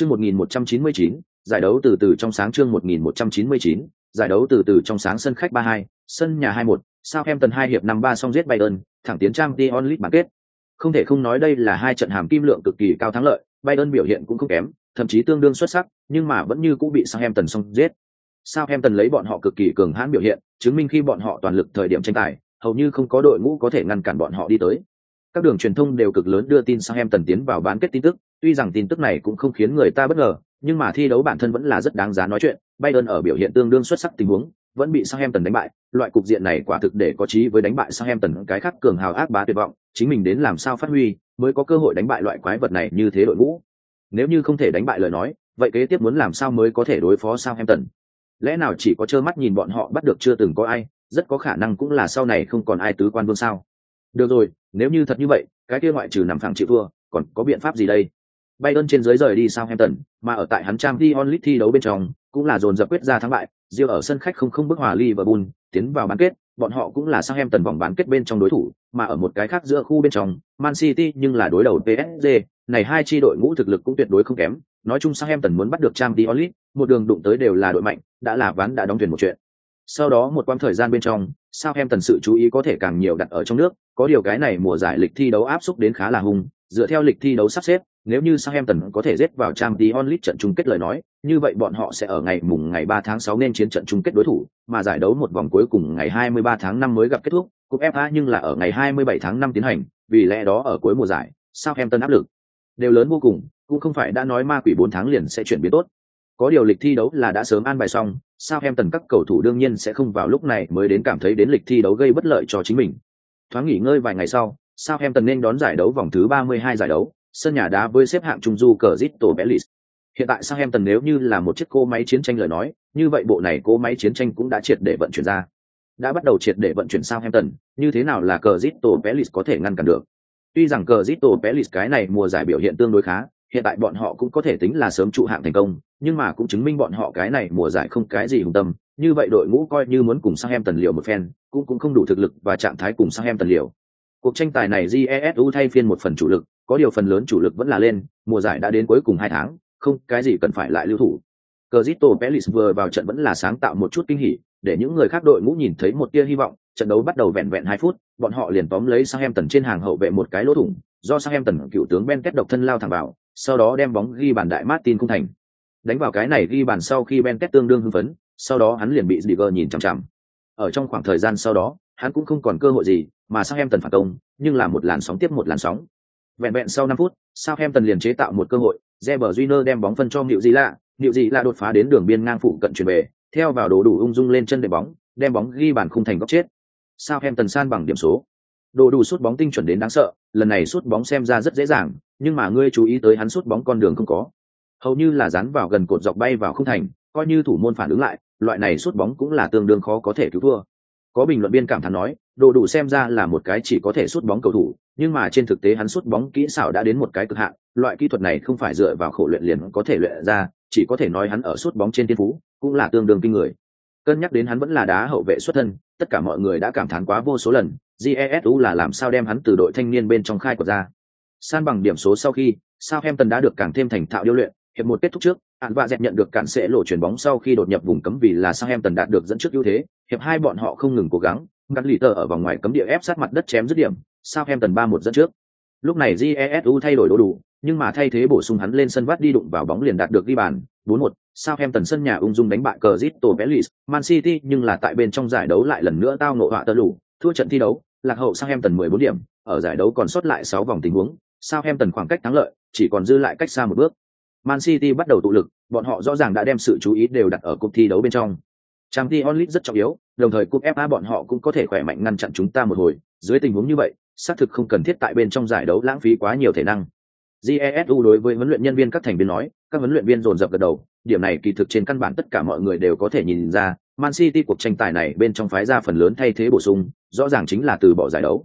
Chương 1199, giải đấu từ từ trong sáng chương 1199, giải đấu từ từ trong sáng sân khách 32, sân nhà 21, Southampton hai hiệp 5-3 xong giết Bayern, thẳng tiến trang Dion League bán kết. Không thể không nói đây là hai trận hàm kim lượng cực kỳ cao thắng lợi, Bayern biểu hiện cũng không kém, thậm chí tương đương xuất sắc, nhưng mà vẫn như cũng bị Southampton xong giết. Southampton lấy bọn họ cực kỳ cường hãn biểu hiện, chứng minh khi bọn họ toàn lực thời điểm tranh tài, hầu như không có đội ngũ có thể ngăn cản bọn họ đi tới. Các đường truyền thông đều cực lớn đưa tin Southampton tiến vào bán kết tin tức, tuy rằng tin tức này cũng không khiến người ta bất ngờ, nhưng mà thi đấu bản thân vẫn là rất đáng giá nói chuyện. Bayern ở biểu hiện tương đương xuất sắc tình huống, vẫn bị Southampton đánh bại, loại cục diện này quả thực để có trí với đánh bại Southampton cái khác cường hào ác bá tuyệt vọng, chính mình đến làm sao phát huy, mới có cơ hội đánh bại loại quái vật này như thế đội ngũ. Nếu như không thể đánh bại lời nói, vậy kế tiếp muốn làm sao mới có thể đối phó Southampton? Lẽ nào chỉ có trơ mắt nhìn bọn họ bắt được chưa từng có ai, rất có khả năng cũng là sau này không còn ai tứ quan vương sao? Được rồi, nếu như thật như vậy, cái kia ngoại trừ nằm phẳng chịu thua, còn có biện pháp gì đây? Bayern trên dưới rời đi Southampton, mà ở tại hắn trang Dion League thi đấu bên trong, cũng là dồn dập quyết ra thắng bại, Real ở sân khách không không bước hòa Liverpool, tiến vào bán kết, bọn họ cũng là Southampton vòng bán kết bên trong đối thủ, mà ở một cái khác giữa khu bên trong, Man City nhưng là đối đầu PSG, này hai chi đội ngũ thực lực cũng tuyệt đối không kém, nói chung Southampton muốn bắt được Champions League, một đường đụng tới đều là đội mạnh, đã là ván đã đóng thuyền một chuyện. Sau đó một quãng thời gian bên trong, Southampton sự chú ý có thể càng nhiều đặt ở trong nước, có điều cái này mùa giải lịch thi đấu áp xúc đến khá là hung, dựa theo lịch thi đấu sắp xếp, nếu như Southampton có thể giết vào Champions League trận chung kết lời nói, như vậy bọn họ sẽ ở ngày mùng ngày 3 tháng 6 nên chiến trận chung kết đối thủ, mà giải đấu một vòng cuối cùng ngày 23 tháng 5 mới gặp kết thúc, cúp FA nhưng là ở ngày 27 tháng 5 tiến hành, vì lẽ đó ở cuối mùa giải, Southampton áp lực đều lớn vô cùng, cũng không phải đã nói ma quỷ 4 tháng liền sẽ chuyển biến tốt. Có điều lịch thi đấu là đã sớm an bài xong, Southampton các cầu thủ đương nhiên sẽ không vào lúc này mới đến cảm thấy đến lịch thi đấu gây bất lợi cho chính mình. Thoáng nghỉ ngơi vài ngày sau, Southampton nên đón giải đấu vòng thứ 32 giải đấu, sân nhà đá với xếp hạng trung du cờ Zito Bellis. Hiện tại Southampton nếu như là một chiếc cô máy chiến tranh lời nói, như vậy bộ này cô máy chiến tranh cũng đã triệt để vận chuyển ra. Đã bắt đầu triệt để vận chuyển Southampton, như thế nào là cờ Zito Bellis có thể ngăn cản được? Tuy rằng cờ Zito Bellis cái này mùa giải biểu hiện tương đối khá, hiện tại bọn họ cũng có thể tính là sớm trụ hạng thành công, nhưng mà cũng chứng minh bọn họ cái này mùa giải không cái gì hùng tâm, như vậy đội ngũ coi như muốn cùng Southampton liều một phen, cũng cũng không đủ thực lực và trạng thái cùng Southampton liều. Cuộc tranh tài này Jesu thay phiên một phần chủ lực, có điều phần lớn chủ lực vẫn là lên, mùa giải đã đến cuối cùng hai tháng, không cái gì cần phải lại lưu thủ. Cristo Pelis vừa vào trận vẫn là sáng tạo một chút kinh hỉ, để những người khác đội ngũ nhìn thấy một tia hy vọng, trận đấu bắt đầu vẹn vẹn hai phút, bọn họ liền tóm lấy Southampton trên hàng hậu vệ một cái lỗ thủng, do Southampton cựu tướng Ben kết độc thân lao thẳng vào, sau đó đem bóng ghi bàn đại Martin cung thành. Đánh vào cái này ghi bàn sau khi Ben kết tương đương hưng phấn, sau đó hắn liền bị Ziger nhìn chằm chằm. Ở trong khoảng thời gian sau đó, hắn cũng không còn cơ hội gì, mà sang em tần phản công, nhưng là một làn sóng tiếp một làn sóng. Vẹn vẹn sau 5 phút, Southampton liền chế tạo một cơ hội, Reber Júnior đem bóng phân cho Niệu Dị Lạ, Niệu Dị Lạ đột phá đến đường biên ngang phụ cận chuyển về, theo vào đồ đủ ung dung lên chân để bóng, đem bóng ghi bàn khung thành góc chết. Southampton san bằng điểm số. Đồ đủ sút bóng tinh chuẩn đến đáng sợ, lần này sút bóng xem ra rất dễ dàng, nhưng mà ngươi chú ý tới hắn sút bóng con đường không có. Hầu như là dán vào gần cột dọc bay vào khung thành, coi như thủ môn phản ứng lại, loại này sút bóng cũng là tương đương khó có thể cứu thua. Có bình luận viên cảm thán nói, đồ đủ xem ra là một cái chỉ có thể sút bóng cầu thủ, nhưng mà trên thực tế hắn sút bóng kỹ xảo đã đến một cái cực hạn, loại kỹ thuật này không phải dựa vào khổ luyện liền có thể luyện ra, chỉ có thể nói hắn ở sút bóng trên thiên phú, cũng là tương đương kinh người. Cân nhắc đến hắn vẫn là đá hậu vệ xuất thân, tất cả mọi người đã cảm thán quá vô số lần, Jesu là làm sao đem hắn từ đội thanh niên bên trong khai của ra. San bằng điểm số sau khi, Southampton đã được càng thêm thành thạo điêu luyện, hiệp một kết thúc trước, Ản và dẹp nhận được cản sẽ lộ chuyển bóng sau khi đột nhập vùng cấm vì là Southampton đạt được dẫn trước ưu thế, hiệp hai bọn họ không ngừng cố gắng, ngắt lì tờ ở vòng ngoài cấm địa ép sát mặt đất chém dứt điểm, Southampton ba một dẫn trước. Lúc này Jesu thay đổi đồ đủ, nhưng mà thay thế bổ sung hắn lên sân vắt đi đụng vào bóng liền đạt được ghi bàn, 4-1. Southampton sân nhà ung dung đánh bại Crystal Palace, Man City nhưng là tại bên trong giải đấu lại lần nữa tao ngộ họa tơ lũ, thua trận thi đấu, lạc hậu Southampton 14 điểm, ở giải đấu còn sót lại 6 vòng tình huống, Southampton khoảng cách thắng lợi chỉ còn dư lại cách xa một bước. Man City bắt đầu tụ lực, bọn họ rõ ràng đã đem sự chú ý đều đặt ở cuộc thi đấu bên trong. Champions League rất trọng yếu, đồng thời cúp FA bọn họ cũng có thể khỏe mạnh ngăn chặn chúng ta một hồi, dưới tình huống như vậy, xác thực không cần thiết tại bên trong giải đấu lãng phí quá nhiều thể năng. GESU đối với huấn luyện nhân viên các thành viên nói, các huấn luyện viên dồn dập gật đầu, điểm này kỳ thực trên căn bản tất cả mọi người đều có thể nhìn ra, Man City cuộc tranh tài này bên trong phái ra phần lớn thay thế bổ sung, rõ ràng chính là từ bỏ giải đấu.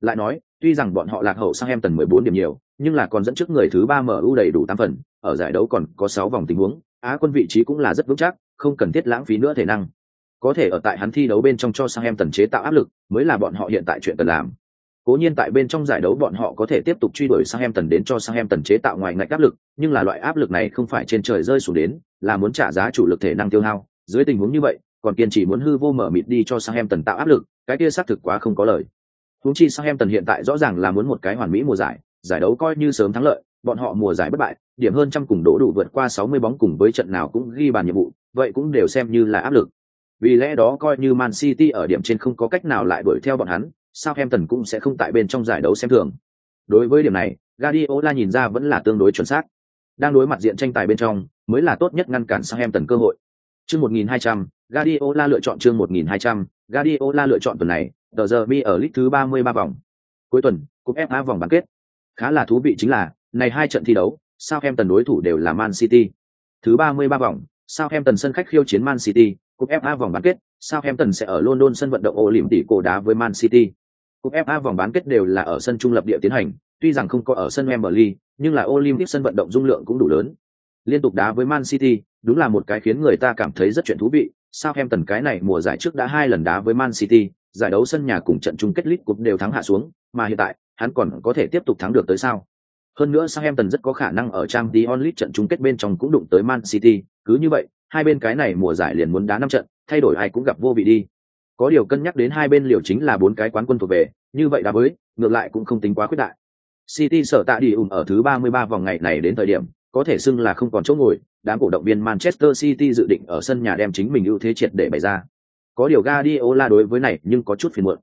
Lại nói, tuy rằng bọn họ lạc hậu sang em tần 14 điểm nhiều, nhưng là còn dẫn trước người thứ ba MU đầy đủ 8 phần, ở giải đấu còn có 6 vòng tình huống, Á quân vị trí cũng là rất vững chắc, không cần thiết lãng phí nữa thể năng. Có thể ở tại hắn thi đấu bên trong cho sang em tần chế tạo áp lực, mới là bọn họ hiện tại chuyện cần làm. Cố nhiên tại bên trong giải đấu bọn họ có thể tiếp tục truy đuổi Southampton đến cho Southampton chế tạo ngoài ngạch áp lực, nhưng là loại áp lực này không phải trên trời rơi xuống đến, là muốn trả giá chủ lực thể năng tiêu hao. Dưới tình huống như vậy, còn kiên trì muốn hư vô mở mịt đi cho Southampton tạo áp lực, cái kia xác thực quá không có lời. Huống chi Southampton hiện tại rõ ràng là muốn một cái hoàn mỹ mùa giải, giải đấu coi như sớm thắng lợi, bọn họ mùa giải bất bại, điểm hơn trăm cùng đổ đủ vượt qua 60 bóng cùng với trận nào cũng ghi bàn nhiệm vụ, vậy cũng đều xem như là áp lực. Vì lẽ đó coi như Man City ở điểm trên không có cách nào lại đuổi theo bọn hắn, Southampton cũng sẽ không tại bên trong giải đấu xem thường. Đối với điểm này, Guardiola nhìn ra vẫn là tương đối chuẩn xác. Đang đối mặt diện tranh tài bên trong, mới là tốt nhất ngăn cản Southampton cơ hội. Chương 1200, Guardiola lựa chọn chương 1200, Guardiola lựa chọn tuần này, tờ giờ mi ở lít thứ 33 vòng. Cuối tuần, cúp FA vòng bán kết. Khá là thú vị chính là, này hai trận thi đấu, Southampton đối thủ đều là Man City. Thứ 33 vòng, Southampton sân khách khiêu chiến Man City, cúp FA vòng bán kết, Southampton sẽ ở London sân vận động Olympic cổ đá với Man City. Cúp FA vòng bán kết đều là ở sân trung lập địa tiến hành, tuy rằng không có ở sân Wembley, nhưng là Olympic sân vận động dung lượng cũng đủ lớn. Liên tục đá với Man City, đúng là một cái khiến người ta cảm thấy rất chuyện thú vị. Southampton cái này mùa giải trước đã hai lần đá với Man City, giải đấu sân nhà cùng trận chung kết League Cup đều thắng hạ xuống, mà hiện tại, hắn còn có thể tiếp tục thắng được tới sao? Hơn nữa Southampton rất có khả năng ở Champions League trận chung kết bên trong cũng đụng tới Man City, cứ như vậy, hai bên cái này mùa giải liền muốn đá năm trận, thay đổi ai cũng gặp vô vị đi. Có điều cân nhắc đến hai bên liều chính là bốn cái quán quân thuộc về, như vậy đã với, ngược lại cũng không tính quá quyết đại. City sở tạ đi ủng ở thứ 33 vòng ngày này đến thời điểm, có thể xưng là không còn chỗ ngồi, đám cổ động viên Manchester City dự định ở sân nhà đem chính mình ưu thế triệt để bày ra. Có điều Guardiola đối với này nhưng có chút phiền muộn.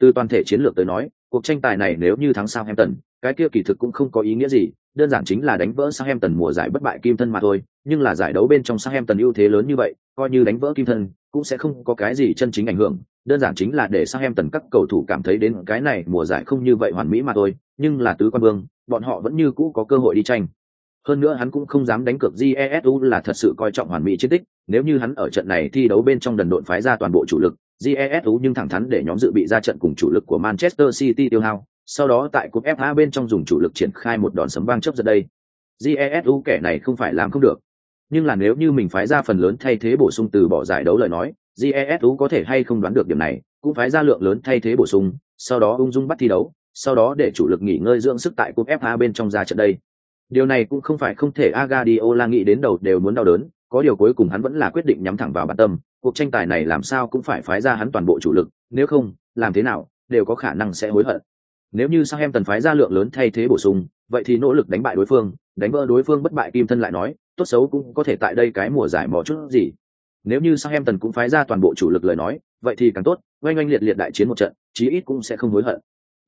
Từ toàn thể chiến lược tới nói, cuộc tranh tài này nếu như thắng Southampton, cái kia kỳ thực cũng không có ý nghĩa gì, đơn giản chính là đánh vỡ Southampton mùa giải bất bại kim thân mà thôi, nhưng là giải đấu bên trong Southampton ưu thế lớn như vậy, coi như đánh vỡ kim thân, cũng sẽ không có cái gì chân chính ảnh hưởng, đơn giản chính là để Southampton các cầu thủ cảm thấy đến cái này mùa giải không như vậy hoàn mỹ mà thôi, nhưng là tứ quan vương, bọn họ vẫn như cũ có cơ hội đi tranh. Hơn nữa hắn cũng không dám đánh cược GESU là thật sự coi trọng hoàn mỹ chiến tích, nếu như hắn ở trận này thi đấu bên trong đần độn phái ra toàn bộ chủ lực, GESU nhưng thẳng thắn để nhóm dự bị ra trận cùng chủ lực của Manchester City tiêu hao, sau đó tại cúp FA bên trong dùng chủ lực triển khai một đòn sấm vang chớp giật đây. GESU kẻ này không phải làm không được. Nhưng là nếu như mình phái ra phần lớn thay thế bổ sung từ bỏ giải đấu lời nói, GESU có thể hay không đoán được điểm này, cũng phái ra lượng lớn thay thế bổ sung, sau đó ung dung bắt thi đấu, sau đó để chủ lực nghỉ ngơi dưỡng sức tại cúp FA bên trong ra trận đây. Điều này cũng không phải không thể Agadio nghĩ đến đầu đều muốn đau đớn, có điều cuối cùng hắn vẫn là quyết định nhắm thẳng vào bản tâm, cuộc tranh tài này làm sao cũng phải phái ra hắn toàn bộ chủ lực, nếu không, làm thế nào, đều có khả năng sẽ hối hận. Nếu như sang em tần phái ra lượng lớn thay thế bổ sung, vậy thì nỗ lực đánh bại đối phương, đánh vỡ đối phương bất bại kim thân lại nói, tốt xấu cũng có thể tại đây cái mùa giải mò chút gì. Nếu như sang em tần cũng phái ra toàn bộ chủ lực lời nói, vậy thì càng tốt, oanh oanh liệt liệt đại chiến một trận, chí ít cũng sẽ không hối hận.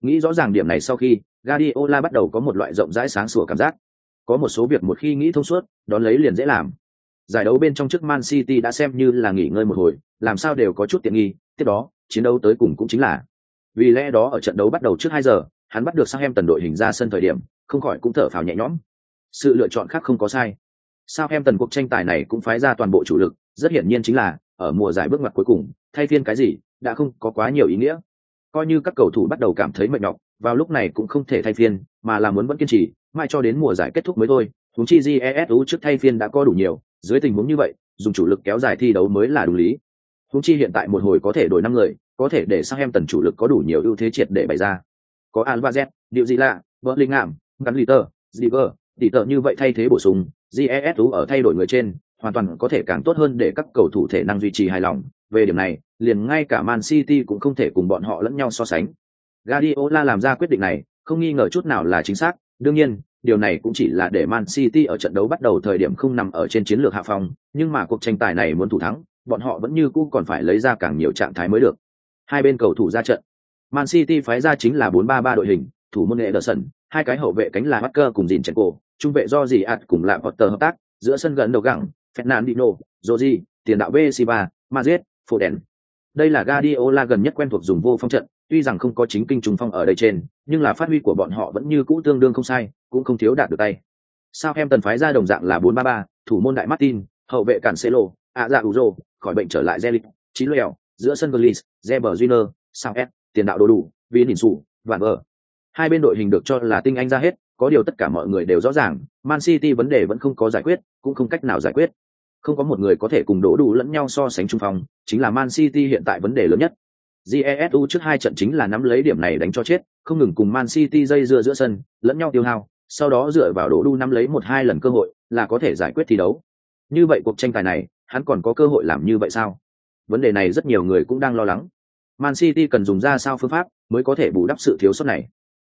Nghĩ rõ ràng điểm này sau khi, Guardiola bắt đầu có một loại rộng rãi sáng sủa cảm giác. Có một số việc một khi nghĩ thông suốt, đón lấy liền dễ làm. Giải đấu bên trong trước Man City đã xem như là nghỉ ngơi một hồi, làm sao đều có chút tiện nghi, tiếp đó, chiến đấu tới cùng cũng chính là vì lẽ đó ở trận đấu bắt đầu trước hai giờ, hắn bắt được sang em tần đội hình ra sân thời điểm, không khỏi cũng thở phào nhẹ nhõm. Sự lựa chọn khác không có sai. Sao em tần cuộc tranh tài này cũng phái ra toàn bộ chủ lực, rất hiển nhiên chính là ở mùa giải bước ngoặt cuối cùng, thay phiên cái gì đã không có quá nhiều ý nghĩa. Coi như các cầu thủ bắt đầu cảm thấy mệt nhọc, vào lúc này cũng không thể thay phiên, mà là muốn vẫn kiên trì, mãi cho đến mùa giải kết thúc mới thôi. Huống chi GESU trước thay phiên đã có đủ nhiều, dưới tình huống như vậy, dùng chủ lực kéo dài thi đấu mới là đúng lý. Huống chi hiện tại một hồi có thể đổi năm người, có thể để sang em tần chủ lực có đủ nhiều ưu thế triệt để bày ra. Có Alvarez, điều gì lạ, Bellingham, gắn Liter, Ziver, tỷ tợ như vậy thay thế bổ sung, GESU ở thay đổi người trên, hoàn toàn có thể càng tốt hơn để các cầu thủ thể năng duy trì hài lòng. Về điểm này, liền ngay cả Man City cũng không thể cùng bọn họ lẫn nhau so sánh. Guardiola làm ra quyết định này, không nghi ngờ chút nào là chính xác. Đương nhiên, điều này cũng chỉ là để Man City ở trận đấu bắt đầu thời điểm không nằm ở trên chiến lược hạ phòng, nhưng mà cuộc tranh tài này muốn thủ thắng, bọn họ vẫn như cũ còn phải lấy ra càng nhiều trạng thái mới được. Hai bên cầu thủ ra trận. Man City phái ra chính là 4-3-3 đội hình, thủ môn Ederson, hai cái hậu vệ cánh là Walker cùng Zinchenko, trung vệ do gì ạt cùng là Potter hợp tác, giữa sân gần đầu gẳng, Fernandinho, Rodri, tiền đạo Bessiba, Madrid, Foden. Đây là Guardiola gần nhất quen thuộc dùng vô phong trận, tuy rằng không có chính kinh trùng phong ở đây trên, nhưng là phát huy của bọn họ vẫn như cũ tương đương không sai, cũng không thiếu đạt được tay. Sao em tần phái ra đồng dạng là 4-3-3, thủ môn đại Martin, hậu vệ cản Cancelo, ạ dạ Uzo, khỏi bệnh trở lại Zelit, chín lèo, giữa sân Gullis, Zeber Junior, Sao S, tiền đạo đồ đủ, vì nhìn sủ, vạn vợ. Hai bên đội hình được cho là tinh anh ra hết, có điều tất cả mọi người đều rõ ràng, Man City vấn đề vẫn không có giải quyết, cũng không cách nào giải quyết. Không có một người có thể cùng đổ đủ lẫn nhau so sánh trung phong, chính là Man City hiện tại vấn đề lớn nhất jesu trước hai trận chính là nắm lấy điểm này đánh cho chết không ngừng cùng man city dây dưa giữa sân lẫn nhau tiêu hao sau đó dựa vào đỗ đu nắm lấy một hai lần cơ hội là có thể giải quyết thi đấu. Như vậy cuộc tranh tài này hắn còn có cơ hội làm như vậy sao? Vấn đề này rất nhiều người cũng đang lo lắng. Man city cần dùng ra sao phương pháp mới có thể bù đắp sự thiếu sót này?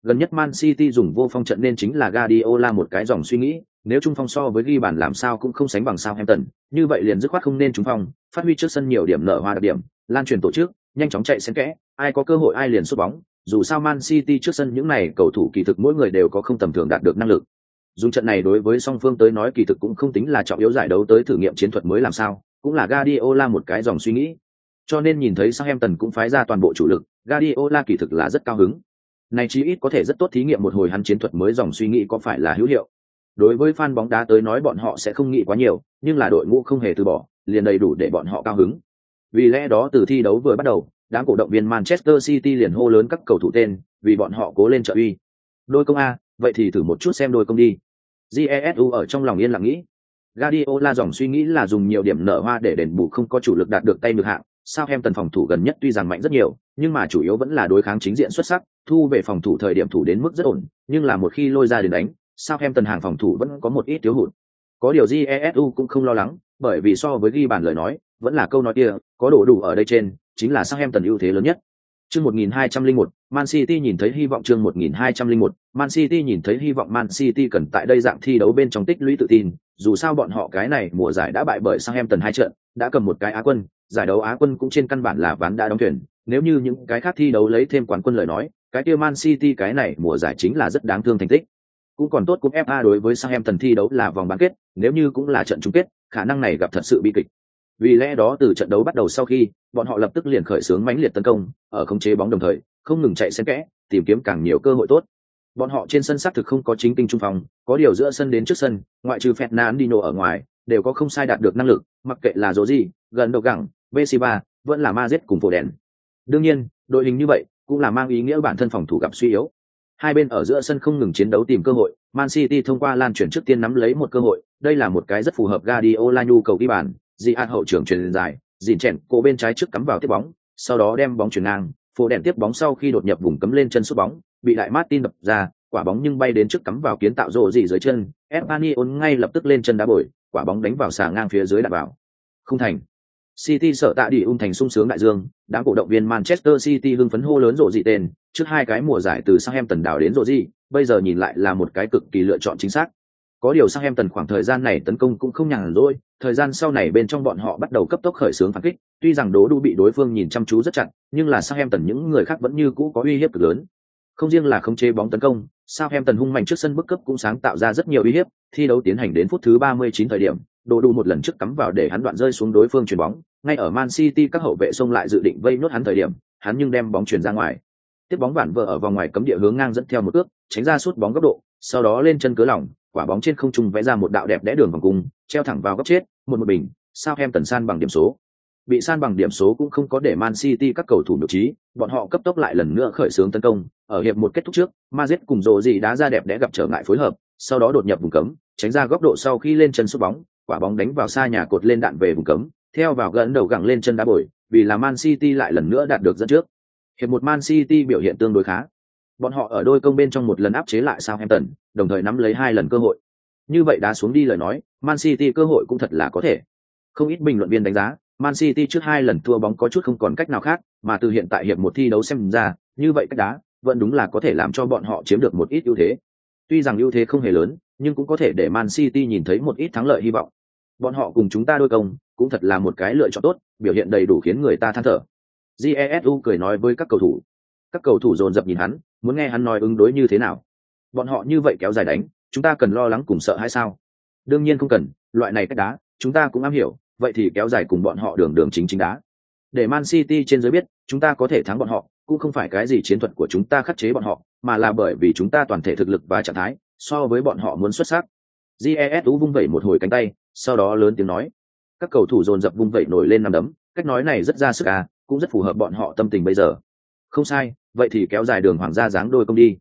Gần nhất man city dùng vô phong trận nên chính là guardiola một cái dòng suy nghĩ nếu trung phong so với ghi bàn làm sao cũng không sánh bằng sao Hampton, như vậy liền dứt khoát không nên trung phong, phát huy trước sân nhiều điểm nở hoa đặc điểm, lan truyền tổ chức, nhanh chóng chạy xen kẽ, ai có cơ hội ai liền sút bóng, dù sao Man City trước sân những này cầu thủ kỳ thực mỗi người đều có không tầm thường đạt được năng lực. Dùng trận này đối với song phương tới nói kỳ thực cũng không tính là trọng yếu giải đấu tới thử nghiệm chiến thuật mới làm sao, cũng là Guardiola một cái dòng suy nghĩ. Cho nên nhìn thấy Southampton cũng phái ra toàn bộ chủ lực, Guardiola kỳ thực là rất cao hứng. Này chí ít có thể rất tốt thí nghiệm một hồi hắn chiến thuật mới dòng suy nghĩ có phải là hữu hiệu đối với fan bóng đá tới nói bọn họ sẽ không nghĩ quá nhiều, nhưng là đội ngũ không hề từ bỏ, liền đầy đủ để bọn họ cao hứng. Vì lẽ đó từ thi đấu vừa bắt đầu, đám cổ động viên Manchester City liền hô lớn các cầu thủ tên, vì bọn họ cố lên trợ uy. Đôi công a, vậy thì thử một chút xem đôi công đi. Jesu ở trong lòng yên lặng nghĩ. Guardiola dòng suy nghĩ là dùng nhiều điểm nở hoa để đền bù không có chủ lực đạt được tay được hạng. Sao em tần phòng thủ gần nhất tuy rằng mạnh rất nhiều, nhưng mà chủ yếu vẫn là đối kháng chính diện xuất sắc, thu về phòng thủ thời điểm thủ đến mức rất ổn, nhưng là một khi lôi ra đến đánh, sao em tần hàng phòng thủ vẫn có một ít thiếu hụt. Có điều Jesu cũng không lo lắng, bởi vì so với ghi bàn lời nói, vẫn là câu nói kia, có đủ đủ ở đây trên, chính là sang em tần ưu thế lớn nhất. Chương 1201, Man City nhìn thấy hy vọng chương 1201, Man City nhìn thấy hy vọng Man City cần tại đây dạng thi đấu bên trong tích lũy tự tin, dù sao bọn họ cái này mùa giải đã bại bởi sang em tần hai trận, đã cầm một cái Á quân, giải đấu Á quân cũng trên căn bản là ván đã đóng thuyền, nếu như những cái khác thi đấu lấy thêm quán quân lời nói, cái kia Man City cái này mùa giải chính là rất đáng thương thành tích cũng còn tốt cúp FA đối với Southampton thi đấu là vòng bán kết, nếu như cũng là trận chung kết, khả năng này gặp thật sự bi kịch. Vì lẽ đó từ trận đấu bắt đầu sau khi, bọn họ lập tức liền khởi xướng mãnh liệt tấn công, ở khống chế bóng đồng thời, không ngừng chạy xen kẽ, tìm kiếm càng nhiều cơ hội tốt. Bọn họ trên sân xác thực không có chính tinh trung phòng, có điều giữa sân đến trước sân, ngoại trừ Fernandinho ở ngoài, đều có không sai đạt được năng lực, mặc kệ là gì, gần đầu gẳng, BC3, vẫn là Mazet cùng phổ đèn. Đương nhiên, đội hình như vậy cũng là mang ý nghĩa bản thân phòng thủ gặp suy yếu, Hai bên ở giữa sân không ngừng chiến đấu tìm cơ hội, Man City thông qua lan chuyển trước tiên nắm lấy một cơ hội, đây là một cái rất phù hợp Guardiola nhu cầu ghi bàn, Di An hậu trưởng truyền dài, dìn chèn cổ bên trái trước cắm vào tiếp bóng, sau đó đem bóng chuyển ngang, phổ đèn tiếp bóng sau khi đột nhập vùng cấm lên chân sút bóng, bị đại Martin đập ra, quả bóng nhưng bay đến trước cắm vào kiến tạo rồ gì dưới chân, Espanyol ngay lập tức lên chân đá bồi, quả bóng đánh vào xà ngang phía dưới đạp vào. Không thành. City sợ tạ đi ung thành sung sướng đại dương, đám cổ động viên Manchester City hưng phấn hô lớn rộ dị tên, trước hai cái mùa giải từ Southampton đảo đến rộ dị, bây giờ nhìn lại là một cái cực kỳ lựa chọn chính xác. Có điều Southampton khoảng thời gian này tấn công cũng không nhàn rỗi, thời gian sau này bên trong bọn họ bắt đầu cấp tốc khởi xướng phản kích, tuy rằng đố đu bị đối phương nhìn chăm chú rất chặt, nhưng là Southampton những người khác vẫn như cũ có uy hiếp cực lớn. Không riêng là không chế bóng tấn công, Southampton hung mạnh trước sân bức cấp cũng sáng tạo ra rất nhiều uy hiếp, thi đấu tiến hành đến phút thứ 39 thời điểm, đồ đủ một lần trước cắm vào để hắn đoạn rơi xuống đối phương chuyền bóng, ngay ở Man City các hậu vệ xông lại dự định vây nốt hắn thời điểm, hắn nhưng đem bóng chuyển ra ngoài. Tiếp bóng bản vợ ở vòng ngoài cấm địa hướng ngang dẫn theo một cước, tránh ra suốt bóng góc độ, sau đó lên chân cớ lỏng, quả bóng trên không trung vẽ ra một đạo đẹp đẽ đường vòng cung, treo thẳng vào góc chết, một một bình, sao em tần san bằng điểm số. Bị san bằng điểm số cũng không có để Man City các cầu thủ nhục trí, bọn họ cấp tốc lại lần nữa khởi xướng tấn công, ở hiệp một kết thúc trước, Madrid cùng rồ gì đá ra đẹp đẽ gặp trở ngại phối hợp, sau đó đột nhập vùng cấm, tránh ra góc độ sau khi lên chân sút bóng, quả bóng đánh vào xa nhà cột lên đạn về vùng cấm, theo vào gần đầu gẳng lên chân đá bồi, vì là Man City lại lần nữa đạt được dẫn trước. Hiệp một Man City biểu hiện tương đối khá. Bọn họ ở đôi công bên trong một lần áp chế lại Southampton, đồng thời nắm lấy hai lần cơ hội. Như vậy đá xuống đi lời nói, Man City cơ hội cũng thật là có thể. Không ít bình luận viên đánh giá, Man City trước hai lần thua bóng có chút không còn cách nào khác, mà từ hiện tại hiệp một thi đấu xem ra, như vậy cách đá vẫn đúng là có thể làm cho bọn họ chiếm được một ít ưu thế. Tuy rằng ưu thế không hề lớn, nhưng cũng có thể để Man City nhìn thấy một ít thắng lợi hy vọng bọn họ cùng chúng ta đôi công cũng thật là một cái lựa chọn tốt, biểu hiện đầy đủ khiến người ta than thở. Jesu cười nói với các cầu thủ. Các cầu thủ dồn dập nhìn hắn, muốn nghe hắn nói ứng đối như thế nào. Bọn họ như vậy kéo dài đánh, chúng ta cần lo lắng cùng sợ hay sao? Đương nhiên không cần, loại này cách đá, chúng ta cũng am hiểu, vậy thì kéo dài cùng bọn họ đường đường chính chính đá. Để man city trên giới biết, chúng ta có thể thắng bọn họ, cũng không phải cái gì chiến thuật của chúng ta khắc chế bọn họ, mà là bởi vì chúng ta toàn thể thực lực và trạng thái, so với bọn họ muốn xuất sắc. Jesu vung vẩy một hồi cánh tay, sau đó lớn tiếng nói các cầu thủ dồn dập vung vẩy nổi lên nằm đấm cách nói này rất ra sức à cũng rất phù hợp bọn họ tâm tình bây giờ không sai vậy thì kéo dài đường hoàng gia dáng đôi công đi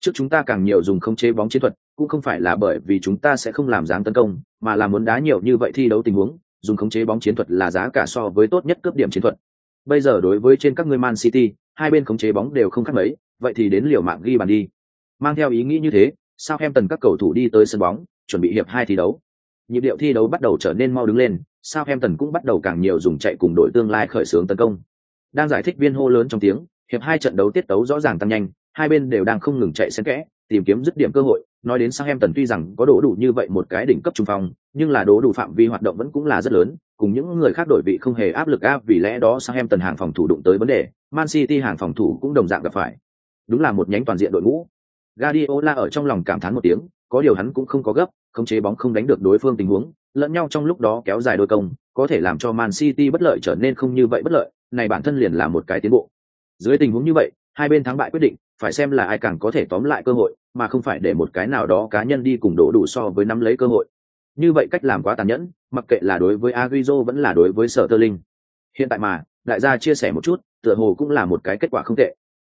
trước chúng ta càng nhiều dùng không chế bóng chiến thuật cũng không phải là bởi vì chúng ta sẽ không làm dáng tấn công mà là muốn đá nhiều như vậy thi đấu tình huống dùng khống chế bóng chiến thuật là giá cả so với tốt nhất cướp điểm chiến thuật bây giờ đối với trên các người Man City, hai bên khống chế bóng đều không khác mấy, vậy thì đến liều mạng ghi bàn đi. Mang theo ý nghĩ như thế, sao em tần các cầu thủ đi tới sân bóng, chuẩn bị hiệp hai thi đấu. Nhịp điệu thi đấu bắt đầu trở nên mau đứng lên, Southampton cũng bắt đầu càng nhiều dùng chạy cùng đội tương lai khởi xướng tấn công. Đang giải thích viên hô lớn trong tiếng, hiệp hai trận đấu tiết tấu rõ ràng tăng nhanh, hai bên đều đang không ngừng chạy xen kẽ, tìm kiếm dứt điểm cơ hội. Nói đến Southampton tuy rằng có đố đủ như vậy một cái đỉnh cấp trung phong, nhưng là đố đủ phạm vi hoạt động vẫn cũng là rất lớn, cùng những người khác đội vị không hề áp lực áp vì lẽ đó Southampton hàng phòng thủ đụng tới vấn đề, Man City hàng phòng thủ cũng đồng dạng gặp phải. Đúng là một nhánh toàn diện đội ngũ. Guardiola ở trong lòng cảm thán một tiếng, có điều hắn cũng không có gấp, khống chế bóng không đánh được đối phương tình huống, lẫn nhau trong lúc đó kéo dài đôi công, có thể làm cho Man City bất lợi trở nên không như vậy bất lợi, này bản thân liền là một cái tiến bộ. Dưới tình huống như vậy, hai bên thắng bại quyết định, phải xem là ai càng có thể tóm lại cơ hội, mà không phải để một cái nào đó cá nhân đi cùng đổ đủ so với nắm lấy cơ hội. Như vậy cách làm quá tàn nhẫn, mặc kệ là đối với Agüero vẫn là đối với Sterling Hiện tại mà, đại gia chia sẻ một chút, tựa hồ cũng là một cái kết quả không tệ.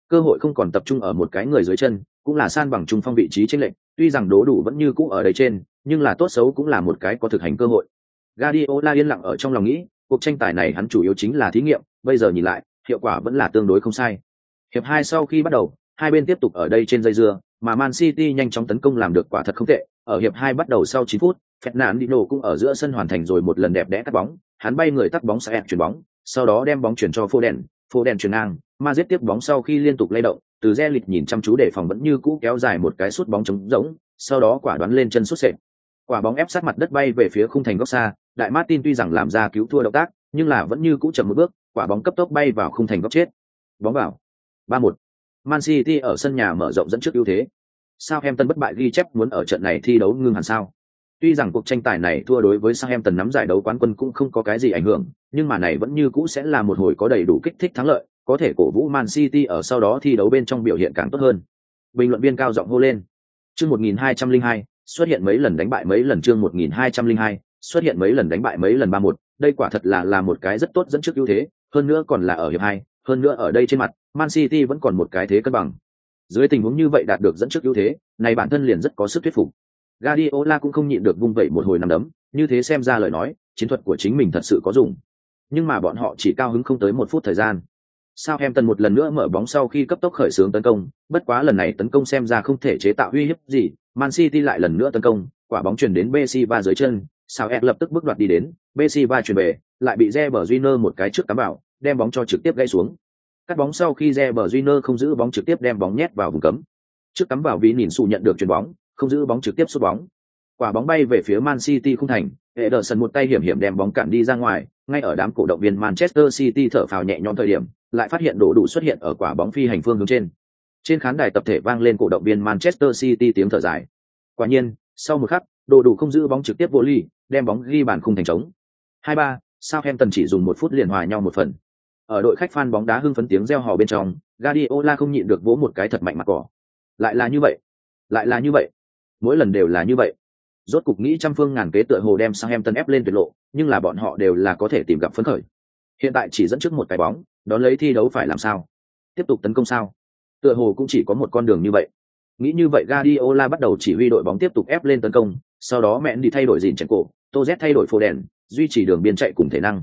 Cơ hội không còn tập trung ở một cái người dưới chân, cũng là san bằng trung phong vị trí trên lệnh, tuy rằng đố đủ vẫn như cũ ở đây trên, nhưng là tốt xấu cũng là một cái có thực hành cơ hội. Guardiola yên lặng ở trong lòng nghĩ, cuộc tranh tài này hắn chủ yếu chính là thí nghiệm, bây giờ nhìn lại, hiệu quả vẫn là tương đối không sai. Hiệp hai sau khi bắt đầu, hai bên tiếp tục ở đây trên dây dưa, mà Man City nhanh chóng tấn công làm được quả thật không tệ. Ở hiệp hai bắt đầu sau 9 phút, Fernandinho cũng ở giữa sân hoàn thành rồi một lần đẹp đẽ cắt bóng, hắn bay người tắt bóng sẽ chuyển bóng, sau đó đem bóng chuyển cho Foden, Foden chuyển ngang, Madrid tiếp bóng sau khi liên tục lay động, từ Zelit nhìn chăm chú để phòng vẫn như cũ kéo dài một cái sút bóng trống rỗng, sau đó quả đoán lên chân sút sệt. Quả bóng ép sát mặt đất bay về phía khung thành góc xa, Đại Martin tuy rằng làm ra cứu thua động tác, nhưng là vẫn như cũ chậm một bước, quả bóng cấp tốc bay vào khung thành góc chết. Bóng vào. 3-1. Man City ở sân nhà mở rộng dẫn trước ưu thế. Sao em Tân bất bại ghi chép muốn ở trận này thi đấu ngưng hẳn sao? Tuy rằng cuộc tranh tài này thua đối với Southampton nắm giải đấu quán quân cũng không có cái gì ảnh hưởng, nhưng mà này vẫn như cũ sẽ là một hồi có đầy đủ kích thích thắng lợi, có thể cổ vũ Man City ở sau đó thi đấu bên trong biểu hiện càng tốt hơn. Bình luận viên cao giọng hô lên. Chương 1202, xuất hiện mấy lần đánh bại mấy lần chương 1202, xuất hiện mấy lần đánh bại mấy lần 3-1, đây quả thật là là một cái rất tốt dẫn trước ưu thế, hơn nữa còn là ở hiệp 2, hơn nữa ở đây trên mặt, Man City vẫn còn một cái thế cân bằng. Dưới tình huống như vậy đạt được dẫn trước ưu thế, này bản thân liền rất có sức thuyết phục. Guardiola cũng không nhịn được vung vẩy một hồi năm đấm, như thế xem ra lời nói, chiến thuật của chính mình thật sự có dùng. Nhưng mà bọn họ chỉ cao hứng không tới một phút thời gian. Sao em tần một lần nữa mở bóng sau khi cấp tốc khởi xướng tấn công, bất quá lần này tấn công xem ra không thể chế tạo uy hiếp gì, Man City lại lần nữa tấn công, quả bóng chuyển đến Messi và dưới chân, Sao lập tức bước đoạt đi đến, Messi và chuyển về, lại bị Reber Júnior một cái trước cắm vào, đem bóng cho trực tiếp gãy xuống. Cắt bóng sau khi Reber Júnior không giữ bóng trực tiếp đem bóng nhét vào vùng cấm. Trước cắm vào vì nhìn sụ nhận được chuyền bóng, không giữ bóng trực tiếp sút bóng. Quả bóng bay về phía Man City không thành, Ederson một tay hiểm hiểm đem bóng cản đi ra ngoài, ngay ở đám cổ động viên Manchester City thở phào nhẹ nhõm thời điểm, lại phát hiện đổ đủ xuất hiện ở quả bóng phi hành phương hướng trên. Trên khán đài tập thể vang lên cổ động viên Manchester City tiếng thở dài. Quả nhiên, sau một khắc, đồ đủ không giữ bóng trực tiếp vô ly, đem bóng ghi bàn khung thành trống. 2-3, Southampton chỉ dùng một phút liền hòa nhau một phần. Ở đội khách fan bóng đá hưng phấn tiếng reo hò bên trong, Guardiola không nhịn được vỗ một cái thật mạnh mặt cỏ. Lại là như vậy, lại là như vậy, mỗi lần đều là như vậy. Rốt cục nghĩ trăm phương ngàn kế tựa hồ đem sang em tân ép lên tuyệt lộ, nhưng là bọn họ đều là có thể tìm gặp phấn khởi. Hiện tại chỉ dẫn trước một cái bóng, đón lấy thi đấu phải làm sao? Tiếp tục tấn công sao? Tựa hồ cũng chỉ có một con đường như vậy. Nghĩ như vậy Guardiola bắt đầu chỉ huy đội bóng tiếp tục ép lên tấn công, sau đó mẹn đi thay đổi dìn trận cổ, Tô Z thay đổi phô đèn, duy trì đường biên chạy cùng thể năng.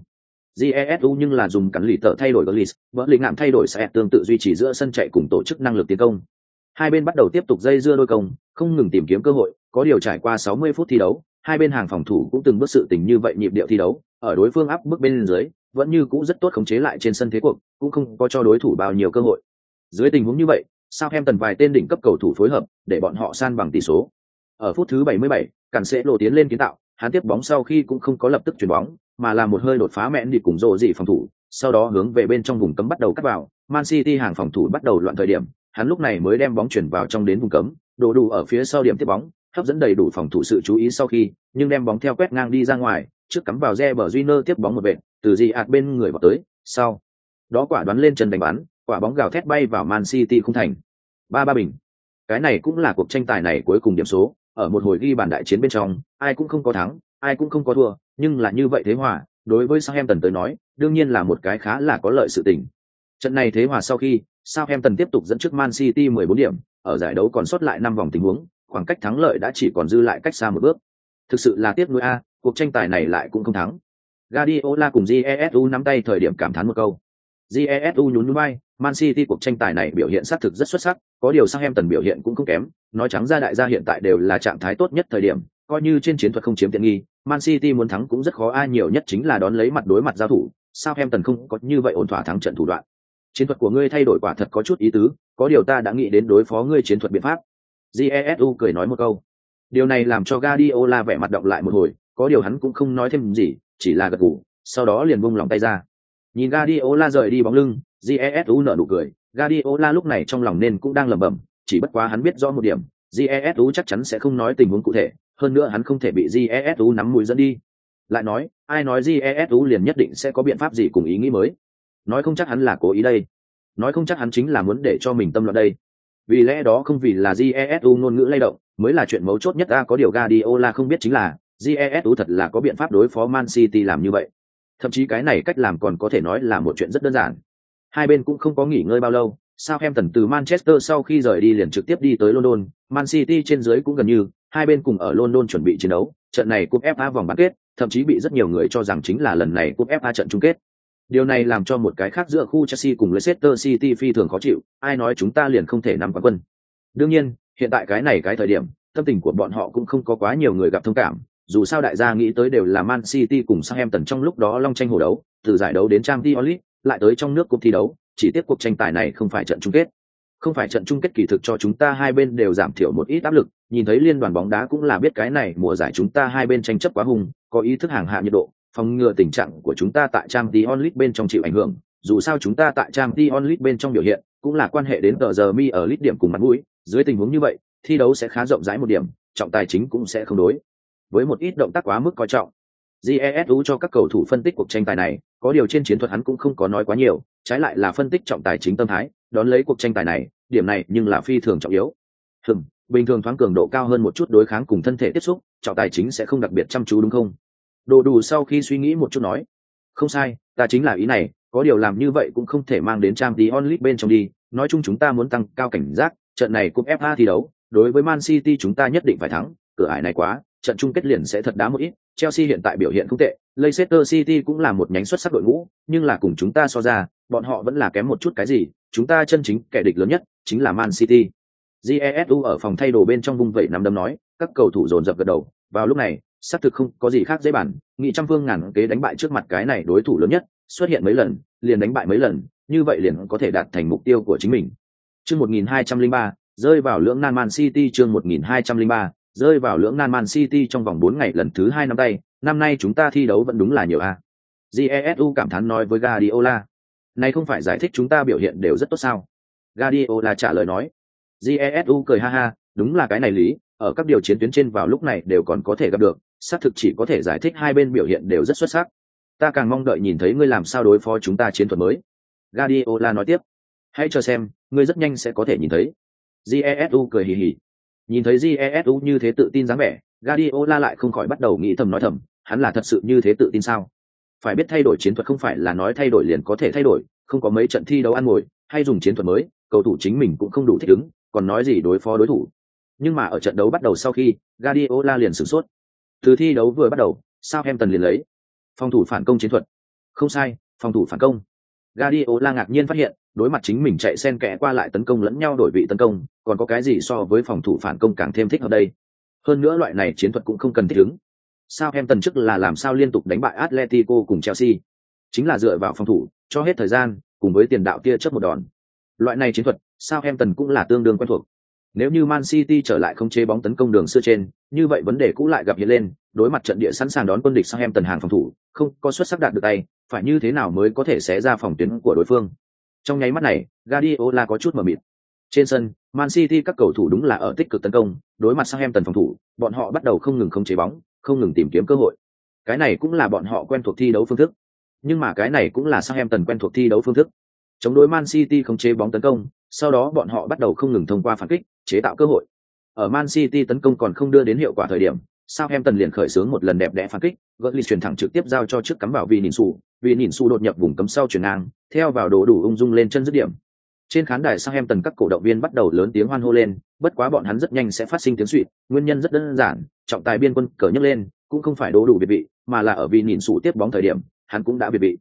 Jesu nhưng là dùng cắn lì tợ thay đổi Gullis, vỡ lĩnh ngạm thay đổi sẽ tương tự duy trì giữa sân chạy cùng tổ chức năng lực tiến công. Hai bên bắt đầu tiếp tục dây dưa đôi công, không ngừng tìm kiếm cơ hội, có điều trải qua 60 phút thi đấu, hai bên hàng phòng thủ cũng từng bước sự tình như vậy nhịp điệu thi đấu, ở đối phương áp bức bên dưới, vẫn như cũ rất tốt khống chế lại trên sân thế cuộc, cũng không có cho đối thủ bao nhiêu cơ hội. Dưới tình huống như vậy, sao em tần vài tên đỉnh cấp cầu thủ phối hợp, để bọn họ san bằng tỷ số. Ở phút thứ 77, cản sẽ lộ tiến lên kiến tạo, hắn tiếp bóng sau khi cũng không có lập tức chuyển bóng, mà là một hơi đột phá mẹn đi cùng rồ dị phòng thủ, sau đó hướng về bên trong vùng cấm bắt đầu cắt vào, Man City hàng phòng thủ bắt đầu loạn thời điểm, hắn lúc này mới đem bóng chuyển vào trong đến vùng cấm, đồ đủ ở phía sau điểm tiếp bóng, hấp dẫn đầy đủ phòng thủ sự chú ý sau khi, nhưng đem bóng theo quét ngang đi ra ngoài, trước cắm vào re bờ Junior tiếp bóng một bên, từ gì ạt bên người vào tới, sau đó quả đoán lên chân đánh bắn, quả bóng gào thét bay vào Man City không thành. Ba ba bình. Cái này cũng là cuộc tranh tài này cuối cùng điểm số, ở một hồi ghi bàn đại chiến bên trong, ai cũng không có thắng, ai cũng không có thua, nhưng là như vậy thế hòa, đối với Southampton tới nói, đương nhiên là một cái khá là có lợi sự tình. Trận này thế hòa sau khi, Southampton tiếp tục dẫn trước Man City 14 điểm, ở giải đấu còn sót lại 5 vòng tình huống, khoảng cách thắng lợi đã chỉ còn dư lại cách xa một bước. Thực sự là tiếc nuối a, cuộc tranh tài này lại cũng không thắng. Guardiola cùng Jesu nắm tay thời điểm cảm thán một câu. jesu nhún nhún vai, man city cuộc tranh tài này biểu hiện sát thực rất xuất sắc có điều sang em tần biểu hiện cũng không kém nói trắng ra đại gia hiện tại đều là trạng thái tốt nhất thời điểm coi như trên chiến thuật không chiếm tiện nghi man city muốn thắng cũng rất khó ai nhiều nhất chính là đón lấy mặt đối mặt giao thủ sao em tần không có như vậy ổn thỏa thắng trận thủ đoạn chiến thuật của ngươi thay đổi quả thật có chút ý tứ có điều ta đã nghĩ đến đối phó ngươi chiến thuật biện pháp jesu cười nói một câu. Điều này làm cho Guardiola vẻ mặt động lại một hồi, có điều hắn cũng không nói thêm gì, chỉ là gật gù, sau đó liền buông lòng tay ra. Nhìn Guardiola rời đi bóng lưng jesu nở nụ cười. Guardiola lúc này trong lòng nên cũng đang lẩm bẩm, chỉ bất quá hắn biết rõ một điểm jesu chắc chắn sẽ không nói tình huống cụ thể, hơn nữa hắn không thể bị jesu nắm mũi dẫn đi. Lại nói, ai nói jesu liền nhất định sẽ có biện pháp gì cùng ý nghĩ mới? Nói không chắc hắn là cố ý đây. Nói không chắc hắn chính là muốn để cho mình tâm loạn đây vì lẽ đó không vì là jesu ngôn ngữ lay động mới là chuyện mấu chốt nhất. Ta có điều Guardiola không biết chính là jesu thật là có biện pháp đối phó man city làm như vậy. Thậm chí cái này cách làm còn có thể nói là một chuyện rất đơn giản. Hai bên cũng không có nghỉ ngơi bao lâu Southampton từ Manchester sau khi rời đi liền trực tiếp đi tới London, Man City trên dưới cũng gần như, hai bên cùng ở London chuẩn bị chiến đấu, trận này cúp FA vòng bán kết, thậm chí bị rất nhiều người cho rằng chính là lần này cúp FA trận chung kết. Điều này làm cho một cái khác giữa khu Chelsea cùng Leicester City phi thường khó chịu, ai nói chúng ta liền không thể nắm quán quân. Đương nhiên, hiện tại cái này cái thời điểm, tâm tình của bọn họ cũng không có quá nhiều người gặp thông cảm, dù sao đại gia nghĩ tới đều là Man City cùng Southampton trong lúc đó long tranh hổ đấu, từ giải đấu đến Champions League, lại tới trong nước cuộc thi đấu, chỉ tiếc cuộc tranh tài này không phải trận chung kết. Không phải trận chung kết kỳ thực cho chúng ta hai bên đều giảm thiểu một ít áp lực, nhìn thấy liên đoàn bóng đá cũng là biết cái này mùa giải chúng ta hai bên tranh chấp quá hùng, có ý thức hàng hạ nhiệt độ, phòng ngừa tình trạng của chúng ta tại trang Champions onlit bên trong chịu ảnh hưởng, dù sao chúng ta tại trang Champions onlit bên trong biểu hiện, cũng là quan hệ đến tờ giờ mi ở lít điểm cùng mặt mũi, dưới tình huống như vậy, thi đấu sẽ khá rộng rãi một điểm, trọng tài chính cũng sẽ không đối. Với một ít động tác quá mức coi trọng, jesu cho các cầu thủ phân tích cuộc tranh tài này có điều trên chiến thuật hắn cũng không có nói quá nhiều trái lại là phân tích trọng tài chính tâm thái đón lấy cuộc tranh tài này điểm này nhưng là phi thường trọng yếu. Hừm bình thường thoáng cường độ cao hơn một chút đối kháng cùng thân thể tiếp xúc trọng tài chính sẽ không đặc biệt chăm chú đúng không? Đồ đủ sau khi suy nghĩ một chút nói không sai ta chính là ý này có điều làm như vậy cũng không thể mang đến trang tí onlit bên trong đi. Nói chung chúng ta muốn tăng cao cảnh giác trận này cũng fa thi đấu đối với man city chúng ta nhất định phải thắng. Cửa ải này quá trận chung kết liền sẽ thật đá một ít. Chelsea hiện tại biểu hiện không tệ, Leicester City cũng là một nhánh xuất sắc đội ngũ, nhưng là cùng chúng ta so ra, bọn họ vẫn là kém một chút cái gì, chúng ta chân chính kẻ địch lớn nhất chính là Man City. Jesu ở phòng thay đồ bên trong vung vẩy nắm đấm nói, các cầu thủ dồn dập gật đầu, vào lúc này, xác thực không có gì khác dễ bản, nghị trăm phương ngàn kế đánh bại trước mặt cái này đối thủ lớn nhất, xuất hiện mấy lần, liền đánh bại mấy lần, như vậy liền có thể đạt thành mục tiêu của chính mình. Chương 1203, rơi vào lưỡng nan Man City chương 1203, rơi vào lưỡng nan Man City trong vòng bốn ngày lần thứ hai năm tay, năm nay chúng ta thi đấu vẫn đúng là nhiều a. Jesu cảm thán nói với Guardiola. Này không phải giải thích chúng ta biểu hiện đều rất tốt sao? Guardiola trả lời nói. Jesu cười ha ha, đúng là cái này lý, ở các điều chiến tuyến trên vào lúc này đều còn có thể gặp được, xác thực chỉ có thể giải thích hai bên biểu hiện đều rất xuất sắc. Ta càng mong đợi nhìn thấy ngươi làm sao đối phó chúng ta chiến thuật mới. Guardiola nói tiếp. Hãy cho xem, ngươi rất nhanh sẽ có thể nhìn thấy. Jesu cười hì hì. Nhìn thấy Jesu như thế tự tin dáng vẻ, Guardiola lại không khỏi bắt đầu nghĩ thầm nói thầm, hắn là thật sự như thế tự tin sao? Phải biết thay đổi chiến thuật không phải là nói thay đổi liền có thể thay đổi, không có mấy trận thi đấu ăn ngồi, hay dùng chiến thuật mới, cầu thủ chính mình cũng không đủ thích ứng, còn nói gì đối phó đối thủ. Nhưng mà ở trận đấu bắt đầu sau khi, Guardiola liền sửng sốt. Từ thi đấu vừa bắt đầu, sao em tần liền lấy phòng thủ phản công chiến thuật. Không sai, phòng thủ phản công. Guardiola ngạc nhiên phát hiện, đối mặt chính mình chạy sen kẽ qua lại tấn công lẫn nhau đổi vị tấn công, còn có cái gì so với phòng thủ phản công càng thêm thích hợp đây? Hơn nữa loại này chiến thuật cũng không cần thích ứng. Sao em tần chức là làm sao liên tục đánh bại Atletico cùng Chelsea? Chính là dựa vào phòng thủ, cho hết thời gian, cùng với tiền đạo tia chớp một đòn. Loại này chiến thuật, sao em tần cũng là tương đương quen thuộc. Nếu như Man City trở lại không chế bóng tấn công đường xưa trên, như vậy vấn đề cũ lại gặp hiện lên, đối mặt trận địa sẵn sàng đón quân địch sang em tần hàng phòng thủ, không có xuất sắc đạt được tay, phải như thế nào mới có thể xé ra phòng tuyến của đối phương. Trong nháy mắt này, Guardiola có chút mờ mịt. Trên sân, Man City các cầu thủ đúng là ở tích cực tấn công, đối mặt sang em tần phòng thủ, bọn họ bắt đầu không ngừng không chế bóng, không ngừng tìm kiếm cơ hội. Cái này cũng là bọn họ quen thuộc thi đấu phương thức. Nhưng mà cái này cũng là sang em tần quen thuộc thi đấu phương thức. Chống đối Man City không chế bóng tấn công, sau đó bọn họ bắt đầu không ngừng thông qua phản kích, chế tạo cơ hội. Ở Man City tấn công còn không đưa đến hiệu quả thời điểm, Southampton liền khởi xướng một lần đẹp đẽ phản kích, Götze chuyển thẳng trực tiếp giao cho trước cắm vào vì nhìn sụ, vì nhìn sụ đột nhập vùng cấm sau chuyển ngang, theo vào đồ đủ ung dung lên chân dứt điểm. Trên khán đài Southampton các cổ động viên bắt đầu lớn tiếng hoan hô lên, bất quá bọn hắn rất nhanh sẽ phát sinh tiếng xuýt, nguyên nhân rất đơn giản, trọng tài biên quân cờ nhấc lên, cũng không phải đồ đủ biệt vị, mà là ở vì nhìn sụ tiếp bóng thời điểm, hắn cũng đã biệt vị.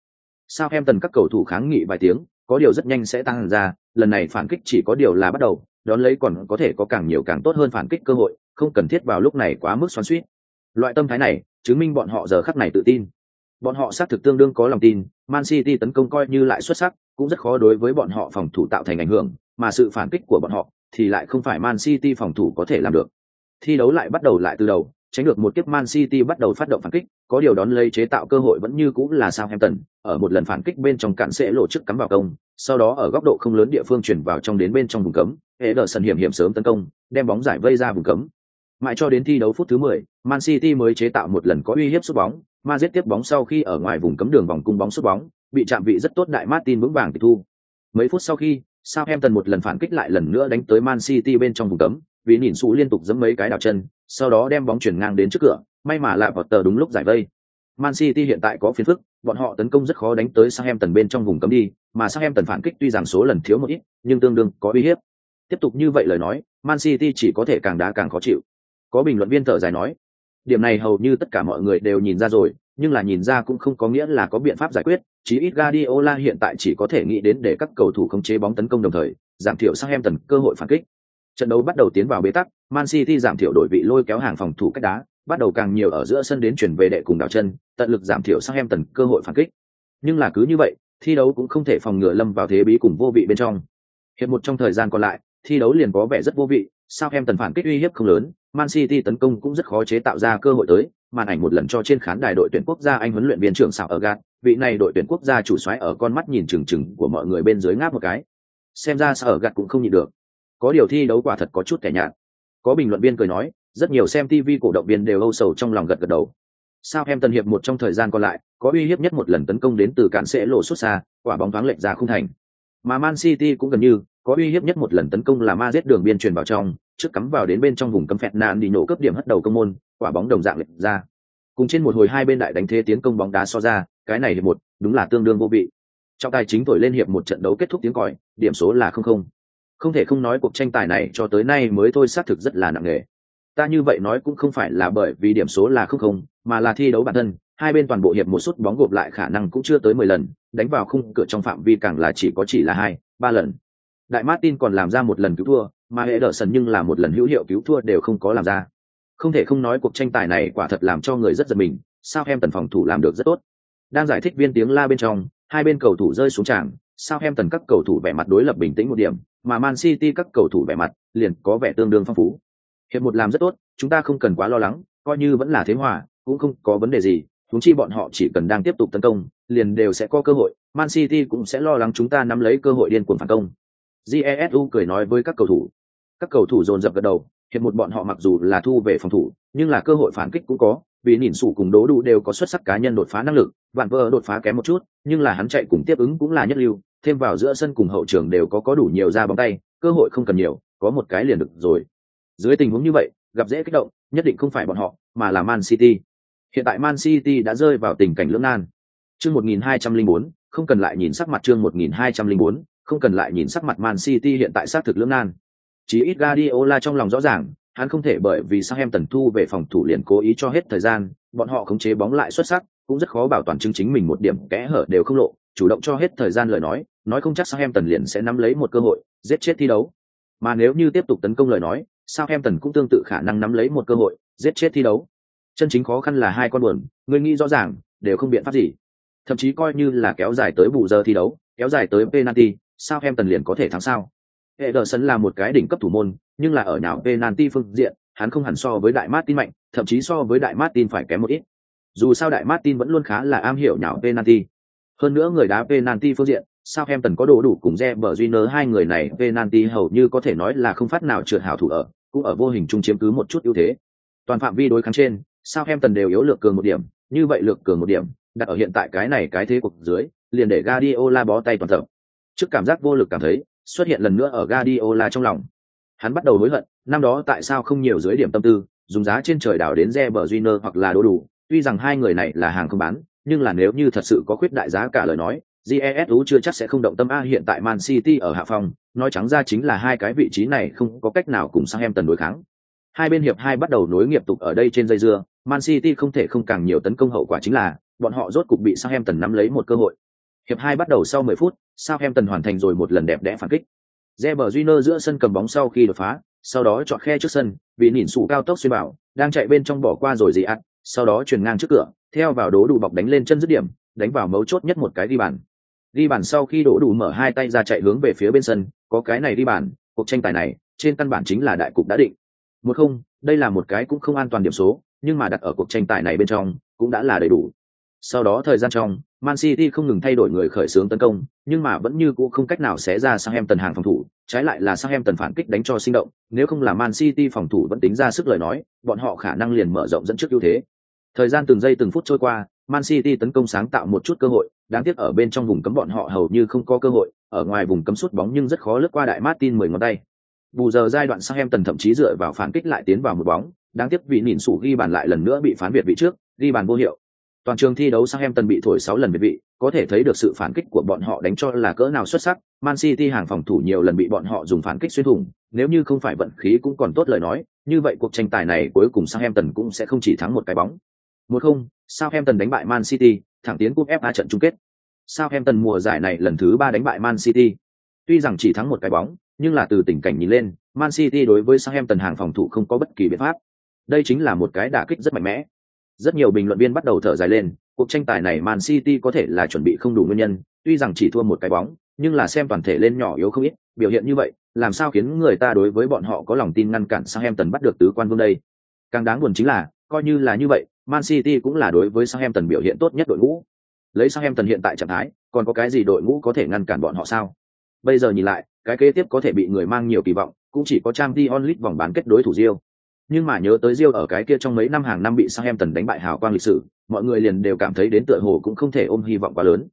Southampton các cầu thủ kháng nghị vài tiếng, có điều rất nhanh sẽ tăng ra, lần này phản kích chỉ có điều là bắt đầu, đón lấy còn có thể có càng nhiều càng tốt hơn phản kích cơ hội, không cần thiết vào lúc này quá mức xoắn suýt Loại tâm thái này, chứng minh bọn họ giờ khắc này tự tin. Bọn họ xác thực tương đương có lòng tin, Man City tấn công coi như lại xuất sắc, cũng rất khó đối với bọn họ phòng thủ tạo thành ảnh hưởng, mà sự phản kích của bọn họ thì lại không phải Man City phòng thủ có thể làm được. Thi đấu lại bắt đầu lại từ đầu, tránh được một kiếp Man City bắt đầu phát động phản kích, có điều đón lấy chế tạo cơ hội vẫn như cũng là Southampton, ở một lần phản kích bên trong cản sẽ lộ trước cắm vào công, sau đó ở góc độ không lớn địa phương chuyển vào trong đến bên trong vùng cấm, Ederson hiểm hiểm sớm tấn công, đem bóng giải vây ra vùng cấm. Mãi cho đến thi đấu phút thứ 10, Man City mới chế tạo một lần có uy hiếp sút bóng, Madrid tiếp bóng sau khi ở ngoài vùng cấm đường vòng cung bóng sút bóng, bị chạm vị rất tốt đại Martin vững vàng tịch thu. Mấy phút sau khi, Southampton một lần phản kích lại lần nữa đánh tới Man City bên trong vùng cấm, vì nhìn sụ liên tục giẫm mấy cái đảo chân, sau đó đem bóng chuyển ngang đến trước cửa, may mà là vọt tờ đúng lúc giải vây. Man City hiện tại có phiền phức, bọn họ tấn công rất khó đánh tới Southampton bên trong vùng cấm đi, mà Southampton phản kích tuy rằng số lần thiếu một ít, nhưng tương đương có uy hiếp. Tiếp tục như vậy lời nói, Man City chỉ có thể càng đá càng khó chịu. Có bình luận viên thở dài nói, điểm này hầu như tất cả mọi người đều nhìn ra rồi, nhưng là nhìn ra cũng không có nghĩa là có biện pháp giải quyết, chí ít Guardiola hiện tại chỉ có thể nghĩ đến để các cầu thủ khống chế bóng tấn công đồng thời, giảm thiểu Southampton cơ hội phản kích. Trận đấu bắt đầu tiến vào bế tắc, Man City giảm thiểu đội vị lôi kéo hàng phòng thủ cách đá, bắt đầu càng nhiều ở giữa sân đến chuyển về đệ cùng đảo chân, tận lực giảm thiểu Southampton cơ hội phản kích. Nhưng là cứ như vậy, thi đấu cũng không thể phòng ngừa lâm vào thế bí cùng vô vị bên trong. Hiệp một trong thời gian còn lại, thi đấu liền có vẻ rất vô vị, Southampton phản kích uy hiếp không lớn, Man City tấn công cũng rất khó chế tạo ra cơ hội tới, màn ảnh một lần cho trên khán đài đội tuyển quốc gia Anh huấn luyện viên trưởng xảo ở gạt, vị này đội tuyển quốc gia chủ soái ở con mắt nhìn chừng chừng của mọi người bên dưới ngáp một cái. Xem ra xảo ở gạt cũng không nhịn được. Có điều thi đấu quả thật có chút kẻ nhạt. Có bình luận viên cười nói, rất nhiều xem TV cổ động viên đều âu sầu trong lòng gật gật đầu. Sao em tần hiệp một trong thời gian còn lại, có uy hiếp nhất một lần tấn công đến từ cản sẽ lộ xuất xa, quả bóng thoáng lệch ra không thành. Mà Man City cũng gần như có uy hiếp nhất một lần tấn công là ma giết đường biên truyền vào trong, trước cắm vào đến bên trong vùng cấm phẹt nạn đi nổ cấp điểm hất đầu công môn, quả bóng đồng dạng lệch ra. Cùng trên một hồi hai bên đại đánh thế tiến công bóng đá so ra, cái này hiệp một, đúng là tương đương vô vị. Trọng tài chính thổi lên hiệp một trận đấu kết thúc tiếng còi, điểm số là không không. Không thể không nói cuộc tranh tài này cho tới nay mới thôi xác thực rất là nặng nề. Ta như vậy nói cũng không phải là bởi vì điểm số là không không, mà là thi đấu bản thân, hai bên toàn bộ hiệp một suất bóng gộp lại khả năng cũng chưa tới mười lần, đánh vào khung cửa trong phạm vi càng là chỉ có chỉ là hai, ba lần. Đại Martin còn làm ra một lần cứu thua, mà hệ đỡ sần nhưng là một lần hữu hiệu cứu thua đều không có làm ra. Không thể không nói cuộc tranh tài này quả thật làm cho người rất giật mình, sao em tần phòng thủ làm được rất tốt. Đang giải thích viên tiếng la bên trong, hai bên cầu thủ rơi xuống tràng, sao em tần các cầu thủ vẻ mặt đối lập bình tĩnh một điểm, mà Man City các cầu thủ vẻ mặt liền có vẻ tương đương phong phú. Hiệp một làm rất tốt, chúng ta không cần quá lo lắng, coi như vẫn là thế hòa, cũng không có vấn đề gì, chúng chi bọn họ chỉ cần đang tiếp tục tấn công, liền đều sẽ có cơ hội, Man City cũng sẽ lo lắng chúng ta nắm lấy cơ hội điên cuồng phản công. Jesu cười nói với các cầu thủ. Các cầu thủ dồn dập gật đầu, hiệp một bọn họ mặc dù là thu về phòng thủ, nhưng là cơ hội phản kích cũng có, vì nhìn sủ cùng đố đủ đều có xuất sắc cá nhân đột phá năng lực, vạn vơ đột phá kém một chút, nhưng là hắn chạy cùng tiếp ứng cũng là nhất lưu, thêm vào giữa sân cùng hậu trường đều có có đủ nhiều ra bóng tay, cơ hội không cần nhiều, có một cái liền được rồi. Dưới tình huống như vậy, gặp dễ kích động, nhất định không phải bọn họ, mà là Man City. Hiện tại Man City đã rơi vào tình cảnh lưỡng nan. Chương 1204, không cần lại nhìn sắc mặt chương 1204, không cần lại nhìn sắc mặt Man City hiện tại xác thực lưỡng nan. Chỉ ít Guardiola trong lòng rõ ràng, hắn không thể bởi vì Southampton thu về phòng thủ liền cố ý cho hết thời gian, bọn họ khống chế bóng lại xuất sắc, cũng rất khó bảo toàn chứng chính mình một điểm kẽ hở đều không lộ, chủ động cho hết thời gian lời nói, nói không chắc Southampton liền sẽ nắm lấy một cơ hội, giết chết thi đấu. Mà nếu như tiếp tục tấn công lời nói, Southampton cũng tương tự khả năng nắm lấy một cơ hội, giết chết thi đấu. Chân chính khó khăn là hai con buồn, người nghĩ rõ ràng, đều không biện pháp gì. Thậm chí coi như là kéo dài tới bù giờ thi đấu, kéo dài tới penalty, Southampton liền có thể thắng sao? Hệ đỡ sân là một cái đỉnh cấp thủ môn, nhưng là ở nhào penalty phương diện, hắn không hẳn so với đại Martin mạnh, thậm chí so với đại Martin phải kém một ít. Dù sao đại Martin vẫn luôn khá là am hiểu nhào penalty. Hơn nữa người đá penalty phương diện, sao em tần có đồ đủ cùng rẽ bờ Junior hai người này penalty hầu như có thể nói là không phát nào trượt hảo thủ ở, cũng ở vô hình trung chiếm cứ một chút ưu thế. Toàn phạm vi đối kháng trên, sao em tần đều yếu lược cường một điểm, như vậy lược cường một điểm, đặt ở hiện tại cái này cái thế cuộc dưới, liền để Guardiola bó tay toàn tập. Trước cảm giác vô lực cảm thấy, xuất hiện lần nữa ở Guardiola trong lòng. Hắn bắt đầu hối hận, năm đó tại sao không nhiều dưới điểm tâm tư, dùng giá trên trời đảo đến Reber Júnior hoặc là đủ đủ, tuy rằng hai người này là hàng không bán, nhưng là nếu như thật sự có khuyết đại giá cả lời nói, GESU chưa chắc sẽ không động tâm A hiện tại Man City ở hạ phòng, nói trắng ra chính là hai cái vị trí này không có cách nào cùng sang em tần đối kháng. Hai bên hiệp hai bắt đầu nối nghiệp tục ở đây trên dây dưa, Man City không thể không càng nhiều tấn công hậu quả chính là bọn họ rốt cục bị Southampton nắm lấy một cơ hội. Hiệp hai bắt đầu sau 10 phút, Southampton hoàn thành rồi một lần đẹp đẽ phản kích. Reber Júnior giữa sân cầm bóng sau khi đột phá, sau đó chọn khe trước sân, bị nhìn sụ cao tốc xuyên bảo, đang chạy bên trong bỏ qua rồi gì ạ, sau đó chuyển ngang trước cửa, theo vào đố đủ bọc đánh lên chân dứt điểm, đánh vào mấu chốt nhất một cái đi bàn. Đi bàn sau khi đổ đủ mở hai tay ra chạy hướng về phía bên sân, có cái này đi bàn, cuộc tranh tài này, trên căn bản chính là đại cục đã định. Một không, đây là một cái cũng không an toàn điểm số, nhưng mà đặt ở cuộc tranh tài này bên trong, cũng đã là đầy đủ. Sau đó thời gian trong, Man City không ngừng thay đổi người khởi xướng tấn công, nhưng mà vẫn như cũ không cách nào xé ra Southampton hàng phòng thủ, trái lại là Southampton phản kích đánh cho sinh động, nếu không là Man City phòng thủ vẫn tính ra sức lời nói, bọn họ khả năng liền mở rộng dẫn trước ưu thế. Thời gian từng giây từng phút trôi qua, Man City tấn công sáng tạo một chút cơ hội, đáng tiếc ở bên trong vùng cấm bọn họ hầu như không có cơ hội, ở ngoài vùng cấm sút bóng nhưng rất khó lướt qua đại Martin mười ngón tay. Bù giờ giai đoạn Southampton thậm chí dựa vào phản kích lại tiến vào một bóng, đáng tiếc vì nhìn sủ ghi bàn lại lần nữa bị phán biệt vị trước, ghi bàn vô hiệu. Toàn trường thi đấu Southampton bị thổi 6 lần biệt vị, có thể thấy được sự phản kích của bọn họ đánh cho là cỡ nào xuất sắc. Man City hàng phòng thủ nhiều lần bị bọn họ dùng phản kích xuyên thủng, nếu như không phải vận khí cũng còn tốt lời nói, như vậy cuộc tranh tài này cuối cùng Southampton cũng sẽ không chỉ thắng một cái bóng. Một không, Southampton đánh bại Man City, thẳng tiến cúp FA trận chung kết. Southampton mùa giải này lần thứ ba đánh bại Man City. Tuy rằng chỉ thắng một cái bóng, nhưng là từ tình cảnh nhìn lên, Man City đối với Southampton hàng phòng thủ không có bất kỳ biện pháp. Đây chính là một cái đả kích rất mạnh mẽ. Rất nhiều bình luận viên bắt đầu thở dài lên, cuộc tranh tài này Man City có thể là chuẩn bị không đủ nguyên nhân, tuy rằng chỉ thua một cái bóng, nhưng là xem toàn thể lên nhỏ yếu không ít, biểu hiện như vậy, làm sao khiến người ta đối với bọn họ có lòng tin ngăn cản Southampton bắt được tứ quan vương đây. Càng đáng buồn chính là, coi như là như vậy, Man City cũng là đối với Southampton biểu hiện tốt nhất đội ngũ. Lấy Southampton hiện tại trạng thái, còn có cái gì đội ngũ có thể ngăn cản bọn họ sao? Bây giờ nhìn lại, cái kế tiếp có thể bị người mang nhiều kỳ vọng, cũng chỉ có Champions League vòng bán kết đối thủ Real. Nhưng mà nhớ tới Diêu ở cái kia trong mấy năm hàng năm bị Southampton đánh bại hào quang lịch sử, mọi người liền đều cảm thấy đến tựa hồ cũng không thể ôm hy vọng quá lớn.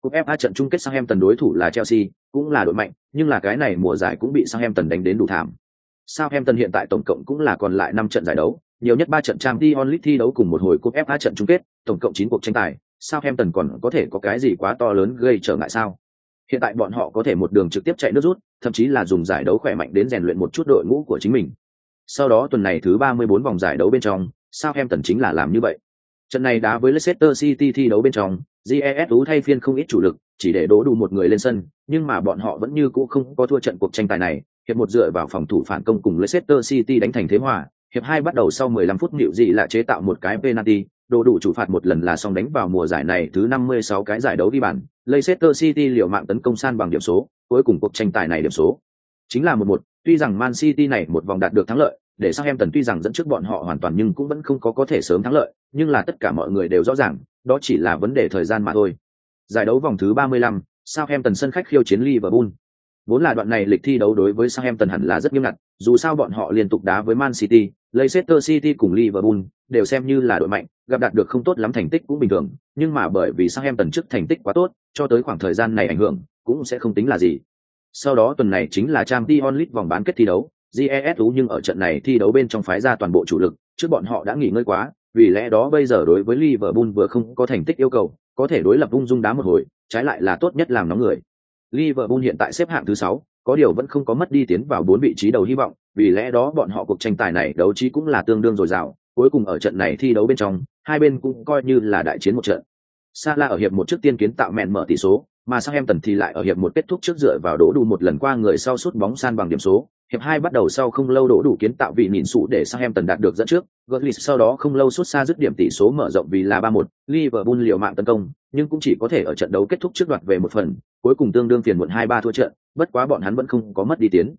Cúp FA trận chung kết Southampton đối thủ là Chelsea, cũng là đội mạnh, nhưng là cái này mùa giải cũng bị Southampton đánh đến đủ thảm. Southampton hiện tại tổng cộng cũng là còn lại 5 trận giải đấu, nhiều nhất 3 trận Champions League thi đấu cùng một hồi cúp FA trận chung kết, tổng cộng 9 cuộc tranh tài, Southampton còn có thể có cái gì quá to lớn gây trở ngại sao? Hiện tại bọn họ có thể một đường trực tiếp chạy nước rút, thậm chí là dùng giải đấu khỏe mạnh đến rèn luyện một chút đội ngũ của chính mình. Sau đó tuần này thứ 34 vòng giải đấu bên trong, Southampton chính là làm như vậy. Trận này đá với Leicester City thi đấu bên trong, GESU thay phiên không ít chủ lực, chỉ để đố đủ một người lên sân, nhưng mà bọn họ vẫn như cũ không có thua trận cuộc tranh tài này, hiệp một dựa vào phòng thủ phản công cùng Leicester City đánh thành thế hòa, hiệp hai bắt đầu sau 15 phút nịu gì là chế tạo một cái penalty, đồ đủ chủ phạt một lần là xong đánh vào mùa giải này thứ 56 cái giải đấu ghi bàn, Leicester City liều mạng tấn công san bằng điểm số, cuối cùng cuộc tranh tài này điểm số chính là một một. Tuy rằng Man City này một vòng đạt được thắng lợi, để sang em tần tuy rằng dẫn trước bọn họ hoàn toàn nhưng cũng vẫn không có có thể sớm thắng lợi, nhưng là tất cả mọi người đều rõ ràng, đó chỉ là vấn đề thời gian mà thôi. Giải đấu vòng thứ 35, Southampton sân khách khiêu chiến Liverpool. Vốn là đoạn này lịch thi đấu đối với Southampton hẳn là rất nghiêm ngặt, dù sao bọn họ liên tục đá với Man City, Leicester City cùng Liverpool đều xem như là đội mạnh, gặp đạt được không tốt lắm thành tích cũng bình thường, nhưng mà bởi vì Southampton trước thành tích quá tốt, cho tới khoảng thời gian này ảnh hưởng, cũng sẽ không tính là gì. Sau đó tuần này chính là Champions League vòng bán kết thi đấu, GESU nhưng ở trận này thi đấu bên trong phái ra toàn bộ chủ lực, trước bọn họ đã nghỉ ngơi quá, vì lẽ đó bây giờ đối với Liverpool vừa không có thành tích yêu cầu, có thể đối lập ung dung đá một hồi, trái lại là tốt nhất làm nóng người. Liverpool hiện tại xếp hạng thứ sáu, có điều vẫn không có mất đi tiến vào bốn vị trí đầu hy vọng, vì lẽ đó bọn họ cuộc tranh tài này đấu trí cũng là tương đương dồi dào, cuối cùng ở trận này thi đấu bên trong, hai bên cũng coi như là đại chiến một trận. Salah ở hiệp một trước tiên kiến tạo mẹn mở tỷ số, mà Sang Em Tần thì lại ở hiệp một kết thúc trước dựa vào đổ đủ một lần qua người sau sút bóng san bằng điểm số. Hiệp hai bắt đầu sau không lâu đổ đủ kiến tạo vị nhìn sụ để Sang Em Tần đạt được dẫn trước, Götze sau đó không lâu sút xa dứt điểm tỷ số mở rộng vì là 3-1, Liverpool liều mạng tấn công, nhưng cũng chỉ có thể ở trận đấu kết thúc trước đoạt về một phần, cuối cùng tương đương phiền muộn 2-3 thua trận, bất quá bọn hắn vẫn không có mất đi tiến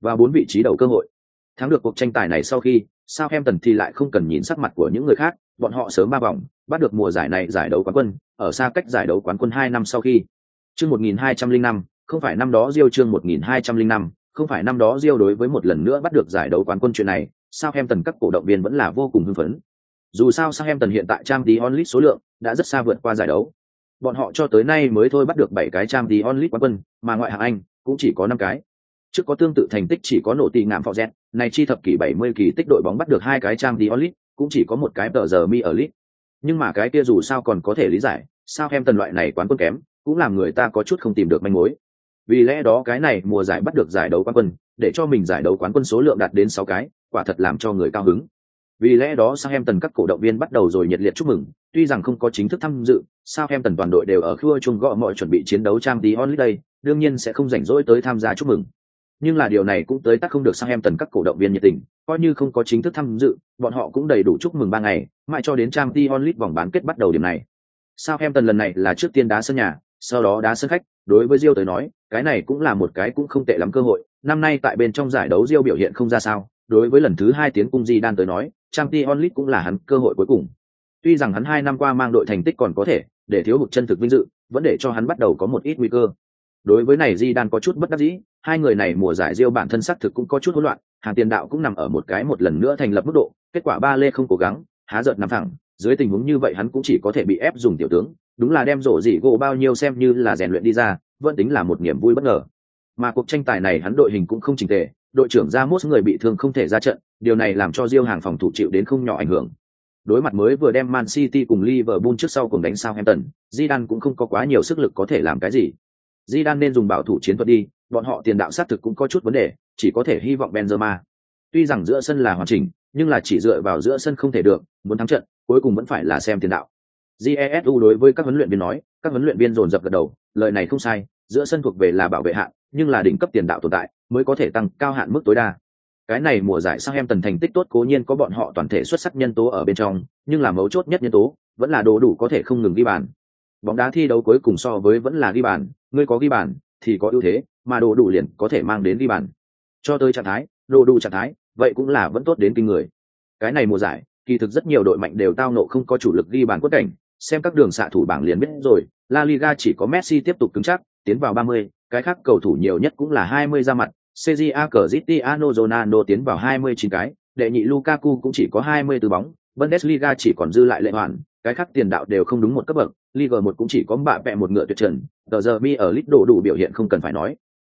và bốn vị trí đầu cơ hội. Thắng được cuộc tranh tài này sau khi, Southampton thì lại không cần nhìn sắc mặt của những người khác, bọn họ sớm ba vòng, bắt được mùa giải này giải đấu quán quân, ở xa cách giải đấu quán quân hai năm sau khi. Chương 1205, không phải năm đó diêu chương 1205, không phải năm đó diêu đối với một lần nữa bắt được giải đấu quán quân chuyện này, Southampton các cổ động viên vẫn là vô cùng hưng phấn. Dù sao Southampton hiện tại trang Dion League số lượng đã rất xa vượt qua giải đấu. Bọn họ cho tới nay mới thôi bắt được 7 cái trang Dion League quán quân, mà ngoại hạng Anh cũng chỉ có 5 cái. Trước có tương tự thành tích chỉ có nổ tì ngạm phò Z, này chi thập kỷ 70 kỳ tích đội bóng bắt được hai cái trang Dion League, cũng chỉ có một cái tờ giờ mi ở League. Nhưng mà cái kia dù sao còn có thể lý giải, sao em tần loại này quán quân kém, cũng làm người ta có chút không tìm được manh mối. Vì lẽ đó cái này mùa giải bắt được giải đấu quán quân, để cho mình giải đấu quán quân số lượng đạt đến 6 cái, quả thật làm cho người cao hứng. Vì lẽ đó Southampton các cổ động viên bắt đầu rồi nhiệt liệt chúc mừng, tuy rằng không có chính thức tham dự, Southampton toàn đội đều ở khu chung gõ mọi chuẩn bị chiến đấu trang tí onlit đây, đương nhiên sẽ không rảnh rỗi tới tham gia chúc mừng. Nhưng là điều này cũng tới tác không được Southampton các cổ động viên nhiệt tình, coi như không có chính thức tham dự, bọn họ cũng đầy đủ chúc mừng ba ngày, mãi cho đến trang tí onlit vòng bán kết bắt đầu điểm này. Southampton lần này là trước tiên đá sân nhà, sau đó đá sân khách, đối với Diêu tới nói, cái này cũng là một cái cũng không tệ lắm cơ hội. Năm nay tại bên trong giải đấu Diêu biểu hiện không ra sao, đối với lần thứ hai tiến cung Di Đan tới nói, Champions onlit cũng là hắn cơ hội cuối cùng. Tuy rằng hắn hai năm qua mang đội thành tích còn có thể, để thiếu hụt chân thực vinh dự, vẫn để cho hắn bắt đầu có một ít nguy cơ. Đối với này Di Đan có chút bất đắc dĩ, hai người này mùa giải Diêu bản thân xác thực cũng có chút hỗn loạn, hàng tiền đạo cũng nằm ở một cái một lần nữa thành lập mức độ, kết quả ba lê không cố gắng, há giận nằm thẳng, dưới tình huống như vậy hắn cũng chỉ có thể bị ép dùng tiểu tướng, đúng là đem rổ gì gỗ bao nhiêu xem như là rèn luyện đi ra, vẫn tính là một niềm vui bất ngờ. Mà cuộc tranh tài này hắn đội hình cũng không chỉnh tề, đội trưởng ra mốt người bị thương không thể ra trận, điều này làm cho riêng hàng phòng thủ chịu đến không nhỏ ảnh hưởng. Đối mặt mới vừa đem Man City cùng Liverpool trước sau cùng đánh Southampton, Zidane cũng không có quá nhiều sức lực có thể làm cái gì. Zidane nên dùng bảo thủ chiến thuật đi, bọn họ tiền đạo sát thực cũng có chút vấn đề, chỉ có thể hy vọng Benzema. Tuy rằng giữa sân là hoàn chỉnh, nhưng là chỉ dựa vào giữa sân không thể được, muốn thắng trận, cuối cùng vẫn phải là xem tiền đạo. Jesu đối với các huấn luyện viên nói, các huấn luyện viên dồn dập gật đầu, lời này không sai, giữa sân thuộc về là bảo vệ hạn, nhưng là đỉnh cấp tiền đạo tồn tại, mới có thể tăng cao hạn mức tối đa. Cái này mùa giải sang em tần thành tích tốt cố nhiên có bọn họ toàn thể xuất sắc nhân tố ở bên trong, nhưng là mấu chốt nhất nhân tố, vẫn là đồ đủ có thể không ngừng ghi bàn. Bóng đá thi đấu cuối cùng so với vẫn là ghi bàn, ngươi có ghi bàn thì có ưu thế, mà đồ đủ liền có thể mang đến ghi bàn. Cho tới trạng thái, đồ đủ trạng thái, vậy cũng là vẫn tốt đến kinh người. Cái này mùa giải, kỳ thực rất nhiều đội mạnh đều tao nộ không có chủ lực ghi bàn quất cảnh, xem các đường xạ thủ bảng liền biết rồi, La Liga chỉ có Messi tiếp tục cứng chắc, tiến vào 30, cái khác cầu thủ nhiều nhất cũng là 20 ra mặt, CJA Cristiano Ronaldo tiến vào 29 cái, đệ nhị Lukaku cũng chỉ có 20 từ bóng, Bundesliga chỉ còn dư lại lệ hoàn, cái khác tiền đạo đều không đúng một cấp bậc, Liga 1 cũng chỉ có bạ bẹ một ngựa tuyệt trần, tờ giờ mi ở lít đổ đủ biểu hiện không cần phải nói.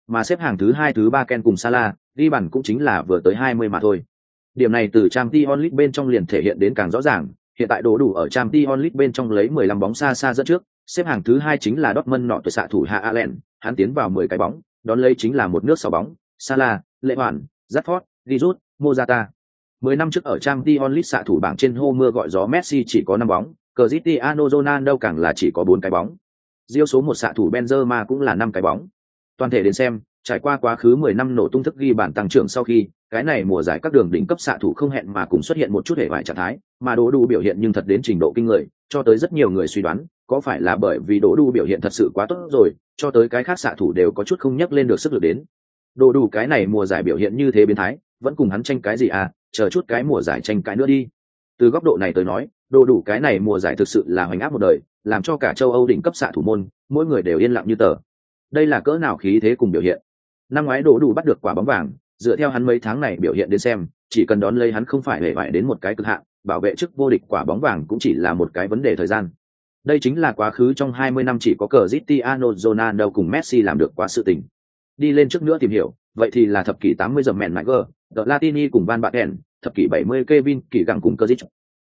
Mà xếp hàng thứ hai thứ ba Ken cùng Salah, đi bản cũng chính là vừa tới 20 mà thôi. Điểm này từ Trang Tion League bên trong liền thể hiện đến càng rõ ràng, hiện tại đồ đủ ở Champions League bên trong lấy 15 bóng xa xa dẫn trước, xếp hàng thứ hai chính là Dortmund nọ tuổi xạ thủ Hạ Allen, hắn tiến vào 10 cái bóng, đón lấy chính là một nước sáu bóng, Salah, Lệ Hoàn, Rashford, Giroud, Mozata. 10 năm trước ở Champions League xạ thủ bảng trên hô mưa gọi gió Messi chỉ có 5 bóng, Cristiano Ronaldo càng là chỉ có 4 cái bóng. Diêu số một xạ thủ Benzema cũng là 5 cái bóng. Toàn thể đến xem, trải qua quá khứ 10 năm nổ tung thức ghi bản tăng trưởng sau khi, cái này mùa giải các đường đỉnh cấp xạ thủ không hẹn mà cùng xuất hiện một chút hệ vải trạng thái, mà Đỗ Đủ biểu hiện nhưng thật đến trình độ kinh người, cho tới rất nhiều người suy đoán, có phải là bởi vì Đỗ Đủ biểu hiện thật sự quá tốt rồi, cho tới cái khác xạ thủ đều có chút không nhấc lên được sức lực đến. Đỗ Đủ cái này mùa giải biểu hiện như thế biến thái, vẫn cùng hắn tranh cái gì à, chờ chút cái mùa giải tranh cái nữa đi. Từ góc độ này tới nói, Đỗ Đủ cái này mùa giải thực sự là hoành áp một đời, làm cho cả châu Âu đỉnh cấp xạ thủ môn, mỗi người đều yên lặng như tờ. Đây là cỡ nào khí thế cùng biểu hiện. Năm ngoái Đỗ Đủ bắt được quả bóng vàng, dựa theo hắn mấy tháng này biểu hiện đến xem, chỉ cần đón lấy hắn không phải hề vải đến một cái cực hạn, bảo vệ chức vô địch quả bóng vàng cũng chỉ là một cái vấn đề thời gian. Đây chính là quá khứ trong 20 năm chỉ có Cristiano Ronaldo cùng Messi làm được quá sự tình. Đi lên trước nữa tìm hiểu, vậy thì là thập kỷ 80 dầm mẹn Niger, The Latini cùng Van Baten, thập kỷ 70 Kevin kỳ gặng cùng Cristiano.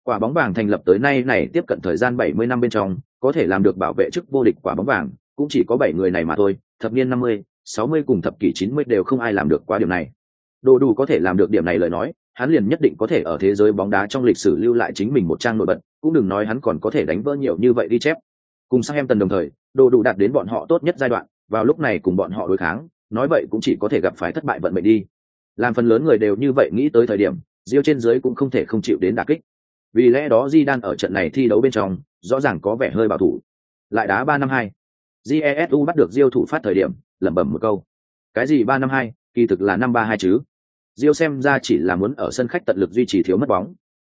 Quả bóng vàng thành lập tới nay này tiếp cận thời gian 70 năm bên trong, có thể làm được bảo vệ chức vô địch quả bóng vàng, cũng chỉ có 7 người này mà thôi, thập niên 50, 60 cùng thập kỷ 90 đều không ai làm được qua điều này. Đồ đủ có thể làm được điểm này lời nói, hắn liền nhất định có thể ở thế giới bóng đá trong lịch sử lưu lại chính mình một trang nổi bật, cũng đừng nói hắn còn có thể đánh vỡ nhiều như vậy đi chép. Cùng sang em tần đồng thời, đồ đủ đạt đến bọn họ tốt nhất giai đoạn, vào lúc này cùng bọn họ đối kháng, nói vậy cũng chỉ có thể gặp phải thất bại vận mệnh đi. Làm phần lớn người đều như vậy nghĩ tới thời điểm, Diêu trên dưới cũng không thể không chịu đến đả kích. Vì lẽ đó Di đang ở trận này thi đấu bên trong, rõ ràng có vẻ hơi bảo thủ. Lại đá ba năm hai, Jesu bắt được Diêu thủ phát thời điểm, lẩm bẩm một câu. Cái gì ba năm hai, kỳ thực là năm ba hai chứ? Diêu xem ra chỉ là muốn ở sân khách tận lực duy trì thiếu mất bóng.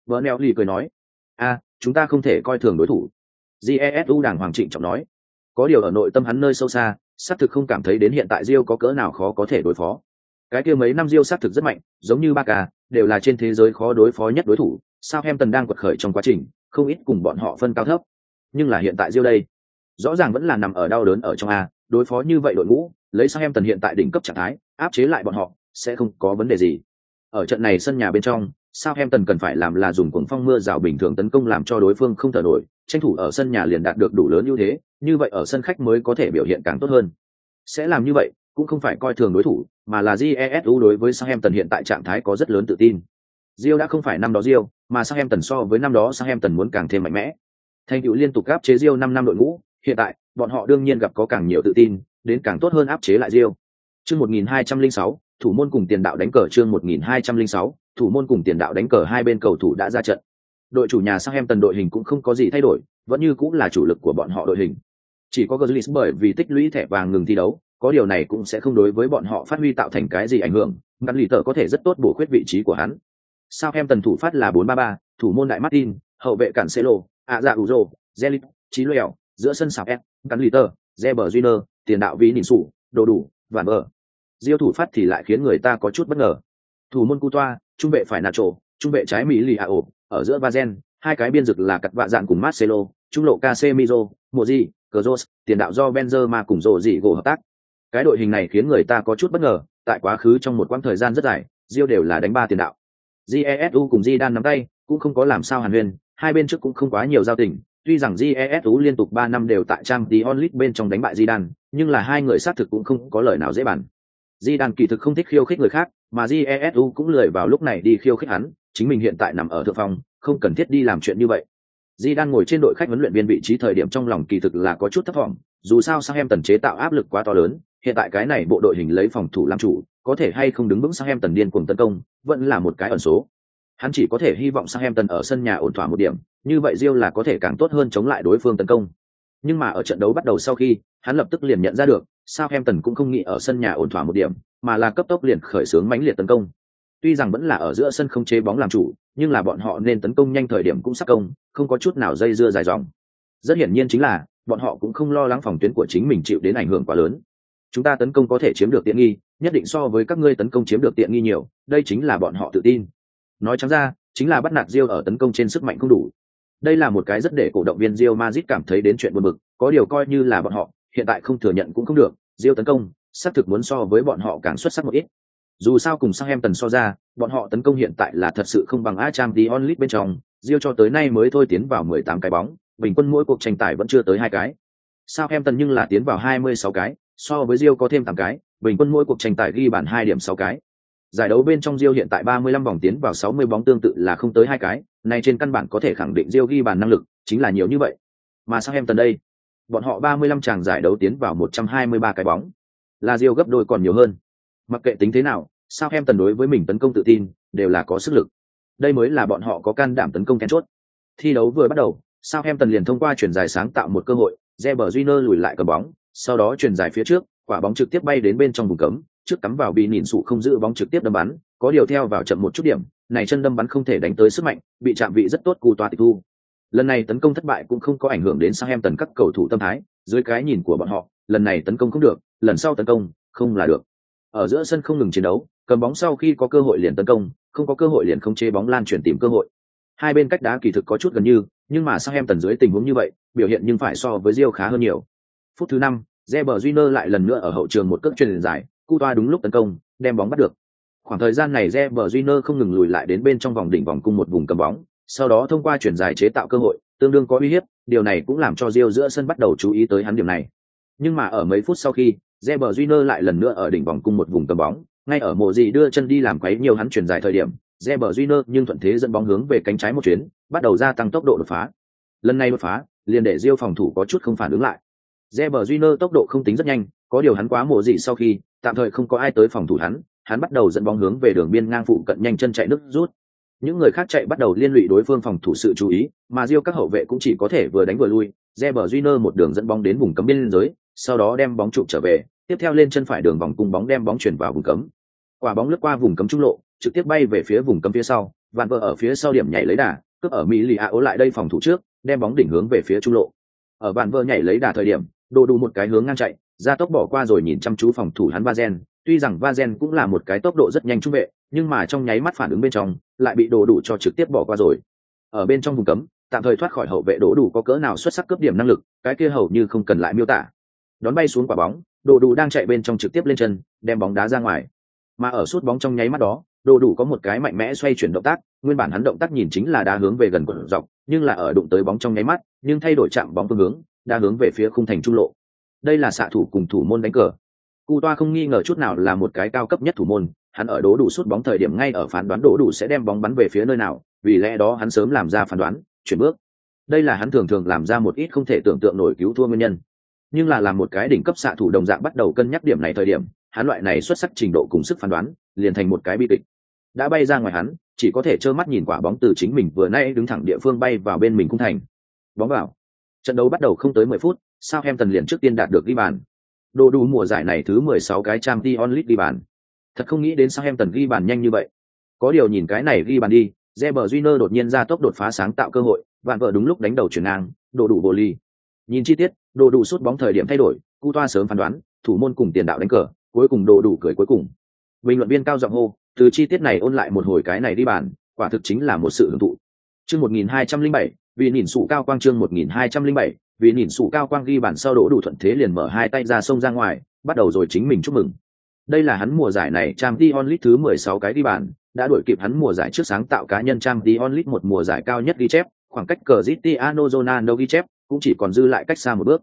Vợ neo lì cười nói, a, chúng ta không thể coi thường đối thủ. Jesu đàng hoàng trịnh trọng nói, có điều ở nội tâm hắn nơi sâu xa, xác thực không cảm thấy đến hiện tại Diêu có cỡ nào khó có thể đối phó. Cái kia mấy năm Diêu xác thực rất mạnh, giống như Barca, đều là trên thế giới khó đối phó nhất đối thủ. Sao Southampton đang quật khởi trong quá trình, không ít cùng bọn họ phân cao thấp. Nhưng là hiện tại Diêu đây, rõ ràng vẫn là nằm ở đau đớn ở trong a, đối phó như vậy đội ngũ, lấy sang em tần hiện tại đỉnh cấp trạng thái, áp chế lại bọn họ, sẽ không có vấn đề gì. Ở trận này sân nhà bên trong, sao em tần cần phải làm là dùng cuồng phong mưa rào bình thường tấn công làm cho đối phương không thở nổi, tranh thủ ở sân nhà liền đạt được đủ lớn ưu thế, như vậy ở sân khách mới có thể biểu hiện càng tốt hơn. Sẽ làm như vậy, cũng không phải coi thường đối thủ, mà là Jesu đối với sang em tần hiện tại trạng thái có rất lớn tự tin. Rio đã không phải năm đó Rio, mà Southampton so với năm đó Southampton muốn càng thêm mạnh mẽ. Thành tựu liên tục áp chế Rio 5 năm đội ngũ, hiện tại, bọn họ đương nhiên gặp có càng nhiều tự tin, đến càng tốt hơn áp chế lại Rio. Chương 1206, thủ môn cùng tiền đạo đánh cờ chương 1206, thủ môn cùng tiền đạo đánh cờ hai bên cầu thủ đã ra trận. Đội chủ nhà Southampton đội hình cũng không có gì thay đổi, vẫn như cũng là chủ lực của bọn họ đội hình. Chỉ có Gullis bởi vì tích lũy thẻ vàng ngừng thi đấu, có điều này cũng sẽ không đối với bọn họ phát huy tạo thành cái gì ảnh hưởng, ngắn lì tờ có thể rất tốt bổ khuyết vị trí của hắn. Southampton thủ phát là 4-3-3, thủ môn đại Martin, hậu vệ cản Celo, ạ dạ Uzo, Zelit, Chí lèo giữa sân sạp ép ngắn lì tờ, Zeber Junior, tiền đạo Vĩ Nịnh Sủ, đồ đủ, và vợ. Diêu thủ phát thì lại khiến người ta có chút bất ngờ. Thủ môn Coutoa, trung vệ phải Nacho, trung vệ trái Mỹ Lì ổ, ở giữa Vazen, hai cái biên dực là cặt vạ dạn cùng Marcelo, trung lộ Casemiro, Moji, Kroos, tiền đạo do Benzema cùng rồ dị gỗ hợp tác. Cái đội hình này khiến người ta có chút bất ngờ, tại quá khứ trong một quãng thời gian rất dài, diêu đều là đánh ba tiền đạo. Jesu cùng di đan nắm tay, cũng không có làm sao hàn huyền, hai bên trước cũng không quá nhiều giao tình. Tuy rằng Jesu liên tục ba năm đều tại Champions League bên trong đánh bại Zidane, nhưng là hai người sát thực cũng không có lời nào dễ bàn. Zidane kỳ thực không thích khiêu khích người khác, mà Jesu cũng lười vào lúc này đi khiêu khích hắn, chính mình hiện tại nằm ở thượng phòng, không cần thiết đi làm chuyện như vậy. Zidane ngồi trên đội khách huấn luyện viên vị trí thời điểm trong lòng kỳ thực là có chút thất vọng, dù sao sang em tần chế tạo áp lực quá to lớn, hiện tại cái này bộ đội hình lấy phòng thủ làm chủ, có thể hay không đứng vững sang em tần điên cuồng tấn công, vẫn là một cái ẩn số. Hắn chỉ có thể hy vọng sang em tần ở sân nhà ổn thỏa một điểm, như vậy diêu là có thể càng tốt hơn chống lại đối phương tấn công. Nhưng mà ở trận đấu bắt đầu sau khi, hắn lập tức liền nhận ra được, Southampton cũng không nghĩ ở sân nhà ổn thỏa một điểm, mà là cấp tốc liền khởi xướng mãnh liệt tấn công. Tuy rằng vẫn là ở giữa sân không chế bóng làm chủ, nhưng là bọn họ nên tấn công nhanh thời điểm cũng sắp công, không có chút nào dây dưa dài dòng. Rất hiển nhiên chính là, bọn họ cũng không lo lắng phòng tuyến của chính mình chịu đến ảnh hưởng quá lớn. Chúng ta tấn công có thể chiếm được tiện nghi, nhất định so với các ngươi tấn công chiếm được tiện nghi nhiều, đây chính là bọn họ tự tin. Nói trắng ra, chính là bắt nạt diêu ở tấn công trên sức mạnh không đủ. Đây là một cái rất để cổ động viên Real Madrid cảm thấy đến chuyện buồn bực, có điều coi như là bọn họ, hiện tại không thừa nhận cũng không được, Real tấn công, xác thực muốn so với bọn họ càng xuất sắc một ít. Dù sao cùng sang em tần so ra, bọn họ tấn công hiện tại là thật sự không bằng Acham Dion League bên trong, Real cho tới nay mới thôi tiến vào 18 cái bóng, bình quân mỗi cuộc tranh tài vẫn chưa tới hai cái. Sao em tần nhưng là tiến vào 26 cái, so với Real có thêm 8 cái, bình quân mỗi cuộc tranh tài ghi bàn 2 điểm 6 cái. Giải đấu bên trong Rio hiện tại 35 vòng tiến vào 60 bóng tương tự là không tới hai cái, này trên căn bản có thể khẳng định Rio ghi bàn năng lực, chính là nhiều như vậy. Mà sang em tần đây, bọn họ 35 chàng giải đấu tiến vào 123 cái bóng, là Rio gấp đôi còn nhiều hơn. Mặc kệ tính thế nào, sao em tần đối với mình tấn công tự tin, đều là có sức lực. Đây mới là bọn họ có can đảm tấn công then chốt. Thi đấu vừa bắt đầu, sao em tần liền thông qua chuyển dài sáng tạo một cơ hội, Reber Júnior lùi lại cầm bóng, sau đó chuyển dài phía trước, quả bóng trực tiếp bay đến bên trong vùng cấm, trước cắm vào bị nhìn sụ không giữ bóng trực tiếp đâm bắn, có điều theo vào chậm một chút điểm, này chân đâm bắn không thể đánh tới sức mạnh, bị chạm vị rất tốt cù toa tịch thu. Lần này tấn công thất bại cũng không có ảnh hưởng đến sang em tần các cầu thủ tâm thái, dưới cái nhìn của bọn họ, lần này tấn công không được, lần sau tấn công không là được. Ở giữa sân không ngừng chiến đấu, cầm bóng sau khi có cơ hội liền tấn công, không có cơ hội liền không chế bóng lan truyền tìm cơ hội. Hai bên cách đá kỳ thực có chút gần như, nhưng mà sang em tần dưới tình huống như vậy, biểu hiện nhưng phải so với Rio khá hơn nhiều. Phút thứ năm, Reber Júnior lại lần nữa ở hậu trường một cước truyền dài, Cu toa đúng lúc tấn công, đem bóng bắt được. Khoảng thời gian này Reber Júnior không ngừng lùi lại đến bên trong vòng đỉnh vòng cung một vùng cầm bóng, sau đó thông qua chuyển dài chế tạo cơ hội, tương đương có uy hiếp, điều này cũng làm cho Rio giữa sân bắt đầu chú ý tới hắn điểm này. Nhưng mà ở mấy phút sau khi, Reber Júnior lại lần nữa ở đỉnh vòng cung một vùng cầm bóng, ngay ở mộ gì đưa chân đi làm quấy nhiều hắn chuyển dài thời điểm, Reber Júnior nhưng thuận thế dẫn bóng hướng về cánh trái một chuyến, bắt đầu gia tăng tốc độ đột phá. Lần này đột phá, liền để Rio phòng thủ có chút không phản ứng lại. Reber Júnior tốc độ không tính rất nhanh, có điều hắn quá mộ gì sau khi, tạm thời không có ai tới phòng thủ hắn, hắn bắt đầu dẫn bóng hướng về đường biên ngang phụ cận nhanh chân chạy nước rút. Những người khác chạy bắt đầu liên lụy đối phương phòng thủ sự chú ý, mà riêu các hậu vệ cũng chỉ có thể vừa đánh vừa lui. Reber Júnior một đường dẫn bóng đến vùng cấm biên giới, sau đó đem bóng trụ trở về, tiếp theo lên chân phải đường vòng cung bóng đem bóng chuyển vào vùng cấm. Quả bóng lướt qua vùng cấm trung lộ, trực tiếp bay về phía vùng cấm phía sau, Vạn Vợ ở phía sau điểm nhảy lấy đà, cướp ở Mỹ Lì A ố lại đây phòng thủ trước, đem bóng đỉnh hướng về phía trung lộ. Ở Vạn Vợ nhảy lấy đà thời điểm, đồ đủ một cái hướng ngang chạy, ra tốc bỏ qua rồi nhìn chăm chú phòng thủ hắn Vazen, tuy rằng Vazen cũng là một cái tốc độ rất nhanh trung vệ, nhưng mà trong nháy mắt phản ứng bên trong, lại bị đồ đủ cho trực tiếp bỏ qua rồi. Ở bên trong vùng cấm, tạm thời thoát khỏi hậu vệ đổ đủ có cỡ nào xuất sắc cướp điểm năng lực, cái kia hầu như không cần lại miêu tả. Đón bay xuống quả bóng, đồ đủ đang chạy bên trong trực tiếp lên chân, đem bóng đá ra ngoài. Mà ở suốt bóng trong nháy mắt đó, đồ đủ có một cái mạnh mẽ xoay chuyển động tác, nguyên bản hắn động tác nhìn chính là đá hướng về gần của dọc, nhưng là ở đụng tới bóng trong nháy mắt, nhưng thay đổi chạm bóng phương hướng, đá hướng về phía khung thành trung lộ đây là xạ thủ cùng thủ môn đánh cờ cu toa không nghi ngờ chút nào là một cái cao cấp nhất thủ môn hắn ở đố đủ suốt bóng thời điểm ngay ở phán đoán đố đủ sẽ đem bóng bắn về phía nơi nào, vì lẽ đó hắn sớm làm ra phán đoán, chuyển bước. Đây là hắn thường thường làm ra một ít không thể tưởng tượng nổi cứu thua nguyên nhân. Nhưng là làm một cái đỉnh cấp xạ thủ đồng dạng bắt đầu cân nhắc điểm này thời điểm, hắn loại này xuất sắc trình độ cùng sức phán đoán, liền thành một cái bi kịch. Đã bay ra ngoài hắn, chỉ có thể trơ mắt nhìn quả bóng từ chính mình vừa nãy đứng thẳng địa phương bay vào bên mình cung thành. Bóng vào. Trận đấu bắt đầu không tới mười phút, Sao Southampton liền trước tiên đạt được ghi bàn. Đồ đủ mùa giải này thứ mười sáu cái Champions League ghi bàn. Thật không nghĩ đến Sao Southampton ghi bàn nhanh như vậy. Có điều nhìn cái này ghi bàn đi, Reber Júnior đột nhiên ra tốc đột phá sáng tạo cơ hội, vạn vợ đúng lúc đánh đầu chuyển ngang, đồ đủ vô ly. Nhìn chi tiết, đồ đủ sút bóng thời điểm thay đổi, Cu Toa sớm phán đoán, thủ môn cùng tiền đạo đánh cờ, cuối cùng đồ đủ cười cuối cùng. Bình luận viên cao giọng hô, từ chi tiết này ôn lại một hồi cái này đi bàn, quả thực chính là một sự hưởng thụ. Chương 1207, vì nhìn sụ cao quang chương 1207, vì nhìn sụ cao quang ghi bản sau đổ đủ thuận thế liền mở hai tay ra sông ra ngoài, bắt đầu rồi chính mình chúc mừng. Đây là hắn mùa giải này trang League thứ 16 cái ghi bàn, đã đuổi kịp hắn mùa giải trước sáng tạo cá nhân trang League một mùa giải cao nhất ghi chép, khoảng cách Cristiano Ronaldo ghi chép, cũng chỉ còn dư lại cách xa một bước.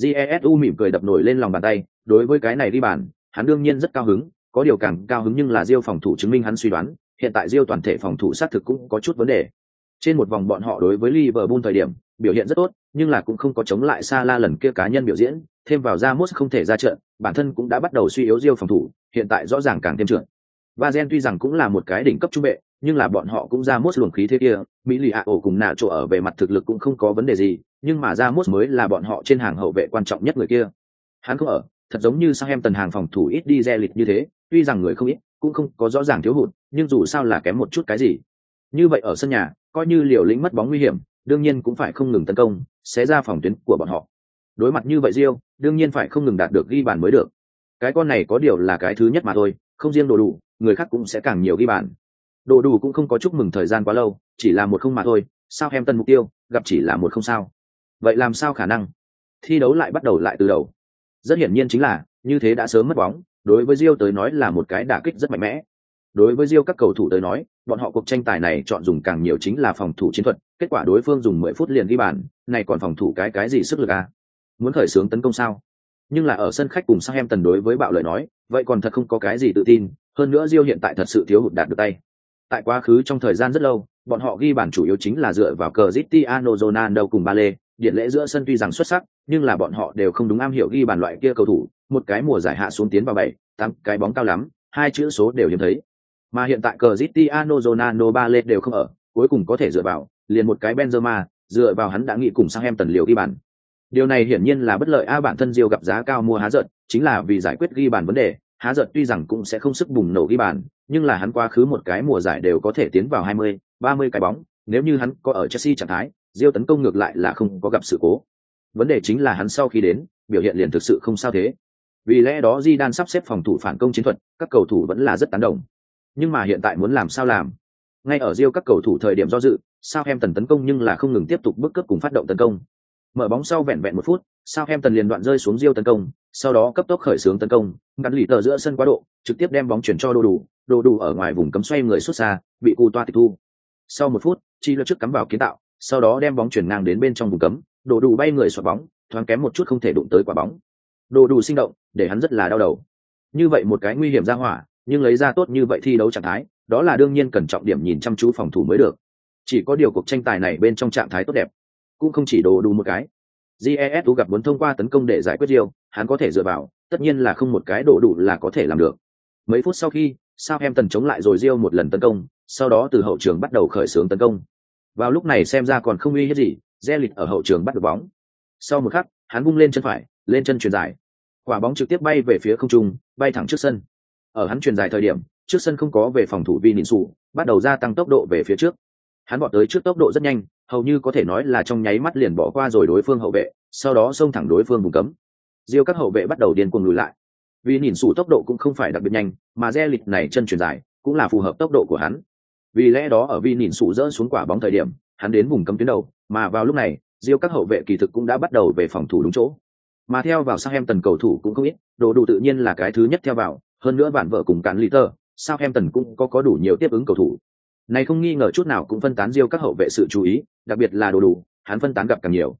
Jesu mỉm cười đập nổi lên lòng bàn tay, đối với cái này đi bàn, hắn đương nhiên rất cao hứng, có điều càng cao hứng nhưng là Diêu phòng thủ chứng minh hắn suy đoán, hiện tại Diêu toàn thể phòng thủ sát thực cũng có chút vấn đề. Trên một vòng bọn họ đối với Liverpool thời điểm, biểu hiện rất tốt, nhưng là cũng không có chống lại Salah lần kia cá nhân biểu diễn, thêm vào Ramos không thể ra trận, bản thân cũng đã bắt đầu suy yếu Diêu phòng thủ, hiện tại rõ ràng càng thêm trượt. Vazen tuy rằng cũng là một cái đỉnh cấp trung vệ, nhưng là bọn họ cũng ra mốt luồng khí thế kia, Mỹ Lì ạ ổ cùng nạ chỗ ở về mặt thực lực cũng không có vấn đề gì, nhưng mà ra mốt mới là bọn họ trên hàng hậu vệ quan trọng nhất người kia. Hắn không ở, thật giống như sang em tần hàng phòng thủ ít đi re lịch như thế, tuy rằng người không ít, cũng không có rõ ràng thiếu hụt, nhưng dù sao là kém một chút cái gì. Như vậy ở sân nhà, coi như liều lĩnh mất bóng nguy hiểm, đương nhiên cũng phải không ngừng tấn công, sẽ ra phòng tuyến của bọn họ. Đối mặt như vậy riêu, đương nhiên phải không ngừng đạt được ghi bàn mới được. Cái con này có điều là cái thứ nhất mà thôi, không riêng đồ đủ, người khác cũng sẽ càng nhiều ghi bàn. Đồ đủ cũng không có chúc mừng thời gian quá lâu, chỉ là một không mà thôi, sao em tân mục tiêu, gặp chỉ là một không sao. Vậy làm sao khả năng? Thi đấu lại bắt đầu lại từ đầu. Rất hiển nhiên chính là, như thế đã sớm mất bóng, đối với Rio tới nói là một cái đả kích rất mạnh mẽ. Đối với Rio các cầu thủ tới nói, bọn họ cuộc tranh tài này chọn dùng càng nhiều chính là phòng thủ chiến thuật, kết quả đối phương dùng 10 phút liền ghi bàn, này còn phòng thủ cái cái gì sức lực à? Muốn khởi xướng tấn công sao? Nhưng là ở sân khách cùng sang em tần đối với bạo lời nói, vậy còn thật không có cái gì tự tin, hơn nữa Rio hiện tại thật sự thiếu hụt đạt được tay. Tại quá khứ trong thời gian rất lâu, bọn họ ghi bàn chủ yếu chính là dựa vào Cristiano Ronaldo cùng Bale, điện lễ giữa sân tuy rằng xuất sắc, nhưng là bọn họ đều không đúng am hiểu ghi bàn loại kia cầu thủ, một cái mùa giải hạ xuống tiến vào bảy, tám cái bóng cao lắm, hai chữ số đều hiếm thấy. Mà hiện tại Cristiano Ronaldo ba lệ đều không ở, cuối cùng có thể dựa vào, liền một cái Benzema, dựa vào hắn đã nghĩ cùng sang em tần liều ghi bàn. Điều này hiển nhiên là bất lợi a bản thân Diêu gặp giá cao mua há giận, chính là vì giải quyết ghi bàn vấn đề, há giận tuy rằng cũng sẽ không sức bùng nổ ghi bàn, nhưng là hắn quá khứ một cái mùa giải đều có thể tiến vào 20, 30 cái bóng, nếu như hắn có ở Chelsea trạng thái, Diêu tấn công ngược lại là không có gặp sự cố. Vấn đề chính là hắn sau khi đến, biểu hiện liền thực sự không sao thế. Vì lẽ đó Di Đan sắp xếp phòng thủ phản công chiến thuật, các cầu thủ vẫn là rất tán đồng. Nhưng mà hiện tại muốn làm sao làm? Ngay ở riêu các cầu thủ thời điểm do dự, sao em tần tấn công nhưng là không ngừng tiếp tục bước cướp cùng phát động tấn công. Mở bóng sau vẹn vẹn một phút, sao em tần liền đoạn rơi xuống riêu tấn công, sau đó cấp tốc khởi xướng tấn công, ngắn lì tờ giữa sân quá độ, trực tiếp đem bóng chuyển cho đồ đủ, đồ đủ ở ngoài vùng cấm xoay người xuất xa, bị cù toa tịch thu. Sau một phút, chi lượt trước cắm vào kiến tạo, sau đó đem bóng chuyển ngang đến bên trong vùng cấm, đồ đủ bay người xoạt bóng, thoáng kém một chút không thể đụng tới quả bóng. Đồ đủ sinh động, để hắn rất là đau đầu. Như vậy một cái nguy hiểm ra hỏa, nhưng lấy ra tốt như vậy thi đấu trạng thái, đó là đương nhiên cần trọng điểm nhìn chăm chú phòng thủ mới được. Chỉ có điều cuộc tranh tài này bên trong trạng thái tốt đẹp, cũng không chỉ đồ đủ một cái. GESU gặp muốn thông qua tấn công để giải quyết điều, hắn có thể dựa vào, tất nhiên là không một cái đồ đủ là có thể làm được. Mấy phút sau khi, Southampton chống lại rồi riêu một lần tấn công, sau đó từ hậu trường bắt đầu khởi xướng tấn công. Vào lúc này xem ra còn không uy hiếp gì, Zelit ở hậu trường bắt được bóng. Sau một khắc, hắn bung lên chân phải, lên chân truyền dài. Quả bóng trực tiếp bay về phía không trung, bay thẳng trước sân. Ở hắn truyền dài thời điểm, trước sân không có về phòng thủ Vinicius, bắt đầu gia tăng tốc độ về phía trước. Hắn bọn tới trước tốc độ rất nhanh, hầu như có thể nói là trong nháy mắt liền bỏ qua rồi đối phương hậu vệ, sau đó xông thẳng đối phương vùng cấm. riêu các hậu vệ bắt đầu điên cuồng lùi lại. Vì nhìn sủ tốc độ cũng không phải đặc biệt nhanh, mà re lịch này chân truyền dài, cũng là phù hợp tốc độ của hắn. Vì lẽ đó ở vì nhìn sủ dỡ xuống quả bóng thời điểm, hắn đến vùng cấm tuyến đầu, mà vào lúc này, riêu các hậu vệ kỳ thực cũng đã bắt đầu về phòng thủ đúng chỗ. Mà theo vào sang em tần cầu thủ cũng không ít, đồ đủ tự nhiên là cái thứ nhất theo vào, hơn nữa bản vợ cùng cản tờ sao em tần cũng có có đủ nhiều tiếp ứng cầu thủ. Này không nghi ngờ chút nào cũng phân tán Diêu các hậu vệ sự chú ý, đặc biệt là đồ đủ, hắn phân tán gặp càng nhiều.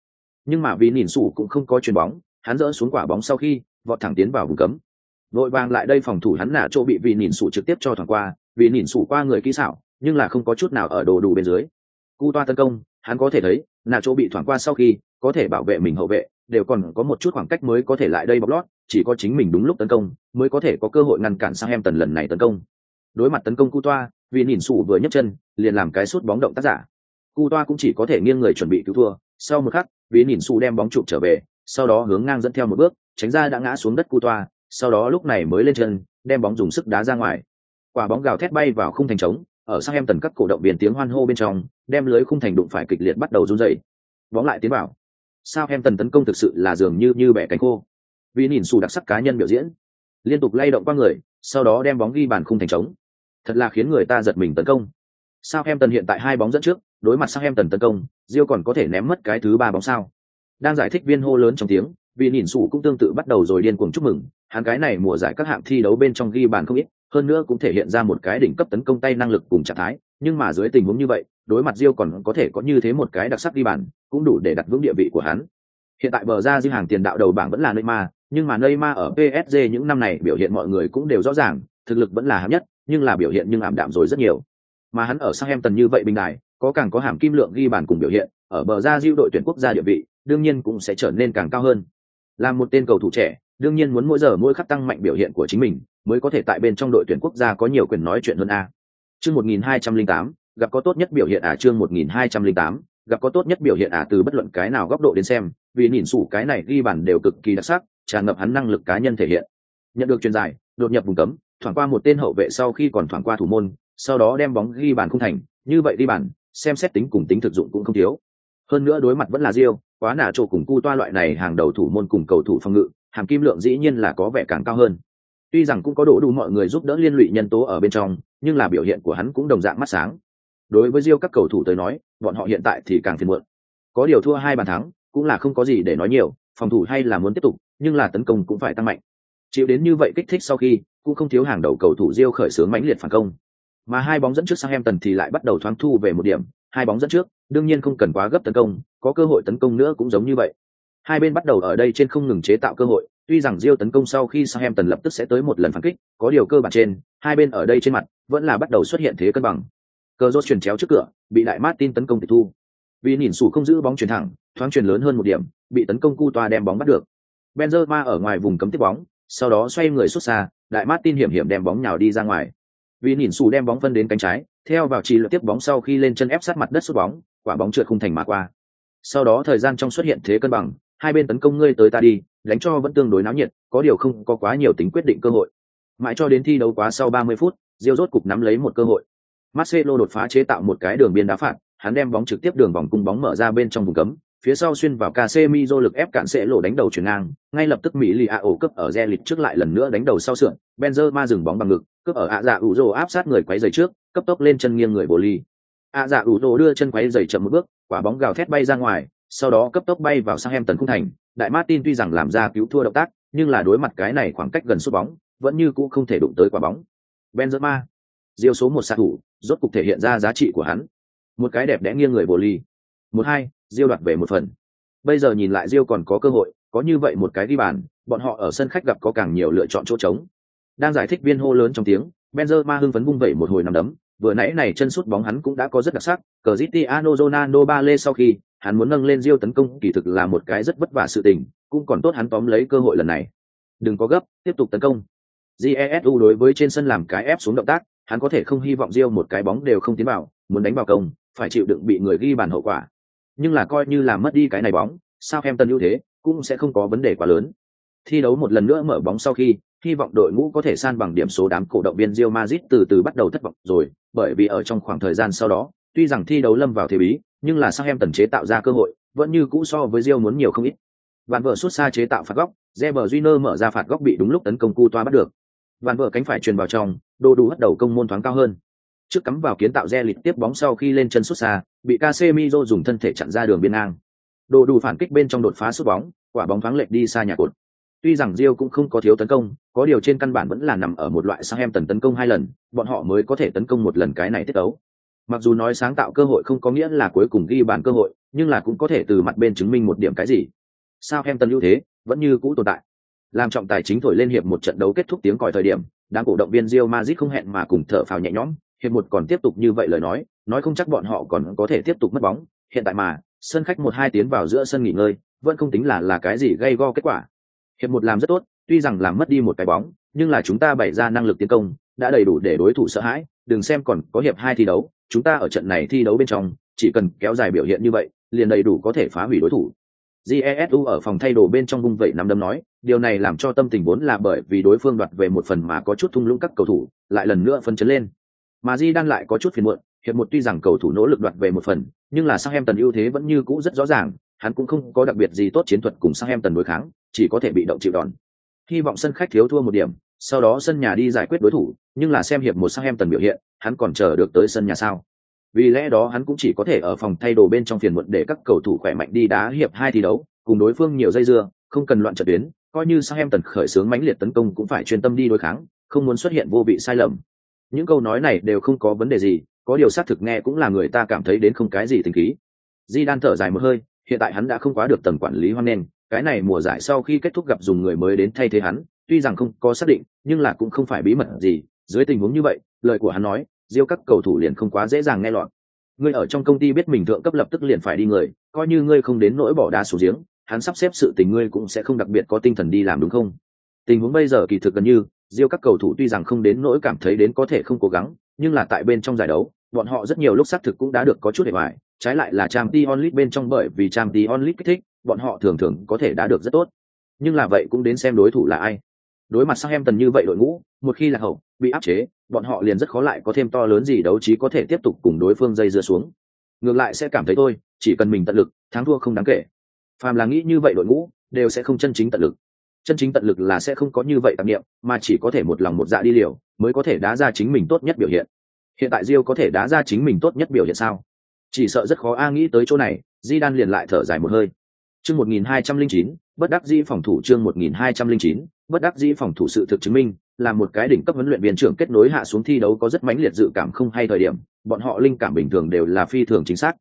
Nhưng mà vì nhìn sủ cũng không có chuyền bóng, hắn dỡ xuống quả bóng sau khi vọt thẳng tiến vào vùng cấm vội vàng lại đây phòng thủ hắn nả chỗ bị vị nhìn sủ trực tiếp cho thoảng qua vì nhìn sủ qua người kỹ xảo nhưng là không có chút nào ở đồ đủ bên dưới cu toa tấn công hắn có thể thấy nả chỗ bị thoảng qua sau khi có thể bảo vệ mình hậu vệ đều còn có một chút khoảng cách mới có thể lại đây bọc lót chỉ có chính mình đúng lúc tấn công, mới có thể có cơ hội ngăn cản sang em tần lần này tấn công. Đối mặt tấn công cu toa vì nhìn sủ vừa nhấc chân, liền làm cái sút bóng động tác giả. Cu toa cũng chỉ có thể nghiêng người chuẩn bị cứu thua. Sau một khắc, vì nhìn sủ đem bóng chụp trở về, sau đó hướng ngang dẫn theo một bước, tránh ra đã ngã xuống đất cu toa sau đó lúc này mới lên chân, đem bóng dùng sức đá ra ngoài. Quả bóng gào thét bay vào khung thành trống, ở sang em tần các cổ động viên tiếng hoan hô bên trong, đem lưới khung thành đụng phải kịch liệt bắt đầu run dậy bóng lại tiến vào. Sao em tần tấn công thực sự là dường như như bẻ cánh khô vì nhìn xù đặc sắc cá nhân biểu diễn. Liên tục lay động qua người, sau đó đem bóng ghi bàn khung thành trống. Thật là khiến người ta giật mình tấn công. Sao em tần hiện tại hai bóng dẫn trước, đối mặt sao em tần tấn công Diêu còn có thể ném mất cái thứ ba bóng sao? Đang giải thích viên hô lớn trong tiếng, vì nhìn xù cũng tương tự bắt đầu rồi điên cuồng chúc mừng, hắn cái này mùa giải các hạng thi đấu bên trong ghi bàn không ít, hơn nữa cũng thể hiện ra một cái đỉnh cấp tấn công tay năng lực cùng trạng thái, nhưng mà dưới tình huống như vậy, đối mặt Diêu còn có thể có như thế một cái đặc sắc ghi bàn, cũng đủ để đặt vững địa vị của hắn. Hiện tại bờ ra dư hàng tiền đạo đầu bảng vẫn là Neymar nhưng mà Neymar ở PSG những năm này biểu hiện mọi người cũng đều rõ ràng, thực lực vẫn là hạng nhất, nhưng là biểu hiện nhưng ảm đạm rồi rất nhiều. Mà hắn ở Southampton như vậy bình đại có càng có hàm kim lượng ghi bàn cùng biểu hiện, ở bờ ra diêu đội tuyển quốc gia địa vị, đương nhiên cũng sẽ trở nên càng cao hơn. Là một tên cầu thủ trẻ, đương nhiên muốn mỗi giờ mỗi khắc tăng mạnh biểu hiện của chính mình, mới có thể tại bên trong đội tuyển quốc gia có nhiều quyền nói chuyện hơn a. Chương 1208 gặp có tốt nhất biểu hiện à chương 1208 gặp có tốt nhất biểu hiện à từ bất luận cái nào góc độ đến xem, vì nhìn sủ cái này ghi bàn đều cực kỳ đặc sắc tràn ngập hắn năng lực cá nhân thể hiện. Nhận được truyền dài đột nhập vùng cấm thoảng qua một tên hậu vệ sau khi còn thoảng qua thủ môn sau đó đem bóng ghi bàn không thành như vậy đi bàn xem xét tính cùng tính thực dụng cũng không thiếu. Hơn nữa đối mặt vẫn là Diêu, quá nả trộ cùng cu toa loại này hàng đầu thủ môn cùng cầu thủ phòng ngự hàm kim lượng dĩ nhiên là có vẻ càng cao hơn. Tuy rằng cũng có đủ đủ mọi người giúp đỡ liên lụy nhân tố ở bên trong nhưng là biểu hiện của hắn cũng đồng dạng mắt sáng. Đối với Diêu các cầu thủ tới nói bọn họ hiện tại thì càng phiền muộn. Có điều thua hai bàn thắng cũng là không có gì để nói nhiều phòng thủ hay là muốn tiếp tục, nhưng là tấn công cũng phải tăng mạnh. Chịu đến như vậy kích thích sau khi, cũng không thiếu hàng đầu cầu thủ Rio khởi xướng mãnh liệt phản công. Mà hai bóng dẫn trước sang em tần thì lại bắt đầu thoáng thu về một điểm. Hai bóng dẫn trước, đương nhiên không cần quá gấp tấn công, có cơ hội tấn công nữa cũng giống như vậy. Hai bên bắt đầu ở đây trên không ngừng chế tạo cơ hội, tuy rằng Rio tấn công sau khi sang em tần lập tức sẽ tới một lần phản kích, có điều cơ bản trên, hai bên ở đây trên mặt, vẫn là bắt đầu xuất hiện thế cân bằng. Cờ rốt chuyển chéo trước cửa, bị đại martin tấn công tịch thu. Vì nhìn sủ không giữ bóng chuyển thẳng, thoáng chuyển lớn hơn một điểm bị tấn công cu toa đem bóng bắt được. Benzema ở ngoài vùng cấm tiếp bóng sau đó xoay người xuất xa đại martin hiểm hiểm đem bóng nhào đi ra ngoài. Vì nhìn sủ đem bóng phân đến cánh trái theo vào chỉ lượt tiếp bóng sau khi lên chân ép sát mặt đất sút bóng quả bóng trượt không thành mà qua. Sau đó thời gian trong xuất hiện thế cân bằng hai bên tấn công ngươi tới ta đi đánh cho vẫn tương đối náo nhiệt có điều không có quá nhiều tính quyết định cơ hội. Mãi cho đến thi đấu quá sau 30 phút Diêu rốt cục nắm lấy một cơ hội. Marcelo đột phá chế tạo một cái đường biên đá phạt, hắn đem bóng trực tiếp đường vòng cung bóng mở ra bên trong vùng cấm, phía sau xuyên vào Casemiro lực ép cản sẽ lộ đánh đầu chuyển ngang, ngay lập tức Mỹ Lì A ổ cấp ở Zelit trước lại lần nữa đánh đầu sau sườn, Benzema dừng bóng bằng ngực, cướp ở ạ dạ ủ rồ áp sát người quấy giày trước, cấp tốc lên chân nghiêng người bổ ly. ạ dạ ủ rồ đưa chân quấy giày chậm một bước, quả bóng gào thét bay ra ngoài, sau đó cấp tốc bay vào sang em tần khung thành. Đại Martin tuy rằng làm ra cứu thua động tác, nhưng là đối mặt cái này khoảng cách gần sút bóng, vẫn như cũ không thể đụng tới quả bóng. Benzema, Diêu số một xạ thủ, rốt cục thể hiện ra giá trị của hắn. Một cái đẹp đẽ nghiêng người bổ ly. Một hai, Diêu đoạt về một phần. Bây giờ nhìn lại Diêu còn có cơ hội, có như vậy một cái đi bàn, bọn họ ở sân khách gặp có càng nhiều lựa chọn chỗ trống. Đang giải thích viên hô lớn trong tiếng, Benzema hưng phấn bung vẩy một hồi nằm đấm, vừa nãy này chân sút bóng hắn cũng đã có rất đặc sắc, cờ Cristiano Ronaldo ba lê sau khi, hắn muốn nâng lên Diêu tấn công kỳ thực là một cái rất vất vả sự tình, cũng còn tốt hắn tóm lấy cơ hội lần này. Đừng có gấp, tiếp tục tấn công. Jesu đối với trên sân làm cái ép xuống động tác, hắn có thể không hy vọng Diêu một cái bóng đều không tiến vào, muốn đánh vào công, phải chịu đựng bị người ghi bàn hậu quả. Nhưng là coi như là mất đi cái này bóng, sao em tân ưu thế, cũng sẽ không có vấn đề quá lớn. Thi đấu một lần nữa mở bóng sau khi, hy vọng đội ngũ có thể san bằng điểm số đám cổ động viên Real Madrid từ từ bắt đầu thất vọng rồi, bởi vì ở trong khoảng thời gian sau đó, tuy rằng thi đấu lâm vào thế bí, nhưng là sao em tần chế tạo ra cơ hội, vẫn như cũ so với Real muốn nhiều không ít. Vạn vợ xuất xa chế tạo phạt góc, Reber Júnior mở ra phạt góc bị đúng lúc tấn công cu toa bắt được. Vạn vợ cánh phải truyền vào trong, đồ đủ bắt đầu công môn thoáng cao hơn. Trước cắm vào kiến tạo re lịch tiếp bóng sau khi lên chân xuất xa, bị Casemiro dùng thân thể chặn ra đường biên ngang. Đồ đủ phản kích bên trong đột phá sút bóng, quả bóng thoáng lệch đi xa nhà cột. Tuy rằng Rio cũng không có thiếu tấn công, có điều trên căn bản vẫn là nằm ở một loại sang em tần tấn công hai lần, bọn họ mới có thể tấn công một lần cái này tiết đấu. Mặc dù nói sáng tạo cơ hội không có nghĩa là cuối cùng ghi bàn cơ hội, nhưng là cũng có thể từ mặt bên chứng minh một điểm cái gì. Sao em tần ưu thế vẫn như cũ tồn tại. Làm trọng tài chính thổi lên hiệp một trận đấu kết thúc tiếng còi thời điểm, đám cổ động viên Real Madrid không hẹn mà cùng thở phào nhẹ nhõm, hiệp một còn tiếp tục như vậy lời nói, nói không chắc bọn họ còn có thể tiếp tục mất bóng, hiện tại mà, sân khách một hai tiến vào giữa sân nghỉ ngơi, vẫn không tính là là cái gì gây go kết quả. Hiệp một làm rất tốt, tuy rằng làm mất đi một cái bóng, nhưng là chúng ta bày ra năng lực tiến công, đã đầy đủ để đối thủ sợ hãi, đừng xem còn có hiệp hai thi đấu, chúng ta ở trận này thi đấu bên trong, chỉ cần kéo dài biểu hiện như vậy, liền đầy đủ có thể phá hủy đối thủ. Jesu ở phòng thay đồ bên trong vung vậy nắm đấm nói, điều này làm cho tâm tình vốn là bởi vì đối phương đoạt về một phần mà có chút thung lũng các cầu thủ, lại lần nữa phân chấn lên. Mà Di đang lại có chút phiền muộn, hiệp một tuy rằng cầu thủ nỗ lực đoạt về một phần, nhưng là Sang Em Tần ưu thế vẫn như cũ rất rõ ràng, hắn cũng không có đặc biệt gì tốt chiến thuật cùng Sang Em Tần đối kháng, chỉ có thể bị động chịu đòn. Hy vọng sân khách thiếu thua một điểm, sau đó sân nhà đi giải quyết đối thủ, nhưng là xem hiệp một Sang Em Tần biểu hiện, hắn còn chờ được tới sân nhà sao? Vì lẽ đó hắn cũng chỉ có thể ở phòng thay đồ bên trong phiền muộn để các cầu thủ khỏe mạnh đi đá hiệp hai thi đấu, cùng đối phương nhiều dây dưa, không cần loạn trận tuyến, coi như Sang Em Tần khởi xướng mãnh liệt tấn công cũng phải chuyên tâm đi đối kháng, không muốn xuất hiện vô vị sai lầm. Những câu nói này đều không có vấn đề gì, có điều xác thực nghe cũng là người ta cảm thấy đến không cái gì tình khí. Di Đan thở dài một hơi, hiện tại hắn đã không quá được tầm quản lý hoan nen cái này mùa giải sau khi kết thúc gặp dùng người mới đến thay thế hắn, tuy rằng không có xác định, nhưng là cũng không phải bí mật gì, dưới tình huống như vậy, lời của hắn nói, Diêu các cầu thủ liền không quá dễ dàng nghe lọt. Ngươi ở trong công ty biết mình thượng cấp lập tức liền phải đi người, coi như ngươi không đến nỗi bỏ đá xuống giếng, hắn sắp xếp sự tình ngươi cũng sẽ không đặc biệt có tinh thần đi làm đúng không? Tình huống bây giờ kỳ thực gần như, Diêu các cầu thủ tuy rằng không đến nỗi cảm thấy đến có thể không cố gắng, nhưng là tại bên trong giải đấu, bọn họ rất nhiều lúc xác thực cũng đã được có chút để bại, trái lại là Champions League bên trong bởi vì Champions League kích thích, bọn họ thường thường có thể đã được rất tốt. Nhưng là vậy cũng đến xem đối thủ là ai. Đối mặt Southampton như vậy đội ngũ, một khi là hậu, bị áp chế, bọn họ liền rất khó lại có thêm to lớn gì đấu trí có thể tiếp tục cùng đối phương dây dưa xuống. Ngược lại sẽ cảm thấy thôi, chỉ cần mình tận lực, thắng thua không đáng kể. Phàm là nghĩ như vậy đội ngũ, đều sẽ không chân chính tận lực. Chân chính tận lực là sẽ không có như vậy tạp niệm, mà chỉ có thể một lòng một dạ đi liều, mới có thể đá ra chính mình tốt nhất biểu hiện. Hiện tại Diêu có thể đá ra chính mình tốt nhất biểu hiện sao? Chỉ sợ rất khó a nghĩ tới chỗ này, Di Đan liền lại thở dài một hơi. Chương 1209, bất đắc dĩ phòng thủ chương 1209, bất đắc dĩ phòng thủ sự thực chứng minh, là một cái đỉnh cấp huấn luyện viên trưởng kết nối hạ xuống thi đấu có rất mãnh liệt dự cảm không hay thời điểm, bọn họ linh cảm bình thường đều là phi thường chính xác.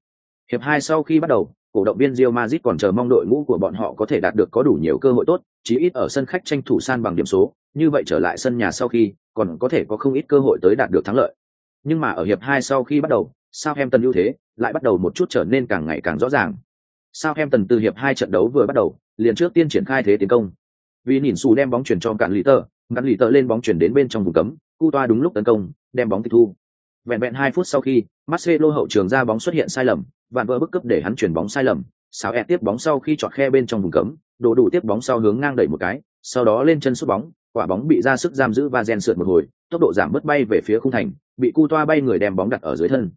Hiệp hai sau khi bắt đầu, cổ động viên Real Madrid còn chờ mong đội ngũ của bọn họ có thể đạt được có đủ nhiều cơ hội tốt, chí ít ở sân khách tranh thủ san bằng điểm số, như vậy trở lại sân nhà sau khi, còn có thể có không ít cơ hội tới đạt được thắng lợi. Nhưng mà ở hiệp hai sau khi bắt đầu, Southampton ưu thế lại bắt đầu một chút trở nên càng ngày càng rõ ràng. Southampton từ hiệp hai trận đấu vừa bắt đầu, liền trước tiên triển khai thế tiến công. Vì nhìn xù đem bóng chuyển cho cản lý tờ, cản lý tờ lên bóng chuyển đến bên trong vùng cấm, cu toa đúng lúc tấn công, đem bóng tịch thu. Vẹn vẹn hai phút sau khi, Marcelo hậu trường ra bóng xuất hiện sai lầm, vạn vỡ bức cấp để hắn chuyển bóng sai lầm, Sao e tiếp bóng sau khi chọt khe bên trong vùng cấm, đổ đủ tiếp bóng sau hướng ngang đẩy một cái, sau đó lên chân sút bóng, quả bóng bị ra sức giam giữ và rèn sượt một hồi, tốc độ giảm mất bay về phía khung thành, bị cu toa bay người đem bóng đặt ở dưới thân.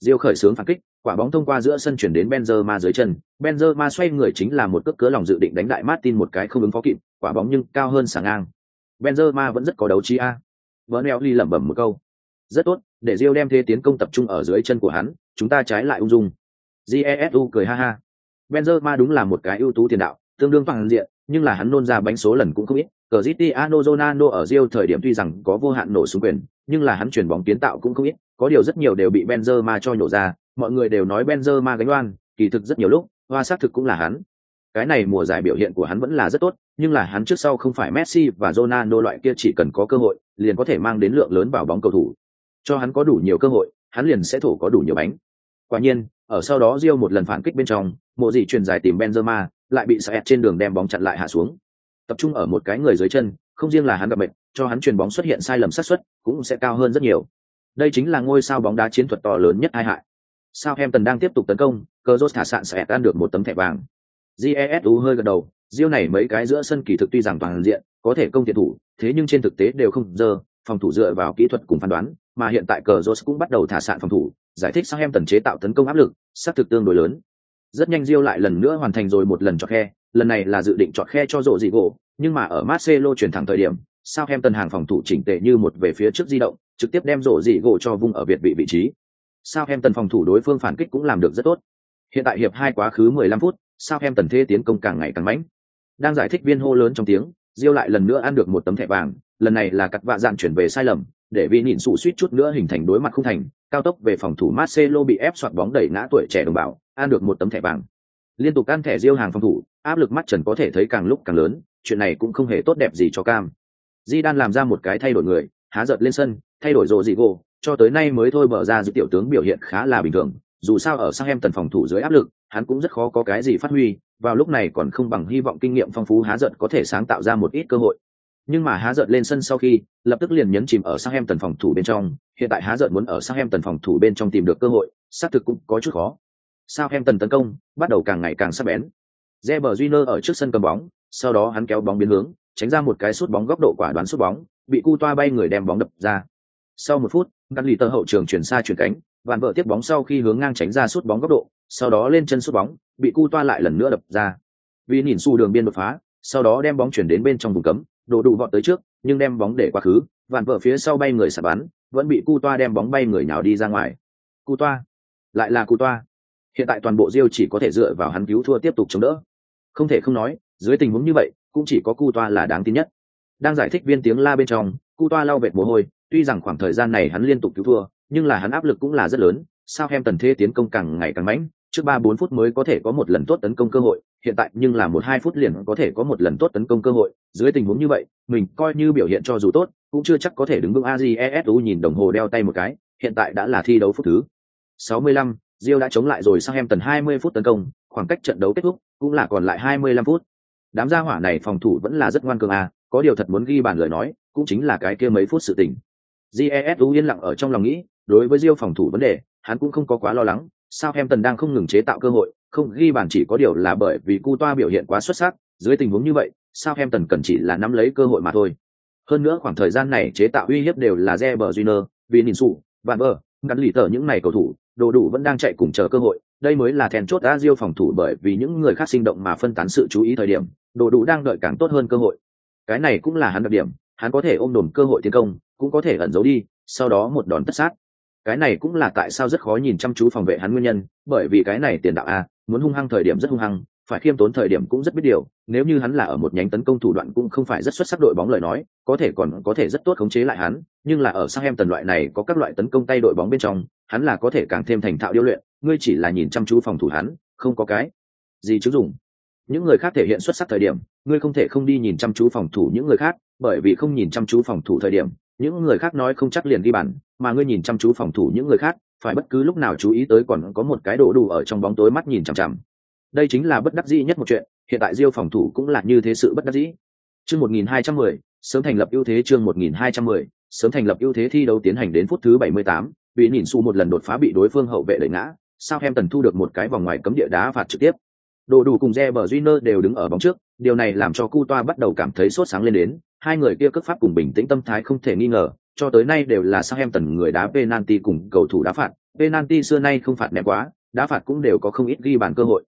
Diêu khởi sướng phản kích, quả bóng thông qua giữa sân chuyển đến Benzema dưới chân, Benzema xoay người chính là một cước cứa lòng dự định đánh đại Martin một cái không ứng phó kịp, quả bóng nhưng cao hơn sàng ngang. Benzema vẫn rất có đấu trí a. Bernelli lẩm bẩm một câu. Rất tốt, để Diêu đem thế tiến công tập trung ở dưới chân của hắn, chúng ta trái lại ung dung. Jesu cười ha ha. Benzema đúng là một cái ưu tú tiền đạo, tương đương bằng diện, nhưng là hắn nôn ra bánh số lần cũng không ít. Cristiano Ronaldo ở Real thời điểm tuy rằng có vô hạn nổ súng quyền, nhưng là hắn chuyển bóng kiến tạo cũng không ít, có điều rất nhiều đều bị Benzema cho nhổ ra, mọi người đều nói Benzema gánh oan, kỳ thực rất nhiều lúc, hoa xác thực cũng là hắn. Cái này mùa giải biểu hiện của hắn vẫn là rất tốt, nhưng là hắn trước sau không phải Messi và Ronaldo loại kia chỉ cần có cơ hội, liền có thể mang đến lượng lớn vào bóng cầu thủ. Cho hắn có đủ nhiều cơ hội, hắn liền sẽ thổ có đủ nhiều bánh. Quả nhiên, ở sau đó Rio một lần phản kích bên trong, mộ dị truyền dài tìm Benzema, lại bị Saet trên đường đem bóng chặn lại hạ xuống. Tập trung ở một cái người dưới chân, không riêng là hắn gặp bệnh, cho hắn truyền bóng xuất hiện sai lầm xác suất cũng sẽ cao hơn rất nhiều. Đây chính là ngôi sao bóng đá chiến thuật to lớn nhất hai hại. Sao Em Tần đang tiếp tục tấn công, cờ rốt thả sạn sẽ ăn được một tấm thẻ vàng. Jesu hơi gật đầu, Diêu này mấy cái giữa sân kỳ thực tuy rằng toàn diện, có thể công thiện thủ, thế nhưng trên thực tế đều không dơ, phòng thủ dựa vào kỹ thuật cùng phán đoán, mà hiện tại cờ rốt cũng bắt đầu thả sạn phòng thủ, giải thích Southampton chế tạo tấn công áp lực, sát thực tương đối lớn. Rất nhanh Diêu lại lần nữa hoàn thành rồi một lần chọn khe, lần này là dự định chọn khe cho rộ dị gỗ, nhưng mà ở Marcelo chuyển thẳng thời điểm, sao Hem tần hàng phòng thủ chỉnh tề như một về phía trước di động, trực tiếp đem rộ dị gỗ cho vung ở việt vị vị trí. tần phòng thủ đối phương phản kích cũng làm được rất tốt. Hiện tại hiệp hai quá khứ 15 phút, sao Hem tần thế tiến công càng ngày càng mãnh. Đang giải thích viên hô lớn trong tiếng, Diêu lại lần nữa ăn được một tấm thẻ vàng, lần này là cắt vạ dạn chuyển về sai lầm, để vị nhìn sụ suýt chút nữa hình thành đối mặt không thành, cao tốc về phòng thủ Marcelo bị ép soạt bóng đẩy ngã tuổi trẻ đồng bào, ăn được một tấm thẻ vàng. Liên tục ăn thẻ Diêu hàng phòng thủ, áp lực mắt trần có thể thấy càng lúc càng lớn, chuyện này cũng không hề tốt đẹp gì cho cam di đan làm ra một cái thay đổi người há giật lên sân thay đổi rồ gì vô cho tới nay mới thôi mở ra dự tiểu tướng biểu hiện khá là bình thường dù sao ở sang em tần phòng thủ dưới áp lực hắn cũng rất khó có cái gì phát huy vào lúc này còn không bằng hy vọng kinh nghiệm phong phú há giận có thể sáng tạo ra một ít cơ hội nhưng mà há giận lên sân sau khi, lập tức liền nhấn chìm ở sang em tần phòng thủ bên trong. Hiện tại há giận muốn ở sang em tần phòng thủ bên trong tìm được cơ hội, xác thực cũng có chút khó. Sao em tần tấn công, bắt đầu càng ngày càng sắc bén. Reber Júnior ở trước sân cầm bóng, sau đó hắn kéo bóng biến hướng, tránh ra một cái sút bóng góc độ quả đoán sút bóng, bị cu toa bay người đem bóng đập ra. Sau một phút căn lì tơ hậu trường chuyển xa chuyển cánh vạn vợ tiếp bóng sau khi hướng ngang tránh ra sút bóng góc độ, sau đó lên chân sút bóng, bị cu toa lại lần nữa đập ra. Vì nhìn xu đường biên đột phá, sau đó đem bóng chuyển đến bên trong vùng cấm đổ đủ vọt tới trước, nhưng đem bóng để quá khứ, vạn vợ phía sau bay người sạt bắn, vẫn bị cu toa đem bóng bay người nào đi ra ngoài. Cu toa? Lại là cu toa. Hiện tại toàn bộ Rio chỉ có thể dựa vào hắn cứu thua tiếp tục chống đỡ. Không thể không nói, dưới tình huống như vậy, cũng chỉ có cu toa là đáng tin nhất. Đang giải thích viên tiếng la bên trong cu toa lau vệt mồ hôi, tuy rằng khoảng thời gian này hắn liên tục cứu thua, nhưng là hắn áp lực cũng là rất lớn, sao em tần thế tiến công càng ngày càng mãnh trước ba bốn phút mới có thể có một lần tốt tấn công cơ hội hiện tại nhưng là một hai phút liền có thể có một lần tốt tấn công cơ hội. Dưới tình huống như vậy mình coi như biểu hiện cho dù tốt cũng chưa chắc có thể đứng vững ajesu nhìn đồng hồ đeo tay một cái hiện tại đã là thi đấu phút thứ 65, Rio đã chống lại rồi sang em tần 20 phút tấn công khoảng cách trận đấu kết thúc cũng là còn lại 25 phút. Đám gia hỏa này phòng thủ vẫn là rất ngoan cường à có điều thật muốn ghi bàn lời nói cũng chính là cái kia mấy phút sự tình. Jesu yên lặng ở trong lòng nghĩ đối với Rio phòng thủ vấn đề hắn cũng không có quá lo lắng sao em tần đang không ngừng chế tạo cơ hội không ghi bàn chỉ có điều là bởi vì cu toa biểu hiện quá xuất sắc dưới tình huống như vậy sao em tần cần chỉ là nắm lấy cơ hội mà thôi hơn nữa khoảng thời gian này chế tạo uy hiếp đều là Reber nhìn Vinicius, Van bờ ngắn lì tờ những này cầu thủ, đồ đủ vẫn đang chạy cùng chờ cơ hội, đây mới là then chốt Azio phòng thủ bởi vì những người khác sinh động mà phân tán sự chú ý thời điểm, đồ đủ đang đợi càng tốt hơn cơ hội. Cái này cũng là hắn đặc điểm, hắn có thể ôm đồn cơ hội tiến công, cũng có thể ẩn giấu đi, sau đó một đòn tất sát. Cái này cũng là tại sao rất khó nhìn chăm chú phòng vệ hắn nguyên nhân, bởi vì cái này tiền đạo a, muốn hung hăng thời điểm rất hung hăng, phải khiêm tốn thời điểm cũng rất biết điều, nếu như hắn là ở một nhánh tấn công thủ đoạn cũng không phải rất xuất sắc đội bóng lời nói, có thể còn có thể rất tốt khống chế lại hắn, nhưng là ở sang em tần loại này có các loại tấn công tay đội bóng bên trong, hắn là có thể càng thêm thành thạo điêu luyện, ngươi chỉ là nhìn chăm chú phòng thủ hắn, không có cái gì chứng dùng. Những người khác thể hiện xuất sắc thời điểm, ngươi không thể không đi nhìn chăm chú phòng thủ những người khác, bởi vì không nhìn chăm chú phòng thủ thời điểm, những người khác nói không chắc liền ghi bàn, mà ngươi nhìn chăm chú phòng thủ những người khác, phải bất cứ lúc nào chú ý tới còn có một cái đồ đủ ở trong bóng tối mắt nhìn chằm chằm. Đây chính là bất đắc dĩ nhất một chuyện, hiện tại Diêu phòng thủ cũng là như thế sự bất đắc dĩ. Chương 1210, sớm thành lập ưu thế chương 1210, sớm thành lập ưu thế thi đấu tiến hành đến phút thứ 78, bị nhìn su một lần đột phá bị đối phương hậu vệ đẩy ngã, sao em tần thu được một cái vòng ngoài cấm địa đá phạt trực tiếp. Đồ đủ cùng Reber Júnior đều đứng ở bóng trước, điều này làm cho Cu Toa bắt đầu cảm thấy sốt sáng lên đến, hai người kia cước pháp cùng bình tĩnh tâm thái không thể nghi ngờ, cho tới nay đều là sang em tần người đá penalty cùng cầu thủ đá phạt, penalty xưa nay không phạt ném quá, đá phạt cũng đều có không ít ghi bàn cơ hội.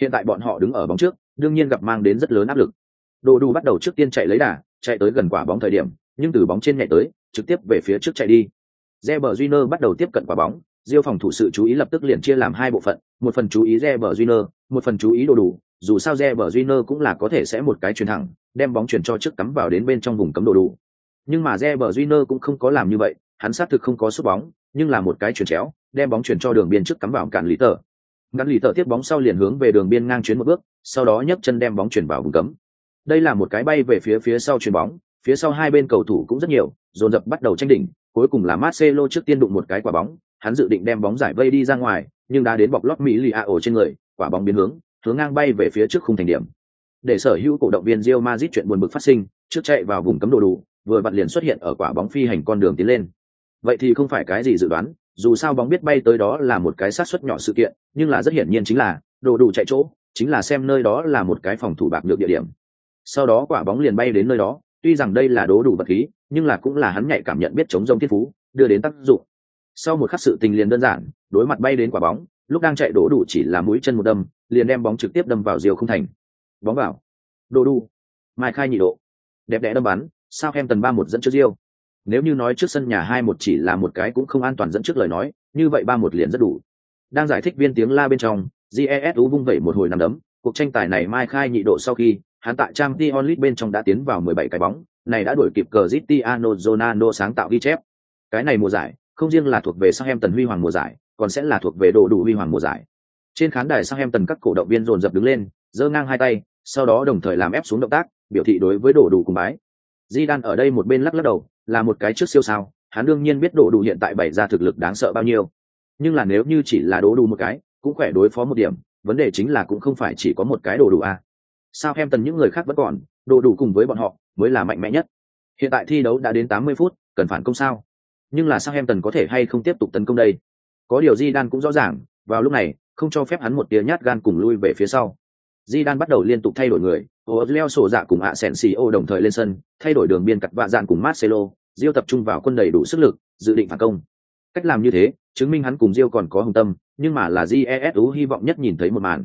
Hiện tại bọn họ đứng ở bóng trước, đương nhiên gặp mang đến rất lớn áp lực. Đồ đủ bắt đầu trước tiên chạy lấy đà, chạy tới gần quả bóng thời điểm, nhưng từ bóng trên nhảy tới, trực tiếp về phía trước chạy đi. Reber Júnior bắt đầu tiếp cận quả bóng, Diêu phòng thủ sự chú ý lập tức liền chia làm hai bộ phận, một phần chú ý Reber Júnior, một phần chú ý đồ đủ, dù sao Reber Júnior cũng là có thể sẽ một cái chuyền thẳng, đem bóng chuyển cho trước cắm vào đến bên trong vùng cấm đồ đủ. Nhưng mà Reber Júnior cũng không có làm như vậy, hắn xác thực không có sút bóng, nhưng là một cái chuyển chéo, đem bóng chuyển cho đường biên trước cắm vào cản lý tờ. Ngắn lý tờ tiếp bóng sau liền hướng về đường biên ngang chuyến một bước, sau đó nhấc chân đem bóng chuyển vào vùng cấm. Đây là một cái bay về phía phía sau chuyền bóng, phía sau hai bên cầu thủ cũng rất nhiều, dồn dập bắt đầu tranh đỉnh, cuối cùng là Marcelo trước tiên đụng một cái quả bóng, hắn dự định đem bóng giải vây đi ra ngoài, nhưng đã đến bọc lót Mỹ lì ổ trên người, quả bóng biến hướng, hướng ngang bay về phía trước khung thành điểm. Để sở hữu cổ động viên Real Madrid chuyện buồn bực phát sinh, trước chạy vào vùng cấm đồ đủ, vừa vặn liền xuất hiện ở quả bóng phi hành con đường tiến lên. Vậy thì không phải cái gì dự đoán, dù sao bóng biết bay tới đó là một cái sát suất nhỏ sự kiện, nhưng là rất hiển nhiên chính là đồ đủ chạy chỗ, chính là xem nơi đó là một cái phòng thủ bạc được địa điểm. Sau đó quả bóng liền bay đến nơi đó, tuy rằng đây là đố đủ vật khí, nhưng là cũng là hắn nhạy cảm nhận biết chống rông thiên phú, đưa đến tác dụng. Sau một khắc sự tình liền đơn giản, đối mặt bay đến quả bóng, lúc đang chạy đổ đủ chỉ là mũi chân một đâm, liền đem bóng trực tiếp đâm vào diều không thành. Bóng vào. Đồ đủ. Mai khai nhị độ. Đẹp đẽ đâm bắn, sao em tần ba một dẫn trước diêu. Nếu như nói trước sân nhà hai một chỉ là một cái cũng không an toàn dẫn trước lời nói, như vậy ba một liền rất đủ. Đang giải thích viên tiếng la bên trong, Jesu vung vẩy một hồi nằm đấm, cuộc tranh tài này mai khai nhị độ sau khi, hắn tại Champions League bên trong đã tiến vào 17 cái bóng, này đã đuổi kịp Cristiano Ronaldo sáng tạo ghi chép. Cái này mùa giải, không riêng là thuộc về Southampton huy hoàng mùa giải, còn sẽ là thuộc về đồ đủ huy hoàng mùa giải. Trên khán đài Southampton các cổ động viên dồn dập đứng lên, giơ ngang hai tay, sau đó đồng thời làm ép xuống động tác, biểu thị đối với đồ đủ cùng bái. Di Đan ở đây một bên lắc lắc đầu, là một cái trước siêu sao, hắn đương nhiên biết đồ đủ hiện tại bày ra thực lực đáng sợ bao nhiêu. Nhưng là nếu như chỉ là đồ đủ một cái, cũng khỏe đối phó một điểm, vấn đề chính là cũng không phải chỉ có một cái đồ đủ à. Sao em tần những người khác vẫn còn, đồ đủ cùng với bọn họ mới là mạnh mẽ nhất. Hiện tại thi đấu đã đến 80 phút, cần phản công sao? Nhưng là sao em tần có thể hay không tiếp tục tấn công đây? Có điều Di Đan cũng rõ ràng, vào lúc này, không cho phép hắn một tia nhát gan cùng lui về phía sau. Di Đan bắt đầu liên tục thay đổi người, leo sổ dạ cùng ạ xì đồng thời lên sân, thay đổi đường biên cặt vạ dạn cùng Marcelo, Diêu tập trung vào quân đầy đủ sức lực, dự định phản công. Cách làm như thế, chứng minh hắn cùng Diêu còn có hùng tâm, nhưng mà là Jesu hy vọng nhất nhìn thấy một màn.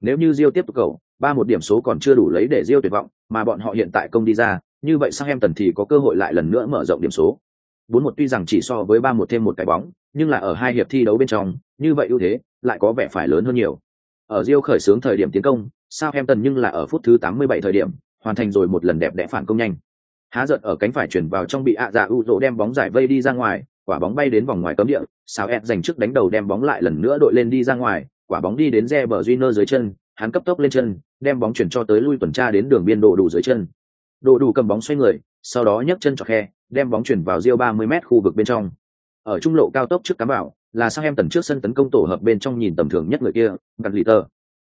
Nếu như Diêu tiếp tục cầu, ba một điểm số còn chưa đủ lấy để Diêu tuyệt vọng, mà bọn họ hiện tại công đi ra, như vậy sang em tần thì có cơ hội lại lần nữa mở rộng điểm số. Bốn một tuy rằng chỉ so với ba một thêm một cái bóng, nhưng là ở hai hiệp thi đấu bên trong, như vậy ưu thế lại có vẻ phải lớn hơn nhiều. Ở Rio khởi xướng thời điểm tiến công, Southampton nhưng là ở phút thứ 87 thời điểm, hoàn thành rồi một lần đẹp đẽ phản công nhanh. Há giận ở cánh phải chuyển vào trong bị ạ dạ u rộ đem bóng giải vây đi ra ngoài, quả bóng bay đến vòng ngoài cấm địa, sao ed giành trước đánh đầu đem bóng lại lần nữa đội lên đi ra ngoài, quả bóng đi đến Reber Júnior dưới chân, hắn cấp tốc lên chân, đem bóng chuyển cho tới lui tuần tra đến đường biên độ đủ dưới chân. Độ đủ cầm bóng xoay người, sau đó nhấc chân cho khe, đem bóng chuyển vào Rio 30m khu vực bên trong. Ở trung lộ cao tốc trước cắm bảo, là sang em tần trước sân tấn công tổ hợp bên trong nhìn tầm thường nhất người kia, gắn lì tờ.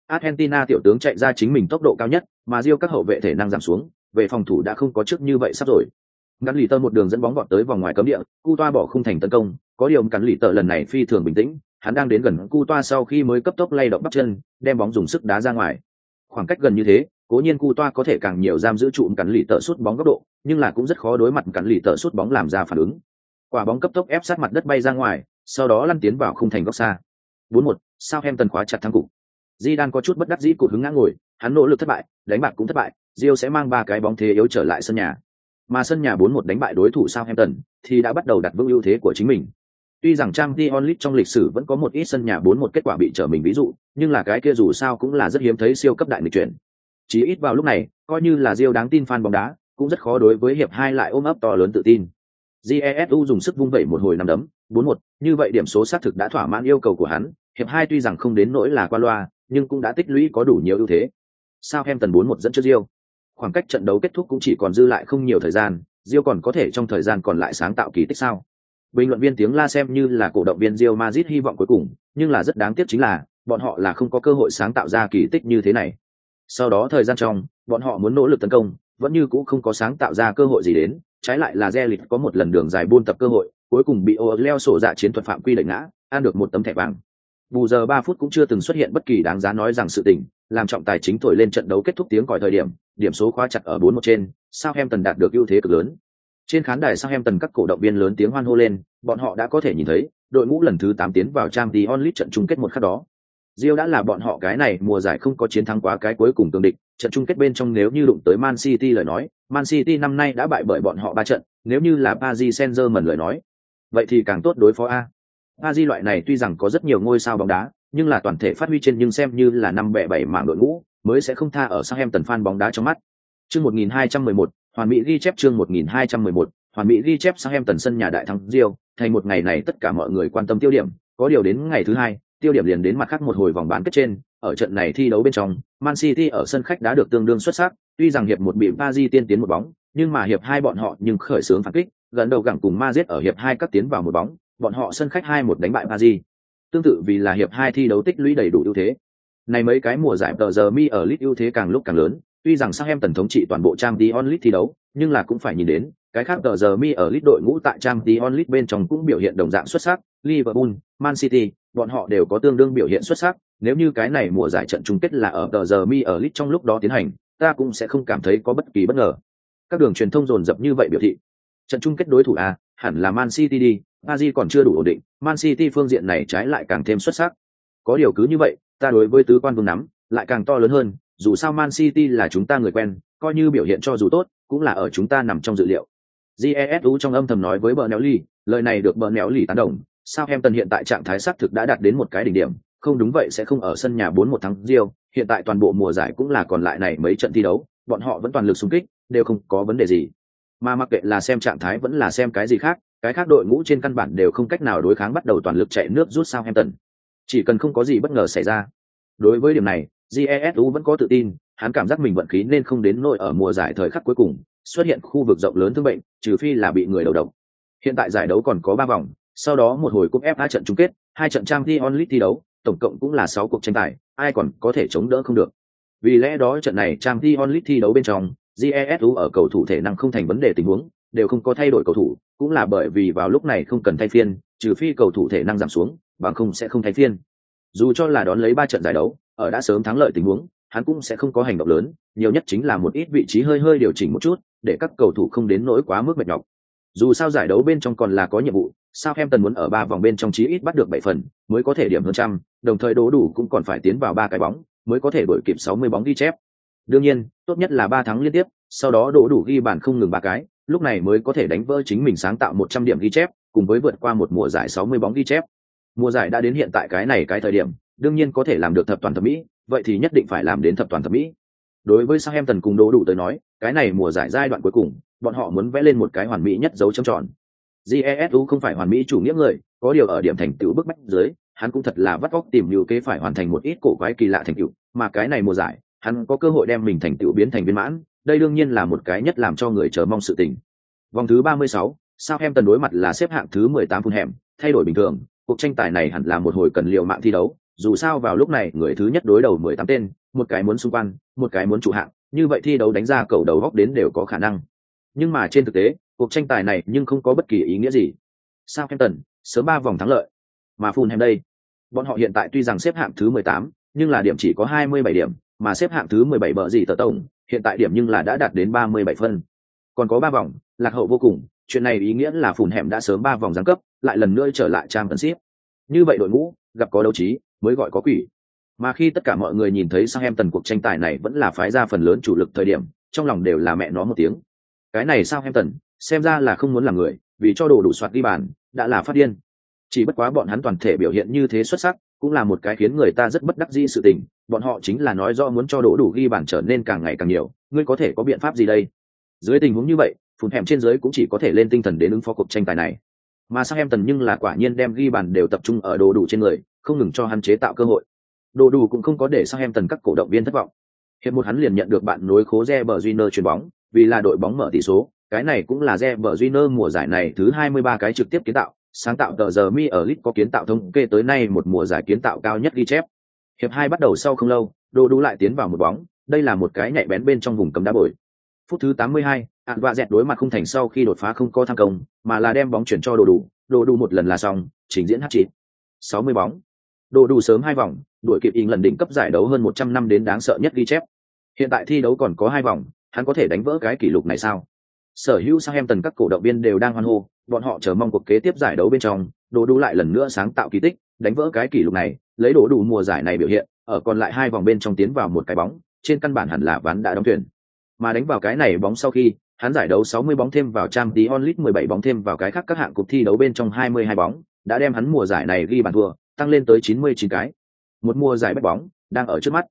Argentina tiểu tướng chạy ra chính mình tốc độ cao nhất, mà Rio các hậu vệ thể năng giảm xuống, về phòng thủ đã không có trước như vậy sắp rồi. Ngắn lì tơ một đường dẫn bóng gọn tới vòng ngoài cấm địa, Cu Toa bỏ khung thành tấn công, có điều cắn lì tơ lần này phi thường bình tĩnh, hắn đang đến gần Cu Toa sau khi mới cấp tốc lay động bắt chân, đem bóng dùng sức đá ra ngoài. Khoảng cách gần như thế, cố nhiên Cu Toa có thể càng nhiều giam giữ trụ cắn lì tơ sút bóng góc độ, nhưng là cũng rất khó đối mặt cắn lì tơ sút bóng làm ra phản ứng. Quả bóng cấp tốc ép sát mặt đất bay ra ngoài, sau đó lăn tiến vào khung thành góc xa. 4-1, Southampton khóa chặt thắng cục. Di có chút bất đắc dĩ cụt hứng ngã ngồi, hắn nỗ lực thất bại, đánh bạc cũng thất bại, Rio sẽ mang ba cái bóng thế yếu trở lại sân nhà. Mà sân nhà 4-1 đánh bại đối thủ Southampton thì đã bắt đầu đặt vững ưu thế của chính mình. Tuy rằng Champions League trong lịch sử vẫn có một ít sân nhà 4-1 kết quả bị trở mình ví dụ, nhưng là cái kia dù sao cũng là rất hiếm thấy siêu cấp đại nghịch chuyển. Chỉ ít vào lúc này, coi như là Rio đáng tin fan bóng đá, cũng rất khó đối với hiệp hai lại ôm ấp to lớn tự tin. Jesu dùng sức vung vẩy một hồi năm đấm, 4-1, như vậy điểm số xác thực đã thỏa mãn yêu cầu của hắn, hiệp hai tuy rằng không đến nỗi là qua loa, nhưng cũng đã tích lũy có đủ nhiều ưu thế. Sao em tần 4-1 dẫn trước Rio. Khoảng cách trận đấu kết thúc cũng chỉ còn dư lại không nhiều thời gian, Rio còn có thể trong thời gian còn lại sáng tạo kỳ tích sao? Bình luận viên tiếng la xem như là cổ động viên rio Madrid hy vọng cuối cùng, nhưng là rất đáng tiếc chính là, bọn họ là không có cơ hội sáng tạo ra kỳ tích như thế này. Sau đó thời gian trong, bọn họ muốn nỗ lực tấn công, vẫn như cũ không có sáng tạo ra cơ hội gì đến, trái lại là Zelit có một lần đường dài buôn tập cơ hội, cuối cùng bị O'Leo sổ dạ chiến thuật phạm quy lệnh ngã, ăn được một tấm thẻ vàng. Bù giờ ba phút cũng chưa từng xuất hiện bất kỳ đáng giá nói rằng sự tình, làm trọng tài chính thổi lên trận đấu kết thúc tiếng còi thời điểm, điểm số khóa chặt ở bốn một trên, Southampton đạt được ưu thế cực lớn. Trên khán đài Southampton các cổ động viên lớn tiếng hoan hô lên, bọn họ đã có thể nhìn thấy, đội ngũ lần thứ tám tiến vào Champions League trận chung kết một khắc đó. Rio đã là bọn họ cái này mùa giải không có chiến thắng quá cái cuối cùng tương địch, trận chung kết bên trong nếu như đụng tới Man City lời nói, Man City năm nay đã bại bởi bọn họ ba trận, nếu như là Paris Saint-Germain lời nói, vậy thì càng tốt đối phó a. Paris loại này tuy rằng có rất nhiều ngôi sao bóng đá, nhưng là toàn thể phát huy trên nhưng xem như là năm bẻ bảy mảng đội ngũ, mới sẽ không tha ở sang Em tần fan bóng đá trong mắt. Chương 1211, Hoàn Mỹ ghi chép chương 1211, Hoàn Mỹ ghi chép sang Em tần sân nhà đại thắng Rio, thành một ngày này tất cả mọi người quan tâm tiêu điểm, có điều đến ngày thứ hai, tiêu điểm liền đến mặt khác một hồi vòng bán kết trên, ở trận này thi đấu bên trong, Man City ở sân khách đã được tương đương xuất sắc, tuy rằng hiệp một bị Paris tiên tiến một bóng, nhưng mà hiệp hai bọn họ nhưng khởi xướng phản kích, gần đầu gặng cùng Madrid ở hiệp hai cắt tiến vào một bóng, bọn họ sân khách hai một đánh bại Paris. Tương tự vì là hiệp hai thi đấu tích lũy đầy đủ ưu thế. Này mấy cái mùa giải tờ giờ mi ở League ưu thế càng lúc càng lớn, tuy rằng sang em tần thống trị toàn bộ trang Dion League thi đấu, nhưng là cũng phải nhìn đến, cái khác tờ giờ mi ở lít đội ngũ tại trang Dion League bên trong cũng biểu hiện đồng dạng xuất sắc, Liverpool, Man City, bọn họ đều có tương đương biểu hiện xuất sắc, nếu như cái này mùa giải trận chung kết là ở tờ giờ mi ở lít trong lúc đó tiến hành, ta cũng sẽ không cảm thấy có bất kỳ bất ngờ. Các đường truyền thông dồn dập như vậy biểu thị. Trận chung kết đối thủ à, hẳn là Man City đi, Paris còn chưa đủ ổn định, Man City phương diện này trái lại càng thêm xuất sắc. Có điều cứ như vậy, ta đối với tứ quan vương nắm, lại càng to lớn hơn, dù sao Man City là chúng ta người quen, coi như biểu hiện cho dù tốt, cũng là ở chúng ta nằm trong dự liệu. Jesu trong âm thầm nói với Bernelli, lời này được Bernelli tán đồng, Southampton hiện tại trạng thái xác thực đã đạt đến một cái đỉnh điểm, không đúng vậy sẽ không ở sân nhà 4-1 thắng Rio, hiện tại toàn bộ mùa giải cũng là còn lại này mấy trận thi đấu, bọn họ vẫn toàn lực xung kích, đều không có vấn đề gì. Mà mặc kệ là xem trạng thái vẫn là xem cái gì khác, cái khác đội ngũ trên căn bản đều không cách nào đối kháng bắt đầu toàn lực chạy nước rút Southampton. Chỉ cần không có gì bất ngờ xảy ra. Đối với điểm này, Jesu vẫn có tự tin, hắn cảm giác mình vận khí nên không đến nỗi ở mùa giải thời khắc cuối cùng, xuất hiện khu vực rộng lớn thương bệnh, trừ phi là bị người đầu độc. Hiện tại giải đấu còn có ba vòng, sau đó một hồi cúp FA trận chung kết, hai trận trang thi onlit thi đấu, tổng cộng cũng là sáu cuộc tranh tài, ai còn có thể chống đỡ không được. Vì lẽ đó trận này trang thi onlit thi đấu bên trong jesu ở cầu thủ thể năng không thành vấn đề tình huống, đều không có thay đổi cầu thủ, cũng là bởi vì vào lúc này không cần thay phiên, trừ phi cầu thủ thể năng giảm xuống, bằng không sẽ không thay phiên. Dù cho là đón lấy ba trận giải đấu, ở đã sớm thắng lợi tình huống hắn cũng sẽ không có hành động lớn, nhiều nhất chính là một ít vị trí hơi hơi điều chỉnh một chút, để các cầu thủ không đến nỗi quá mức mệt nhọc. Dù sao giải đấu bên trong còn là có nhiệm vụ, sao em tần muốn ở ba vòng bên trong chí ít bắt được bảy phần, mới có thể điểm hơn trăm, đồng thời đố đủ cũng còn phải tiến vào ba cái bóng, mới có thể đổi kịp sáu mươi bóng ghi chép. Đương nhiên, tốt nhất là ba thắng liên tiếp, sau đó đổ đủ ghi bàn không ngừng ba cái, lúc này mới có thể đánh vỡ chính mình sáng tạo một trăm điểm ghi chép, cùng với vượt qua một mùa giải sáu mươi bóng ghi chép. Mùa giải đã đến hiện tại cái này cái thời điểm, đương nhiên có thể làm được thập toàn thập mỹ vậy thì nhất định phải làm đến thập toàn thập mỹ. Đối với Southampton cùng đố đủ tới nói cái này mùa giải giai đoạn cuối cùng bọn họ muốn vẽ lên một cái hoàn mỹ nhất dấu chấm tròn. Jesu không phải hoàn mỹ chủ nghĩa người có điều ở điểm thành tựu bức bách dưới hắn cũng thật là vắt óc tìm nhiều kế phải hoàn thành một ít cổ quái kỳ lạ thành tựu mà cái này mùa giải hắn có cơ hội đem mình thành tựu biến thành viên mãn đây đương nhiên là một cái nhất làm cho người chờ mong sự tình. Vòng thứ 36, Southampton đối mặt là xếp hạng thứ 18 phun hẻm thay đổi bình thường cuộc tranh tài này hẳn là một hồi cần liều mạng thi đấu dù sao vào lúc này người thứ nhất đối đầu 18 tên một cái muốn xung quanh một cái muốn trụ hạng như vậy thi đấu đánh ra cầu đầu góc đến đều có khả năng. Nhưng mà trên thực tế cuộc tranh tài này nhưng không có bất kỳ ý nghĩa gì. Southampton sớm ba vòng thắng lợi. Mà Fulham đây bọn họ hiện tại tuy rằng xếp hạng thứ 18, nhưng là điểm chỉ có 27 điểm mà xếp hạng thứ 17 bờ gì tờ tổng hiện tại điểm nhưng là đã đạt đến 37 phân. Còn có ba vòng lạc hậu vô cùng chuyện này ý nghĩa là phùn hẻm đã sớm ba vòng giáng cấp lại lần nữa trở lại trang tấn ship như vậy đội ngũ gặp có đấu trí mới gọi có quỷ. Mà khi tất cả mọi người nhìn thấy sang em tần cuộc tranh tài này vẫn là phái ra phần lớn chủ lực thời điểm, trong lòng đều là mẹ nó một tiếng. Cái này sao em tần, xem ra là không muốn làm người, vì cho đồ đủ soạt đi bàn, đã là phát điên. Chỉ bất quá bọn hắn toàn thể biểu hiện như thế xuất sắc, cũng là một cái khiến người ta rất bất đắc dĩ sự tình, bọn họ chính là nói do muốn cho đỗ đủ ghi bàn trở nên càng ngày càng nhiều, ngươi có thể có biện pháp gì đây? Dưới tình huống như vậy phùn hẻm trên dưới cũng chỉ có thể lên tinh thần đến ứng phó cuộc tranh tài này. Mà sang em tần nhưng là quả nhiên đem ghi bàn đều tập trung ở đồ đủ trên người không ngừng cho hắn chế tạo cơ hội. Đồ đủ cũng không có để sang em tần các cổ động viên thất vọng. Hiệp một hắn liền nhận được bạn nối khố re bờ junior chuyền bóng vì là đội bóng mở tỷ số. Cái này cũng là re bờ junior mùa giải này thứ 23 cái trực tiếp kiến tạo. Sáng tạo tờ giờ mi ở lit có kiến tạo thống kê tới nay một mùa giải kiến tạo cao nhất ghi chép. Hiệp hai bắt đầu sau không lâu đồ đủ lại tiến vào một bóng. Đây là một cái nhạy bén bên trong vùng cấm đá bồi. Phút thứ 82, Ản vạ dẹt đối mặt không thành sau khi đột phá không có tham công mà là đem bóng chuyển cho đồ đủ. Đồ đủ một lần là xong trình diễn hát chín sáu mươi bóng đồ đủ sớm hai vòng đuổi kịp in lần đỉnh cấp giải đấu hơn một trăm năm đến đáng sợ nhất ghi chép. Hiện tại thi đấu còn có hai vòng hắn có thể đánh vỡ cái kỷ lục này sao? Sở hữu sang em tần các cổ động viên đều đang hoan hô bọn họ chờ mong cuộc kế tiếp giải đấu bên trong đồ đủ lại lần nữa sáng tạo kỳ tích đánh vỡ cái kỷ lục này lấy đồ đủ mùa giải này biểu hiện ở còn lại hai vòng bên trong tiến vào một cái bóng trên căn bản hẳn là ván đã đóng thuyền. Mà đánh vào cái này bóng sau khi hắn giải đấu 60 bóng thêm vào trang tí onlit 17 bóng thêm vào cái khác các hạng cuộc thi đấu bên trong 22 bóng, đã đem hắn mùa giải này ghi bàn thua, tăng lên tới 99 cái. Một mùa giải bắt bóng, đang ở trước mắt.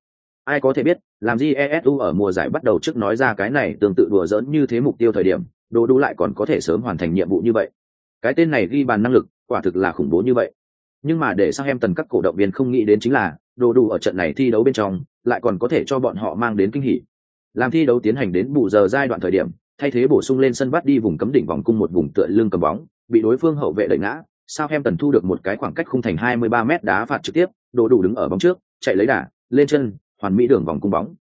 Ai có thể biết, làm gì ESU ở mùa giải bắt đầu trước nói ra cái này tương tự đùa giỡn như thế mục tiêu thời điểm, đồ đủ lại còn có thể sớm hoàn thành nhiệm vụ như vậy. Cái tên này ghi bàn năng lực, quả thực là khủng bố như vậy. Nhưng mà để sang em tần các cổ động viên không nghĩ đến chính là, đồ đủ ở trận này thi đấu bên trong, lại còn có thể cho bọn họ mang đến kinh hỉ. Làm thi đấu tiến hành đến bù giờ giai đoạn thời điểm, thay thế bổ sung lên sân bắt đi vùng cấm đỉnh vòng cung một vùng tựa lưng cầm bóng, bị đối phương hậu vệ đẩy ngã, sao em tần thu được một cái khoảng cách khung thành 23m đá phạt trực tiếp, đồ đủ đứng ở bóng trước, chạy lấy đà, lên chân, hoàn mỹ đường vòng cung bóng.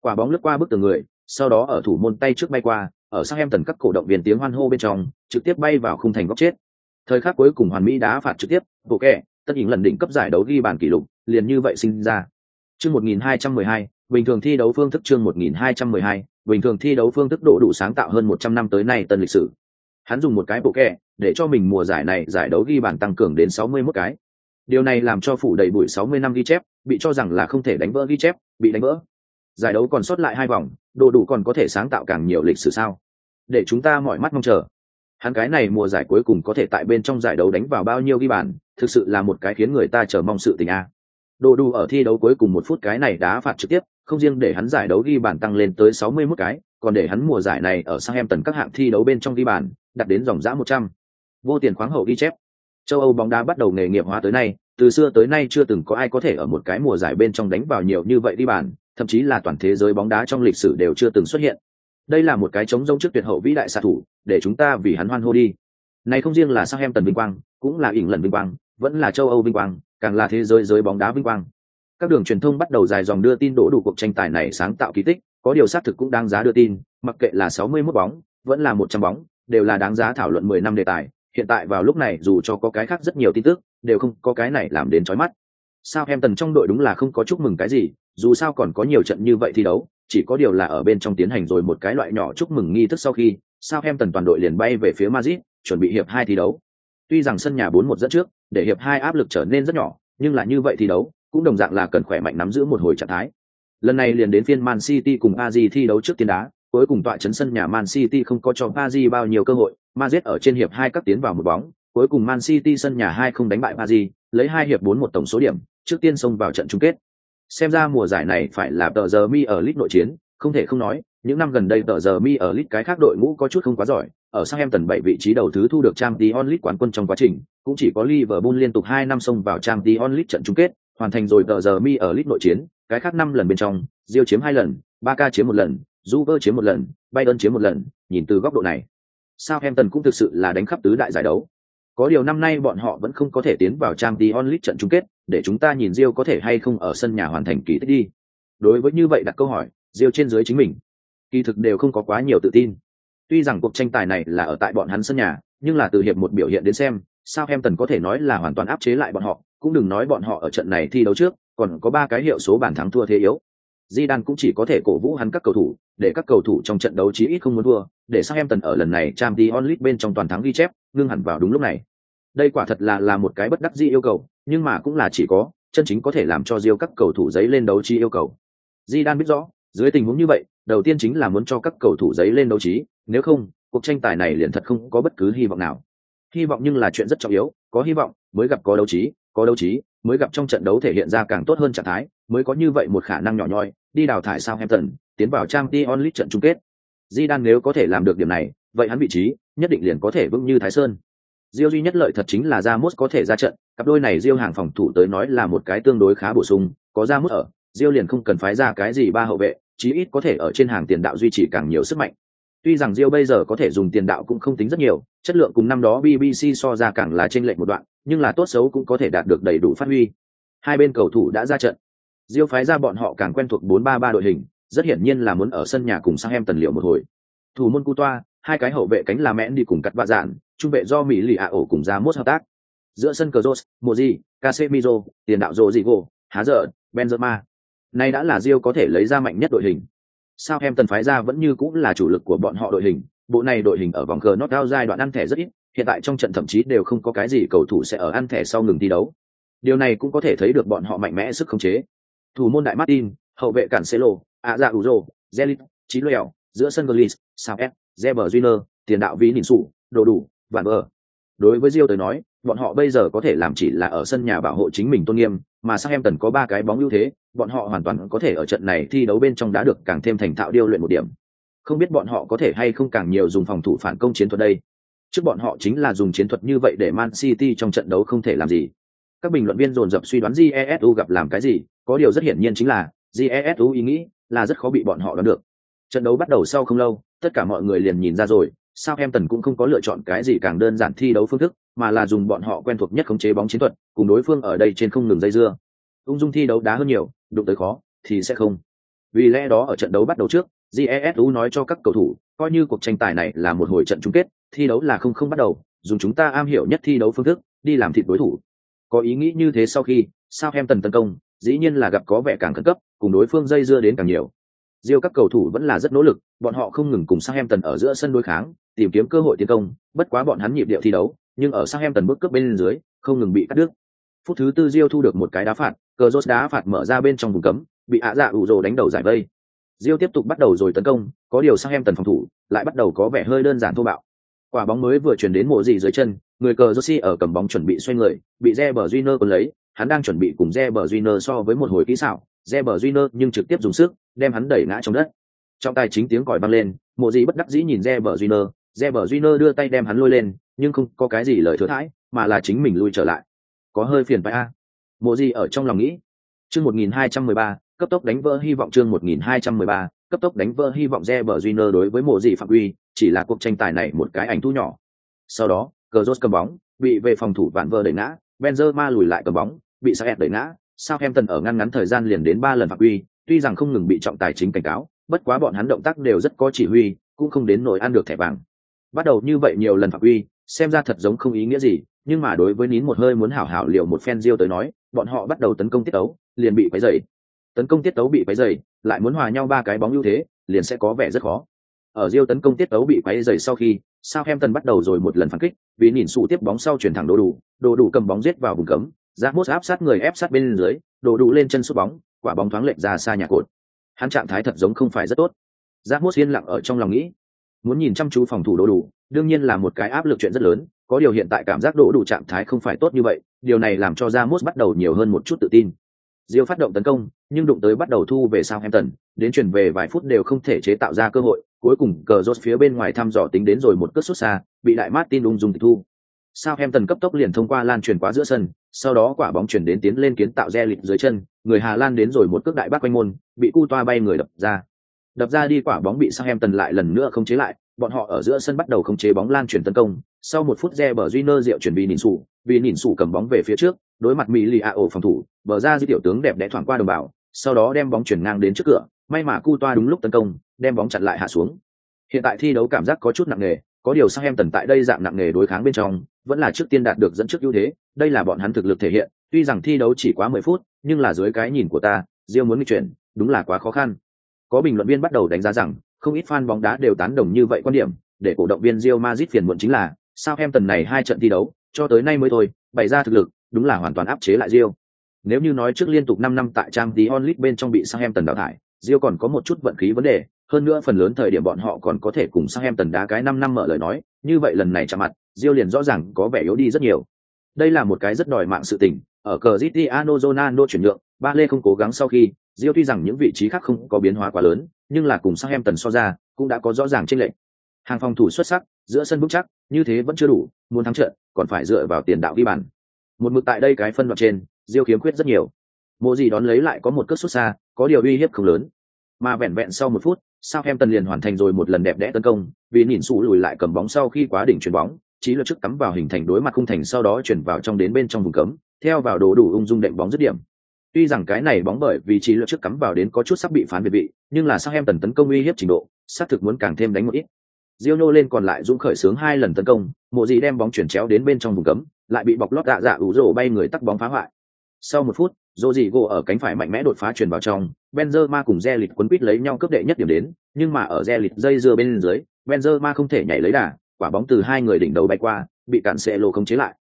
Quả bóng lướt qua bức tường người, sau đó ở thủ môn tay trước bay qua, ở sang em tần các cổ động viên tiếng hoan hô bên trong, trực tiếp bay vào khung thành góc chết. Thời khắc cuối cùng hoàn mỹ đá phạt trực tiếp, bộ kẹ, tất nhiên lần đỉnh cấp giải đấu ghi bàn kỷ lục, liền như vậy sinh ra. Chương 1212, bình thường thi đấu phương thức chương 1212, bình thường thi đấu phương thức độ đủ sáng tạo hơn một trăm năm tới nay tân lịch sử. Hắn dùng một cái bộ kẹ để cho mình mùa giải này giải đấu ghi bàn tăng cường đến 61 cái. Điều này làm cho phủ đầy bụi sáu mươi năm ghi chép, bị cho rằng là không thể đánh vỡ ghi chép, bị đánh vỡ. Giải đấu còn sót lại hai vòng, đồ đủ còn có thể sáng tạo càng nhiều lịch sử sao? Để chúng ta mọi mắt mong chờ. Hắn cái này mùa giải cuối cùng có thể tại bên trong giải đấu đánh vào bao nhiêu ghi bàn, thực sự là một cái khiến người ta chờ mong sự tình a. Đồ đủ ở thi đấu cuối cùng một phút cái này đá phạt trực tiếp, không riêng để hắn giải đấu ghi bàn tăng lên tới 61 cái, còn để hắn mùa giải này ở Southampton các hạng thi đấu bên trong ghi bàn, đạt đến dòng dã 100. Vô tiền khoáng hậu ghi chép. Châu Âu bóng đá bắt đầu nghề nghiệp hóa tới nay, từ xưa tới nay chưa từng có ai có thể ở một cái mùa giải bên trong đánh vào nhiều như vậy đi bàn, thậm chí là toàn thế giới bóng đá trong lịch sử đều chưa từng xuất hiện. Đây là một cái chống rông trước tuyệt hậu vĩ đại xạ thủ, để chúng ta vì hắn hoan hô đi. Này không riêng là Southampton vinh quang, cũng là ỉn lần vinh quang, vẫn là châu Âu vinh quang, càng là thế giới giới bóng đá vinh quang. Các đường truyền thông bắt đầu dài dòng đưa tin đổ đủ cuộc tranh tài này sáng tạo kỳ tích, có điều xác thực cũng đáng giá đưa tin, mặc kệ là 61 bóng, vẫn là 100 bóng, đều là đáng giá thảo luận 10 năm đề tài. Hiện tại vào lúc này dù cho có cái khác rất nhiều tin tức, đều không có cái này làm đến chói mắt. Sao em tần trong đội đúng là không có chúc mừng cái gì, dù sao còn có nhiều trận như vậy thi đấu, chỉ có điều là ở bên trong tiến hành rồi một cái loại nhỏ chúc mừng nghi thức sau khi, sao em tần toàn đội liền bay về phía Madrid, chuẩn bị hiệp hai thi đấu. Tuy rằng sân nhà 4-1 dẫn trước, để hiệp hai áp lực trở nên rất nhỏ, nhưng là như vậy thi đấu, cũng đồng dạng là cần khỏe mạnh nắm giữ một hồi trạng thái. Lần này liền đến phiên Man City cùng Paris thi đấu trước tiên đá, cuối cùng tọa chấn sân nhà Man City không có cho Paris bao nhiêu cơ hội, Madrid ở trên hiệp hai cắt tiến vào một bóng, cuối cùng Man City sân nhà hai không đánh bại Paris, lấy hai hiệp bốn một tổng số điểm, trước tiên xông vào trận chung kết. Xem ra mùa giải này phải là tờ giờ mi ở lit nội chiến, không thể không nói, những năm gần đây tờ giờ mi ở lit cái khác đội ngũ có chút không quá giỏi, ở Southampton bảy vị trí đầu thứ thu được trang Dion League quán quân trong quá trình, cũng chỉ có Liverpool liên tục hai năm xông vào trang Dion League trận chung kết, hoàn thành rồi tờ giờ mi ở lit nội chiến, cái khác năm lần bên trong, Real chiếm hai lần, Barca chiếm một lần, Juve chiếm một lần, Bayern chiếm một lần, nhìn từ góc độ này, Southampton cũng thực sự là đánh khắp tứ đại giải đấu. Có điều năm nay bọn họ vẫn không có thể tiến vào Champions League trận chung kết, để chúng ta nhìn Diêu có thể hay không ở sân nhà hoàn thành kỳ tích đi. Đối với như vậy đặt câu hỏi, Diêu trên dưới chính mình, kỳ thực đều không có quá nhiều tự tin. Tuy rằng cuộc tranh tài này là ở tại bọn hắn sân nhà, nhưng là từ hiệp một biểu hiện đến xem, Southampton có thể nói là hoàn toàn áp chế lại bọn họ, cũng đừng nói bọn họ ở trận này thi đấu trước, còn có ba cái hiệu số bàn thắng thua thế yếu. Zidane cũng chỉ có thể cổ vũ hắn các cầu thủ, để các cầu thủ trong trận đấu chí ít không muốn thua, để Southampton ở lần này Champions League bên trong toàn thắng ghi chép, ngưng hẳn vào đúng lúc này. Đây quả thật là là một cái bất đắc dĩ yêu cầu, nhưng mà cũng là chỉ có chân chính có thể làm cho diêu các cầu thủ giấy lên đấu trí yêu cầu. Zidane biết rõ, dưới tình huống như vậy, đầu tiên chính là muốn cho các cầu thủ giấy lên đấu trí, nếu không, cuộc tranh tài này liền thật không có bất cứ hy vọng nào. Hy vọng nhưng là chuyện rất trọng yếu, có hy vọng mới gặp có đấu trí, có đấu trí mới gặp trong trận đấu thể hiện ra càng tốt hơn trạng thái, mới có như vậy một khả năng nhỏ nhoi, đi đào thải Southampton, tiến vào Champions League trận chung kết. Zidane nếu có thể làm được điểm này, vậy hắn vị trí nhất định liền có thể vững như Thái Sơn. Diêu duy nhất lợi thật chính là Ramos có thể ra trận, cặp đôi này Diêu hàng phòng thủ tới nói là một cái tương đối khá bổ sung, có Ramos ở, Diêu liền không cần phái ra cái gì ba hậu vệ, chí ít có thể ở trên hàng tiền đạo duy trì càng nhiều sức mạnh. Tuy rằng Diêu bây giờ có thể dùng tiền đạo cũng không tính rất nhiều, chất lượng cùng năm đó BBC so ra càng là trên lệch một đoạn, nhưng là tốt xấu cũng có thể đạt được đầy đủ phát huy. Hai bên cầu thủ đã ra trận. Diêu phái ra bọn họ càng quen thuộc 4-3-3 đội hình, rất hiển nhiên là muốn ở sân nhà cùng sang em tần liệu một hồi. Thủ môn Cu Toa, hai cái hậu vệ cánh là mẽn đi cùng cắt vạ dạn, trung vệ do Mỹ lì ạ ổ cùng ra mốt hợp tác. Giữa sân cờ Rose, Moji, Casemiro, tiền đạo Rodrigo, Há giờ, Benzema. Nay đã là Diêu có thể lấy ra mạnh nhất đội hình. Sao em tần phái ra vẫn như cũng là chủ lực của bọn họ đội hình, bộ này đội hình ở vòng cờ knockout giai đoạn ăn thẻ rất ít, hiện tại trong trận thậm chí đều không có cái gì cầu thủ sẽ ở ăn thẻ sau ngừng thi đấu. Điều này cũng có thể thấy được bọn họ mạnh mẽ sức khống chế. Thủ môn đại Martin, hậu vệ cản Cancelo, ạ dạ Uzo, Zelit, Chí Lèo, giữa sân Gullis, Sao Zeber Júnior, tiền đạo Vĩ Nỉn Sủ, đồ đủ, vạn vờ. Đối với Rio tới nói, bọn họ bây giờ có thể làm chỉ là ở sân nhà bảo hộ chính mình tôn nghiêm, mà Southampton có ba cái bóng ưu thế, bọn họ hoàn toàn có thể ở trận này thi đấu bên trong đã được càng thêm thành thạo điêu luyện một điểm. Không biết bọn họ có thể hay không càng nhiều dùng phòng thủ phản công chiến thuật đây. Trước bọn họ chính là dùng chiến thuật như vậy để Man City trong trận đấu không thể làm gì. Các bình luận viên dồn dập suy đoán Jesu gặp làm cái gì, có điều rất hiển nhiên chính là Jesu ý nghĩ là rất khó bị bọn họ đoán được. Trận đấu bắt đầu sau không lâu, tất cả mọi người liền nhìn ra rồi, sao em tần cũng không có lựa chọn cái gì càng đơn giản thi đấu phương thức, mà là dùng bọn họ quen thuộc nhất khống chế bóng chiến thuật, cùng đối phương ở đây trên không ngừng dây dưa. Ung dung thi đấu đá hơn nhiều, đụng tới khó thì sẽ không. Vì lẽ đó ở trận đấu bắt đầu trước, Jesu nói cho các cầu thủ, coi như cuộc tranh tài này là một hồi trận chung kết, thi đấu là không không bắt đầu, dùng chúng ta am hiểu nhất thi đấu phương thức, đi làm thịt đối thủ. Có ý nghĩ như thế sau khi, sao em tần tấn công, dĩ nhiên là gặp có vẻ càng khẩn cấp, cùng đối phương dây dưa đến càng nhiều. Diêu các cầu thủ vẫn là rất nỗ lực, bọn họ không ngừng cùng Southampton ở giữa sân đối kháng, tìm kiếm cơ hội tiến công, bất quá bọn hắn nhịp điệu thi đấu, nhưng ở Southampton bước cướp bên dưới, không ngừng bị cắt đứt. Phút thứ tư Diêu thu được một cái đá phạt, cờ rốt đá phạt mở ra bên trong vùng cấm, bị ạ dạ ủ rồ đánh đầu giải vây. Diêu tiếp tục bắt đầu rồi tấn công, có điều Southampton phòng thủ, lại bắt đầu có vẻ hơi đơn giản thô bạo. Quả bóng mới vừa chuyển đến mộ gì dưới chân, người cờ joshi ở cầm bóng chuẩn bị xoay người, bị re bờ duy nơ còn lấy, hắn đang chuẩn bị cùng Reber Júnior so với một hồi kỹ xảo, Reber Júnior nhưng trực tiếp dùng sức, đem hắn đẩy ngã trong đất. Trong tay chính tiếng còi vang lên, mộ gì bất đắc dĩ nhìn Reber Júnior, Reber Júnior đưa tay đem hắn lôi lên, nhưng không có cái gì lời thừa thãi, mà là chính mình lui trở lại. Có hơi phiền phải a. mộ gì ở trong lòng nghĩ chương 1213, cấp tốc đánh vỡ hy vọng chương 1213, cấp tốc đánh vỡ hy vọng Reber Júnior đối với mộ gì phạm quy, chỉ là cuộc tranh tài này một cái ảnh thu nhỏ. Sau đó, Cazorla cầm bóng, bị về phòng thủ vạn vơ đẩy ngã, Benzema lùi lại cầm bóng, bị Saet đẩy ngã, Southampton ở ngăn ngắn thời gian liền đến ba lần phạm quy, tuy rằng không ngừng bị trọng tài chính cảnh cáo, bất quá bọn hắn động tác đều rất có chỉ huy, cũng không đến nỗi ăn được thẻ vàng. Bắt đầu như vậy nhiều lần phạm quy, xem ra thật giống không ý nghĩa gì, nhưng mà đối với nín một hơi muốn hảo hảo liệu một phen diêu tới nói, bọn họ bắt đầu tấn công tiết ấu, liền bị quấy rầy. Tấn công tiết tấu bị quấy dày lại muốn hòa nhau ba cái bóng ưu thế, liền sẽ có vẻ rất khó. Ở riêu tấn công tiết tấu bị quấy dày sau khi, Southampton bắt đầu rồi một lần phản kích, vì nhìn sụ tiếp bóng sau chuyển thẳng đồ đủ, đồ đủ cầm bóng giết vào vùng cấm, Ramos áp sát người ép sát bên dưới, đồ đủ lên chân sút bóng, quả bóng thoáng lệch ra xa nhà cột. Hắn trạng thái thật giống không phải rất tốt. Ramos yên lặng ở trong lòng nghĩ, muốn nhìn chăm chú phòng thủ đồ đủ, đương nhiên là một cái áp lực chuyện rất lớn, có điều hiện tại cảm giác đồ đủ trạng thái không phải tốt như vậy, điều này làm cho Ramos bắt đầu nhiều hơn một chút tự tin. Diêu phát động tấn công, nhưng đụng tới bắt đầu thu về Southampton, đến chuyển về vài phút đều không thể chế tạo ra cơ hội, cuối cùng cờ rốt phía bên ngoài thăm dò tính đến rồi một cước sút xa, bị đại Martin ung dung tịch thu. Southampton cấp tốc liền thông qua lan truyền quá giữa sân, sau đó quả bóng chuyển đến tiến lên kiến tạo re lịch dưới chân, người Hà Lan đến rồi một cước đại bác quanh môn, bị cu toa bay người đập ra. Đập ra đi quả bóng bị Southampton lại lần nữa không chế lại, bọn họ ở giữa sân bắt đầu không chế bóng lan truyền tấn công. Sau một phút re bờ Junior diệu chuẩn bị nhìn sủ, vì nhìn sủ cầm bóng về phía trước, đối mặt Mỹ Lì ổ phòng thủ, bờ ra di tiểu tướng đẹp đẽ thoảng qua đồng bào, sau đó đem bóng chuyển ngang đến trước cửa, may mà cu toa đúng lúc tấn công, đem bóng chặn lại hạ xuống. Hiện tại thi đấu cảm giác có chút nặng nề, có điều sang em tần tại đây dạng nặng nề đối kháng bên trong, vẫn là trước tiên đạt được dẫn trước ưu thế, đây là bọn hắn thực lực thể hiện, tuy rằng thi đấu chỉ quá mười phút, nhưng là dưới cái nhìn của ta, Rio muốn đi chuyển, đúng là quá khó khăn. Có bình luận viên bắt đầu đánh giá rằng, không ít fan bóng đá đều tán đồng như vậy quan điểm, để cổ động viên Real Madrid phiền muộn chính là, sao em tần này hai trận thi đấu, cho tới nay mới thôi, bày ra thực lực, đúng là hoàn toàn áp chế lại Rio. Nếu như nói trước liên tục 5 năm tại trang tí onlit bên trong bị Sang Em Tần đào thải, Rio còn có một chút vận khí vấn đề, hơn nữa phần lớn thời điểm bọn họ còn có thể cùng Sang Em Tần đá cái 5 năm mở lời nói, như vậy lần này chạm mặt, Rio liền rõ ràng có vẻ yếu đi rất nhiều. Đây là một cái rất đòi mạng sự tình, ở cờ Cristiano Ronaldo chuyển nhượng, Ba Lê không cố gắng sau khi, Rio tuy rằng những vị trí khác không có biến hóa quá lớn, nhưng là cùng Sang Em Tần so ra, cũng đã có rõ ràng chênh lệch. Hàng phòng thủ xuất sắc, giữa sân vững chắc, như thế vẫn chưa đủ, muốn thắng trận, còn phải dựa vào tiền đạo ghi bàn. Một mực tại đây cái phân đoạn trên, Diêu khiếm khuyết rất nhiều. Mộ gì đón lấy lại có một cước xuất xa, có điều uy hiếp không lớn. Mà vẹn vẹn sau một phút, sao em tần liền hoàn thành rồi một lần đẹp đẽ tấn công, vì nhìn sủ lùi lại cầm bóng sau khi quá đỉnh chuyển bóng, trí luật trước cắm vào hình thành đối mặt khung thành sau đó chuyển vào trong đến bên trong vùng cấm, theo vào đồ đủ ung dung đệm bóng dứt điểm. Tuy rằng cái này bóng bởi vì trí luật trước cắm vào đến có chút sắp bị phán biệt vị, nhưng là sao em tần tấn công uy hiếp trình độ, xác thực muốn càng thêm đánh một ít. Giono lên còn lại dũng khởi sướng hai lần tấn công, mộ gì đem bóng chuyển chéo đến bên trong vùng cấm, lại bị bọc lót dạ dạ ủ rổ bay người tắt bóng phá hoại. Sau một phút, Rodrigo ở cánh phải mạnh mẽ đột phá truyền vào trong, Benzema cùng Zealit quấn quýt lấy nhau cướp đệ nhất điểm đến, nhưng mà ở Zealit dây dưa bên dưới, Benzema không thể nhảy lấy đà, quả bóng từ hai người đỉnh đầu bay qua, bị cản xe lô không chế lại.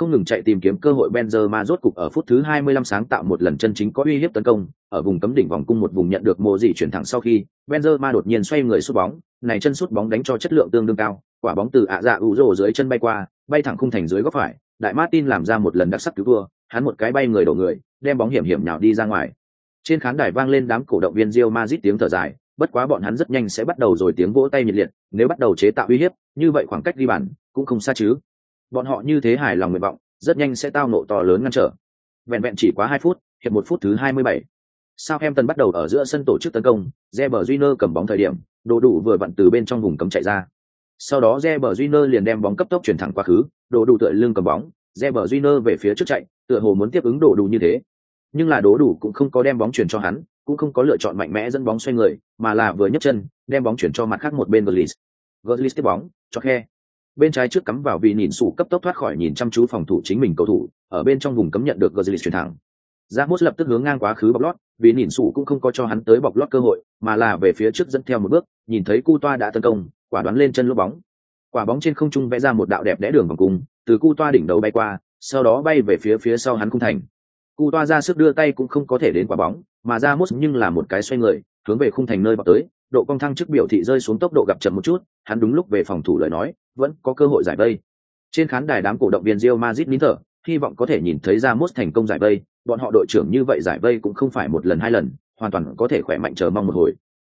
Không ngừng chạy tìm kiếm cơ hội Benzema rốt cục ở phút thứ 25 sáng tạo một lần chân chính có uy hiếp tấn công, ở vùng cấm đỉnh vòng cung một vùng nhận được mồ dị chuyển thẳng sau khi, Benzema đột nhiên xoay người sút bóng, này chân sút bóng đánh cho chất lượng tương đương cao, quả bóng từ ạ dạ ủ rồ dưới chân bay qua, bay thẳng khung thành dưới góc phải, đại Martin làm ra một lần đặc sắc cứu thua, hắn một cái bay người đổ người, đem bóng hiểm hiểm nhào đi ra ngoài. Trên khán đài vang lên đám cổ động viên Real Madrid tiếng thở dài, bất quá bọn hắn rất nhanh sẽ bắt đầu rồi tiếng vỗ tay nhiệt liệt, nếu bắt đầu chế tạo uy hiếp, như vậy khoảng cách đi bàn cũng không xa chứ. Bọn họ như thế hài lòng nguyện vọng, rất nhanh sẽ tao nộ to lớn ngăn trở. Vẹn vẹn chỉ quá hai phút, hiệp một phút thứ 27. Southampton bắt đầu ở giữa sân tổ chức tấn công, Reber Júnior cầm bóng thời điểm, đồ đủ vừa vặn từ bên trong vùng cấm chạy ra. Sau đó Reber Júnior liền đem bóng cấp tốc chuyển thẳng qua khứ, đồ đủ tựa lưng cầm bóng, Reber Júnior về phía trước chạy, tựa hồ muốn tiếp ứng đồ đủ như thế. Nhưng là đồ đủ cũng không có đem bóng chuyển cho hắn, cũng không có lựa chọn mạnh mẽ dẫn bóng xoay người, mà là vừa nhấc chân, đem bóng chuyển cho mặt khác một bên Gullis. Gullis tiếp bóng, cho khe. Bên trái trước cắm vào vị nhìn sủ cấp tốc thoát khỏi nhìn chăm chú phòng thủ chính mình cầu thủ, ở bên trong vùng cấm nhận được Gullis chuyển thẳng. Ramos lập tức hướng ngang quá khứ bọc lót, vì nhìn sủ cũng không có cho hắn tới bọc lót cơ hội, mà là về phía trước dẫn theo một bước, nhìn thấy Cu Toa đã tấn công, quả đoán lên chân lốp bóng. Quả bóng trên không trung vẽ ra một đạo đẹp đẽ đường vòng cung, từ Cu Toa đỉnh đầu bay qua, sau đó bay về phía phía sau hắn khung thành. Cu Toa ra sức đưa tay cũng không có thể đến quả bóng, mà ra mốt nhưng là một cái xoay người, hướng về khung thành nơi bọc tới, độ cong thăng trước biểu thị rơi xuống tốc độ gặp chậm một chút, hắn đúng lúc về phòng thủ lời nói, vẫn có cơ hội giải vây. Trên khán đài đám cổ động viên Real Madrid nín thở, hy vọng có thể nhìn thấy ra thành công giải vây, bọn họ đội trưởng như vậy giải vây cũng không phải một lần hai lần, hoàn toàn có thể khỏe mạnh chờ mong một hồi.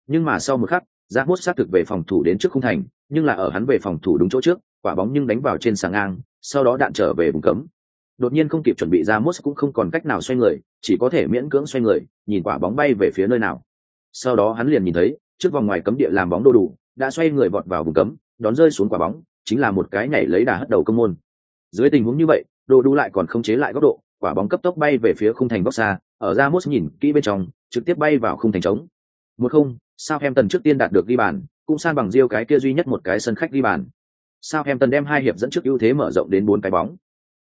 Nhưng mà sau một khắc, Ramos xác thực về phòng thủ đến trước khung thành, nhưng là ở hắn về phòng thủ đúng chỗ trước, quả bóng nhưng đánh vào trên sàng ngang, sau đó đạn trở về vùng cấm. đột nhiên không kịp chuẩn bị ra cũng không còn cách nào xoay người chỉ có thể miễn cưỡng xoay người nhìn quả bóng bay về phía nơi nào sau đó hắn liền nhìn thấy trước vòng ngoài cấm địa làm bóng đô đủ, đã xoay người vọt vào vùng cấm, đón rơi xuống quả bóng, chính là một cái nhảy lấy đà hất đầu công môn. Dưới tình huống như vậy đồ đủ lại còn không chế lại góc độ, quả bóng cấp tốc bay về phía khung thành góc xa, ở ra mốt nhìn kỹ bên trong, trực tiếp bay vào khung thành trống. Một không sao em tần trước tiên đạt được ghi bàn, cũng san bằng riêu cái kia duy nhất một cái sân khách ghi bàn. Sao em tần đem hai hiệp dẫn trước ưu thế mở rộng đến bốn cái bóng.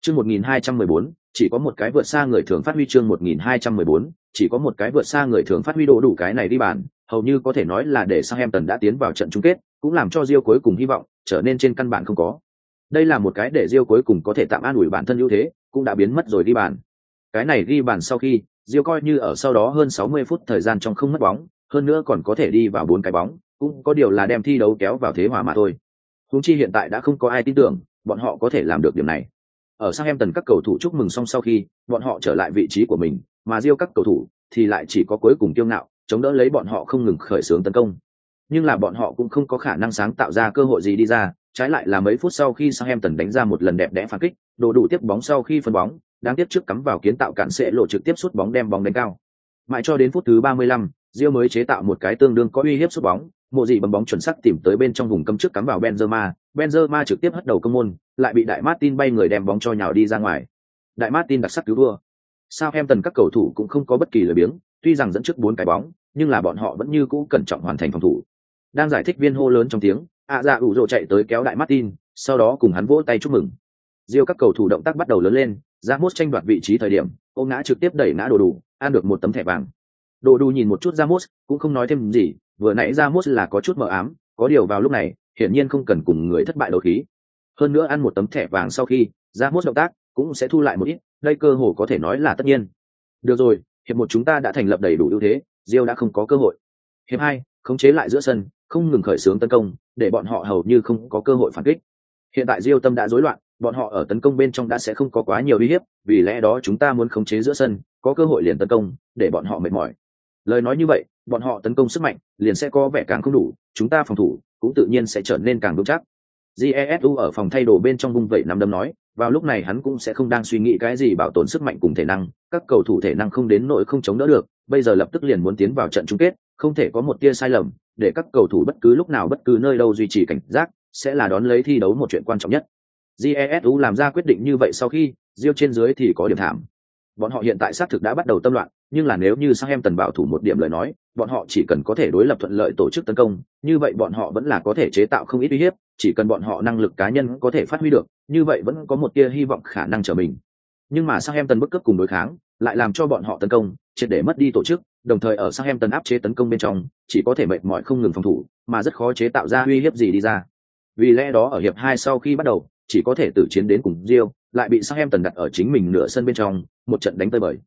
Chương một nghìn hai trăm mười bốn, chỉ có một cái vượt xa người thường phát huy chương một nghìn hai trăm mười bốn, chỉ có một cái vượt xa người thường phát huy đồ đủ cái này đi bàn hầu như có thể nói là để Southampton tần đã tiến vào trận chung kết, cũng làm cho Rio cuối cùng hy vọng trở nên trên căn bản không có. Đây là một cái để Rio cuối cùng có thể tạm an ủi bản thân ưu thế, cũng đã biến mất rồi đi bàn. Cái này ghi bàn sau khi Rio coi như ở sau đó hơn 60 phút thời gian trong không mất bóng, hơn nữa còn có thể đi vào bốn cái bóng, cũng có điều là đem thi đấu kéo vào thế hòa mà thôi. Húng chi hiện tại đã không có ai tin tưởng, bọn họ có thể làm được điểm này. Ở Southampton tần các cầu thủ chúc mừng xong sau khi, bọn họ trở lại vị trí của mình, mà Rio các cầu thủ thì lại chỉ có cuối cùng kiêu ngạo chống đỡ lấy bọn họ không ngừng khởi xướng tấn công nhưng là bọn họ cũng không có khả năng sáng tạo ra cơ hội gì đi ra trái lại là mấy phút sau khi Southampton đánh ra một lần đẹp đẽ phản kích đồ đủ tiếp bóng sau khi phân bóng đang tiếp trước cắm vào kiến tạo cản sẽ lộ trực tiếp sút bóng đem bóng đánh cao mãi cho đến phút thứ 35, Rio mới chế tạo một cái tương đương có uy hiếp sút bóng, mộ gì bấm bóng chuẩn xác tìm tới bên trong vùng cấm trước cắm vào Benzema, Benzema trực tiếp hất đầu công môn, lại bị Đại Martin bay người đem bóng cho nhào đi ra ngoài. Đại Martin đặc sắc cứu thua. Sao em tần các cầu thủ cũng không có bất kỳ lời biếng, tuy rằng dẫn trước bốn cái bóng, nhưng là bọn họ vẫn như cũ cẩn trọng hoàn thành phòng thủ. Đang giải thích viên hô lớn trong tiếng, ạ dạ ủ rồ chạy tới kéo Đại Martin, sau đó cùng hắn vỗ tay chúc mừng. diêu các cầu thủ động tác bắt đầu lớn lên, Ramos tranh đoạt vị trí thời điểm, ôm ngã trực tiếp đẩy ngã đồ đủ, ăn được một tấm thẻ vàng. Đồ đủ nhìn một chút Ramos, cũng không nói thêm gì, vừa nãy Ramos là có chút mờ ám, có điều vào lúc này, hiển nhiên không cần cùng người thất bại đấu khí. Hơn nữa ăn một tấm thẻ vàng sau khi, Ramos động tác cũng sẽ thu lại một ít, đây cơ hồ có thể nói là tất nhiên. Được rồi, hiệp một chúng ta đã thành lập đầy đủ ưu thế, Rio đã không có cơ hội. Hiệp hai, khống chế lại giữa sân, không ngừng khởi xướng tấn công, để bọn họ hầu như không có cơ hội phản kích. Hiện tại Rio tâm đã rối loạn, bọn họ ở tấn công bên trong đã sẽ không có quá nhiều uy hiếp, vì lẽ đó chúng ta muốn khống chế giữa sân, có cơ hội liền tấn công, để bọn họ mệt mỏi lời nói như vậy bọn họ tấn công sức mạnh liền sẽ có vẻ càng không đủ chúng ta phòng thủ cũng tự nhiên sẽ trở nên càng vững chắc jesu ở phòng thay đồ bên trong vung vẩy nắm đấm nói vào lúc này hắn cũng sẽ không đang suy nghĩ cái gì bảo tồn sức mạnh cùng thể năng, các cầu thủ thể năng không đến nỗi không chống đỡ được, bây giờ lập tức liền muốn tiến vào trận chung kết, không thể có một tia sai lầm, để các cầu thủ bất cứ lúc nào bất cứ nơi đâu duy trì cảnh giác, sẽ là đón lấy thi đấu một chuyện quan trọng nhất. Jesu làm ra quyết định như vậy sau khi riêu trên dưới thì có điểm thảm bọn họ hiện tại xác thực đã bắt đầu tâm loạn nhưng là nếu như sang em tần bảo thủ một điểm lời nói bọn họ chỉ cần có thể đối lập thuận lợi tổ chức tấn công như vậy bọn họ vẫn là có thể chế tạo không ít uy hiếp chỉ cần bọn họ năng lực cá nhân có thể phát huy được như vậy vẫn có một tia hy vọng khả năng trở mình. Nhưng mà sang em tần bức cấp cùng đối kháng lại làm cho bọn họ tấn công triệt để mất đi tổ chức đồng thời ở sang em tần áp chế tấn công bên trong chỉ có thể mệt mỏi không ngừng phòng thủ mà rất khó chế tạo ra uy hiếp gì đi ra. Vì lẽ đó ở hiệp hai sau khi bắt đầu chỉ có thể tử chiến đến cùng Diêu, lại bị sang em tần đặt ở chính mình nửa sân bên trong một trận đánh tơi bời.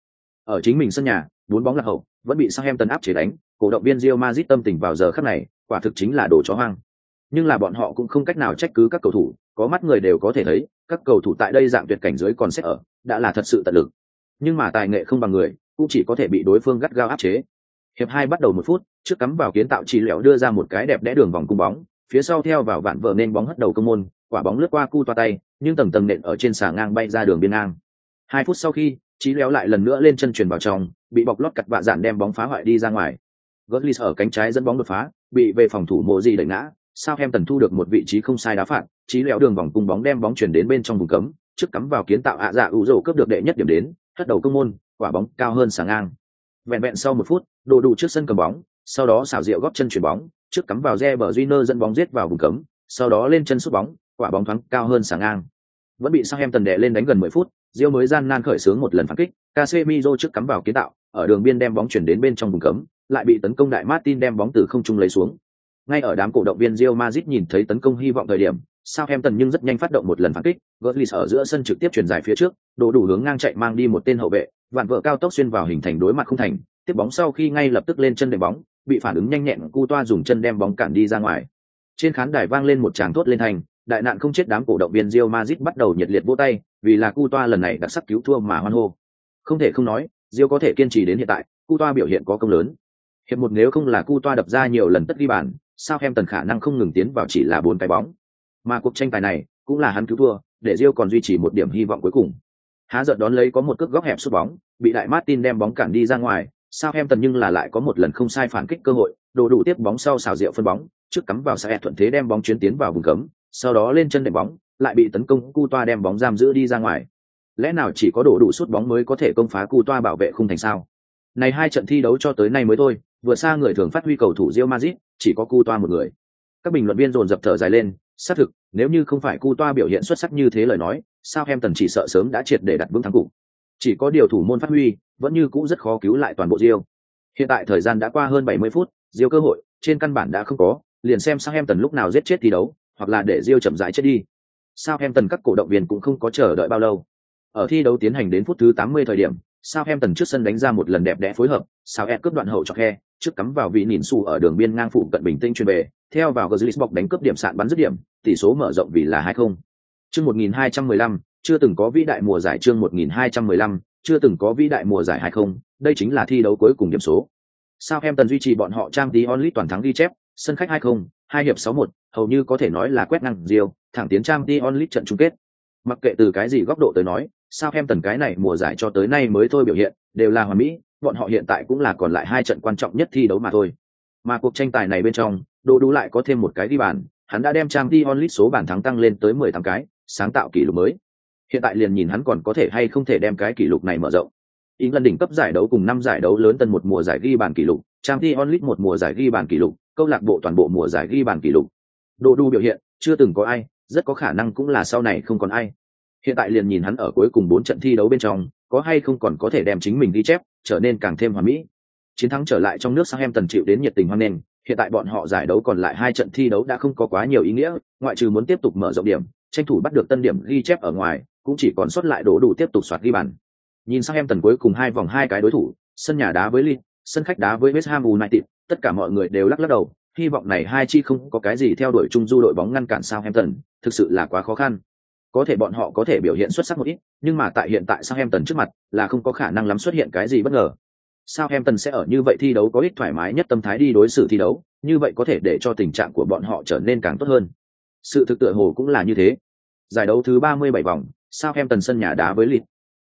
Ở chính mình sân nhà, bốn bóng lạc hậu, vẫn bị sang em tấn áp chế đánh, cổ động viên Real Madrid tâm tình vào giờ khắc này, quả thực chính là đồ chó hoang. Nhưng là bọn họ cũng không cách nào trách cứ các cầu thủ, có mắt người đều có thể thấy, các cầu thủ tại đây dạng tuyệt cảnh dưới còn xét ở, đã là thật sự tận lực. Nhưng mà tài nghệ không bằng người, cũng chỉ có thể bị đối phương gắt gao áp chế. Hiệp hai bắt đầu một phút, trước cắm vào kiến tạo chỉ lẻo đưa ra một cái đẹp đẽ đường vòng cung bóng, phía sau theo vào vạn vợ nên bóng hất đầu công môn, quả bóng lướt qua cu toa tay, nhưng tầng tầng nện ở trên xà ngang bay ra đường biên ngang. Hai phút sau khi trí léo lại lần nữa lên chân truyền vào trong, bị bọc lót cặt vạ dạn đem bóng phá hoại đi ra ngoài. Götze ở cánh trái dẫn bóng đột phá, bị về phòng thủ mộ gì đẩy ngã, sao em tần thu được một vị trí không sai đá phạt trí léo đường vòng cung bóng đem bóng chuyển đến bên trong vùng cấm, trước cắm vào kiến tạo ạ dạ ủ rổ cướp được đệ nhất điểm đến hất đầu công môn, quả bóng cao hơn sáng ngang. Vẹn vẹn sau một phút, đồ đủ trước sân cầm bóng, sau đó xảo diệu góp chân chuyển bóng, trước cắm vào re bờ Junior dẫn bóng giết vào vùng cấm, sau đó lên chân sút bóng, quả bóng thoáng cao hơn sáng ngang. Vẫn bị sang em tần đè lên đánh gần mười phút Rio mới gian nan khởi xướng một lần phản kích, Casemiro trước cắm vào kiến tạo, ở đường biên đem bóng chuyển đến bên trong vùng cấm, lại bị tấn công đại Martin đem bóng từ không trung lấy xuống. Ngay ở đám cổ động viên Real Madrid nhìn thấy tấn công hy vọng thời điểm, Southampton nhưng rất nhanh phát động một lần phản kích, Götze ở giữa sân trực tiếp chuyển dài phía trước, đổ đủ hướng ngang chạy mang đi một tên hậu vệ, vạn vợ cao tốc xuyên vào hình thành đối mặt không thành, tiếp bóng sau khi ngay lập tức lên chân đệm bóng, bị phản ứng nhanh nhẹn Cu Toa dùng chân đem bóng cản đi ra ngoài. Trên khán đài vang lên một tràng thốt lên thành, đại nạn không chết đám cổ động viên Real Madrid bắt đầu nhiệt liệt vỗ tay, vì là Cu Toa lần này đặc sắc cứu thua mà hoan hô. Không thể không nói, Diêu có thể kiên trì đến hiện tại, Cu Toa biểu hiện có công lớn. Hiệp một nếu không là Cu Toa đập ra nhiều lần tất ghi bàn, sao em tần khả năng không ngừng tiến vào chỉ là bốn cái bóng. Mà cuộc tranh tài này cũng là hắn cứu thua, để Diêu còn duy trì một điểm hy vọng cuối cùng. Há giận đón lấy có một cước góc hẹp sút bóng, bị đại Martin đem bóng cản đi ra ngoài, sao em tần nhưng là lại có một lần không sai phản kích cơ hội, đồ đủ tiếp bóng sau xào rượu phân bóng, trước cắm vào xe thuận thế đem bóng chuyến tiến vào vùng cấm, sau đó lên chân đệm bóng, lại bị tấn công cu toa đem bóng giam giữ đi ra ngoài. Lẽ nào chỉ có đổ đủ suốt bóng mới có thể công phá cu toa bảo vệ không thành sao? Này hai trận thi đấu cho tới nay mới thôi, vừa xa người thường phát huy cầu thủ rio mazit chỉ có cu toa một người. Các bình luận viên dồn dập thở dài lên, xác thực, nếu như không phải cu toa biểu hiện xuất sắc như thế lời nói, sao em tần chỉ sợ sớm đã triệt để đặt vững thắng cục. Chỉ có điều thủ môn phát huy, vẫn như cũ rất khó cứu lại toàn bộ rio Hiện tại thời gian đã qua hơn 70 phút, rio cơ hội trên căn bản đã không có, liền xem sang em tần lúc nào giết chết thi đấu, hoặc là để rio chậm rãi chết đi. Sao em tần các cổ động viên cũng không có chờ đợi bao lâu. Ở thi đấu tiến hành đến phút thứ 80 thời điểm, sao em tần trước sân đánh ra một lần đẹp đẽ phối hợp, sao e cướp đoạn hậu cho khe, trước cắm vào vị nhìn su ở đường biên ngang phụ cận bình tĩnh truyền về, theo vào Griezmann đánh cướp điểm sạn bắn dứt điểm, tỷ số mở rộng vì là 2-0. Chương 1215, chưa từng có vĩ đại mùa giải chương 1215, chưa từng có vĩ đại mùa giải 20, đây chính là thi đấu cuối cùng điểm số. Sao em tần duy trì bọn họ trang tí onlit toàn thắng ghi chép, sân khách 20, hai hiệp 6-1, hầu như có thể nói là quét ngang Rio, thẳng tiến trang tí onlit trận chung kết. Mặc kệ từ cái gì góc độ tới nói, sao em tần cái này mùa giải cho tới nay mới thôi biểu hiện, đều là hoàn mỹ, bọn họ hiện tại cũng là còn lại hai trận quan trọng nhất thi đấu mà thôi. Mà cuộc tranh tài này bên trong, Đồ Đủ lại có thêm một cái ghi bàn, hắn đã đem trang Dion Lit số bàn thắng tăng lên tới 18 cái, sáng tạo kỷ lục mới. Hiện tại liền nhìn hắn còn có thể hay không thể đem cái kỷ lục này mở rộng. England đỉnh cấp giải đấu cùng năm giải đấu lớn tân một mùa giải ghi bàn kỷ lục, trang Dion một mùa giải ghi bàn kỷ lục, câu lạc bộ toàn bộ mùa giải ghi bàn kỷ lục. Đồ Đủ biểu hiện, chưa từng có ai, rất có khả năng cũng là sau này không còn ai. Hiện tại liền nhìn hắn ở cuối cùng bốn trận thi đấu bên trong, có hay không còn có thể đem chính mình ghi chép, trở nên càng thêm hoàn mỹ. Chiến thắng trở lại trong nước sang em tần chịu đến nhiệt tình hoan nghênh, hiện tại bọn họ giải đấu còn lại hai trận thi đấu đã không có quá nhiều ý nghĩa, ngoại trừ muốn tiếp tục mở rộng điểm, tranh thủ bắt được tân điểm ghi chép ở ngoài, cũng chỉ còn sót lại đổ đủ tiếp tục soạt ghi bàn. Nhìn sang em tần cuối cùng hai vòng hai cái đối thủ, sân nhà đá với Leeds, sân khách đá với West Ham United, tất cả mọi người đều lắc lắc đầu, hy vọng này hai chi không có cái gì theo đuổi chung du đội bóng ngăn cản Southampton, thực sự là quá khó khăn. Có thể bọn họ có thể biểu hiện xuất sắc một ít, nhưng mà tại hiện tại Southampton trước mặt, là không có khả năng lắm xuất hiện cái gì bất ngờ. Southampton sẽ ở như vậy thi đấu có ích thoải mái nhất tâm thái đi đối xử thi đấu, như vậy có thể để cho tình trạng của bọn họ trở nên càng tốt hơn. Sự thực tựa hồ cũng là như thế. Giải đấu thứ 37 vòng, Southampton sân nhà đá với Leeds.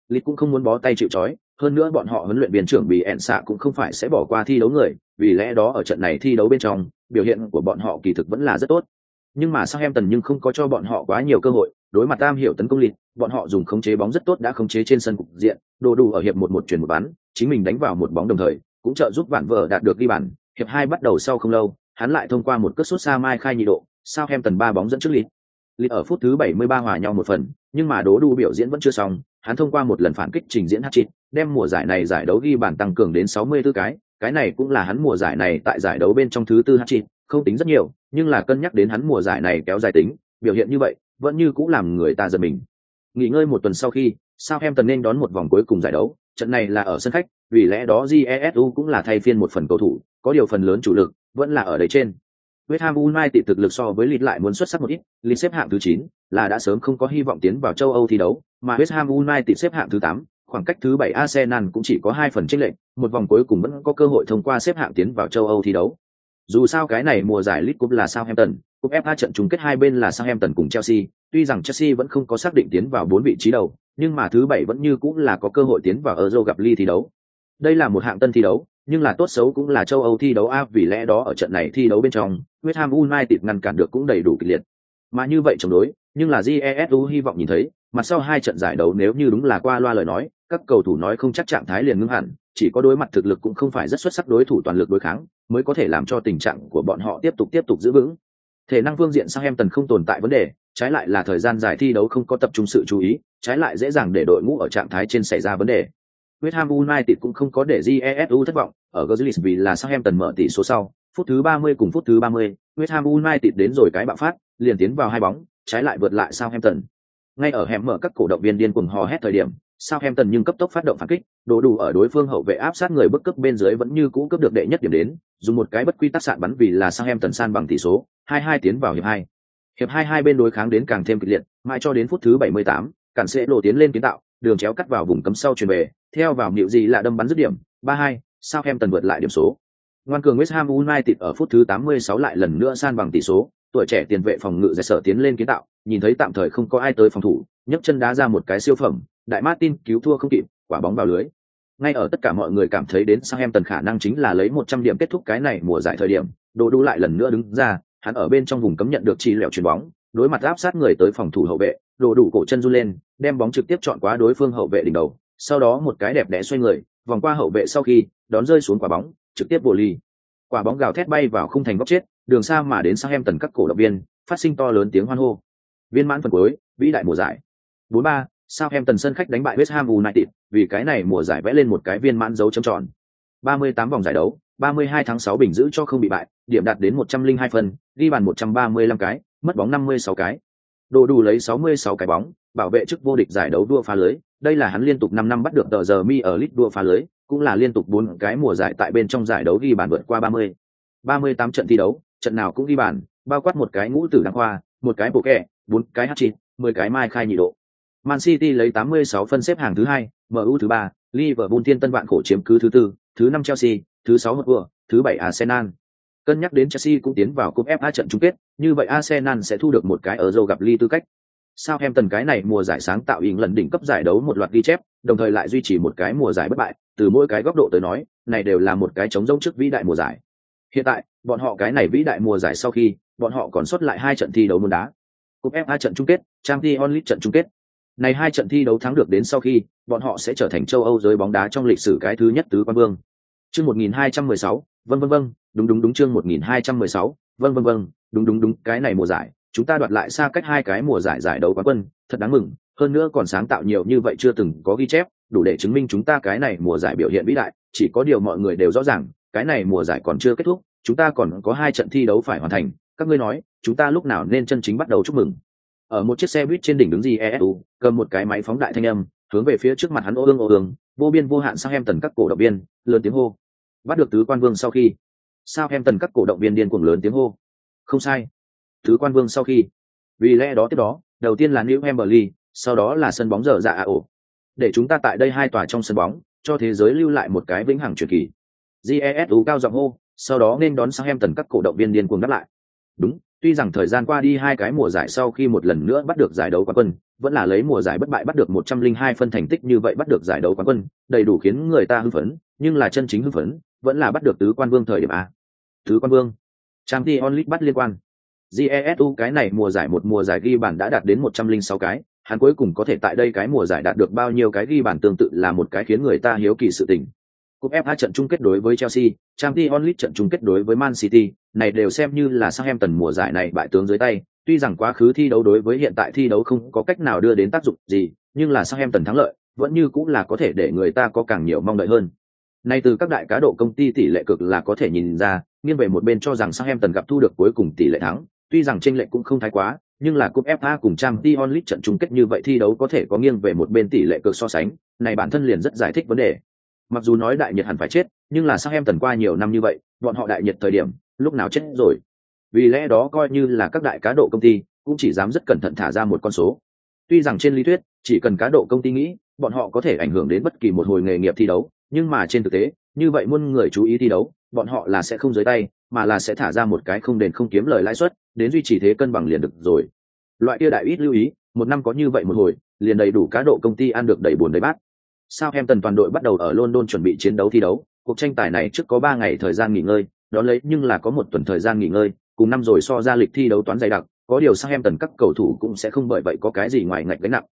Leeds cũng không muốn bó tay chịu trói, hơn nữa bọn họ huấn luyện viên trưởng bị ẹn xạ cũng không phải sẽ bỏ qua thi đấu người, vì lẽ đó ở trận này thi đấu bên trong, biểu hiện của bọn họ kỳ thực vẫn là rất tốt. Nhưng mà Southampton nhưng không có cho bọn họ quá nhiều cơ hội, đối mặt Tam hiểu tấn công lịt, bọn họ dùng khống chế bóng rất tốt đã khống chế trên sân cục diện, đồ đủ ở hiệp một một chuyển một bán chính mình đánh vào một bóng đồng thời, cũng trợ giúp bản vợ đạt được ghi bàn. Hiệp hai bắt đầu sau không lâu, hắn lại thông qua một cất sút xa mai khai nhị độ, sao em tần ba bóng dẫn trước lịt. Lịt ở phút thứ 73 hòa nhau một phần, nhưng mà đố đủ biểu diễn vẫn chưa xong, hắn thông qua một lần phản kích trình diễn hat-trick, đem mùa giải này giải đấu ghi bàn tăng cường đến 64 cái, cái này cũng là hắn mùa giải này tại giải đấu bên trong thứ tư hat-trick, không tính rất nhiều, nhưng là cân nhắc đến hắn mùa giải này kéo dài tính, biểu hiện như vậy, vẫn như cũng làm người ta giật mình. Nghỉ ngơi một tuần sau khi, sao em tần nên đón một vòng cuối cùng giải đấu, trận này là ở sân khách, vì lẽ đó Jesu cũng là thay phiên một phần cầu thủ, có điều phần lớn chủ lực vẫn là ở đấy trên. West Ham United thực lực so với Leeds lại muốn xuất sắc một ít, Leeds xếp hạng thứ 9, là đã sớm không có hy vọng tiến vào châu Âu thi đấu, mà West Ham United xếp hạng thứ 8, khoảng cách thứ 7 Arsenal cũng chỉ có hai phần chênh lệch, một vòng cuối cùng vẫn có cơ hội thông qua xếp hạng tiến vào châu Âu thi đấu. Dù sao cái này mùa giải League Cup là Southampton, Cúp FA trận chung kết hai bên là Southampton cùng Chelsea, tuy rằng Chelsea vẫn không có xác định tiến vào bốn vị trí đầu, nhưng mà thứ bảy vẫn như cũng là có cơ hội tiến vào Euro gặp Lee thi đấu. Đây là một hạng tân thi đấu, nhưng là tốt xấu cũng là châu Âu thi đấu áp vì lẽ đó ở trận này thi đấu bên trong, West Ham United ngăn cản được cũng đầy đủ kịch liệt. Mà như vậy chống đối, nhưng là GESU hy vọng nhìn thấy, mặt sau hai trận giải đấu nếu như đúng là qua loa lời nói, các cầu thủ nói không chắc trạng thái liền ngưng hẳn, chỉ có đối mặt thực lực cũng không phải rất xuất sắc đối thủ toàn lực đối kháng, mới có thể làm cho tình trạng của bọn họ tiếp tục tiếp tục giữ vững. Thể năng phương diện sang em tần không tồn tại vấn đề, trái lại là thời gian dài thi đấu không có tập trung sự chú ý, trái lại dễ dàng để đội ngũ ở trạng thái trên xảy ra vấn đề. West Ham United cũng không có để GESU thất vọng, ở Gazlis vì là Southampton mở tỷ số sau, phút thứ 30 cùng phút thứ 30, West Ham United đến rồi cái bạo phát, liền tiến vào hai bóng, trái lại vượt lại Southampton. Ngay ở hẻm mở các cổ động viên điên cuồng hò hét thời điểm, Southampton nhưng cấp tốc phát động phản kích, đồ đủ ở đối phương hậu vệ áp sát người bất cướp bên dưới vẫn như cũ cướp được đệ nhất điểm đến, dùng một cái bất quy tắc sạn bắn vì là Southampton san bằng tỷ số, 2-2 tiến vào hiệp 2. Hiệp 2 hai bên đối kháng đến càng thêm kịch liệt, mãi cho đến phút thứ 78, cản sẽ lộ tiến lên kiến tạo, đường chéo cắt vào vùng cấm sau truyền về, theo vào nhịu gì là đâm bắn dứt điểm, 3-2, Southampton vượt lại điểm số. Ngoan cường West Ham United ở phút thứ 86 lại lần nữa san bằng tỷ số, tuổi trẻ tiền vệ phòng ngự giải sở tiến lên kiến tạo, nhìn thấy tạm thời không có ai tới phòng thủ, nhấc chân đá ra một cái siêu phẩm, đại Martin cứu thua không kịp, quả bóng vào lưới. Ngay ở tất cả mọi người cảm thấy đến Southampton khả năng chính là lấy 100 điểm kết thúc cái này mùa giải thời điểm, Đồ Đủ lại lần nữa đứng ra, hắn ở bên trong vùng cấm nhận được chi lẹo chuyền bóng, đối mặt áp sát người tới phòng thủ hậu vệ, Đồ Đủ cổ chân run lên, đem bóng trực tiếp chọn qua đối phương hậu vệ đỉnh đầu, sau đó một cái đẹp đẽ xoay người, vòng qua hậu vệ sau khi, đón rơi xuống quả bóng, trực tiếp vô ly. Quả bóng gào thét bay vào khung thành góc chết, đường xa mà đến Southampton các cổ động viên, phát sinh to lớn tiếng hoan hô. Viên mãn phần cuối, vĩ đại mùa giải. 4-3, Southampton sân khách đánh bại West Ham United, vì cái này mùa giải vẽ lên một cái viên mãn dấu chấm tròn. 38 vòng giải đấu, 32 tháng 6 bình giữ cho không bị bại, điểm đạt đến 102 phần, ghi bàn 135 cái, mất bóng 56 cái. Đồ đủ lấy 66 cái bóng, bảo vệ chức vô địch giải đấu đua phá lưới, đây là hắn liên tục 5 năm bắt được tờ giờ mi ở lit đua phá lưới, cũng là liên tục 4 cái mùa giải tại bên trong giải đấu ghi bàn vượt qua 30. 38 trận thi đấu, trận nào cũng ghi bàn, bao quát một cái ngũ tử đăng khoa, một cái bộ kẻ, bốn cái hát chín, mười cái mai khai nhị độ. Man City lấy 86 phân xếp hàng thứ hai, MU thứ ba, Liverpool thiên tân vạn khổ chiếm cứ thứ tư, thứ năm Chelsea, thứ sáu Hotspur, thứ bảy Arsenal. Cân nhắc đến Chelsea cũng tiến vào cúp FA trận chung kết, như vậy Arsenal sẽ thu được một cái ở Euro gặp ly tư cách. Sao em cái này mùa giải sáng tạo hình lần đỉnh cấp giải đấu một loạt ghi chép, đồng thời lại duy trì một cái mùa giải bất bại, từ mỗi cái góc độ tới nói, này đều là một cái chống rông trước vĩ đại mùa giải. Hiện tại, bọn họ cái này vĩ đại mùa giải sau khi, bọn họ còn sót lại hai trận thi đấu môn đá. Cúp FA trận chung kết, Champions League trận chung kết. Này hai trận thi đấu thắng được đến sau khi, bọn họ sẽ trở thành châu Âu giới bóng đá trong lịch sử cái thứ nhất tứ quan vương. Chương 1216, vân vân vân, đúng đúng đúng chương 1216, vân vân vân, đúng đúng đúng, cái này mùa giải, chúng ta đoạt lại xa cách hai cái mùa giải giải đấu quán quân, thật đáng mừng, hơn nữa còn sáng tạo nhiều như vậy chưa từng có ghi chép, đủ để chứng minh chúng ta cái này mùa giải biểu hiện vĩ đại, chỉ có điều mọi người đều rõ ràng, cái này mùa giải còn chưa kết thúc, chúng ta còn có hai trận thi đấu phải hoàn thành, các ngươi nói, chúng ta lúc nào nên chân chính bắt đầu chúc mừng. Ở một chiếc xe buýt trên đỉnh đứng gì ESU, cầm một cái máy phóng đại thanh âm, hướng về phía trước mặt hắn ô ương ô ương, vô biên vô hạn sang em tần các cổ động viên, lớn tiếng hô. Bắt được tứ quan vương sau khi, sao em tần các cổ động viên điên cuồng lớn tiếng hô. Không sai, tứ quan vương sau khi, vì lẽ đó tiếp đó, đầu tiên là New Emberley, sau đó là sân bóng dở dạ à ổ. Để chúng ta tại đây hai tòa trong sân bóng, cho thế giới lưu lại một cái vĩnh hằng truyền kỳ. Jesu cao giọng hô, sau đó nên đón sang em tần các cổ động viên điên cuồng đáp lại. Đúng, tuy rằng thời gian qua đi hai cái mùa giải sau khi một lần nữa bắt được giải đấu quán quân, vẫn là lấy mùa giải bất bại bắt được 102 phân thành tích như vậy bắt được giải đấu quán quân, đầy đủ khiến người ta hưng phấn, nhưng là chân chính hưng phấn, vẫn là bắt được tứ quan vương thời điểm a. Tứ quan vương. Champions League bắt liên quan. Jesu cái này mùa giải một mùa giải ghi bàn đã đạt đến 106 cái, hắn cuối cùng có thể tại đây cái mùa giải đạt được bao nhiêu cái ghi bàn tương tự là một cái khiến người ta hiếu kỳ sự tình. Cúp FA trận chung kết đối với Chelsea, Champions League trận chung kết đối với Man City, này đều xem như là sang em tần mùa giải này bại tướng dưới tay, tuy rằng quá khứ thi đấu đối với hiện tại thi đấu không có cách nào đưa đến tác dụng gì, nhưng là sang em tần thắng lợi, vẫn như cũng là có thể để người ta có càng nhiều mong đợi hơn. Nay từ các đại cá độ công ty tỷ lệ cực là có thể nhìn ra, nghiêng về một bên cho rằng sang em tần gặp thu được cuối cùng tỷ lệ thắng, tuy rằng chênh lệch cũng không thái quá, nhưng là cúp FA cùng trang Dion League trận chung kết như vậy thi đấu có thể có nghiêng về một bên tỷ lệ cực so sánh, này bản thân liền rất giải thích vấn đề. Mặc dù nói đại nhiệt hẳn phải chết, nhưng là sang em tần qua nhiều năm như vậy, bọn họ đại nhiệt thời điểm, lúc nào chết rồi. Vì lẽ đó coi như là các đại cá độ công ty, cũng chỉ dám rất cẩn thận thả ra một con số. Tuy rằng trên lý thuyết, chỉ cần cá độ công ty nghĩ, bọn họ có thể ảnh hưởng đến bất kỳ một hồi nghề nghiệp thi đấu, nhưng mà trên thực tế, như vậy muôn người chú ý thi đấu, bọn họ là sẽ không dưới tay, mà là sẽ thả ra một cái không đền không kiếm lời lãi suất, đến duy trì thế cân bằng liền được rồi. Loại kia đại ít lưu ý, một năm có như vậy một hồi, liền đầy đủ cá độ công ty ăn được đầy buồn đầy bát. Southampton toàn đội bắt đầu ở London chuẩn bị chiến đấu thi đấu, cuộc tranh tài này trước có ba ngày thời gian nghỉ ngơi, đó lấy nhưng là có một tuần thời gian nghỉ ngơi, cùng năm rồi so ra lịch thi đấu toán dày đặc, có điều sang em tần các cầu thủ cũng sẽ không bởi vậy có cái gì ngoài ngạch gánh nặng.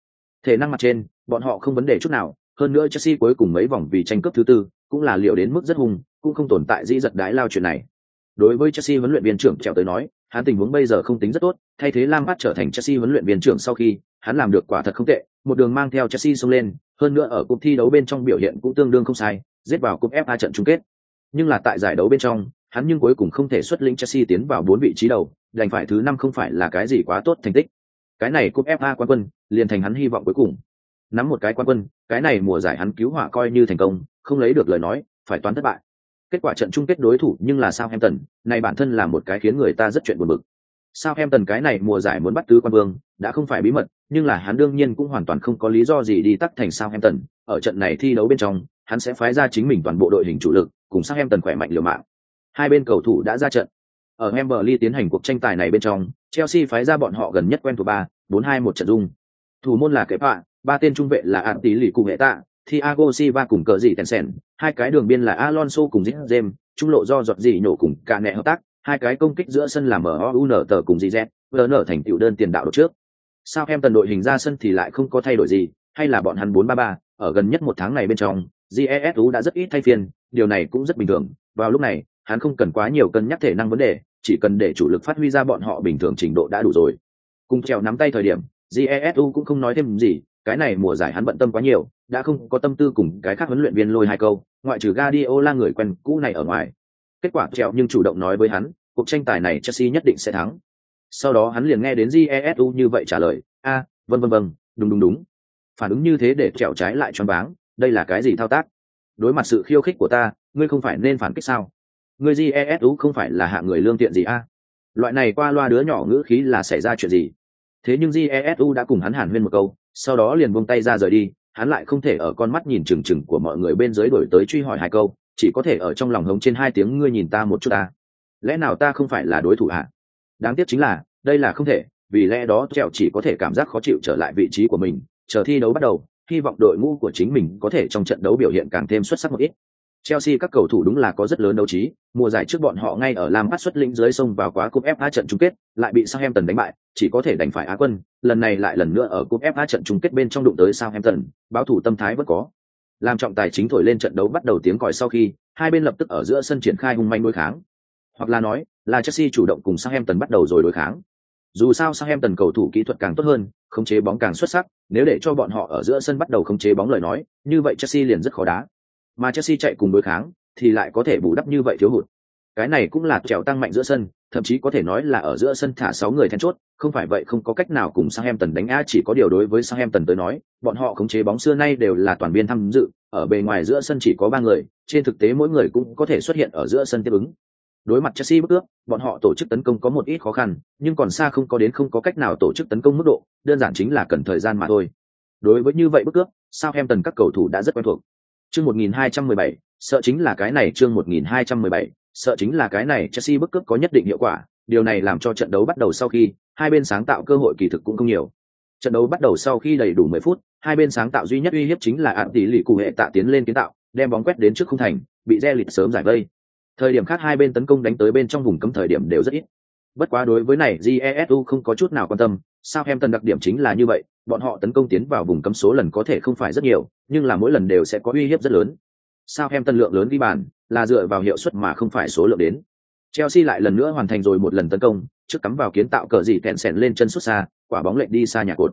Thể năng mặt trên, bọn họ không vấn đề chút nào, hơn nữa Chelsea cuối cùng mấy vòng vì tranh cướp thứ tư, cũng là liệu đến mức rất hùng, cũng không tồn tại dĩ giật đái lao chuyện này. Đối với Chelsea huấn luyện viên trưởng trèo tới nói, hắn tình huống bây giờ không tính rất tốt, thay thế Lampard trở thành Chelsea huấn luyện viên trưởng sau khi, hắn làm được quả thật không tệ, một đường mang theo Chelsea xông lên, hơn nữa ở cuộc thi đấu bên trong biểu hiện cũng tương đương không sai, giết vào cúp FA trận chung kết. Nhưng là tại giải đấu bên trong, hắn nhưng cuối cùng không thể xuất lĩnh Chelsea tiến vào bốn vị trí đầu, đành phải thứ năm không phải là cái gì quá tốt thành tích. Cái này cúp FA quán quân, liền thành hắn hy vọng cuối cùng. Nắm một cái quán quân, cái này mùa giải hắn cứu hỏa coi như thành công, không lấy được lời nói, phải toán thất bại. Kết quả trận chung kết đối thủ nhưng là Southampton, này bản thân là một cái khiến người ta rất chuyện buồn bực. Southampton cái này mùa giải muốn bắt tứ quan vương, đã không phải bí mật, nhưng là hắn đương nhiên cũng hoàn toàn không có lý do gì đi tắt thành Southampton, ở trận này thi đấu bên trong, hắn sẽ phái ra chính mình toàn bộ đội hình chủ lực, cùng Southampton khỏe mạnh liều mạng. Hai bên cầu thủ đã ra trận. Ở Wembley tiến hành cuộc tranh tài này bên trong, Chelsea phái ra bọn họ gần nhất quen thuộc ba, bốn hai một trận dung. Thủ môn là Kepa, ba tên trung vệ là Ản Tí Lì cùng hệ tạ, Thiago Silva cùng cờ gì Tencent, hai cái đường biên là Alonso cùng James, trung lộ do giọt gì nhổ cùng cả nẹ hợp tác, hai cái công kích giữa sân là MOUN tờ cùng GZ, nở thành tiểu đơn tiền đạo đột trước. Sao em tần đội hình ra sân thì lại không có thay đổi gì, hay là bọn hắn 4-3-3, ở gần nhất một tháng này bên trong, GESU đã rất ít thay phiên, điều này cũng rất bình thường. Vào lúc này, hắn không cần quá nhiều cân nhắc thể năng vấn đề, chỉ cần để chủ lực phát huy ra bọn họ bình thường trình độ đã đủ rồi. Cùng trèo nắm tay thời điểm, GESU cũng không nói thêm gì, cái này mùa giải hắn bận tâm quá nhiều, đã không có tâm tư cùng cái khác huấn luyện viên lôi hai câu, ngoại trừ Guardiola người quen cũ này ở ngoài. Kết quả trèo nhưng chủ động nói với hắn, cuộc tranh tài này Chelsea nhất định sẽ thắng. Sau đó hắn liền nghe đến Jesu như vậy trả lời, a, vân vân vân, đúng đúng đúng. Phản ứng như thế để trèo trái lại choáng váng, đây là cái gì thao tác? Đối mặt sự khiêu khích của ta, ngươi không phải nên phản kích sao? Người Jesu không phải là hạ người lương tiện gì a? Loại này qua loa đứa nhỏ ngữ khí là xảy ra chuyện gì? Thế nhưng Jesu đã cùng hắn hàn huyên một câu, sau đó liền buông tay ra rời đi, hắn lại không thể ở con mắt nhìn chừng chừng của mọi người bên dưới đổi tới truy hỏi hai câu, chỉ có thể ở trong lòng hống trên hai tiếng ngươi nhìn ta một chút ta lẽ nào ta không phải là đối thủ ạ đáng tiếc chính là đây là không thể vì lẽ đó trèo chỉ có thể cảm giác khó chịu trở lại vị trí của mình chờ thi đấu bắt đầu hy vọng đội ngũ của chính mình có thể trong trận đấu biểu hiện càng thêm xuất sắc một ít Chelsea các cầu thủ đúng là có rất lớn đấu trí, mùa giải trước bọn họ ngay ở Lam Phát xuất lĩnh dưới sông vào quá cúp FA trận chung kết, lại bị Southampton đánh bại, chỉ có thể đánh phải Á quân, lần này lại lần nữa ở cúp FA trận chung kết bên trong đụng tới Southampton, báo thủ tâm thái vẫn có. Làm trọng tài chính thổi lên trận đấu bắt đầu tiếng còi sau khi, hai bên lập tức ở giữa sân triển khai hung manh đối kháng. Hoặc là nói, là Chelsea chủ động cùng Southampton bắt đầu rồi đối kháng. Dù sao Southampton cầu thủ kỹ thuật càng tốt hơn, khống chế bóng càng xuất sắc, nếu để cho bọn họ ở giữa sân bắt đầu khống chế bóng lời nói, như vậy Chelsea liền rất khó đá. Mà Chelsea chạy cùng đối kháng, thì lại có thể bù đắp như vậy thiếu hụt. Cái này cũng là trèo tăng mạnh giữa sân, thậm chí có thể nói là ở giữa sân thả sáu người then chốt, không phải vậy không có cách nào cùng Southampton đánh á chỉ có điều đối với Southampton tới nói, bọn họ khống chế bóng xưa nay đều là toàn biên tham dự, ở bề ngoài giữa sân chỉ có ba người, trên thực tế mỗi người cũng có thể xuất hiện ở giữa sân tiếp ứng. Đối mặt Chelsea bước ước, bọn họ tổ chức tấn công có một ít khó khăn, nhưng còn xa không có đến không có cách nào tổ chức tấn công mức độ, đơn giản chính là cần thời gian mà thôi. Đối với như vậy bước ước, Southampton các cầu thủ đã rất quen thuộc. Chương 1217, sợ chính là cái này chương 1217, sợ chính là cái này Chelsea bức cướp có nhất định hiệu quả, điều này làm cho trận đấu bắt đầu sau khi, hai bên sáng tạo cơ hội kỳ thực cũng không nhiều. Trận đấu bắt đầu sau khi đầy đủ 10 phút, hai bên sáng tạo duy nhất uy hiếp chính là ạn tỷ lì cụ hệ tạ tiến lên kiến tạo, đem bóng quét đến trước khung thành, bị re lịt sớm giải vây. Thời điểm khác hai bên tấn công đánh tới bên trong vùng cấm thời điểm đều rất ít. Bất quá đối với này Jesu không có chút nào quan tâm, sao em tần đặc điểm chính là như vậy, bọn họ tấn công tiến vào vùng cấm số lần có thể không phải rất nhiều, nhưng là mỗi lần đều sẽ có uy hiếp rất lớn. Sao em tân lượng lớn ghi bàn, là dựa vào hiệu suất mà không phải số lượng đến. Chelsea lại lần nữa hoàn thành rồi một lần tấn công, trước cắm vào kiến tạo cờ gì kẹn sẹn lên chân xuất xa, quả bóng lệnh đi xa nhà cột.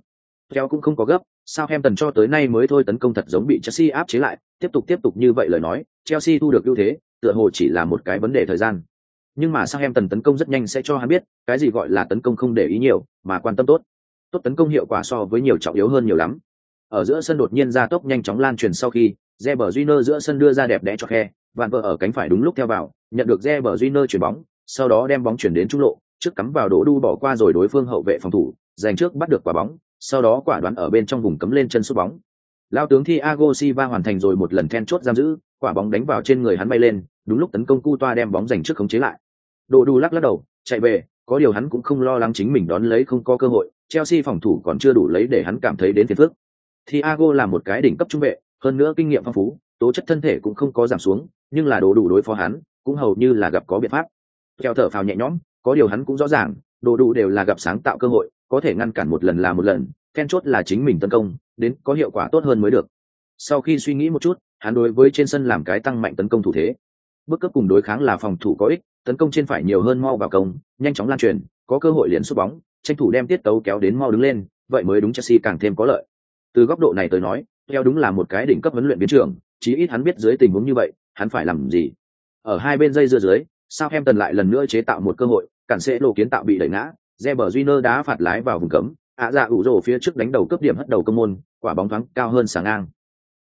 Theo cũng không có gấp, sao em tần cho tới nay mới thôi tấn công thật giống bị Chelsea áp chế lại, tiếp tục tiếp tục như vậy lời nói, Chelsea thu được ưu thế, tựa hồ chỉ là một cái vấn đề thời gian. Nhưng mà sao em tần tấn công rất nhanh sẽ cho hắn biết, cái gì gọi là tấn công không để ý nhiều, mà quan tâm tốt. Tốt tấn công hiệu quả so với nhiều trọng yếu hơn nhiều lắm. Ở giữa sân đột nhiên ra tốc nhanh chóng lan truyền sau khi, Reber Júnior giữa sân đưa ra đẹp đẽ cho khe, vạn vợ ở cánh phải đúng lúc theo vào, nhận được Reber Júnior chuyển bóng, sau đó đem bóng chuyển đến trung lộ, trước cắm vào đổ đu bỏ qua rồi đối phương hậu vệ phòng thủ, giành trước bắt được quả bóng, sau đó quả đoán ở bên trong vùng cấm lên chân sút bóng. Lao tướng Thiago Silva hoàn thành rồi một lần then chốt giam giữ, quả bóng đánh vào trên người hắn bay lên, đúng lúc tấn công cu toa đem bóng giành trước khống chế lại. Đồ đu lắc lắc đầu, chạy về, có điều hắn cũng không lo lắng chính mình đón lấy không có cơ hội, Chelsea phòng thủ còn chưa đủ lấy để hắn cảm thấy đến phiền phức. Thiago là một cái đỉnh cấp trung vệ, hơn nữa kinh nghiệm phong phú, tố chất thân thể cũng không có giảm xuống, nhưng là đồ đủ đối phó hắn, cũng hầu như là gặp có biện pháp. Theo thở phào nhẹ nhõm, có điều hắn cũng rõ ràng, đồ đủ đều là gặp sáng tạo cơ hội, có thể ngăn cản một lần là một lần, then chốt là chính mình tấn công, đến có hiệu quả tốt hơn mới được. Sau khi suy nghĩ một chút, hắn đối với trên sân làm cái tăng mạnh tấn công thủ thế. Bước cấp cùng đối kháng là phòng thủ có ích, tấn công trên phải nhiều hơn mau vào công, nhanh chóng lan truyền, có cơ hội liền sút bóng, tranh thủ đem tiết tấu kéo đến mau đứng lên, vậy mới đúng Chelsea càng thêm có lợi. Từ góc độ này tới nói, theo đúng là một cái đỉnh cấp huấn luyện biến trường, chí ít hắn biết dưới tình huống như vậy, hắn phải làm gì. Ở hai bên dây dưa dưới, sao em tần lại lần nữa chế tạo một cơ hội, cản sẽ lộ kiến tạo bị đẩy ngã, Reber Júnior đá phạt lái vào vùng cấm, ạ dạ ủ rồ phía trước đánh đầu cấp điểm hất đầu công môn, quả bóng thoáng cao hơn sáng ngang.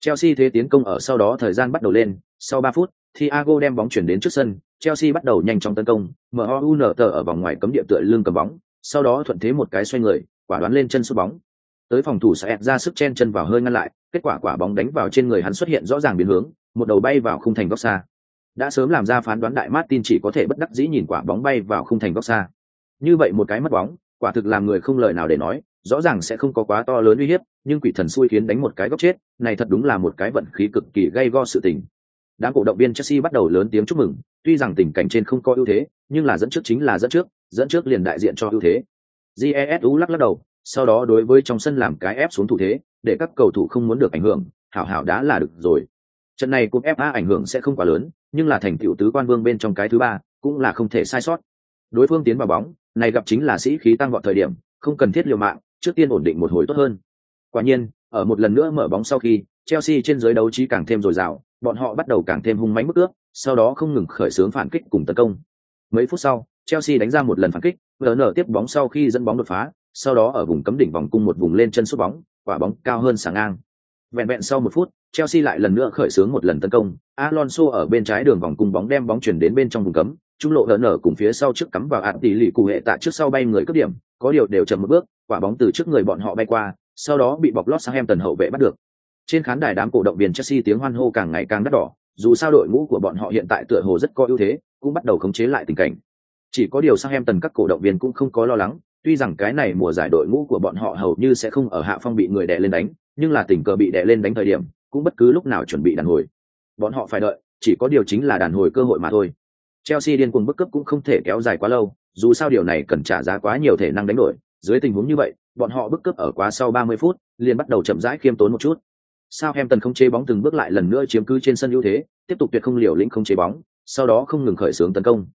Chelsea thế tiến công ở sau đó thời gian bắt đầu lên, sau 3 phút, Thiago đem bóng chuyển đến trước sân, Chelsea bắt đầu nhanh chóng tấn công, MOUN tờ ở vòng ngoài cấm địa tựa lưng cầm bóng, sau đó thuận thế một cái xoay người, quả đoán lên chân sút bóng. Tới phòng thủ sẽ ra sức chen chân vào hơi ngăn lại, kết quả quả bóng đánh vào trên người hắn xuất hiện rõ ràng biến hướng, một đầu bay vào khung thành góc xa. Đã sớm làm ra phán đoán đại Martin chỉ có thể bất đắc dĩ nhìn quả bóng bay vào khung thành góc xa. Như vậy một cái mất bóng, quả thực làm người không lời nào để nói, rõ ràng sẽ không có quá to lớn uy hiếp nhưng quỷ thần xui khiến đánh một cái góc chết này thật đúng là một cái vận khí cực kỳ gây go sự tình đám cổ động viên chelsea bắt đầu lớn tiếng chúc mừng, tuy rằng tình cảnh trên không có ưu thế, nhưng là dẫn trước chính là dẫn trước dẫn trước liền đại diện cho ưu thế. Jesu lắc lắc đầu, sau đó đối với trong sân làm cái ép xuống thủ thế, để các cầu thủ không muốn được ảnh hưởng, hảo hảo đã là được rồi. Trận này cúp fa ảnh hưởng sẽ không quá lớn, nhưng là thành tựu tứ quan vương bên trong cái thứ ba cũng là không thể sai sót. Đối phương tiến vào bóng, này gặp chính là sĩ khí tăng vọt thời điểm, không cần thiết liều mạng, trước tiên ổn định một hồi tốt hơn. Quả nhiên, ở một lần nữa mở bóng sau khi, chelsea trên giới đấu trí càng thêm dồi dào bọn họ bắt đầu càng thêm hung mãnh mức ước, sau đó không ngừng khởi xướng phản kích cùng tấn công. Mấy phút sau, chelsea đánh ra một lần phản kích vn tiếp bóng sau khi dẫn bóng đột phá, sau đó ở vùng cấm đỉnh vòng cung một vùng lên chân sút bóng, quả bóng cao hơn sáng ngang. Vẹn vẹn sau một phút, chelsea lại lần nữa khởi xướng một lần tấn công, alonso ở bên trái đường vòng cung bóng đem bóng chuyển đến bên trong vùng cấm, trung lộ hở nở cùng phía sau trước cắm vào ạt tỷ lì cụ hệ tạ trước sau bay người cướp điểm, có điều đều chậm một bước, quả bóng từ trước người bọn họ bay qua, sau đó bị bọc lót sang em tần hậu vệ bắt được trên khán đài đám cổ động viên chelsea tiếng hoan hô càng ngày càng đắt đỏ, dù sao đội ngũ của bọn họ hiện tại tựa hồ rất có ưu thế, cũng bắt đầu khống chế lại tình cảnh. Chỉ có điều sang em tần các cổ động viên cũng không có lo lắng, tuy rằng cái này mùa giải đội ngũ của bọn họ hầu như sẽ không ở hạ phong bị người đè lên đánh, nhưng là tình cờ bị đè lên đánh thời điểm, cũng bất cứ lúc nào chuẩn bị đàn hồi. Bọn họ phải đợi, chỉ có điều chính là đàn hồi cơ hội mà thôi. Chelsea điên cuồng bức cấp cũng không thể kéo dài quá lâu, dù sao điều này cần trả giá quá nhiều thể năng đánh đổi. Dưới tình huống như vậy, bọn họ bức cấp ở quá sau 30 phút, liền bắt đầu chậm rãi khiêm tốn một chút. Southampton không chế bóng từng bước lại lần nữa chiếm cứ trên sân ưu thế, tiếp tục tuyệt không liều lĩnh không chế bóng, sau đó không ngừng khởi xướng tấn công.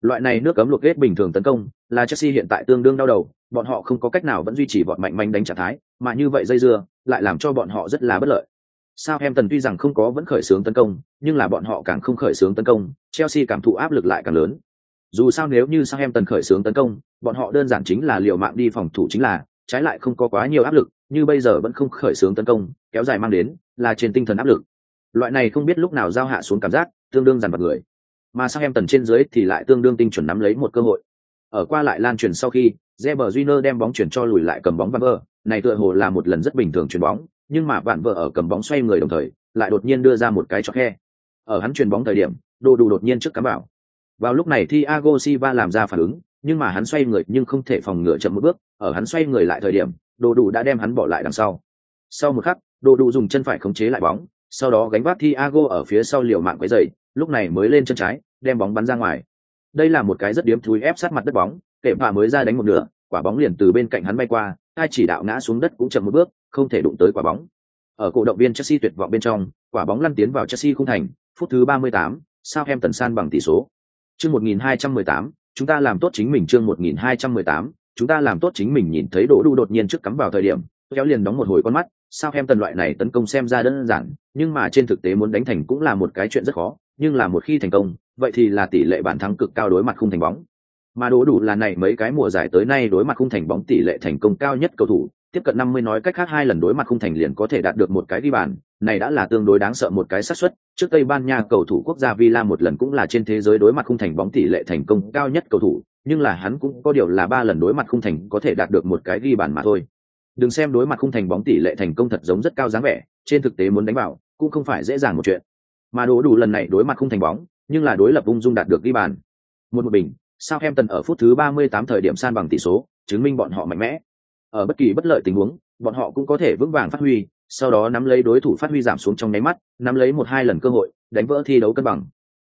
Loại này nước cấm luộc kết bình thường tấn công, là Chelsea hiện tại tương đương đau đầu, bọn họ không có cách nào vẫn duy trì bọn mạnh manh đánh trạng thái, mà như vậy dây dưa, lại làm cho bọn họ rất là bất lợi. Southampton tuy rằng không có vẫn khởi xướng tấn công, nhưng là bọn họ càng không khởi xướng tấn công, Chelsea cảm thụ áp lực lại càng lớn. Dù sao nếu như Southampton khởi xướng tấn công, bọn họ đơn giản chính là liều mạng đi phòng thủ chính là, trái lại không có quá nhiều áp lực, như bây giờ vẫn không khởi xướng tấn công, kéo dài mang đến là trên tinh thần áp lực. Loại này không biết lúc nào giao hạ xuống cảm giác, tương đương dằn vặt người. Mà sau em tần trên dưới thì lại tương đương tinh chuẩn nắm lấy một cơ hội. Ở qua lại lan truyền sau khi, Reber Júnior đem bóng chuyển cho lùi lại cầm bóng Van Ver, này tựa hồ là một lần rất bình thường chuyển bóng, nhưng mà bạn vợ ở cầm bóng xoay người đồng thời lại đột nhiên đưa ra một cái cho khe ở hắn chuyển bóng thời điểm đồ đủ đột nhiên trước cắm bảo vào lúc này Thiago Silva làm ra phản ứng nhưng mà hắn xoay người nhưng không thể phòng ngừa chậm một bước ở hắn xoay người lại thời điểm đồ đủ đã đem hắn bỏ lại đằng sau sau một khắc đồ đủ dùng chân phải khống chế lại bóng sau đó gánh vác Thiago ở phía sau liều mạng quấy dày lúc này mới lên chân trái đem bóng bắn ra ngoài đây là một cái rất điếm thúi ép sát mặt đất bóng kệ phà mới ra đánh một nửa quả bóng liền từ bên cạnh hắn bay qua ai chỉ đạo ngã xuống đất cũng chậm một bước không thể đụng tới quả bóng. Ở cổ động viên Chelsea tuyệt vọng bên trong, quả bóng lăn tiến vào Chelsea không thành, phút thứ 38, Southampton san bằng tỷ số. Chương 1218, chúng ta làm tốt chính mình chương 1218, chúng ta làm tốt chính mình nhìn thấy Đỗ Đu đột nhiên trước cắm vào thời điểm, kéo liền đóng một hồi con mắt, sao em tần loại này tấn công xem ra đơn giản, nhưng mà trên thực tế muốn đánh thành cũng là một cái chuyện rất khó, nhưng là một khi thành công, vậy thì là tỷ lệ bàn thắng cực cao đối mặt không thành bóng. Mà Đỗ Đủ là này mấy cái mùa giải tới nay đối mặt khung thành bóng tỷ lệ thành công cao nhất cầu thủ, tiếp cận năm mươi nói cách khác hai lần đối mặt khung thành liền có thể đạt được một cái ghi bàn, này đã là tương đối đáng sợ một cái xác suất. Trước Tây Ban Nha cầu thủ quốc gia Villa một lần cũng là trên thế giới đối mặt khung thành bóng tỷ lệ thành công cao nhất cầu thủ, nhưng là hắn cũng có điều là ba lần đối mặt khung thành có thể đạt được một cái ghi bàn mà thôi. Đừng xem đối mặt khung thành bóng tỷ lệ thành công thật giống rất cao dáng vẻ, trên thực tế muốn đánh vào cũng không phải dễ dàng một chuyện. Mà đổ đủ lần này đối mặt khung thành bóng, nhưng là đối lập ung dung đạt được ghi bàn. Một một bình, Southampton ở phút thứ 38 thời điểm san bằng tỷ số, chứng minh bọn họ mạnh mẽ. Ở bất kỳ bất lợi tình huống bọn họ cũng có thể vững vàng phát huy sau đó nắm lấy đối thủ phát huy giảm xuống trong nháy mắt nắm lấy một hai lần cơ hội đánh vỡ thi đấu cân bằng.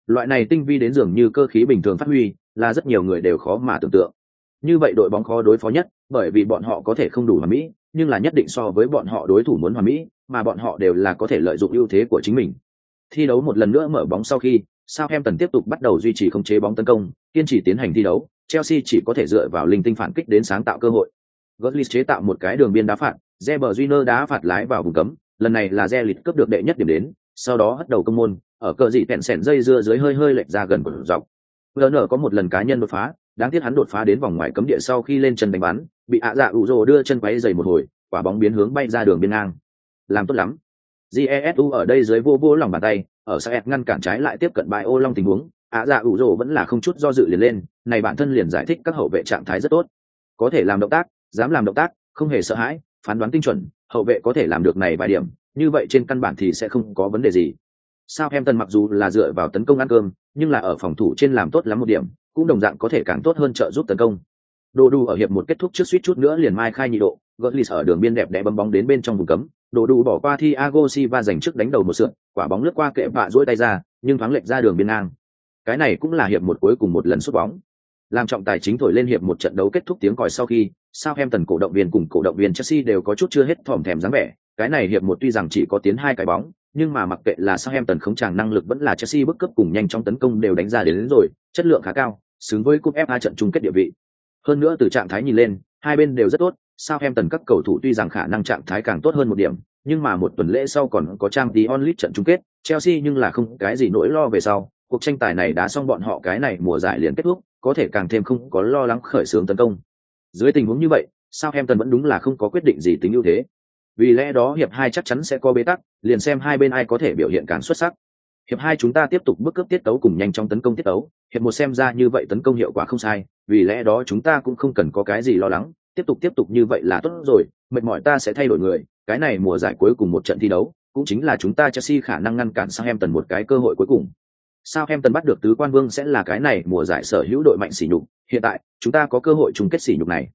Loại này tinh vi đến dường như cơ khí bình thường phát huy là rất nhiều người đều khó mà tưởng tượng. Như vậy đội bóng khó đối phó nhất bởi vì bọn họ có thể không đủ hoàn mỹ nhưng là nhất định so với bọn họ đối thủ muốn hoàn mỹ mà bọn họ đều là có thể lợi dụng ưu thế của chính mình. Thi đấu một lần nữa mở bóng sau khi Southampton tiếp tục bắt đầu duy trì khống chế bóng tấn công kiên trì tiến hành thi đấu Chelsea chỉ có thể dựa vào linh tinh phản kích đến sáng tạo cơ hội Götze chế tạo một cái đường biên đá phạt, Reber Júnior đá phạt lái vào vùng cấm, lần này là Zelit cướp được đệ nhất điểm đến, sau đó hất đầu công môn, ở cờ dị tẹn sẹn dây dưa dưới hơi hơi lệch ra gần của dọc. Werner có một lần cá nhân đột phá, đáng tiếc hắn đột phá đến vòng ngoài cấm địa sau khi lên chân đánh bắn, bị ạ dạ ủ rồ đưa chân quấy giày một hồi, quả bóng biến hướng bay ra đường biên ngang. Làm tốt lắm. Jesu ở đây dưới vô vô lòng bàn tay, ở Saet ngăn cản trái lại tiếp cận bài ô long tình huống, ạ dạ ủ rồ vẫn là không chút do dự liền lên, này bản thân liền giải thích các hậu vệ trạng thái rất tốt. Có thể làm động tác, dám làm động tác không hề sợ hãi phán đoán tinh chuẩn hậu vệ có thể làm được này vài điểm như vậy trên căn bản thì sẽ không có vấn đề gì. Sao em tân mặc dù là dựa vào tấn công ăn cơm nhưng là ở phòng thủ trên làm tốt lắm một điểm cũng đồng dạng có thể càng tốt hơn trợ giúp tấn công. Đồ đu ở hiệp một kết thúc trước suýt chút nữa liền mai khai nhị độ Götze ở đường biên đẹp đẽ bấm bóng đến bên trong vùng cấm, đồ đủ bỏ qua Thiago Silva giành trước đánh đầu một sượt, quả bóng lướt qua kệ bạ duỗi tay ra, nhưng thoáng lệch ra đường biên ngang. Cái này cũng là hiệp một cuối cùng một lần sút bóng. Làm trọng tài chính thổi lên hiệp một trận đấu kết thúc tiếng còi sau khi, Southampton cổ động viên cùng cổ động viên Chelsea đều có chút chưa hết thòm thèm dáng vẻ, cái này hiệp một tuy rằng chỉ có tiến hai cái bóng, nhưng mà mặc kệ là Southampton không chàng năng lực vẫn là Chelsea bước cấp cùng nhanh trong tấn công đều đánh ra đến, đến rồi, chất lượng khá cao, xứng với cúp FA trận chung kết địa vị. Hơn nữa từ trạng thái nhìn lên, hai bên đều rất tốt, Sao em tần các cầu thủ tuy rằng khả năng trạng thái càng tốt hơn một điểm, nhưng mà một tuần lễ sau còn có trang tí onlit trận chung kết, Chelsea nhưng là không cái gì nỗi lo về sau, cuộc tranh tài này đã xong bọn họ cái này mùa giải liền kết thúc, có thể càng thêm không có lo lắng khởi xướng tấn công. Dưới tình huống như vậy, Sao em tần vẫn đúng là không có quyết định gì tính ưu thế. Vì lẽ đó hiệp hai chắc chắn sẽ có bế tắc, liền xem hai bên ai có thể biểu hiện càng xuất sắc. Hiệp hai chúng ta tiếp tục bước cướp tiết tấu cùng nhanh trong tấn công tiết tấu, hiệp một xem ra như vậy tấn công hiệu quả không sai, vì lẽ đó chúng ta cũng không cần có cái gì lo lắng, tiếp tục tiếp tục như vậy là tốt rồi, mệt mỏi ta sẽ thay đổi người, cái này mùa giải cuối cùng một trận thi đấu, cũng chính là chúng ta Chelsea khả năng ngăn cản Southampton một cái cơ hội cuối cùng. Southampton bắt được tứ quan vương sẽ là cái này mùa giải sở hữu đội mạnh sỉ nhục, hiện tại, chúng ta có cơ hội chung kết sỉ nhục này.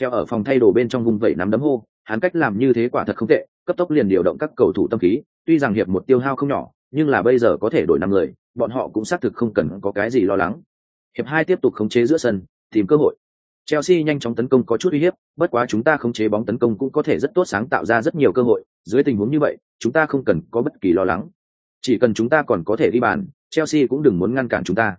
Theo ở phòng thay đồ bên trong vùng vậy nắm đấm hô, hắn cách làm như thế quả thật không tệ, cấp tốc liền điều động các cầu thủ tâm khí, tuy rằng hiệp một tiêu hao không nhỏ, nhưng là bây giờ có thể đổi năm người, bọn họ cũng xác thực không cần có cái gì lo lắng. Hiệp hai tiếp tục khống chế giữa sân, tìm cơ hội. Chelsea nhanh chóng tấn công có chút uy hiếp, bất quá chúng ta khống chế bóng tấn công cũng có thể rất tốt sáng tạo ra rất nhiều cơ hội, dưới tình huống như vậy, chúng ta không cần có bất kỳ lo lắng. Chỉ cần chúng ta còn có thể đi bàn, Chelsea cũng đừng muốn ngăn cản chúng ta.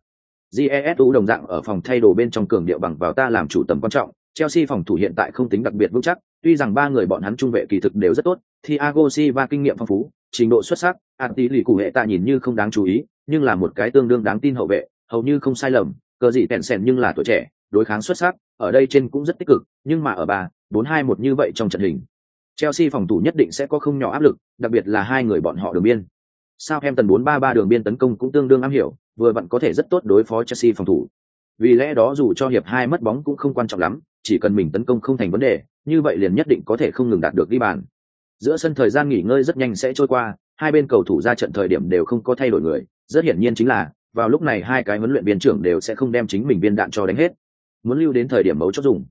Jesu đồng dạng ở phòng thay đồ bên trong cường điệu bằng vào ta làm chủ tầm quan trọng, Chelsea phòng thủ hiện tại không tính đặc biệt vững chắc, tuy rằng ba người bọn hắn trung vệ kỳ thực đều rất tốt, Thiago Silva kinh nghiệm phong phú, trình độ xuất sắc, Ati lì cụ hệ tạ nhìn như không đáng chú ý, nhưng là một cái tương đương đáng tin hậu vệ, hầu như không sai lầm, cờ gì tẹn sèn nhưng là tuổi trẻ, đối kháng xuất sắc, ở đây trên cũng rất tích cực, nhưng mà ở ba, bốn hai một như vậy trong trận hình. Chelsea phòng thủ nhất định sẽ có không nhỏ áp lực, đặc biệt là hai người bọn họ đường biên. Southampton 4-3-3 đường biên tấn công cũng tương đương am hiểu, vừa vặn có thể rất tốt đối phó Chelsea phòng thủ. Vì lẽ đó dù cho hiệp hai mất bóng cũng không quan trọng lắm, chỉ cần mình tấn công không thành vấn đề, như vậy liền nhất định có thể không ngừng đạt được ghi bàn. Giữa sân thời gian nghỉ ngơi rất nhanh sẽ trôi qua, hai bên cầu thủ ra trận thời điểm đều không có thay đổi người, rất hiển nhiên chính là vào lúc này hai cái huấn luyện viên trưởng đều sẽ không đem chính mình viên đạn cho đánh hết. Muốn lưu đến thời điểm mấu chốt dùng.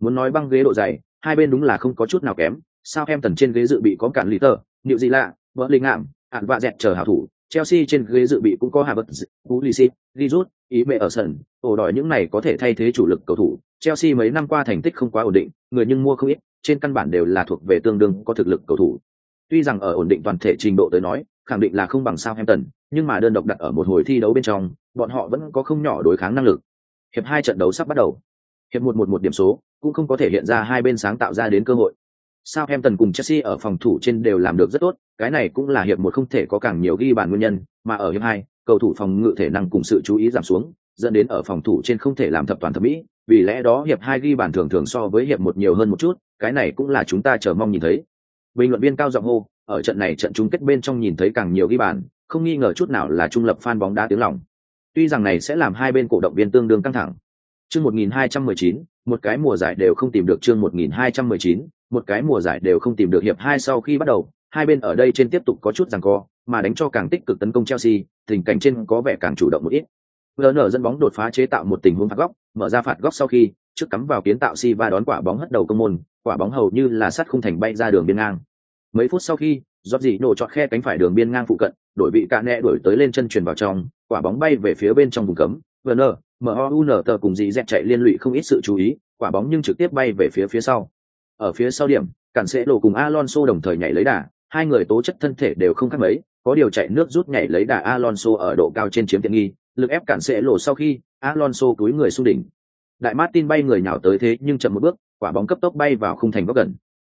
Muốn nói băng ghế độ dày, hai bên đúng là không có chút nào kém, sao em tần trên ghế dự bị có cản lý tờ, liệu gì lạ, vợ linh ngạm, ạn vạ dẹt chờ hảo thủ, Chelsea trên ghế dự bị cũng có Havertz, Pulisic, rút, ý mẹ ở sân, ổ đòi những này có thể thay thế chủ lực cầu thủ. Chelsea mấy năm qua thành tích không quá ổn định, người nhưng mua không ít, trên căn bản đều là thuộc về tương đương có thực lực cầu thủ. Tuy rằng ở ổn định toàn thể trình độ tới nói, khẳng định là không bằng Southampton, nhưng mà đơn độc đặt ở một hồi thi đấu bên trong, bọn họ vẫn có không nhỏ đối kháng năng lực. Hiệp hai trận đấu sắp bắt đầu. Hiệp một một một điểm số, cũng không có thể hiện ra hai bên sáng tạo ra đến cơ hội. Sao em tần cùng Chelsea ở phòng thủ trên đều làm được rất tốt, cái này cũng là hiệp một không thể có càng nhiều ghi bàn nguyên nhân, mà ở hiệp hai, cầu thủ phòng ngự thể năng cùng sự chú ý giảm xuống, dẫn đến ở phòng thủ trên không thể làm thập toàn thập mỹ, vì lẽ đó hiệp hai ghi bàn thường thường so với hiệp một nhiều hơn một chút, cái này cũng là chúng ta chờ mong nhìn thấy. Bình luận viên cao giọng hô, ở trận này trận chung kết bên trong nhìn thấy càng nhiều ghi bàn, không nghi ngờ chút nào là trung lập fan bóng đá tiếng lòng. Tuy rằng này sẽ làm hai bên cổ động viên tương đương căng thẳng. Chương 1219, một cái mùa giải đều không tìm được chương 1219, một cái mùa giải đều không tìm được hiệp hai sau khi bắt đầu, hai bên ở đây trên tiếp tục có chút giằng co, mà đánh cho càng tích cực tấn công Chelsea, tình cảnh trên có vẻ càng chủ động một ít. Werner dẫn bóng đột phá chế tạo một tình huống phạt góc, mở ra phạt góc sau khi, trước cắm vào kiến tạo si và đón quả bóng hất đầu công môn, quả bóng hầu như là sắt không thành bay ra đường biên ngang. Mấy phút sau khi, giọt dị nổ chọt khe cánh phải đường biên ngang phụ cận, đội vị cạn nẹ đuổi tới lên chân truyền vào trong, quả bóng bay về phía bên trong vùng cấm. Werner, mun tờ cùng dì dẹt chạy liên lụy không ít sự chú ý, quả bóng nhưng trực tiếp bay về phía phía sau. Ở phía sau điểm, cản sẽ lộ cùng Alonso đồng thời nhảy lấy đà, hai người tố chất thân thể đều không khác mấy, có điều chạy nước rút nhảy lấy đà Alonso ở độ cao trên chiếm tiện nghi, lực ép cản sẽ lộ sau khi Alonso túi người xuống đỉnh. Đại Martin bay người nhào tới thế nhưng chậm một bước, quả bóng cấp tốc bay vào khung thành góc gần.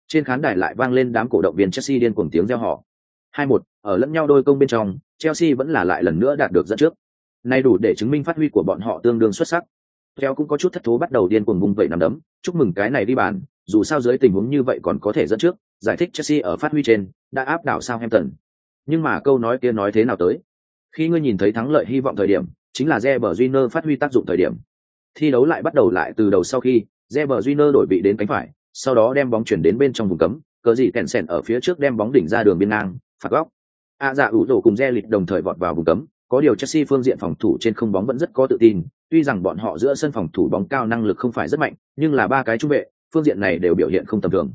Trên khán đài lại vang lên đám cổ động viên Chelsea điên cuồng tiếng reo hai 2-1, ở lẫn nhau đôi công bên trong, Chelsea vẫn là lại lần nữa đạt được dẫn trước. Nay đủ để chứng minh phát huy của bọn họ tương đương xuất sắc. Theo cũng có chút thất thố bắt đầu điên cuồng vùng vậy nằm đấm, chúc mừng cái này đi bàn, dù sao dưới tình huống như vậy còn có thể dẫn trước, giải thích Chelsea ở phát huy trên đã áp đảo Southampton. Nhưng mà câu nói kia nói thế nào tới? Khi ngươi nhìn thấy thắng lợi hy vọng thời điểm, chính là Reber Júnior phát huy tác dụng thời điểm. Thi đấu lại bắt đầu lại từ đầu sau khi Reber Júnior đổi vị đến cánh phải, sau đó đem bóng chuyển đến bên trong vùng cấm, cờ gì kẹn sẹn ở phía trước đem bóng đỉnh ra đường biên ngang, phạt góc. A dạ ủ rổ cùng Zelit đồng thời vọt vào vùng cấm, có điều Chelsea phương diện phòng thủ trên không bóng vẫn rất có tự tin, tuy rằng bọn họ giữa sân phòng thủ bóng cao năng lực không phải rất mạnh, nhưng là ba cái trung vệ, phương diện này đều biểu hiện không tầm thường,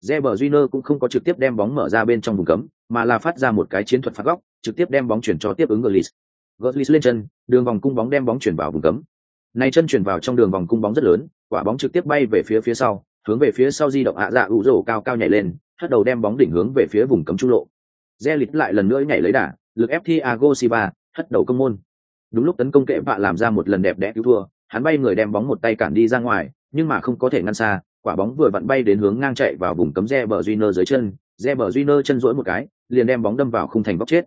Reber Júnior cũng không có trực tiếp đem bóng mở ra bên trong vùng cấm, mà là phát ra một cái chiến thuật phạt góc, trực tiếp đem bóng chuyển cho tiếp ứng Gullis. Gullis lên chân, đường vòng cung bóng đem bóng chuyển vào vùng cấm. Này chân chuyển vào trong đường vòng cung bóng rất lớn, quả bóng trực tiếp bay về phía phía sau, hướng về phía sau di động ạ dạ ủ rổ cao cao nhảy lên, hất đầu đem bóng đỉnh hướng về phía vùng cấm trung lộ. Zelit lại lần nữa nhảy lấy đà, lực ép Thiago Silva, hất đầu công môn. Đúng lúc tấn công kệ vạ làm ra một lần đẹp đẽ cứu thua, hắn bay người đem bóng một tay cản đi ra ngoài, nhưng mà không có thể ngăn xa, quả bóng vừa vặn bay đến hướng ngang chạy vào vùng cấm Reber Júnior dưới chân, Reber Júnior chân duỗi một cái, liền đem bóng đâm vào khung thành góc chết.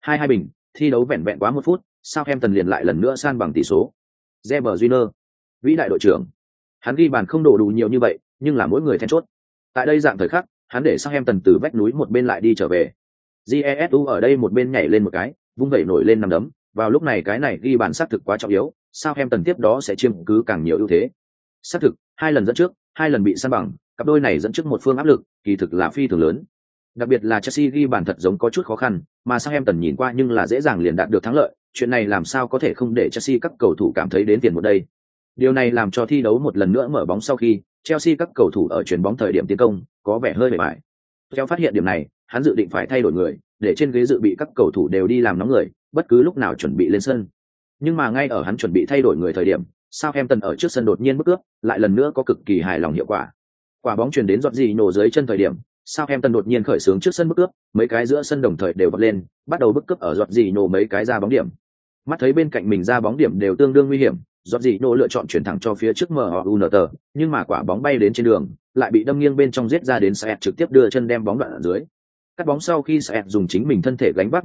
Hai hai bình, thi đấu vẹn vẹn quá một phút, Southampton liền lại lần nữa san bằng tỷ số. Reber Júnior, vĩ đại đội trưởng. Hắn ghi bàn không đổ đủ nhiều như vậy, nhưng là mỗi người then chốt. Tại đây dạng thời khắc, hắn để Southampton từ vách núi một bên lại đi trở về. Jesu ở đây một bên nhảy lên một cái, vung vẩy nổi lên nằm đấm, vào lúc này cái này ghi bàn xác thực quá trọng yếu, sao em tần tiếp đó sẽ chiếm cứ càng nhiều ưu thế. Xác thực, hai lần dẫn trước, hai lần bị săn bằng, cặp đôi này dẫn trước một phương áp lực, kỳ thực là phi thường lớn. Đặc biệt là Chelsea ghi bàn thật giống có chút khó khăn, mà sao em tần nhìn qua nhưng là dễ dàng liền đạt được thắng lợi, chuyện này làm sao có thể không để Chelsea các cầu thủ cảm thấy đến tiền một đây. Điều này làm cho thi đấu một lần nữa mở bóng sau khi, Chelsea các cầu thủ ở chuyển bóng thời điểm tiến công có vẻ hơi bề bài Theo phát hiện điểm này, hắn dự định phải thay đổi người, để trên ghế dự bị các cầu thủ đều đi làm nóng người, bất cứ lúc nào chuẩn bị lên sân. Nhưng mà ngay ở hắn chuẩn bị thay đổi người thời điểm, Southampton ở trước sân đột nhiên bước cướp, lại lần nữa có cực kỳ hài lòng hiệu quả. Quả bóng truyền đến giọt gì nổ dưới chân thời điểm, Southampton đột nhiên khởi xướng trước sân bước cướp, mấy cái giữa sân đồng thời đều bật lên, bắt đầu bước cướp ở giọt gì nổ mấy cái ra bóng điểm. Mắt thấy bên cạnh mình ra bóng điểm đều tương đương nguy hiểm, giọt gì nổ lựa chọn chuyển thẳng cho phía trước MUNT, nhưng mà quả bóng bay đến trên đường, lại bị đâm nghiêng bên trong giết ra đến Saet trực tiếp đưa chân đem bóng đoạn ở dưới. Cắt bóng sau khi sẽ dùng chính mình thân thể gánh vác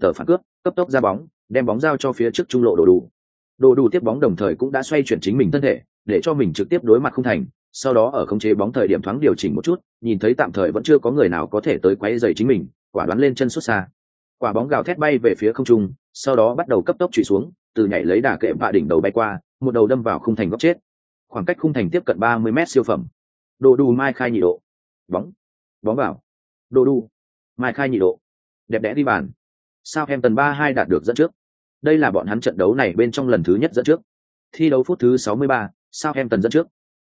tờ phản cướp, cấp tốc ra bóng, đem bóng giao cho phía trước trung lộ đồ đủ. Đồ đủ tiếp bóng đồng thời cũng đã xoay chuyển chính mình thân thể, để cho mình trực tiếp đối mặt không thành, sau đó ở khống chế bóng thời điểm thoáng điều chỉnh một chút, nhìn thấy tạm thời vẫn chưa có người nào có thể tới quấy rầy chính mình, quả đoán lên chân xuất xa. Quả bóng gào thét bay về phía không trung, sau đó bắt đầu cấp tốc chủy xuống, từ nhảy lấy đà kệm vạ đỉnh đầu bay qua, một đầu đâm vào khung thành góc chết. Khoảng cách khung thành tiếp cận 30 mét siêu phẩm. Đồ đủ mai khai nhị độ. Bóng. Bóng vào đô đủ. Mai khai nhị độ. Đẹp đẽ đi bàn. Sao em tần 3-2 đạt được dẫn trước. Đây là bọn hắn trận đấu này bên trong lần thứ nhất dẫn trước. Thi đấu phút thứ 63, sao em tần dẫn trước.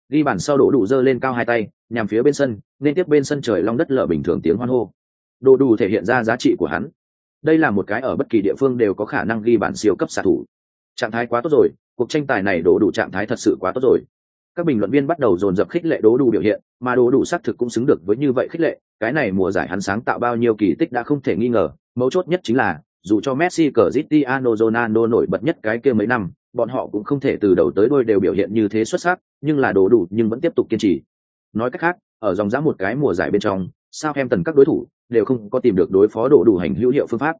Ghi bàn sau đổ đủ dơ lên cao hai tay, nhằm phía bên sân, nên tiếp bên sân trời long đất lở bình thường tiếng hoan hô. Đồ đủ thể hiện ra giá trị của hắn. Đây là một cái ở bất kỳ địa phương đều có khả năng ghi bàn siêu cấp xạ thủ. Trạng thái quá tốt rồi, cuộc tranh tài này đổ đủ trạng thái thật sự quá tốt rồi. Các bình luận viên bắt đầu dồn dập khích lệ đố đủ biểu hiện, mà đố đủ xác thực cũng xứng được với như vậy khích lệ, cái này mùa giải hắn sáng tạo bao nhiêu kỳ tích đã không thể nghi ngờ, mấu chốt nhất chính là dù cho Messi Cristiano Ronaldo nổi bật nhất cái kia mấy năm, bọn họ cũng không thể từ đầu tới đuôi đều biểu hiện như thế xuất sắc, nhưng là đố đủ nhưng vẫn tiếp tục kiên trì. Nói cách khác, ở dòng giá một cái mùa giải bên trong, sao em tần các đối thủ đều không có tìm được đối phó đổ đủ hành hữu hiệu phương pháp.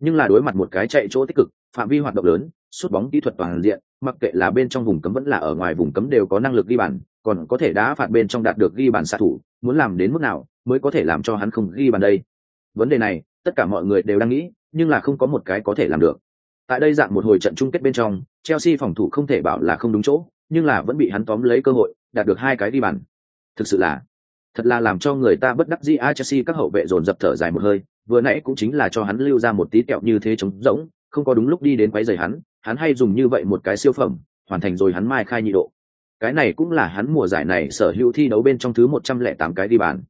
Nhưng là đối mặt một cái chạy chỗ tích cực, phạm vi hoạt động lớn, sút bóng kỹ thuật toàn diện, mặc kệ là bên trong vùng cấm vẫn là ở ngoài vùng cấm đều có năng lực ghi bàn, còn có thể đá phạt bên trong đạt được ghi bàn xạ thủ, muốn làm đến mức nào mới có thể làm cho hắn không ghi bàn đây. Vấn đề này, tất cả mọi người đều đang nghĩ, nhưng là không có một cái có thể làm được. Tại đây dạng một hồi trận chung kết bên trong, Chelsea phòng thủ không thể bảo là không đúng chỗ, nhưng là vẫn bị hắn tóm lấy cơ hội, đạt được hai cái ghi bàn. Thực sự là, thật là làm cho người ta bất đắc dĩ à, Chelsea các hậu vệ dồn dập thở dài một hơi, vừa nãy cũng chính là cho hắn lưu ra một tí kẹo như thế trống rỗng, không có đúng lúc đi đến quấy rầy hắn, hắn hay dùng như vậy một cái siêu phẩm, hoàn thành rồi hắn mai khai nhị độ. Cái này cũng là hắn mùa giải này sở hữu thi đấu bên trong thứ một trăm lẻ tám cái đi bàn.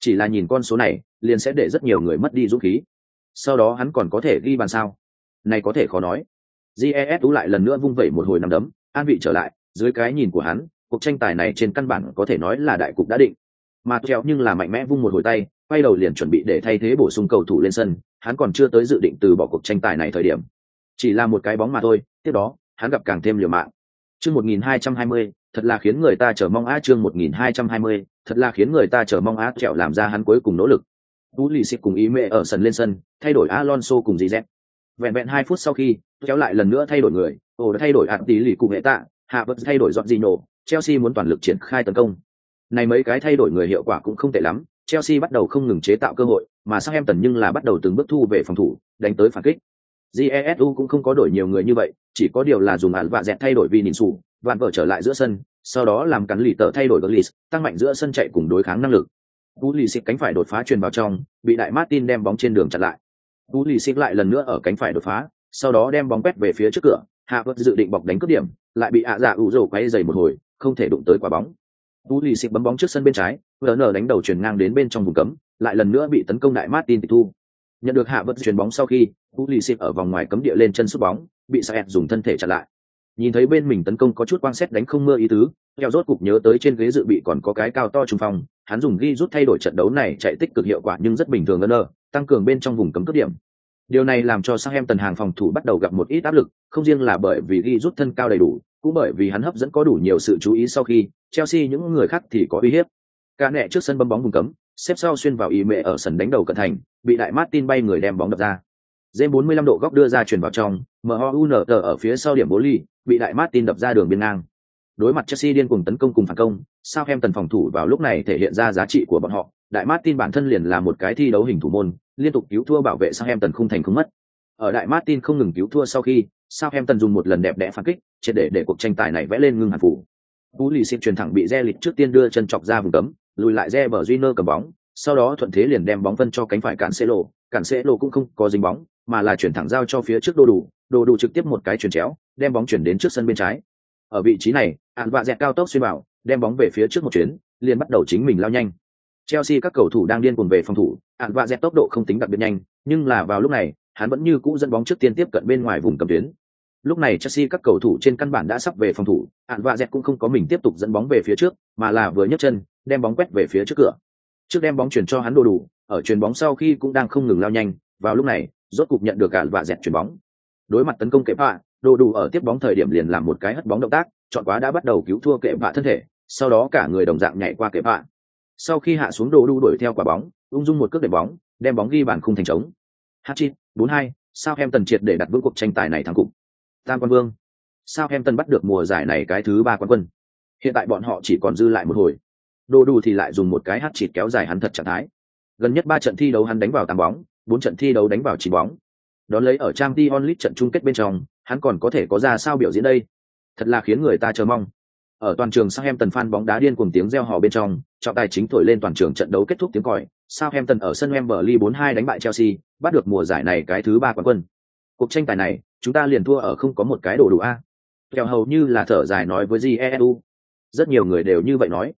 Chỉ là nhìn con số này, liền sẽ để rất nhiều người mất đi dũng khí sau đó hắn còn có thể ghi bàn sao này có thể khó nói jes lại lần nữa vung vẩy một hồi nằm đấm an vị trở lại dưới cái nhìn của hắn cuộc tranh tài này trên căn bản có thể nói là đại cục đã định mà treo nhưng là mạnh mẽ vung một hồi tay quay đầu liền chuẩn bị để thay thế bổ sung cầu thủ lên sân hắn còn chưa tới dự định từ bỏ cuộc tranh tài này thời điểm chỉ là một cái bóng mà thôi tiếp đó hắn gặp càng thêm liều mạng chương 1220, thật là khiến người ta chờ mong á chương 1220, thật là khiến người ta chờ mong á trẹo làm ra hắn cuối cùng nỗ lực Tú lì xịt cùng ý mẹ ở sân lên sân, thay đổi Alonso cùng Zizek. Vẹn vẹn hai phút sau khi, kéo lại lần nữa thay đổi người, ồ đã thay đổi ạt tí lì cùng hệ tạ, hạ vật thay đổi dọn gì nổ, Chelsea muốn toàn lực triển khai tấn công. Này mấy cái thay đổi người hiệu quả cũng không tệ lắm, Chelsea bắt đầu không ngừng chế tạo cơ hội, mà Southampton nhưng là bắt đầu từng bước thu về phòng thủ, đánh tới phản kích. Jesu cũng không có đổi nhiều người như vậy, chỉ có điều là dùng ản vạ dẹt thay đổi Vinicius, vạn vợ trở lại giữa sân, sau đó làm cắn lì tờ thay đổi Gullis, tăng mạnh giữa sân chạy cùng đối kháng năng lực. Tú xịt cánh phải đột phá truyền vào trong, bị đại Martin đem bóng trên đường chặn lại. Tú xịt lại lần nữa ở cánh phải đột phá, sau đó đem bóng quét về phía trước cửa, hạ vật dự định bọc đánh cướp điểm, lại bị ạ dạ ủ rồ quay giày một hồi, không thể đụng tới quả bóng. Tú lì xịt bấm bóng trước sân bên trái, Werner đánh đầu chuyển ngang đến bên trong vùng cấm, lại lần nữa bị tấn công đại Martin tịch thu. Nhận được hạ vật chuyển bóng sau khi, Pulisic ở vòng ngoài cấm địa lên chân sút bóng, bị Saet dùng thân thể chặn lại. Nhìn thấy bên mình tấn công có chút quang xét đánh không mưa ý tứ, theo rốt cục nhớ tới trên ghế dự bị còn có cái cao to trung phong, hắn dùng ghi rút thay đổi trận đấu này chạy tích cực hiệu quả nhưng rất bình thường ngân tăng cường bên trong vùng cấm cướp điểm. Điều này làm cho Southampton hàng phòng thủ bắt đầu gặp một ít áp lực, không riêng là bởi vì ghi rút thân cao đầy đủ, cũng bởi vì hắn hấp dẫn có đủ nhiều sự chú ý sau khi Chelsea những người khác thì có uy hiếp. Cả nẹ trước sân bấm bóng vùng cấm, xếp sau xuyên vào ý mẹ ở sân đánh đầu cận thành, bị đại Martin bay người đem bóng đập ra. Dêm 45 độ góc đưa ra chuyển vào trong, MOUNT ở phía sau điểm bố ly, bị đại Martin đập ra đường biên ngang. Đối mặt Chelsea điên cuồng tấn công cùng phản công, Southampton phòng thủ vào lúc này thể hiện ra giá trị của bọn họ. Đại Martin bản thân liền là một cái thi đấu hình thủ môn, liên tục cứu thua bảo vệ Southampton không thành không mất. Ở Đại Martin không ngừng cứu thua sau khi, sao em tần dùng một lần đẹp đẽ phản kích, triệt để để cuộc tranh tài này vẽ lên ngưng hàn phủ. Cú lì xịt truyền thẳng bị Re lịch trước tiên đưa chân chọc ra vùng cấm, lùi lại Re bờ Junior cầm bóng, sau đó thuận thế liền đem bóng phân cho cánh phải cản Celo, cản Celo cũng không có dính bóng, mà là chuyển thẳng giao cho phía trước đô đủ, đô đủ trực tiếp một cái chuyển chéo, đem bóng chuyển đến trước sân bên trái. Ở vị trí này, ạn vạ dẹt cao tốc xuyên bảo, đem bóng về phía trước một chuyến, liền bắt đầu chính mình lao nhanh. Chelsea các cầu thủ đang điên cuồng về phòng thủ, ạn vạ dẹt tốc độ không tính đặc biệt nhanh, nhưng là vào lúc này, hắn vẫn như cũ dẫn bóng trước tiên tiếp cận bên ngoài vùng cầm tuyến. Lúc này Chelsea các cầu thủ trên căn bản đã sắp về phòng thủ, Ản vạ dẹt cũng không có mình tiếp tục dẫn bóng về phía trước, mà là vừa nhấc chân, đem bóng quét về phía trước cửa. Trước đem bóng chuyển cho hắn đồ đủ, ở chuyền bóng sau khi cũng đang không ngừng lao nhanh, vào lúc này, rốt cục nhận được Ản vạ dẹt chuyển bóng. Đối mặt tấn công kệ bạ, đồ đủ ở tiếp bóng thời điểm liền làm một cái hất bóng động tác, chọn quá đã bắt đầu cứu thua kệ bạ thân thể, sau đó cả người đồng dạng nhảy qua kệ bạ. Sau khi hạ xuống đồ đủ đuổi theo quả bóng, ung dung một cước đệm bóng, đem bóng ghi bàn khung thành trống. Hatchit, 42, Southampton triệt để đặt vững cuộc tranh tài này thắng cục. Tam quân vương. Southampton bắt được mùa giải này cái thứ ba quán quân. Hiện tại bọn họ chỉ còn dư lại một hồi. Đồ đủ thì lại dùng một cái hát chịt kéo dài hắn thật trạng thái. Gần nhất ba trận thi đấu hắn đánh vào 8 bóng, bốn trận thi đấu đánh vào 9 bóng. Đón lấy ở Champions League trận chung kết bên trong, hắn còn có thể có ra sao biểu diễn đây? Thật là khiến người ta chờ mong. Ở toàn trường Southampton fan bóng đá điên cuồng tiếng reo hò bên trong, trọng tài chính thổi lên toàn trường trận đấu kết thúc tiếng còi, Southampton ở sân Wembley 4-2 đánh bại Chelsea, bắt được mùa giải này cái thứ ba quán quân. Cuộc tranh tài này, chúng ta liền thua ở không có một cái đồ đủ a. Kèo hầu như là thở dài nói với Jesu. Rất nhiều người đều như vậy nói.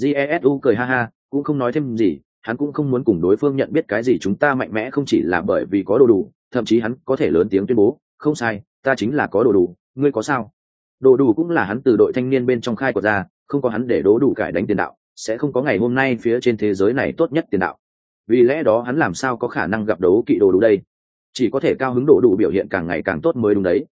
Jesu cười ha ha, cũng không nói thêm gì, hắn cũng không muốn cùng đối phương nhận biết cái gì chúng ta mạnh mẽ không chỉ là bởi vì có đồ đủ, thậm chí hắn có thể lớn tiếng tuyên bố, không sai, ta chính là có đồ đủ, ngươi có sao? Đồ đủ cũng là hắn từ đội thanh niên bên trong khai của ra, không có hắn để đố đủ cải đánh tiền đạo, sẽ không có ngày hôm nay phía trên thế giới này tốt nhất tiền đạo vì lẽ đó hắn làm sao có khả năng gặp đấu kỵ đồ đủ đây chỉ có thể cao hứng đồ đủ biểu hiện càng ngày càng tốt mới đúng đấy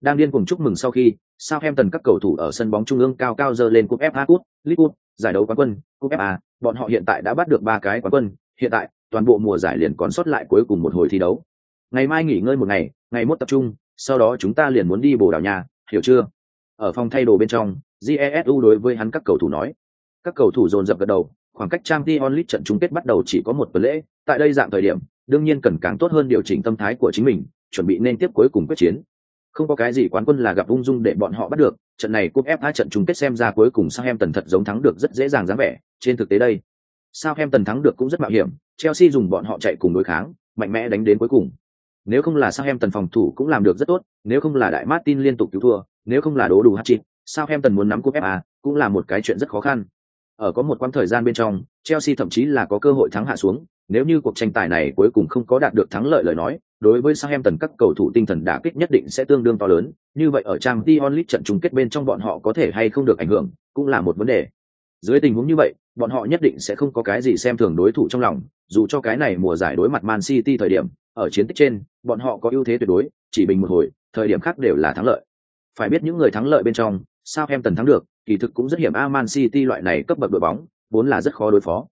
đang điên cùng chúc mừng sau khi sao em tần các cầu thủ ở sân bóng trung ương cao cao dơ lên cúp FA Cup, League Cup, giải đấu quán quân, cúp FA, bọn họ hiện tại đã bắt được ba cái quán quân, hiện tại toàn bộ mùa giải liền còn sót lại cuối cùng một hồi thi đấu. Ngày mai nghỉ ngơi một ngày, ngày mốt tập trung, sau đó chúng ta liền muốn đi Bồ Đào Nha, hiểu chưa? Ở phòng thay đồ bên trong, Jesu đối với hắn các cầu thủ nói. Các cầu thủ dồn dập gật đầu, khoảng cách Champions League trận chung kết bắt đầu chỉ có một tuần lễ, tại đây dạng thời điểm, đương nhiên cần càng tốt hơn điều chỉnh tâm thái của chính mình, chuẩn bị nên tiếp cuối cùng quyết chiến. Không có cái gì quán quân là gặp ung dung để bọn họ bắt được, trận này cúp FA trận chung kết xem ra cuối cùng Southampton thật giống thắng được rất dễ dàng dáng vẻ, trên thực tế đây, Southampton thắng được cũng rất mạo hiểm, Chelsea dùng bọn họ chạy cùng đối kháng, mạnh mẽ đánh đến cuối cùng. Nếu không là Southampton phòng thủ cũng làm được rất tốt, nếu không là đại Martin liên tục cứu thua, nếu không là đố đủ hat-trick, tần muốn nắm cúp FA cũng là một cái chuyện rất khó khăn. Ở có một quãng thời gian bên trong, Chelsea thậm chí là có cơ hội thắng hạ xuống, nếu như cuộc tranh tài này cuối cùng không có đạt được thắng lợi lời nói, đối với Sao Em Tần các cầu thủ tinh thần đả kích nhất định sẽ tương đương to lớn, như vậy ở trang t onlit trận chung kết bên trong bọn họ có thể hay không được ảnh hưởng, cũng là một vấn đề. Dưới tình huống như vậy, bọn họ nhất định sẽ không có cái gì xem thường đối thủ trong lòng, dù cho cái này mùa giải đối mặt Man City thời điểm, ở chiến tích trên, bọn họ có ưu thế tuyệt đối, chỉ bình một hồi, thời điểm khác đều là thắng lợi. Phải biết những người thắng lợi bên trong, sao em tần thắng được, kỳ thực cũng rất hiểm A Man City loại này cấp bậc đội bóng, vốn là rất khó đối phó.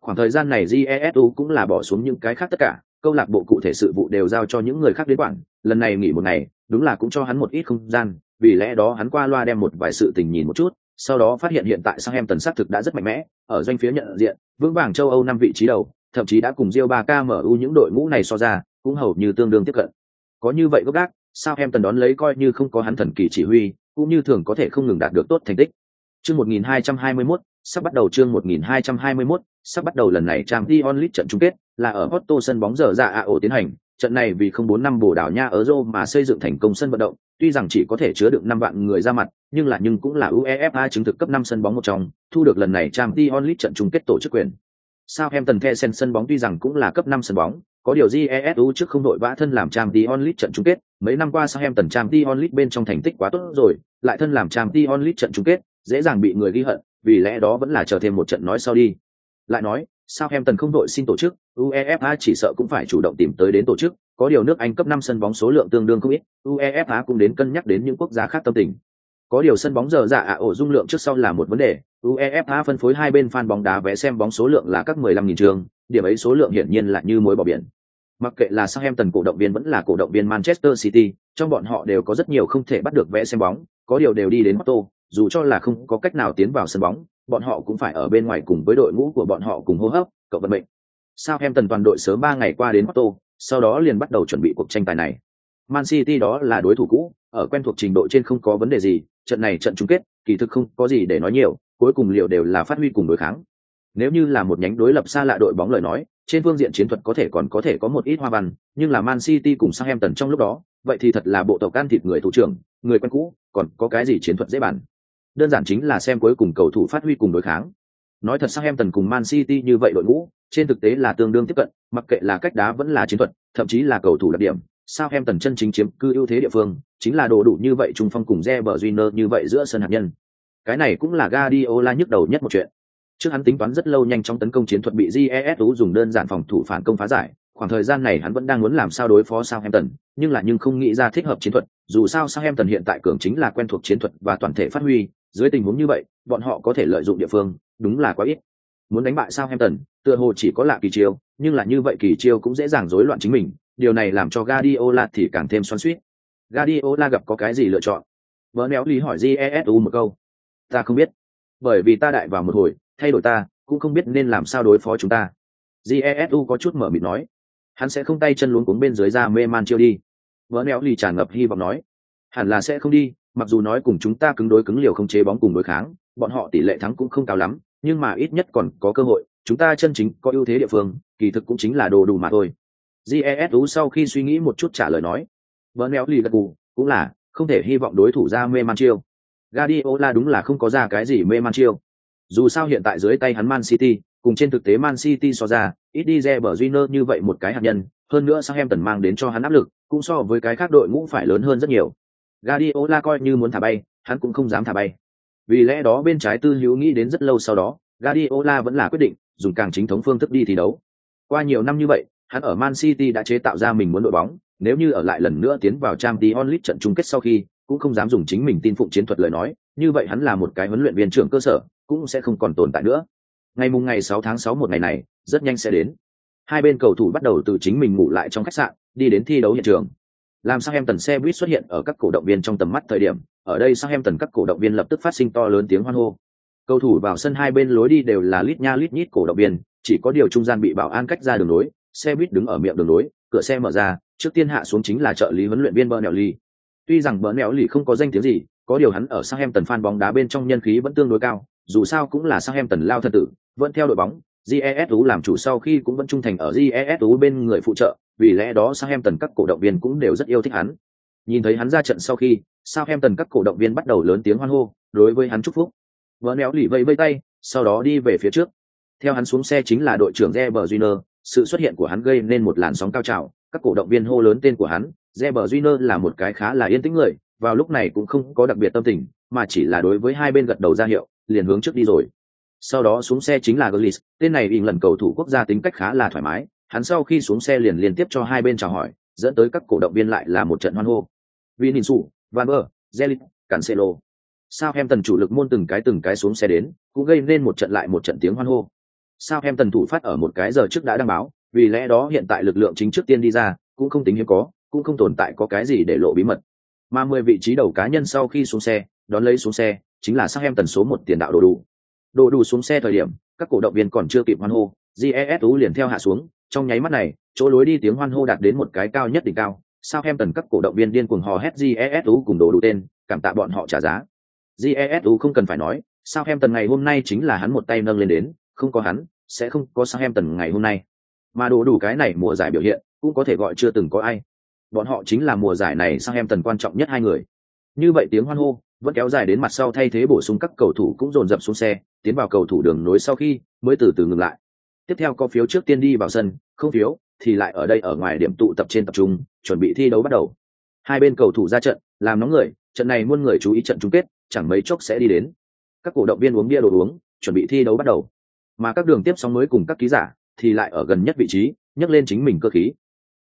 Khoảng thời gian này Jesu cũng là bỏ xuống những cái khác tất cả, câu lạc bộ cụ thể sự vụ đều giao cho những người khác đến quản, lần này nghỉ một ngày, đúng là cũng cho hắn một ít không gian, vì lẽ đó hắn qua loa đem một vài sự tình nhìn một chút, sau đó phát hiện hiện tại sao em tần sát thực đã rất mạnh mẽ, ở doanh phía nhận diện, vững vàng châu Âu năm vị trí đầu, thậm chí đã cùng Real Barca mở ưu những đội ngũ này so ra, cũng hầu như tương đương tiếp cận. Có như vậy gốc gác, sao em tần đón lấy coi như không có hắn thần kỳ chỉ huy, cũng như thường có thể không ngừng đạt được tốt thành tích. Chương 1221, sắp bắt đầu chương 1221, sắp bắt đầu lần này trang t onlit trận chung kết, là ở Porto sân bóng giờ dạ ổ tiến hành, trận này vì không bốn năm Bồ đảo Nha ở Rome mà xây dựng thành công sân vận động, tuy rằng chỉ có thể chứa được năm vạn người ra mặt, nhưng là nhưng cũng là UEFA chứng thực cấp năm sân bóng một trong, thu được lần này trang t onlit trận chung kết tổ chức quyền. Southampton Kesen sân bóng tuy rằng cũng là cấp năm sân bóng, có điều GESU trước không đội vã thân làm Champions League trận chung kết, mấy năm qua sang em tần Southampton Dion League bên trong thành tích quá tốt rồi, lại thân làm Champions League trận chung kết, dễ dàng bị người ghi hận, vì lẽ đó vẫn là chờ thêm một trận nói sau đi. Lại nói, sao em tần không đội xin tổ chức, UEFA chỉ sợ cũng phải chủ động tìm tới đến tổ chức, có điều nước Anh cấp năm sân bóng số lượng tương đương không ít, UEFA cũng đến cân nhắc đến những quốc gia khác tâm tình. Có điều sân bóng giờ dạ ạ ổ dung lượng trước sau là một vấn đề, UEFA phân phối hai bên fan bóng đá vé xem bóng số lượng là các 15.000 trường, điểm ấy số lượng hiển nhiên là như mối bỏ biển. Mặc kệ là Southampton cổ động viên vẫn là cổ động viên Manchester City, trong bọn họ đều có rất nhiều không thể bắt được vẽ xem bóng, có điều đều đi đến Otto, dù cho là không có cách nào tiến vào sân bóng, bọn họ cũng phải ở bên ngoài cùng với đội ngũ của bọn họ cùng hô hấp, cậu vận mệnh. Southampton toàn đội sớm 3 ngày qua đến Otto, sau đó liền bắt đầu chuẩn bị cuộc tranh tài này. Man City đó là đối thủ cũ, ở quen thuộc trình độ trên không có vấn đề gì, trận này trận chung kết, kỳ thực không có gì để nói nhiều, cuối cùng liệu đều là phát huy cùng đối kháng. Nếu như là một nhánh đối lập xa lạ đội bóng lời nói, trên phương diện chiến thuật có thể còn có thể có một ít hoa văn, nhưng là Man City cùng Southampton trong lúc đó, vậy thì thật là bộ tộc can thịt người thủ trưởng, người quen cũ, còn có cái gì chiến thuật dễ bàn. Đơn giản chính là xem cuối cùng cầu thủ phát huy cùng đối kháng. Nói thật Southampton cùng Man City như vậy đội ngũ, trên thực tế là tương đương tiếp cận, mặc kệ là cách đá vẫn là chiến thuật, thậm chí là cầu thủ đặc điểm, Southampton chân chính chiếm cư ưu thế địa phương, chính là đồ đủ như vậy trung phong cùng Reber Júnior như vậy giữa sân hạt nhân. Cái này cũng là Guardiola nhức đầu nhất một chuyện. Trước hắn tính toán rất lâu nhanh chóng tấn công chiến thuật bị Jesu dùng đơn giản phòng thủ phản công phá giải, khoảng thời gian này hắn vẫn đang muốn làm sao đối phó Southampton, nhưng là nhưng không nghĩ ra thích hợp chiến thuật, dù sao Southampton hiện tại cường chính là quen thuộc chiến thuật và toàn thể phát huy, dưới tình huống như vậy, bọn họ có thể lợi dụng địa phương, đúng là quá ít. Muốn đánh bại Southampton, tựa hồ chỉ có lạ kỳ chiêu, nhưng là như vậy kỳ chiêu cũng dễ dàng rối loạn chính mình, điều này làm cho Guardiola thì càng thêm xoắn xuýt. Guardiola gặp có cái gì lựa chọn? Vỡ méo lý hỏi Jesu một câu. Ta không biết, bởi vì ta đại vào một hồi, thay đổi ta, cũng không biết nên làm sao đối phó chúng ta. Jesu có chút mở mịt nói, hắn sẽ không tay chân luống cuống bên dưới ra mê man chiêu đi. vỡ neo lì tràn ngập hy vọng nói, hẳn là sẽ không đi, mặc dù nói cùng chúng ta cứng đối cứng liều không chế bóng cùng đối kháng, bọn họ tỷ lệ thắng cũng không cao lắm, nhưng mà ít nhất còn có cơ hội, chúng ta chân chính có ưu thế địa phương, kỳ thực cũng chính là đồ đủ mà thôi. Jesu sau khi suy nghĩ một chút trả lời nói. Vỡ neo lì gật cù cũng là không thể hy vọng đối thủ ra mê man chiêu. Guardiola đúng là không có ra cái gì mê man chiêu dù sao hiện tại dưới tay hắn man city cùng trên thực tế man city so ra ít đi bờ junior như vậy một cái hạt nhân hơn nữa Southampton tần mang đến cho hắn áp lực cũng so với cái khác đội ngũ phải lớn hơn rất nhiều. Guardiola coi như muốn thả bay hắn cũng không dám thả bay. Vì lẽ đó bên trái tư hữu nghĩ đến rất lâu sau đó Guardiola vẫn là quyết định dùng càng chính thống phương thức đi thi đấu. Qua nhiều năm như vậy hắn ở Man City đã chế tạo ra mình muốn đội bóng, nếu như ở lại lần nữa tiến vào Champions League trận chung kết sau khi, cũng không dám dùng chính mình tin phụng chiến thuật lời nói, như vậy hắn là một cái huấn luyện viên trưởng cơ sở, cũng sẽ không còn tồn tại nữa. Ngày mùng ngày 6 tháng 6 một ngày này, rất nhanh sẽ đến. Hai bên cầu thủ bắt đầu từ chính mình ngủ lại trong khách sạn, đi đến thi đấu hiện trường. Làm sao em tần xe buýt xuất hiện ở các cổ động viên trong tầm mắt thời điểm, ở đây sao em tần các cổ động viên lập tức phát sinh to lớn tiếng hoan hô. Cầu thủ vào sân hai bên lối đi đều là lít nha lít nhít cổ động viên, chỉ có điều trung gian bị bảo an cách ra đường lối, xe buýt đứng ở miệng đường lối cửa xe mở ra trước tiên hạ xuống chính là trợ lý huấn luyện viên bờ nẹo ly tuy rằng bờ nẹo ly không có danh tiếng gì có điều hắn ở Southampton fan bóng đá bên trong nhân khí vẫn tương đối cao dù sao cũng là Southampton lao thật tử vẫn theo đội bóng. Jesu làm chủ sau khi cũng vẫn trung thành ở jesu bên người phụ trợ vì lẽ đó Southampton các cổ động viên cũng đều rất yêu thích hắn. Nhìn thấy hắn ra trận sau khi Southampton các cổ động viên bắt đầu lớn tiếng hoan hô đối với hắn chúc phúc. Vỡ nẹo lì vây vây tay sau đó đi về phía trước. Theo hắn xuống xe chính là đội trưởng Reber Júnior, sự xuất hiện của hắn gây nên một làn sóng cao trào các cổ động viên hô lớn tên của hắn. Reber Júnior là một cái khá là yên tĩnh người vào lúc này cũng không có đặc biệt tâm tình mà chỉ là đối với hai bên gật đầu ra hiệu liền hướng trước đi rồi. Sau đó xuống xe chính là Gullis, tên này ỉn lần cầu thủ quốc gia tính cách khá là thoải mái hắn sau khi xuống xe liền liên tiếp cho hai bên chào hỏi dẫn tới các cổ động viên lại là một trận hoan hô. Vinicius, Van ber Zelit, Cancelo. Sao em tần chủ lực môn từng cái từng cái xuống xe đến, cũng gây nên một trận lại một trận tiếng hoan hô. Sao em tần thủ phát ở một cái giờ trước đã đăng báo vì lẽ đó hiện tại lực lượng chính trước tiên đi ra cũng không tính hiếm có cũng không tồn tại có cái gì để lộ bí mật mà mười vị trí đầu cá nhân sau khi xuống xe, đón lấy xuống xe, chính là sang em tần số một tiền đạo đồ đủ. Đồ đủ xuống xe thời điểm, các cổ động viên còn chưa kịp hoan hô jesu liền theo hạ xuống. Trong nháy mắt này, chỗ lối đi tiếng hoan hô đạt đến một cái cao nhất đỉnh cao. Sao em tần các cổ động viên điên cuồng hò hét jesu cùng đồ đủ tên, cảm tạ bọn họ trả giá. Jesu không cần phải nói sao em tần ngày hôm nay chính là hắn một tay nâng lên đến, không có hắn, sẽ không có sao em tần ngày hôm nay. Mà đồ đủ cái này mùa giải biểu hiện, cũng có thể gọi chưa từng có ai bọn họ chính là mùa giải này sang em tần quan trọng nhất hai người. Như vậy tiếng hoan hô vẫn kéo dài đến mặt sau thay thế bổ sung các cầu thủ cũng dồn dập xuống xe, tiến vào cầu thủ đường nối sau khi mới từ từ ngừng lại. Tiếp theo có phiếu trước tiên đi vào sân, không phiếu thì lại ở đây ở ngoài điểm tụ tập trên tập trung, chuẩn bị thi đấu bắt đầu. Hai bên cầu thủ ra trận, làm nóng người, trận này muôn người chú ý trận chung kết, chẳng mấy chốc sẽ đi đến. Các cổ động viên uống bia đồ uống, chuẩn bị thi đấu bắt đầu. Mà các đường tiếp sóng mới cùng các ký giả thì lại ở gần nhất vị trí, nhấc lên chính mình cơ khí.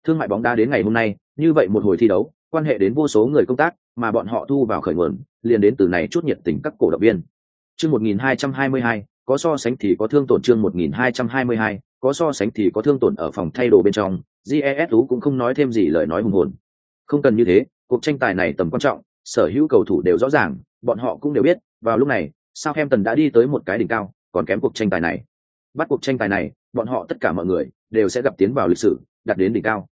Thương mại bóng đá đến ngày hôm nay, như vậy một hồi thi đấu, quan hệ đến vô số người công tác, mà bọn họ thu vào khởi nguồn, liền đến từ này chút nhiệt tình các cổ động viên. Chương 1222, có so sánh thì có thương tổn chương 1222, có so sánh thì có thương tổn ở phòng thay đồ bên trong, GESU cũng không nói thêm gì lời nói hùng hồn. Không cần như thế, cuộc tranh tài này tầm quan trọng, sở hữu cầu thủ đều rõ ràng, bọn họ cũng đều biết, vào lúc này, Southampton đã đi tới một cái đỉnh cao, còn kém cuộc tranh tài này. Bắt cuộc tranh tài này, bọn họ tất cả mọi người đều sẽ gặp tiến vào lịch sử, đạt đến đỉnh cao.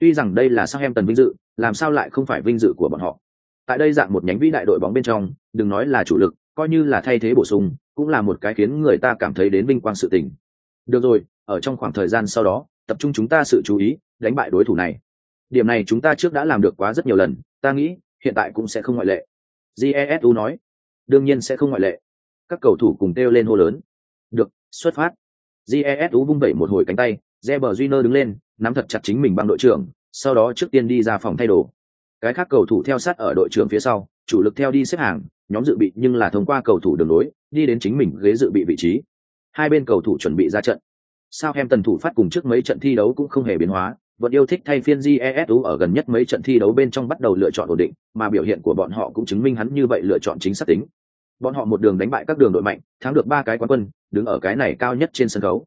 Tuy rằng đây là sao em tần vinh dự, làm sao lại không phải vinh dự của bọn họ. Tại đây dạng một nhánh vĩ đại đội bóng bên trong, đừng nói là chủ lực, coi như là thay thế bổ sung, cũng là một cái khiến người ta cảm thấy đến vinh quang sự tình. Được rồi, ở trong khoảng thời gian sau đó, tập trung chúng ta sự chú ý, đánh bại đối thủ này. Điểm này chúng ta trước đã làm được quá rất nhiều lần, ta nghĩ, hiện tại cũng sẽ không ngoại lệ. Jesu nói, đương nhiên sẽ không ngoại lệ. Các cầu thủ cùng kêu lên hô lớn. Được, xuất phát. Jesu vung vẩy một hồi cánh tay, Reber Júnior đứng lên, nắm thật chặt chính mình băng đội trưởng, sau đó trước tiên đi ra phòng thay đồ. Cái khác cầu thủ theo sát ở đội trưởng phía sau, chủ lực theo đi xếp hàng, nhóm dự bị nhưng là thông qua cầu thủ đường lối đi đến chính mình ghế dự bị vị trí. Hai bên cầu thủ chuẩn bị ra trận. Sao em tần thủ phát cùng trước mấy trận thi đấu cũng không hề biến hóa, vẫn yêu thích thay phiên GESU ở gần nhất mấy trận thi đấu bên trong bắt đầu lựa chọn ổn định, mà biểu hiện của bọn họ cũng chứng minh hắn như vậy lựa chọn chính xác tính. Bọn họ một đường đánh bại các đường đội mạnh, thắng được ba cái quán quân, đứng ở cái này cao nhất trên sân khấu.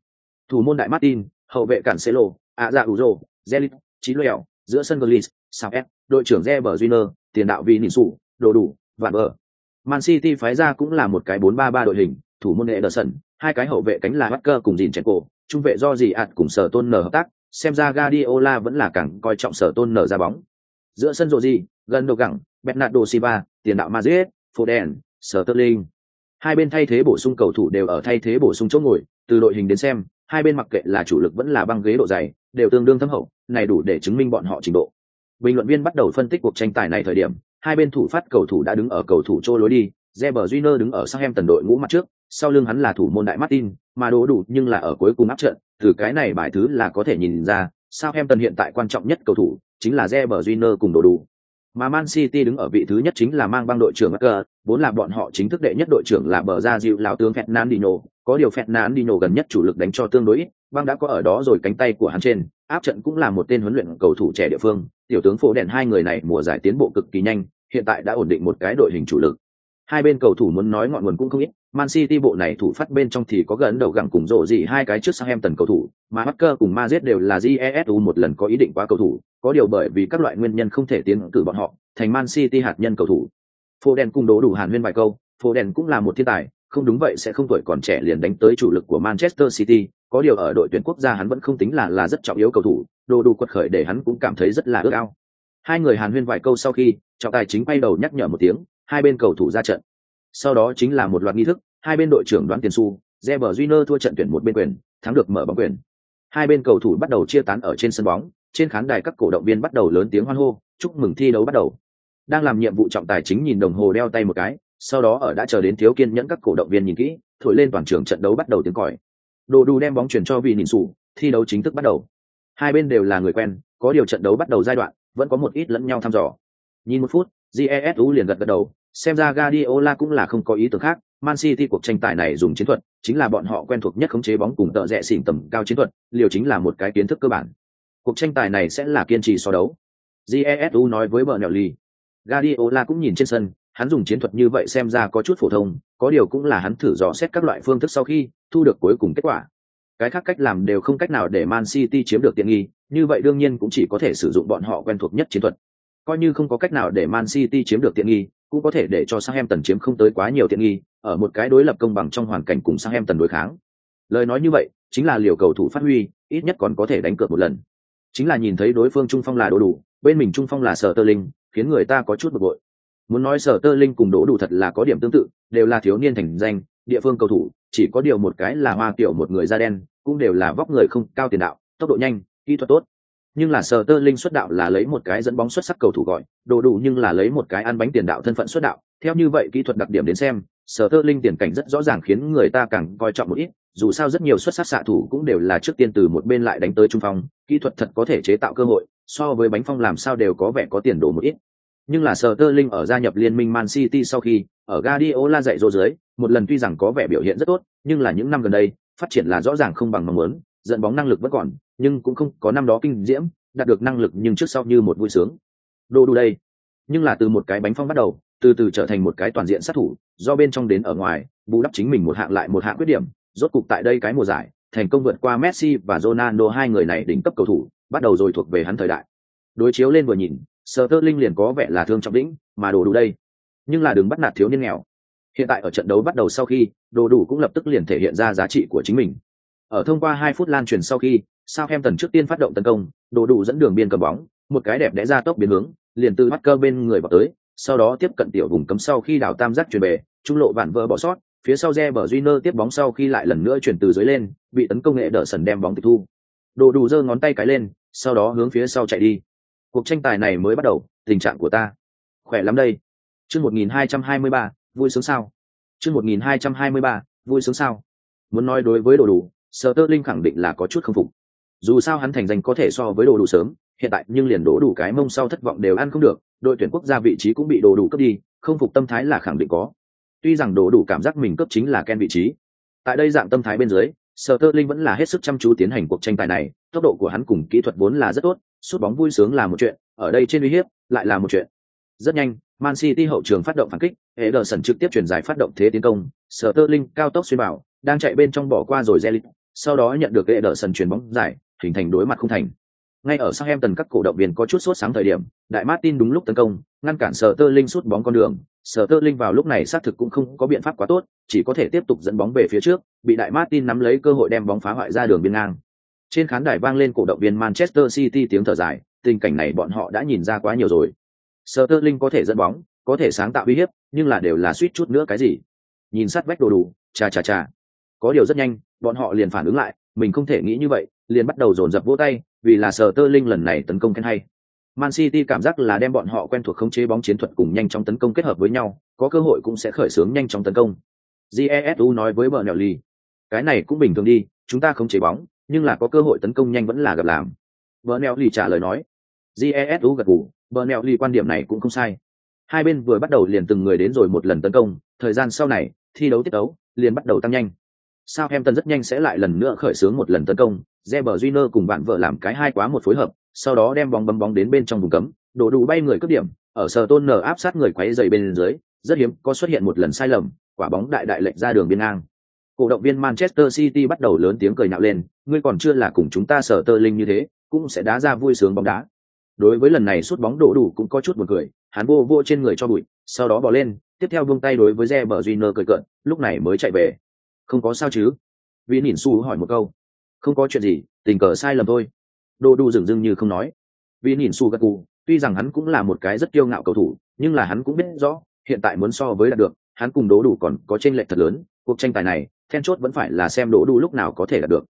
Thủ môn đại Martin, hậu vệ cản Celo, ạ dạ rồ, Zelit, trí Lèo, giữa sân Gullis, South đội trưởng Reber Junior, tiền đạo Vinicius, đồ đủ, vạn bờ. Man City phái ra cũng là một cái 4-3-3 đội hình, thủ môn Ederson, hai cái hậu vệ cánh là Walker cùng dìn trên cổ, trung vệ do gì ạt cùng sở tôn nở hợp tác, xem ra Guardiola vẫn là càng coi trọng sở tôn nở ra bóng. Giữa sân Rodri, gần đầu gẳng, Bernardo Silva, tiền đạo Madrid, Foden, Sterling. Hai bên thay thế bổ sung cầu thủ đều ở thay thế bổ sung chỗ ngồi, từ đội hình đến xem, hai bên mặc kệ là chủ lực vẫn là băng ghế độ dày, đều tương đương thâm hậu, này đủ để chứng minh bọn họ trình độ. Bình luận viên bắt đầu phân tích cuộc tranh tài này thời điểm, hai bên thủ phát cầu thủ đã đứng ở cầu thủ chỗ lối đi, Reber Júnior đứng ở sang em tần đội ngũ mặt trước, sau lưng hắn là thủ môn đại Martin, mà đố đủ nhưng là ở cuối cùng áp trận, từ cái này bài thứ là có thể nhìn ra, Southampton hiện tại quan trọng nhất cầu thủ chính là Reber Júnior cùng đồ đủ. Mà Man City đứng ở vị thứ nhất chính là mang băng đội trưởng Marker, vốn là bọn họ chính thức đệ nhất đội trưởng là bờ ra dịu lão tướng Fernandinho, có điều Fernandinho gần nhất chủ lực đánh cho tương đối ít, băng đã có ở đó rồi cánh tay của hắn trên, áp trận cũng là một tên huấn luyện cầu thủ trẻ địa phương, tiểu tướng phố đèn hai người này mùa giải tiến bộ cực kỳ nhanh, hiện tại đã ổn định một cái đội hình chủ lực. Hai bên cầu thủ muốn nói ngọn nguồn cũng không ít, Man City bộ này thủ phát bên trong thì có gần đầu gẳng cùng rổ gì hai cái trước sang em tần cầu thủ, mà Marker cùng Madrid đều là GESU một lần có ý định qua cầu thủ, có điều bởi vì các loại nguyên nhân không thể tiến cử bọn họ, thành Man City hạt nhân cầu thủ. Foden cùng đố đủ hàn huyên vài câu, Foden cũng là một thiên tài, không đúng vậy sẽ không tuổi còn trẻ liền đánh tới chủ lực của Manchester City, có điều ở đội tuyển quốc gia hắn vẫn không tính là là rất trọng yếu cầu thủ, đồ đủ quật khởi để hắn cũng cảm thấy rất là ước ao. Hai người hàn huyên vài câu sau khi, trọng tài chính quay đầu nhắc nhở một tiếng, hai bên cầu thủ ra trận. Sau đó chính là một loạt nghi thức, hai bên đội trưởng đoán tiền xu, Reber Júnior thua trận tuyển một bên quyền, thắng được mở bóng quyền. Hai bên cầu thủ bắt đầu chia tán ở trên sân bóng, trên khán đài các cổ động viên bắt đầu lớn tiếng hoan hô, chúc mừng thi đấu bắt đầu. Đang làm nhiệm vụ trọng tài chính nhìn đồng hồ đeo tay một cái, sau đó ở đã chờ đến thiếu kiên nhẫn các cổ động viên nhìn kỹ, thổi lên toàn trường trận đấu bắt đầu tiếng còi. Đồ đủ đem bóng chuyển cho vị nhìn sủ, thi đấu chính thức bắt đầu. Hai bên đều là người quen, có điều trận đấu bắt đầu giai đoạn, vẫn có một ít lẫn nhau thăm dò. Nhìn một phút, jesu liền gật gật đầu, xem ra Guardiola cũng là không có ý tưởng khác, Man City cuộc tranh tài này dùng chiến thuật, chính là bọn họ quen thuộc nhất khống chế bóng cùng tợ rẽ xỉn tầm cao chiến thuật, liều chính là một cái kiến thức cơ bản. Cuộc tranh tài này sẽ là kiên trì so đấu. Jesu nói với bờ nèo lì. Guardiola cũng nhìn trên sân, hắn dùng chiến thuật như vậy xem ra có chút phổ thông, có điều cũng là hắn thử dò xét các loại phương thức sau khi thu được cuối cùng kết quả. Cái khác cách làm đều không cách nào để Man City chiếm được tiện nghi, như vậy đương nhiên cũng chỉ có thể sử dụng bọn họ quen thuộc nhất chiến thuật. Coi như không có cách nào để Man City chiếm được tiện nghi, cũng có thể để cho Southampton chiếm không tới quá nhiều tiện nghi, ở một cái đối lập công bằng trong hoàn cảnh cùng Southampton đối kháng. Lời nói như vậy, chính là liều cầu thủ phát huy, ít nhất còn có thể đánh cược một lần. Chính là nhìn thấy đối phương trung phong là đồ đủ, bên mình trung phong là Sở Tơ Linh, khiến người ta có chút bực bội. Muốn nói Sở Tơ Linh cùng Đỗ đủ thật là có điểm tương tự, đều là thiếu niên thành danh, địa phương cầu thủ, chỉ có điều một cái là hoa tiểu một người da đen, cũng đều là vóc người không cao tiền đạo, tốc độ nhanh, kỹ thuật tốt. Nhưng là Sở Tơ Linh xuất đạo là lấy một cái dẫn bóng xuất sắc cầu thủ gọi, đồ đủ nhưng là lấy một cái ăn bánh tiền đạo thân phận xuất đạo. Theo như vậy kỹ thuật đặc điểm đến xem, Sở Tơ Linh tiền cảnh rất rõ ràng khiến người ta càng coi trọng một ít, dù sao rất nhiều xuất sắc xạ thủ cũng đều là trước tiên từ một bên lại đánh tới trung phong, kỹ thuật thật có thể chế tạo cơ hội, so với bánh phong làm sao đều có vẻ có tiền đồ một ít. Nhưng là Sở Tơ Linh ở gia nhập liên minh Man City sau khi, ở Guardiola dạy dỗ dưới, một lần tuy rằng có vẻ biểu hiện rất tốt, nhưng là những năm gần đây, phát triển là rõ ràng không bằng mong muốn, dẫn bóng năng lực vẫn còn, nhưng cũng không có năm đó kinh diễm, đạt được năng lực nhưng trước sau như một vui sướng. Đồ đủ đây, nhưng là từ một cái bánh phong bắt đầu, từ từ trở thành một cái toàn diện sát thủ, do bên trong đến ở ngoài, bù đắp chính mình một hạng lại một hạng khuyết điểm, rốt cục tại đây cái mùa giải, thành công vượt qua Messi và Ronaldo hai người này đỉnh cấp cầu thủ, bắt đầu rồi thuộc về hắn thời đại. Đối chiếu lên vừa nhìn, Sterling liền có vẻ là thương trọng đỉnh, mà đồ đủ đây, nhưng là đừng bắt nạt thiếu niên nghèo. Hiện tại ở trận đấu bắt đầu sau khi, đồ đủ cũng lập tức liền thể hiện ra giá trị của chính mình. Ở thông qua hai phút lan truyền sau khi, Southampton trước tiên phát động tấn công, đồ đủ dẫn đường biên cầm bóng, một cái đẹp đẽ ra tốc biến hướng, liền từ bắt cơ bên người vào tới, sau đó tiếp cận tiểu vùng cấm sau khi đảo tam giác chuyển về, trung lộ vạn vỡ bỏ sót, phía sau Reber Júnior tiếp bóng sau khi lại lần nữa chuyển từ dưới lên, bị tấn công nghệ đỡ sần đem bóng tịch thu. Đồ đủ giơ ngón tay cái lên, sau đó hướng phía sau chạy đi. Cuộc tranh tài này mới bắt đầu, tình trạng của ta khỏe lắm đây. Chương 1223, vui sướng sao? Chương 1223, vui sướng sao? Muốn nói đối với đồ đủ, Sterling Linh khẳng định là có chút không phục. Dù sao hắn thành danh có thể so với đồ đủ sớm, hiện tại nhưng liền đổ đủ cái mông sau thất vọng đều ăn không được, đội tuyển quốc gia vị trí cũng bị đồ đủ cấp đi, không phục tâm thái là khẳng định có. Tuy rằng đồ đủ cảm giác mình cấp chính là Ken vị trí. Tại đây dạng tâm thái bên dưới, Sở Tơ Linh vẫn là hết sức chăm chú tiến hành cuộc tranh tài này, tốc độ của hắn cùng kỹ thuật vốn là rất tốt, sút bóng vui sướng là một chuyện, ở đây trên uy hiếp lại là một chuyện. Rất nhanh, Man City hậu trường phát động phản kích, hệ đờ sần trực tiếp chuyển giải phát động thế tiến công, Sterling cao tốc xuyên bảo, đang chạy bên trong bỏ qua rồi Zelit, sau đó nhận được hệ đờ sần chuyển bóng giải, hình thành đối mặt không thành. Ngay ở Southampton các cổ động viên có chút sốt sáng thời điểm, Đại Martin đúng lúc tấn công, ngăn cản Sterling sút bóng con đường, Sterling vào lúc này xác thực cũng không có biện pháp quá tốt, chỉ có thể tiếp tục dẫn bóng về phía trước, bị Đại Martin nắm lấy cơ hội đem bóng phá hoại ra đường biên ngang. Trên khán đài vang lên cổ động viên Manchester City tiếng thở dài, tình cảnh này bọn họ đã nhìn ra quá nhiều rồi. Sterling có thể dẫn bóng, có thể sáng tạo uy hiếp, nhưng là đều là suýt chút nữa cái gì. Nhìn sát vách đồ đủ, chà chà chà Có điều rất nhanh, bọn họ liền phản ứng lại, mình không thể nghĩ như vậy, liền bắt đầu dồn dập vỗ tay, vì là Sterling lần này tấn công khen hay. Man City cảm giác là đem bọn họ quen thuộc khống chế bóng chiến thuật cùng nhanh chóng tấn công kết hợp với nhau, có cơ hội cũng sẽ khởi xướng nhanh chóng tấn công. Jesu nói với Bernelli, cái này cũng bình thường đi, chúng ta khống chế bóng, nhưng là có cơ hội tấn công nhanh vẫn là gặp làm. Bernelli trả lời nói. Jesu gật gù, Bernelli quan điểm này cũng không sai. Hai bên vừa bắt đầu liền từng người đến rồi một lần tấn công, thời gian sau này, thi đấu tiết đấu liền bắt đầu tăng nhanh. Southampton rất nhanh sẽ lại lần nữa khởi xướng một lần tấn công, Reber Júnior cùng bạn vợ làm cái hai quá một phối hợp, sau đó đem bóng bấm bóng đến bên trong vùng cấm, đổ đủ bay người cướp điểm, ở sờ tôn nở áp sát người quấy dày bên dưới, rất hiếm có xuất hiện một lần sai lầm, quả bóng đại đại lệch ra đường biên ngang. Cổ động viên Manchester City bắt đầu lớn tiếng cười nhạo lên, ngươi còn chưa là cùng chúng ta sở tơ linh như thế, cũng sẽ đá ra vui sướng bóng đá. Đối với lần này sút bóng đổ đủ cũng có chút buồn cười, hắn vô vô trên người cho bụi, sau đó bỏ lên, tiếp theo buông tay đối với Reber Júnior cười cợt, lúc này mới chạy về. Không có sao chứ? Vi nhìn Su hỏi một câu. Không có chuyện gì, tình cờ sai lầm thôi. Đồ đủ dừng dưng như không nói. Vĩ nhìn Su gật tuy rằng hắn cũng là một cái rất kiêu ngạo cầu thủ, nhưng là hắn cũng biết rõ, hiện tại muốn so với đạt được, hắn cùng đố đủ còn có chênh lệch thật lớn, cuộc tranh tài này, then chốt vẫn phải là xem đố đủ lúc nào có thể đạt được.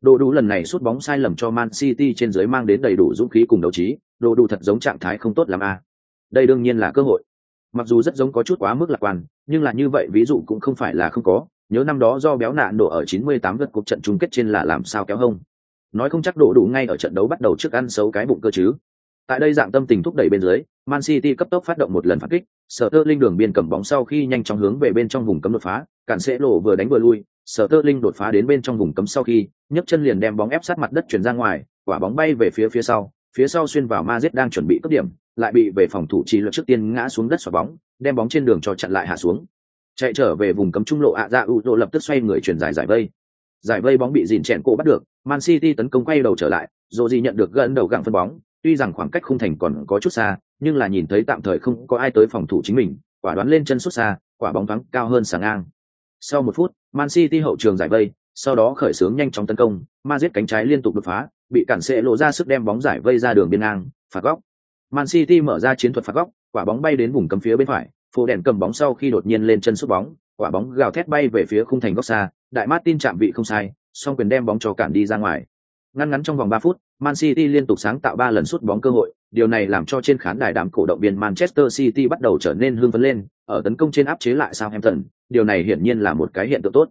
Đồ đủ lần này sút bóng sai lầm cho Man City trên dưới mang đến đầy đủ dũng khí cùng đấu trí, đồ đủ thật giống trạng thái không tốt lắm à. Đây đương nhiên là cơ hội. Mặc dù rất giống có chút quá mức lạc quan, nhưng là như vậy ví dụ cũng không phải là không có, nhớ năm đó do béo nạn đổ ở 98 lượt cuộc trận chung kết trên là làm sao kéo hông. Nói không chắc đổ đủ ngay ở trận đấu bắt đầu trước ăn xấu cái bụng cơ chứ. Tại đây dạng tâm tình thúc đẩy bên dưới, Man City cấp tốc phát động một lần phản kích, Sở Tơ Linh đường biên cầm bóng sau khi nhanh chóng hướng về bên trong vùng cấm đột phá, cản sẽ lộ vừa đánh vừa lui, Sở Tơ Linh đột phá đến bên trong vùng cấm sau khi, nhấc chân liền đem bóng ép sát mặt đất chuyển ra ngoài, quả bóng bay về phía phía sau, phía sau xuyên vào Madrid đang chuẩn bị cấp điểm, lại bị về phòng thủ trì luật trước tiên ngã xuống đất xoạc bóng, đem bóng trên đường cho chặn lại hạ xuống. Chạy trở về vùng cấm trung lộ ạ dạ u lập tức xoay người chuyển giải giải vây. Giải vây bóng bị dìn chèn cổ bắt được, Man City tấn công quay đầu trở lại, Rodri nhận được gần đầu gặng phân bóng, tuy rằng khoảng cách khung thành còn có chút xa, nhưng là nhìn thấy tạm thời không có ai tới phòng thủ chính mình, quả đoán lên chân xuất xa, quả bóng thoáng cao hơn sáng ngang. Sau một phút, Man City hậu trường giải vây, sau đó khởi xướng nhanh chóng tấn công, ma giết cánh trái liên tục đột phá, bị cản sẽ lộ ra sức đem bóng giải vây ra đường biên ngang, phạt góc. Man City mở ra chiến thuật phạt góc, quả bóng bay đến vùng cấm phía bên phải, phụ đèn cầm bóng sau khi đột nhiên lên chân sút bóng, quả bóng gào thét bay về phía khung thành góc xa, Đại Martin chạm vị không sai, song quyền đem bóng cho cản đi ra ngoài. Ngăn ngắn trong vòng 3 phút, Man City liên tục sáng tạo 3 lần sút bóng cơ hội, điều này làm cho trên khán đài đám cổ động viên Manchester City bắt đầu trở nên hưng phấn lên, ở tấn công trên áp chế lại Southampton, điều này hiển nhiên là một cái hiện tượng tốt.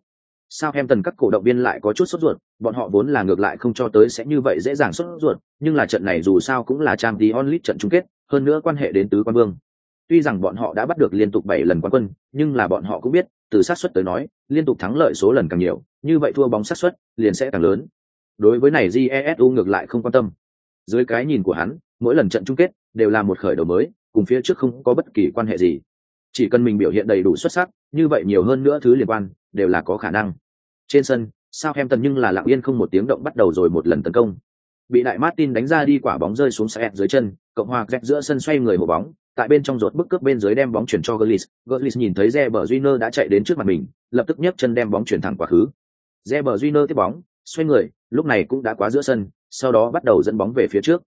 Southampton các cổ động viên lại có chút sốt ruột, bọn họ vốn là ngược lại không cho tới sẽ như vậy dễ dàng sốt ruột, nhưng là trận này dù sao cũng là Champions League trận chung kết, hơn nữa quan hệ đến tứ quan vương. Tuy rằng bọn họ đã bắt được liên tục 7 lần quán quân, nhưng là bọn họ cũng biết, từ sát suất tới nói, liên tục thắng lợi số lần càng nhiều, như vậy thua bóng sát suất liền sẽ càng lớn. Đối với này Jesu ngược lại không quan tâm. Dưới cái nhìn của hắn, mỗi lần trận chung kết đều là một khởi đầu mới, cùng phía trước không có bất kỳ quan hệ gì. Chỉ cần mình biểu hiện đầy đủ xuất sắc, như vậy nhiều hơn nữa thứ liên quan đều là có khả năng. Trên sân, Southampton nhưng là lặng yên không một tiếng động bắt đầu rồi một lần tấn công. Bị đại Martin đánh ra đi quả bóng rơi xuống xe dưới chân, cộng hòa gạch giữa sân xoay người hộ bóng, tại bên trong rột bức cướp bên dưới đem bóng chuyển cho Gullis, Gullis nhìn thấy Reber Júnior đã chạy đến trước mặt mình, lập tức nhấc chân đem bóng chuyển thẳng quá khứ. Reber Júnior tiếp bóng, xoay người, lúc này cũng đã quá giữa sân, sau đó bắt đầu dẫn bóng về phía trước.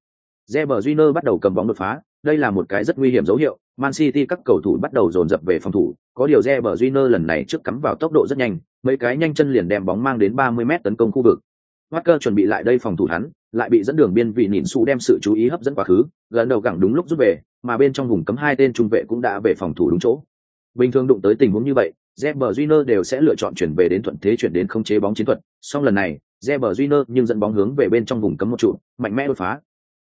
Reber Júnior bắt đầu cầm bóng đột phá, đây là một cái rất nguy hiểm dấu hiệu, Man City các cầu thủ bắt đầu dồn dập về phòng thủ, có điều Reber Júnior lần này trước cắm vào tốc độ rất nhanh, mấy cái nhanh chân liền đem bóng mang đến 30m tấn công khu vực. Walker chuẩn bị lại đây phòng thủ hắn, lại bị dẫn đường biên vị nhìn xù đem sự chú ý hấp dẫn quá khứ, gần đầu gẳng đúng lúc rút về, mà bên trong vùng cấm hai tên trung vệ cũng đã về phòng thủ đúng chỗ. Bình thường đụng tới tình huống như vậy, Reber Júnior đều sẽ lựa chọn chuyển về đến thuận thế chuyển đến không chế bóng chiến thuật, song lần này, Reber Júnior nhưng dẫn bóng hướng về bên trong vùng cấm một trụ, mạnh mẽ đột phá.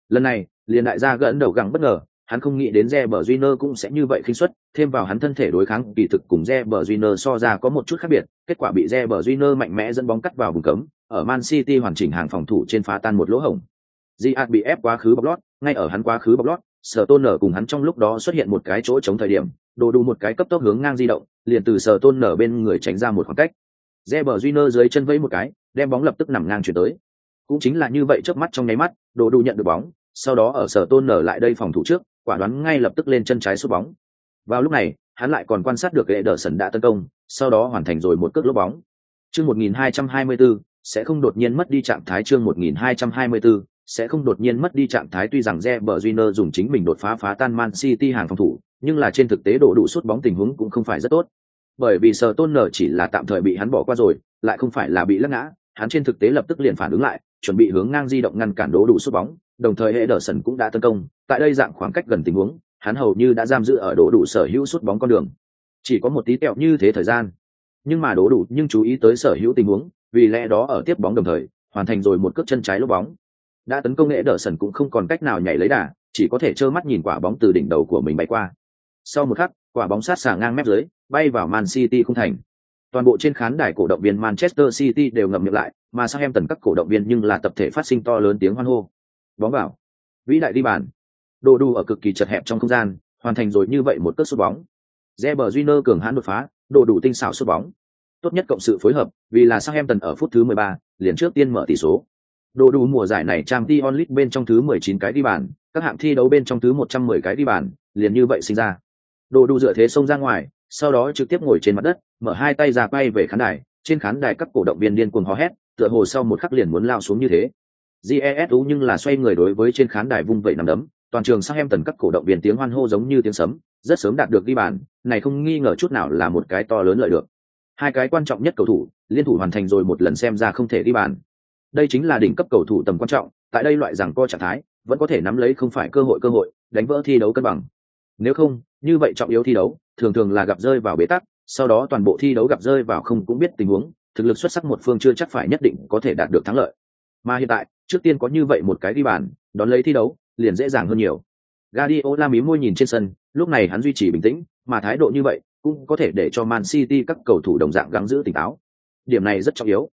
Lần này, liền đại gia gẫn đầu gẳng bất ngờ, hắn không nghĩ đến Reber Júnior cũng sẽ như vậy khinh suất, thêm vào hắn thân thể đối kháng kỳ thực cùng Reber Júnior so ra có một chút khác biệt, kết quả bị Reber Júnior mạnh mẽ dẫn bóng cắt vào vùng cấm, ở Man City hoàn chỉnh hàng phòng thủ trên phá tan một lỗ hổng. Ziyad bị ép quá khứ bọc lót, ngay ở hắn quá khứ bọc lót, Sở Tôn nở cùng hắn trong lúc đó xuất hiện một cái chỗ chống thời điểm, đồ đủ một cái cấp tốc hướng ngang di động, liền từ Sở Tôn nở bên người tránh ra một khoảng cách. Reber Júnior dưới chân vẫy một cái, đem bóng lập tức nằm ngang chuyển tới. Cũng chính là như vậy chớp mắt trong nháy mắt, đồ đủ nhận được bóng, sau đó ở Sở Tôn nở lại đây phòng thủ trước, quả đoán ngay lập tức lên chân trái sút bóng. Vào lúc này, hắn lại còn quan sát được Ederson đã tấn công, sau đó hoàn thành rồi một cước lốp bóng. Chương 1224, sẽ không đột nhiên mất đi trạng thái chương 1224, sẽ không đột nhiên mất đi trạng thái tuy rằng Reber dùng chính mình đột phá phá tan Man City hàng phòng thủ, nhưng là trên thực tế độ đủ sút bóng tình huống cũng không phải rất tốt. Bởi vì Sở Tôn nở chỉ là tạm thời bị hắn bỏ qua rồi, lại không phải là bị lắc ngã, hắn trên thực tế lập tức liền phản ứng lại, chuẩn bị hướng ngang di động ngăn cản đố đủ sút bóng, đồng thời Ederson cũng đã tấn công, tại đây dạng khoảng cách gần tình huống, hắn hầu như đã giam giữ ở đố đủ sở hữu sút bóng con đường. Chỉ có một tí tẹo như thế thời gian. Nhưng mà đố đủ nhưng chú ý tới sở hữu tình huống, vì lẽ đó ở tiếp bóng đồng thời, hoàn thành rồi một cước chân trái lốp bóng. Đã tấn công lẽ đỡ sần cũng không còn cách nào nhảy lấy đà, chỉ có thể trơ mắt nhìn quả bóng từ đỉnh đầu của mình bay qua. Sau một khắc, quả bóng sát xả ngang mép dưới, bay vào Man City không thành. Toàn bộ trên khán đài cổ động viên Manchester City đều ngậm miệng lại, mà sang em tần các cổ động viên nhưng là tập thể phát sinh to lớn tiếng hoan hô. Bóng vào. Vĩ đại đi bàn. Đồ đu ở cực kỳ chật hẹp trong không gian, hoàn thành rồi như vậy một cước sút bóng. Reber Júnior cường hãn đột phá, đồ đủ tinh xảo sút bóng. Tốt nhất cộng sự phối hợp, vì là Southampton ở phút thứ 13, liền trước tiên mở tỷ số. Đồ đủ mùa giải này Champions League bên trong thứ 19 cái đi bàn, các hạng thi đấu bên trong thứ 110 cái đi bàn, liền như vậy sinh ra. Đồ đủ dựa thế xông ra ngoài, sau đó trực tiếp ngồi trên mặt đất, mở hai tay ra quay về khán đài, trên khán đài các cổ động viên điên cuồng hò hét, tựa hồ sau một khắc liền muốn lao xuống như thế. Jesu nhưng là xoay người đối với trên khán đài vung vẩy nằm đấm, toàn trường sang em tần các cổ động viên tiếng hoan hô giống như tiếng sấm, rất sớm đạt được ghi bàn, này không nghi ngờ chút nào là một cái to lớn lợi được. Hai cái quan trọng nhất cầu thủ, liên thủ hoàn thành rồi một lần xem ra không thể đi bàn. Đây chính là đỉnh cấp cầu thủ tầm quan trọng, tại đây loại rằng co trạng thái, vẫn có thể nắm lấy không phải cơ hội cơ hội, đánh vỡ thi đấu cân bằng. Nếu không, như vậy trọng yếu thi đấu, thường thường là gặp rơi vào bế tắc, sau đó toàn bộ thi đấu gặp rơi vào không cũng biết tình huống, thực lực xuất sắc một phương chưa chắc phải nhất định có thể đạt được thắng lợi. Mà hiện tại, trước tiên có như vậy một cái đi bàn, đón lấy thi đấu, liền dễ dàng hơn nhiều. Guardiola mí môi nhìn trên sân, lúc này hắn duy trì bình tĩnh, mà thái độ như vậy cũng có thể để cho Man City các cầu thủ đồng dạng gắng giữ tỉnh táo. Điểm này rất trọng yếu.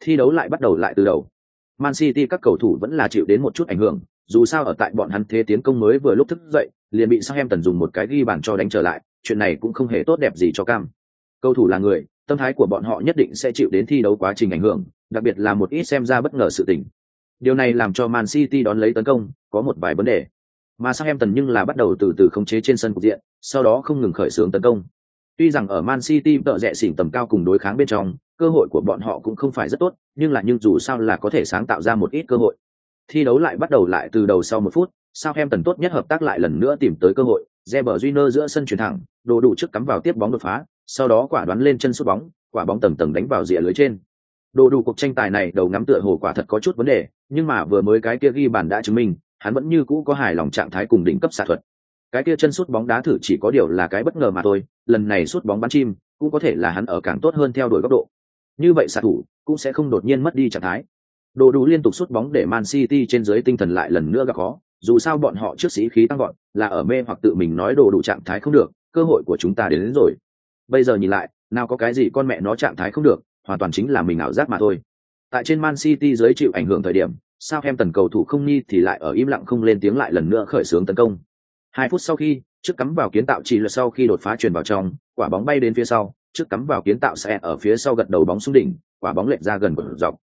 Thi đấu lại bắt đầu lại từ đầu. Man City các cầu thủ vẫn là chịu đến một chút ảnh hưởng, dù sao ở tại bọn hắn thế tiến công mới vừa lúc thức dậy, liền bị Southampton dùng một cái ghi bàn cho đánh trở lại, chuyện này cũng không hề tốt đẹp gì cho Cam. Cầu thủ là người, tâm thái của bọn họ nhất định sẽ chịu đến thi đấu quá trình ảnh hưởng, đặc biệt là một ít xem ra bất ngờ sự tình. Điều này làm cho Man City đón lấy tấn công, có một vài vấn đề. Mà Southampton nhưng là bắt đầu từ từ khống chế trên sân cục diện, sau đó không ngừng khởi xướng tấn công. Tuy rằng ở Man City tợ rẻ xỉn tầm cao cùng đối kháng bên trong, cơ hội của bọn họ cũng không phải rất tốt, nhưng là nhưng dù sao là có thể sáng tạo ra một ít cơ hội. Thi đấu lại bắt đầu lại từ đầu sau một phút, Southampton tốt nhất hợp tác lại lần nữa tìm tới cơ hội, Reber Júnior giữa sân chuyển thẳng, đồ đủ trước cắm vào tiếp bóng đột phá, sau đó quả đoán lên chân sút bóng, quả bóng tầng tầng đánh vào rìa lưới trên. Đồ đủ cuộc tranh tài này đầu ngắm tựa hồ quả thật có chút vấn đề, nhưng mà vừa mới cái kia ghi bàn đã chứng minh, hắn vẫn như cũ có hài lòng trạng thái cùng đỉnh cấp xạ thuật. Cái kia chân sút bóng đá thử chỉ có điều là cái bất ngờ mà thôi, lần này sút bóng bắn chim, cũng có thể là hắn ở càng tốt hơn theo đuổi góc độ. Như vậy xạ thủ cũng sẽ không đột nhiên mất đi trạng thái. Đồ đủ liên tục sút bóng để Man City trên dưới tinh thần lại lần nữa gặp khó, dù sao bọn họ trước sĩ khí tăng gọn, là ở mê hoặc tự mình nói đồ đủ trạng thái không được, cơ hội của chúng ta đến, đến rồi. Bây giờ nhìn lại, nào có cái gì con mẹ nó trạng thái không được, hoàn toàn chính là mình ảo giác mà thôi. Tại trên Man City dưới chịu ảnh hưởng thời điểm, sao em tần cầu thủ không ni thì lại ở im lặng không lên tiếng lại lần nữa khởi xướng tấn công. Hai phút sau khi, trước cắm vào kiến tạo chỉ là sau khi đột phá truyền vào trong, quả bóng bay đến phía sau, trước cắm vào kiến tạo sẽ ở phía sau gật đầu bóng xuống đỉnh, quả bóng lệch ra gần một dọc.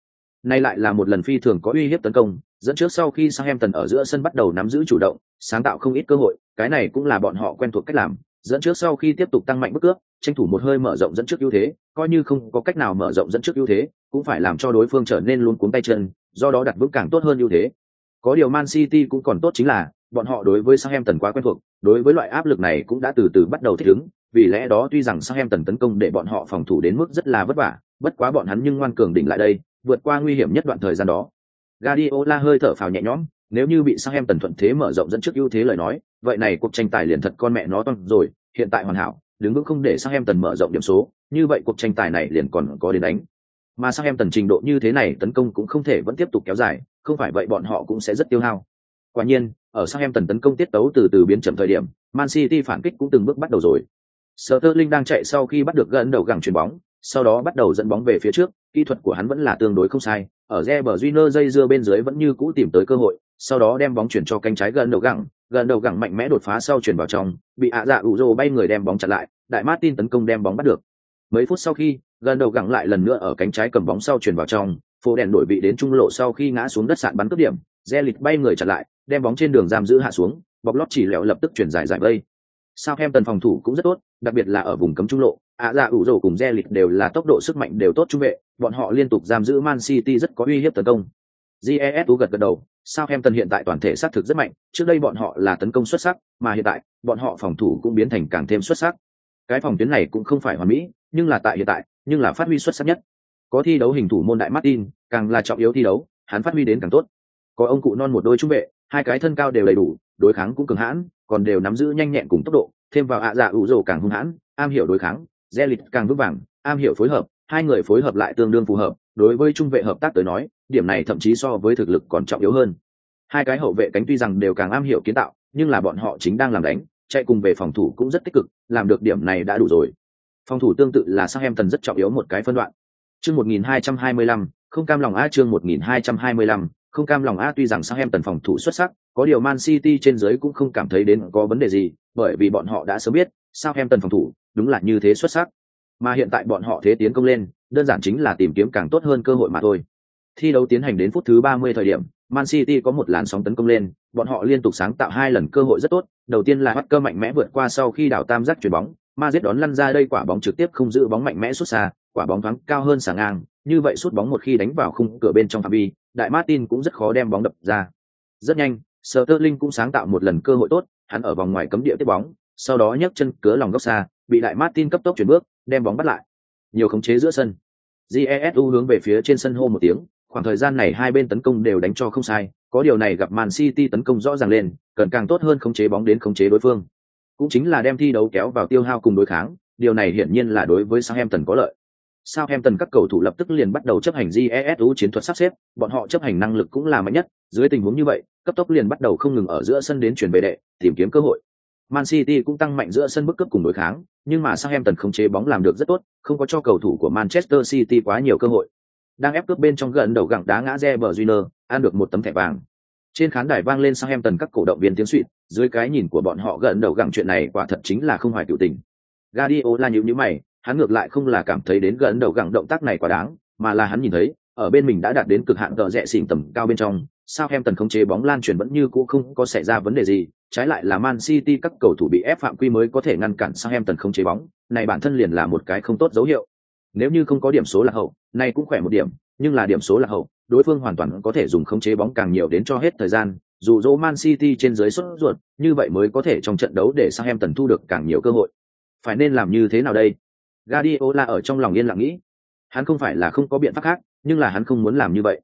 Nay lại là một lần phi thường có uy hiếp tấn công, dẫn trước sau khi Southampton ở giữa sân bắt đầu nắm giữ chủ động, sáng tạo không ít cơ hội, cái này cũng là bọn họ quen thuộc cách làm, dẫn trước sau khi tiếp tục tăng mạnh bước cướp, tranh thủ một hơi mở rộng dẫn trước ưu thế, coi như không có cách nào mở rộng dẫn trước ưu thế, cũng phải làm cho đối phương trở nên luôn cuống tay chân, do đó đặt vững càng tốt hơn ưu thế. Có điều Man City cũng còn tốt chính là, bọn họ đối với Southampton quá quen thuộc, đối với loại áp lực này cũng đã từ từ bắt đầu thích ứng, vì lẽ đó tuy rằng Southampton tấn công để bọn họ phòng thủ đến mức rất là vất vả, bất quá bọn hắn nhưng ngoan cường đỉnh lại đây, vượt qua nguy hiểm nhất đoạn thời gian đó. Guardiola hơi thở phào nhẹ nhõm, nếu như bị Southampton thuận thế mở rộng dẫn trước ưu thế lời nói, vậy này cuộc tranh tài liền thật con mẹ nó toang rồi, hiện tại hoàn hảo, đứng vững không để Southampton mở rộng điểm số, như vậy cuộc tranh tài này liền còn có đến đánh. Mà Southampton trình độ như thế này tấn công cũng không thể vẫn tiếp tục kéo dài, không phải vậy bọn họ cũng sẽ rất tiêu hao. Quả nhiên, ở sang em tần tấn công tiết tấu từ từ biến chậm thời điểm, Man City phản kích cũng từng bước bắt đầu rồi. Sterling đang chạy sau khi bắt được gần đầu gẳng chuyền bóng, sau đó bắt đầu dẫn bóng về phía trước, kỹ thuật của hắn vẫn là tương đối không sai, ở Reber Júnior dây dưa bên dưới vẫn như cũ tìm tới cơ hội, sau đó đem bóng chuyển cho cánh trái gần đầu gẳng, gần đầu gẳng mạnh mẽ đột phá sau chuyển vào trong, bị ạ dạ ủ bay người đem bóng chặn lại, đại Martin tấn công đem bóng bắt được. Mấy phút sau khi, gần đầu gẳng lại lần nữa ở cánh trái cầm bóng sau chuyển vào trong, phố đèn đổi vị đến trung lộ sau khi ngã xuống đất sạn bắn cướp điểm, Zelit bay người chặn lại, đem bóng trên đường giam giữ hạ xuống, bọc lót chỉ lẹo lập tức chuyển giải giải vây. Sao em tần phòng thủ cũng rất tốt, đặc biệt là ở vùng cấm trung lộ, ạ dạ ủ rổ cùng Zelit đều là tốc độ sức mạnh đều tốt trung vệ, bọn họ liên tục giam giữ Man City rất có uy hiếp tấn công. GESU gật gật đầu, Southampton hiện tại toàn thể sát thực rất mạnh, trước đây bọn họ là tấn công xuất sắc, mà hiện tại, bọn họ phòng thủ cũng biến thành càng thêm xuất sắc. Cái phòng tuyến này cũng không phải hoàn mỹ, nhưng là tại hiện tại, nhưng là phát huy xuất sắc nhất. Có thi đấu hình thủ môn đại Martin, càng là trọng yếu thi đấu, hắn phát huy đến càng tốt. Có ông cụ non một đôi trung vệ, hai cái thân cao đều đầy đủ, đối kháng cũng cường hãn, còn đều nắm giữ nhanh nhẹn cùng tốc độ, thêm vào ạ dạ ủ rồ càng hung hãn, am hiểu đối kháng, Zelit càng vững vàng, am hiểu phối hợp, hai người phối hợp lại tương đương phù hợp, đối với trung vệ hợp tác tới nói, điểm này thậm chí so với thực lực còn trọng yếu hơn. Hai cái hậu vệ cánh tuy rằng đều càng am hiểu kiến tạo, nhưng là bọn họ chính đang làm đánh, chạy cùng về phòng thủ cũng rất tích cực, làm được điểm này đã đủ rồi. Phòng thủ tương tự là sao em thần rất trọng yếu một cái phân đoạn. Chương 1225, không cam lòng A chương 1225, không cam lòng A tuy rằng sa em tần phòng thủ xuất sắc, có điều Man City trên dưới cũng không cảm thấy đến có vấn đề gì, bởi vì bọn họ đã sớm biết, sa em tần phòng thủ đúng là như thế xuất sắc. Mà hiện tại bọn họ thế tiến công lên, đơn giản chính là tìm kiếm càng tốt hơn cơ hội mà thôi. Thi đấu tiến hành đến phút thứ 30 thời điểm, Man City có một làn sóng tấn công lên, bọn họ liên tục sáng tạo hai lần cơ hội rất tốt, đầu tiên là bắt cơ mạnh mẽ vượt qua sau khi đảo tam giác chuyển bóng, ma giết đón lăn ra đây quả bóng trực tiếp không giữ bóng mạnh mẽ xuất xa, quả bóng thoáng cao hơn sàng ngang, như vậy sút bóng một khi đánh vào khung cửa bên trong phạm vi, đại Martin cũng rất khó đem bóng đập ra. Rất nhanh, Sterling cũng sáng tạo một lần cơ hội tốt, hắn ở vòng ngoài cấm địa tiếp bóng, sau đó nhấc chân cứa lòng góc xa, bị đại Martin cấp tốc chuyển bước, đem bóng bắt lại. Nhiều khống chế giữa sân. Jesu hướng về phía trên sân hô một tiếng, khoảng thời gian này hai bên tấn công đều đánh cho không sai, có điều này gặp Man City tấn công rõ ràng lên, cần càng tốt hơn khống chế bóng đến khống chế đối phương. Cũng chính là đem thi đấu kéo vào tiêu hao cùng đối kháng, điều này hiển nhiên là đối với Southampton có lợi. Southampton các cầu thủ lập tức liền bắt đầu chấp hành GESU chiến thuật sắp xếp, bọn họ chấp hành năng lực cũng là mạnh nhất, dưới tình huống như vậy, cấp tốc liền bắt đầu không ngừng ở giữa sân đến chuyển về đệ, tìm kiếm cơ hội. Man City cũng tăng mạnh giữa sân bức cấp cùng đối kháng, nhưng mà Southampton không chế bóng làm được rất tốt, không có cho cầu thủ của Manchester City quá nhiều cơ hội. Đang ép cướp bên trong gần đầu gẳng đá ngã Reber Júnior, ăn được một tấm thẻ vàng. Trên khán đài vang lên Southampton các cổ động viên tiếng xuýt, dưới cái nhìn của bọn họ gần đầu gẳng chuyện này quả thật chính là không hoài tiểu tình. Guardiola nhíu nhíu mày, hắn ngược lại không là cảm thấy đến gần đầu gặng động tác này quá đáng, mà là hắn nhìn thấy, ở bên mình đã đạt đến cực hạn tợ rẽ xỉn tầm cao bên trong, sao em tần khống chế bóng lan truyền vẫn như cũ không có xảy ra vấn đề gì, trái lại là Man City các cầu thủ bị ép phạm quy mới có thể ngăn cản sao em tần khống chế bóng, này bản thân liền là một cái không tốt dấu hiệu. Nếu như không có điểm số là hậu, này cũng khỏe một điểm, nhưng là điểm số là hậu, đối phương hoàn toàn có thể dùng khống chế bóng càng nhiều đến cho hết thời gian, dù dỗ Man City trên dưới sốt ruột, như vậy mới có thể trong trận đấu để sang em tần thu được càng nhiều cơ hội. Phải nên làm như thế nào đây? Guardiola ở trong lòng yên lặng nghĩ. Hắn không phải là không có biện pháp khác, nhưng là hắn không muốn làm như vậy.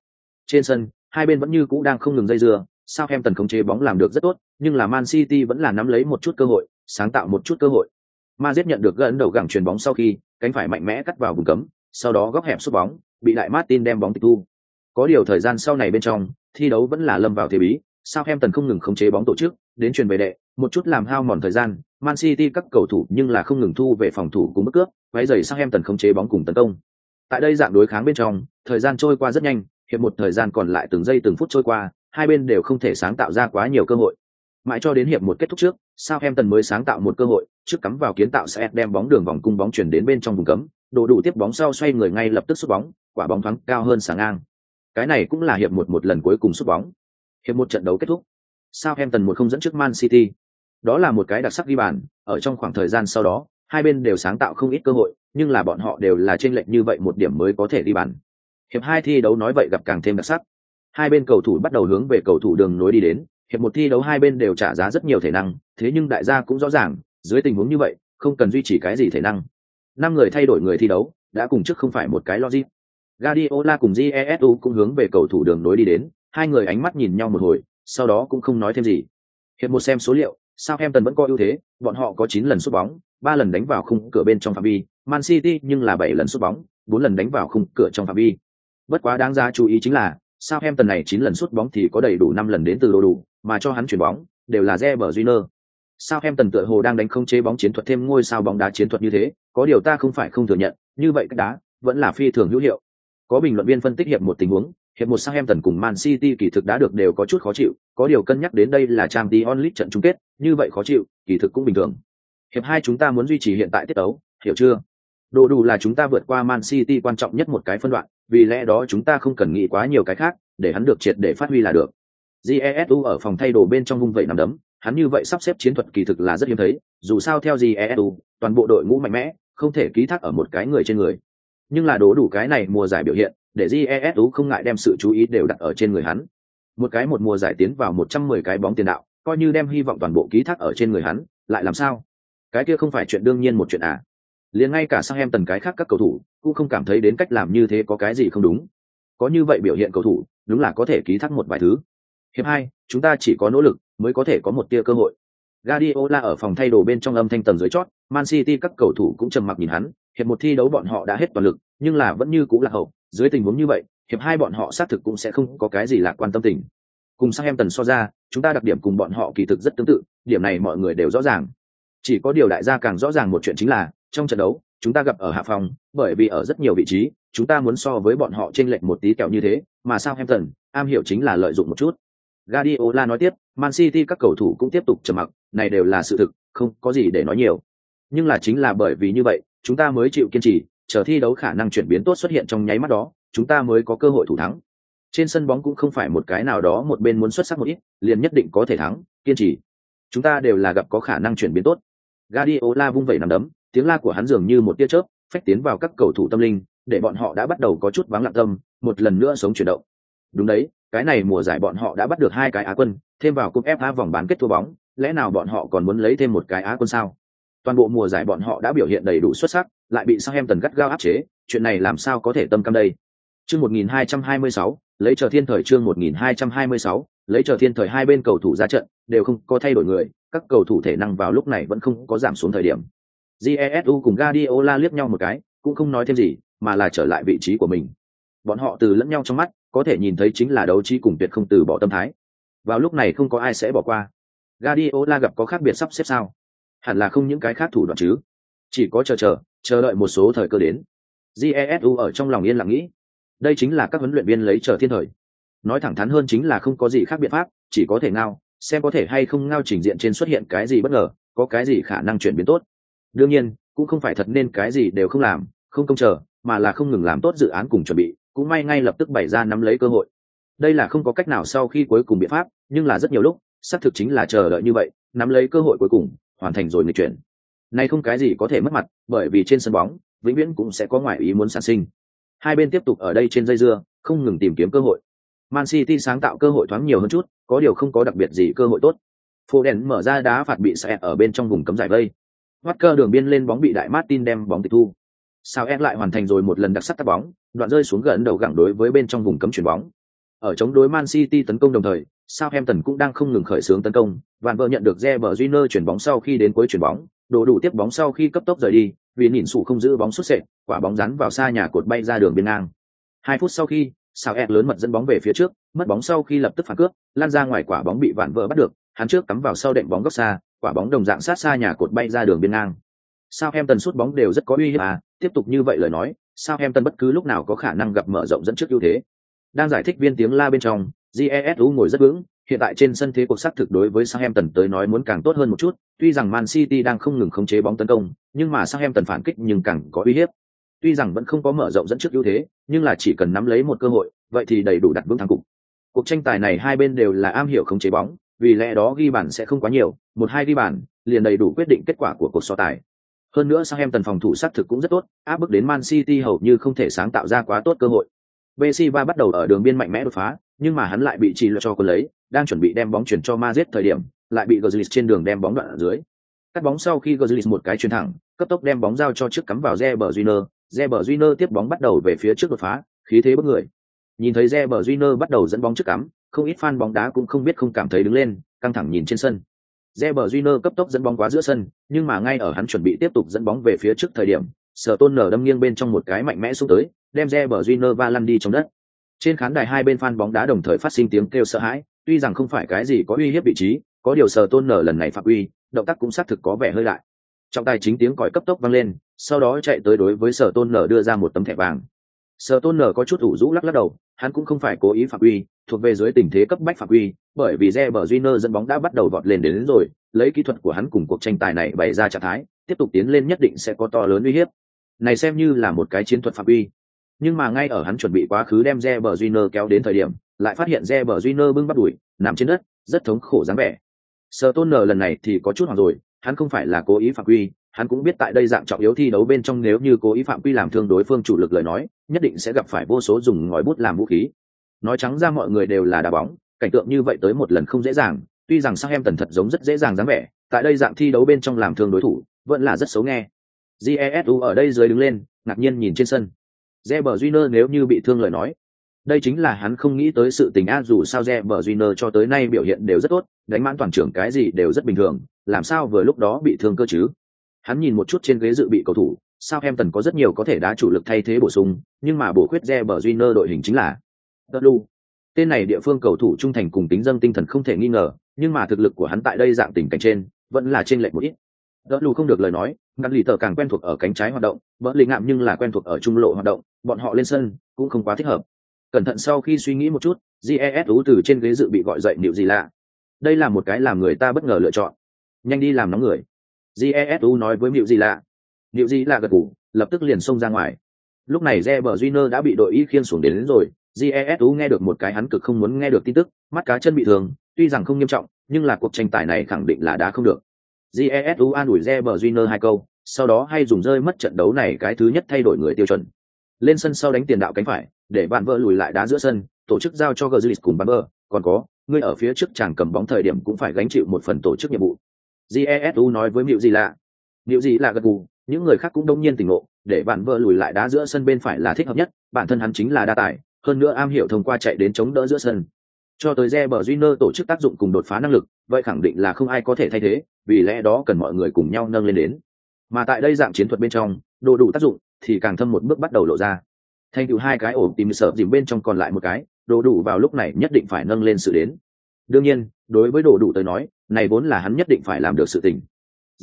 Trên sân, hai bên vẫn như cũ đang không ngừng dây dưa, Southampton khống chế bóng làm được rất tốt, nhưng là Man City vẫn là nắm lấy một chút cơ hội, sáng tạo một chút cơ hội. Madrid nhận được gần đầu gẳng chuyền bóng sau khi, cánh phải mạnh mẽ cắt vào vùng cấm, sau đó góc hẹp sút bóng, bị lại Martin đem bóng tịch thu. Có điều thời gian sau này bên trong, thi đấu vẫn là lâm vào thế bí, Southampton không ngừng khống chế bóng tổ chức, đến truyền về đệ, một chút làm hao mòn thời gian, Man City các cầu thủ nhưng là không ngừng thu về phòng thủ cùng bất cướp, váy giày tần khống chế bóng cùng tấn công. Tại đây dạng đối kháng bên trong, thời gian trôi qua rất nhanh, hiệp một thời gian còn lại từng giây từng phút trôi qua, hai bên đều không thể sáng tạo ra quá nhiều cơ hội. Mãi cho đến hiệp một kết thúc trước, Southampton mới sáng tạo một cơ hội, trước cắm vào kiến tạo sẽ đem bóng đường vòng cung bóng chuyển đến bên trong vùng cấm, đồ đủ tiếp bóng sau xoay người ngay lập tức sút bóng, quả bóng thoáng cao hơn sáng ngang. Cái này cũng là hiệp một một lần cuối cùng sút bóng. Hiệp một trận đấu kết thúc. Southampton một không dẫn trước Man City. Đó là một cái đặc sắc ghi bàn, ở trong khoảng thời gian sau đó, hai bên đều sáng tạo không ít cơ hội, nhưng là bọn họ đều là trên lệch như vậy một điểm mới có thể ghi bàn. Hiệp hai thi đấu nói vậy gặp càng thêm đặc sắc. Hai bên cầu thủ bắt đầu hướng về cầu thủ đường nối đi đến, hiệp một thi đấu hai bên đều trả giá rất nhiều thể năng, thế nhưng đại gia cũng rõ ràng, dưới tình huống như vậy, không cần duy trì cái gì thể năng. Năm người thay đổi người thi đấu, đã cùng trước không phải một cái logic. Guardiola cùng Jesu cũng hướng về cầu thủ đường nối đi đến, hai người ánh mắt nhìn nhau một hồi, sau đó cũng không nói thêm gì. Hiệp một xem số liệu, Southampton vẫn có ưu thế, bọn họ có 9 lần sút bóng, 3 lần đánh vào khung cửa bên trong phạm vi, Man City nhưng là 7 lần sút bóng, 4 lần đánh vào khung cửa trong phạm vi. Bất quá đáng giá chú ý chính là, Southampton này 9 lần sút bóng thì có đầy đủ 5 lần đến từ đồ đủ, mà cho hắn chuyển bóng, đều là Reber Júnior. Southampton tựa hồ đang đánh không chế bóng chiến thuật thêm ngôi sao bóng đá chiến thuật như thế, có điều ta không phải không thừa nhận, như vậy cái đá vẫn là phi thường hữu hiệu. Có bình luận viên phân tích hiệp một tình huống, hiệp một sang Hamilton cùng Man City kỳ thực đã được đều có chút khó chịu, có điều cân nhắc đến đây là Champions League trận chung kết, như vậy khó chịu, kỳ thực cũng bình thường. Hiệp hai chúng ta muốn duy trì hiện tại tiết tấu, hiểu chưa? Đồ đủ là chúng ta vượt qua Man City quan trọng nhất một cái phân đoạn, vì lẽ đó chúng ta không cần nghĩ quá nhiều cái khác, để hắn được triệt để phát huy là được. Jesu ở phòng thay đồ bên trong vung vậy nằm đấm, hắn như vậy sắp xếp chiến thuật kỳ thực là rất hiếm thấy, dù sao theo Jesu, toàn bộ đội ngũ mạnh mẽ, không thể ký thác ở một cái người trên người. Nhưng là đố đủ cái này mùa giải biểu hiện, để Jesu không ngại đem sự chú ý đều đặt ở trên người hắn. Một cái một mùa giải tiến vào 110 cái bóng tiền đạo, coi như đem hy vọng toàn bộ ký thác ở trên người hắn, lại làm sao? Cái kia không phải chuyện đương nhiên một chuyện à? liền ngay cả sang em tần cái khác các cầu thủ cũng không cảm thấy đến cách làm như thế có cái gì không đúng có như vậy biểu hiện cầu thủ đúng là có thể ký thác một vài thứ hiệp hai chúng ta chỉ có nỗ lực mới có thể có một tia cơ hội Guardiola ở phòng thay đồ bên trong âm thanh tầng dưới chót, Man City các cầu thủ cũng trầm mặc nhìn hắn, hiệp một thi đấu bọn họ đã hết toàn lực, nhưng là vẫn như cũ là hậu, dưới tình huống như vậy, hiệp hai bọn họ xác thực cũng sẽ không có cái gì lạc quan tâm tình. Cùng sang em tần so ra, chúng ta đặc điểm cùng bọn họ kỳ thực rất tương tự, điểm này mọi người đều rõ ràng. Chỉ có điều đại gia càng rõ ràng một chuyện chính là, trong trận đấu chúng ta gặp ở hạ phòng bởi vì ở rất nhiều vị trí chúng ta muốn so với bọn họ t r ê n lệch một tí kẹo như thế mà sao em thần, am hiểu chính là lợi dụng một chút Guardiola nói tiếp Man City các cầu thủ cũng tiếp tục trầm mặc này đều là sự thực không có gì để nói nhiều nhưng là chính là bởi vì như vậy chúng ta mới chịu kiên trì, chờ thi đấu khả năng chuyển biến tốt xuất hiện trong nháy mắt đó, chúng ta mới có cơ hội thủ thắng. Trên sân bóng cũng không phải một cái nào đó một bên muốn xuất sắc một ít, liền nhất định có thể thắng, kiên trì. Chúng ta đều là gặp có khả năng chuyển biến tốt. Guardiola vung vẩy nằm đấm, tiếng la của hắn dường như một tia chớp, phách tiến vào các cầu thủ tâm linh, để bọn họ đã bắt đầu có chút vắng lặng tâm, một lần nữa sống chuyển động. Đúng đấy, cái này mùa giải bọn họ đã bắt được hai cái á quân, thêm vào cúp fa vòng bán kết thua bóng, lẽ nào bọn họ còn muốn lấy thêm một cái á quân sao? Toàn bộ mùa giải bọn họ đã biểu hiện đầy đủ xuất sắc lại bị sang em tần gắt gao áp chế chuyện này làm sao có thể tâm cam đây? Chương 1226, lấy chờ thiên thời chương 1226, lấy chờ thiên thời hai bên cầu thủ ra trận đều không có thay đổi người các cầu thủ thể năng vào lúc này vẫn không có giảm xuống thời điểm. Jesu cùng Guardiola liếc nhau một cái cũng không nói thêm gì mà là trở lại vị trí của mình. Bọn họ từ lẫn nhau trong mắt có thể nhìn thấy chính là đấu trí cùng tuyệt không từ bỏ tâm thái. Vào lúc này không có ai sẽ bỏ qua. Guardiola gặp có khác biệt sắp xếp sao? Hẳn là không những cái khác thủ đoạn chứ. Chỉ có chờ chờ chờ đợi một số thời cơ đến. Jesu ở trong lòng yên lặng nghĩ. Đây chính là các huấn luyện viên lấy chờ thiên thời. Nói thẳng thắn hơn chính là không có gì khác biện pháp, chỉ có thể ngao, xem có thể hay không ngao trình diện trên xuất hiện cái gì bất ngờ, có cái gì khả năng chuyển biến tốt. Đương nhiên, cũng không phải thật nên cái gì đều không làm, không công chờ, mà là không ngừng làm tốt dự án cùng chuẩn bị, cũng may ngay lập tức bày ra nắm lấy cơ hội. Đây là không có cách nào sau khi cuối cùng biện pháp, nhưng là rất nhiều lúc, xác thực chính là chờ đợi như vậy, nắm lấy cơ hội cuối cùng hoàn thành rồi người chuyển. Nay không cái gì có thể mất mặt, bởi vì trên sân bóng, vĩnh viễn cũng sẽ có ngoại ý muốn sản sinh. Hai bên tiếp tục ở đây trên dây dưa, không ngừng tìm kiếm cơ hội. Man city sáng tạo cơ hội thoáng nhiều hơn chút, có điều không có đặc biệt gì cơ hội tốt. Phố đèn mở ra đá phạt bị sẹt ở bên trong vùng cấm giải vây. Cơ đường biên lên bóng bị đại Martin đem bóng tịch thu. sao ép lại hoàn thành rồi một lần đặc sắc tắt bóng, đoạn rơi xuống gần đầu gẳng đối với bên trong vùng cấm chuyển bóng ở chống đối man city tấn công đồng thời Southampton cũng đang không ngừng khởi xướng tấn công, Van Bơ nhận được Reber Júnior chuyển bóng sau khi đến cuối chuyển bóng, đồ đủ tiếp bóng sau khi cấp tốc rời đi, vì nhìn sụ không giữ bóng xuất sệt, quả bóng rắn vào xa nhà cột bay ra đường biên ngang. Hai phút sau khi, Southampton lớn mật dẫn bóng về phía trước, mất bóng sau khi lập tức phản cướp, lan ra ngoài quả bóng bị Vạn Vợ bắt được, hắn trước cắm vào sau đệm bóng góc xa, quả bóng đồng dạng sát xa nhà cột bay ra đường biên ngang. Southampton sút bóng đều rất có uy hiếp à, tiếp tục như vậy lời nói, Southampton bất cứ lúc nào có khả năng gặp mở rộng dẫn trước ưu thế. Đang giải thích viên tiếng la bên trong, Jesu ngồi rất vững, hiện tại trên sân thế cuộc sắc thực đối với Southampton tới nói muốn càng tốt hơn một chút, tuy rằng Man City đang không ngừng khống chế bóng tấn công, nhưng mà Southampton phản kích nhưng càng có uy hiếp. Tuy rằng vẫn không có mở rộng dẫn trước ưu thế, nhưng là chỉ cần nắm lấy một cơ hội, vậy thì đầy đủ đặt vững thắng cục. Cuộc tranh tài này hai bên đều là am hiểu khống chế bóng, vì lẽ đó ghi bàn sẽ không quá nhiều, một hai ghi bàn liền đầy đủ quyết định kết quả của cuộc so tài. Hơn nữa Southampton phòng thủ sát thực cũng rất tốt, áp bức đến Man City hầu như không thể sáng tạo ra quá tốt cơ hội. Bessiva bắt đầu ở đường biên mạnh mẽ đột phá, nhưng mà hắn lại bị chỉ lựa cho cô lấy, đang chuẩn bị đem bóng chuyển cho Madrid thời điểm, lại bị Götze trên đường đem bóng đoạn ở dưới. Cắt bóng sau khi Götze một cái chuyền thẳng, cấp tốc đem bóng giao cho trước cắm vào Reber Júnior, Reber Júnior tiếp bóng bắt đầu về phía trước đột phá, khí thế bất người. Nhìn thấy Reber Júnior bắt đầu dẫn bóng trước cắm, không ít fan bóng đá cũng không biết không cảm thấy đứng lên, căng thẳng nhìn trên sân. Reber Júnior cấp tốc dẫn bóng quá giữa sân, nhưng mà ngay ở hắn chuẩn bị tiếp tục dẫn bóng về phía trước thời điểm, Sở Tôn nở đâm nghiêng bên trong một cái mạnh mẽ xuống tới, đem Reber Júnior va lăn đi trong đất. Trên khán đài hai bên fan bóng đá đồng thời phát sinh tiếng kêu sợ hãi, tuy rằng không phải cái gì có uy hiếp vị trí, có điều Sở Tôn nở lần này phạm uy, động tác cũng xác thực có vẻ hơi lại. Trọng tài chính tiếng còi cấp tốc vang lên, sau đó chạy tới đối với Sở Tôn nở đưa ra một tấm thẻ vàng. Sở Tôn nở có chút ủ rũ lắc lắc đầu, hắn cũng không phải cố ý phạm uy, thuộc về dưới tình thế cấp bách phạm uy, bởi vì Reber Júnior dẫn bóng đã bắt đầu vọt lên đến, đến rồi, lấy kỹ thuật của hắn cùng cuộc tranh tài này bày ra trạng thái, tiếp tục tiến lên nhất định sẽ có to lớn uy hiếp. Này xem như là một cái chiến thuật phạm uy. Nhưng mà ngay ở hắn chuẩn bị quá khứ đem Reber Júnior kéo đến thời điểm, lại phát hiện Reber Júnior bưng bắt đuổi, nằm trên đất, rất thống khổ dáng vẻ. Sở Tôn lần này thì có chút hoảng rồi, hắn không phải là cố ý phạm quy, hắn cũng biết tại đây dạng trọng yếu thi đấu bên trong nếu như cố ý phạm quy làm thương đối phương chủ lực lời nói, nhất định sẽ gặp phải vô số dùng ngòi bút làm vũ khí. Nói trắng ra mọi người đều là đá bóng, cảnh tượng như vậy tới một lần không dễ dàng, tuy rằng sang em tần thật giống rất dễ dàng dáng vẻ, tại đây dạng thi đấu bên trong làm thương đối thủ, vẫn là rất xấu nghe. Jesu ở đây dưới đứng lên, ngạc nhiên nhìn trên sân. Reber Júnior nếu như bị thương lời nói, đây chính là hắn không nghĩ tới sự tình a dù sao Reber Júnior cho tới nay biểu hiện đều rất tốt, đánh mãn toàn trưởng cái gì đều rất bình thường, làm sao vừa lúc đó bị thương cơ chứ? Hắn nhìn một chút trên ghế dự bị cầu thủ, Southampton có rất nhiều có thể đá chủ lực thay thế bổ sung, nhưng mà bổ khuyết Reber Júnior đội hình chính là Dudley. Tên này địa phương cầu thủ trung thành cùng tính dâng tinh thần không thể nghi ngờ, nhưng mà thực lực của hắn tại đây dạng tình cảnh trên, vẫn là trên lệch một ít đỡ lù không được lời nói, ngắn lì tờ càng quen thuộc ở cánh trái hoạt động, vỡ lì ngạm nhưng là quen thuộc ở trung lộ hoạt động, bọn họ lên sân cũng không quá thích hợp. Cẩn thận sau khi suy nghĩ một chút, Jesu từ trên ghế dự bị gọi dậy nịu gì lạ. Đây là một cái làm người ta bất ngờ lựa chọn. Nhanh đi làm nóng người. Jesu nói với nịu gì lạ. nịu gì lạ gật gù, lập tức liền xông ra ngoài. Lúc này Reber Junior đã bị đội y khiên xuống đến, đến rồi, jesu nghe được một cái hắn cực không muốn nghe được tin tức mắt cá chân bị thương tuy rằng không nghiêm trọng nhưng là cuộc tranh tài này khẳng định là đã không được jesu an ủi Reber junior hai câu sau đó hay dùng rơi mất trận đấu này cái thứ nhất thay đổi người tiêu chuẩn. Lên sân sau đánh tiền đạo cánh phải để bạn vợ lùi lại đá giữa sân tổ chức giao cho Gazlis cùng bạn vợ. Còn có người ở phía trước chàng cầm bóng thời điểm cũng phải gánh chịu một phần tổ chức nhiệm vụ. Jesu nói với miệu gì lạ miệu gì lạ gật gù những người khác cũng đông nhiên tỉnh ngộ để bạn vợ lùi lại đá giữa sân bên phải là thích hợp nhất bản thân hắn chính là đa tài hơn nữa am hiểu thông qua chạy đến chống đỡ giữa sân. Cho tới Reber Júnior tổ chức tác dụng cùng đột phá năng lực, vậy khẳng định là không ai có thể thay thế, vì lẽ đó cần mọi người cùng nhau nâng lên đến. Mà tại đây dạng chiến thuật bên trong, đồ đủ tác dụng thì càng thâm một bước bắt đầu lộ ra. Thành tựu hai cái ổ tìm sợ dìm bên trong còn lại một cái, đồ đủ vào lúc này nhất định phải nâng lên sự đến. Đương nhiên, đối với đồ đủ tới nói, này vốn là hắn nhất định phải làm được sự tình.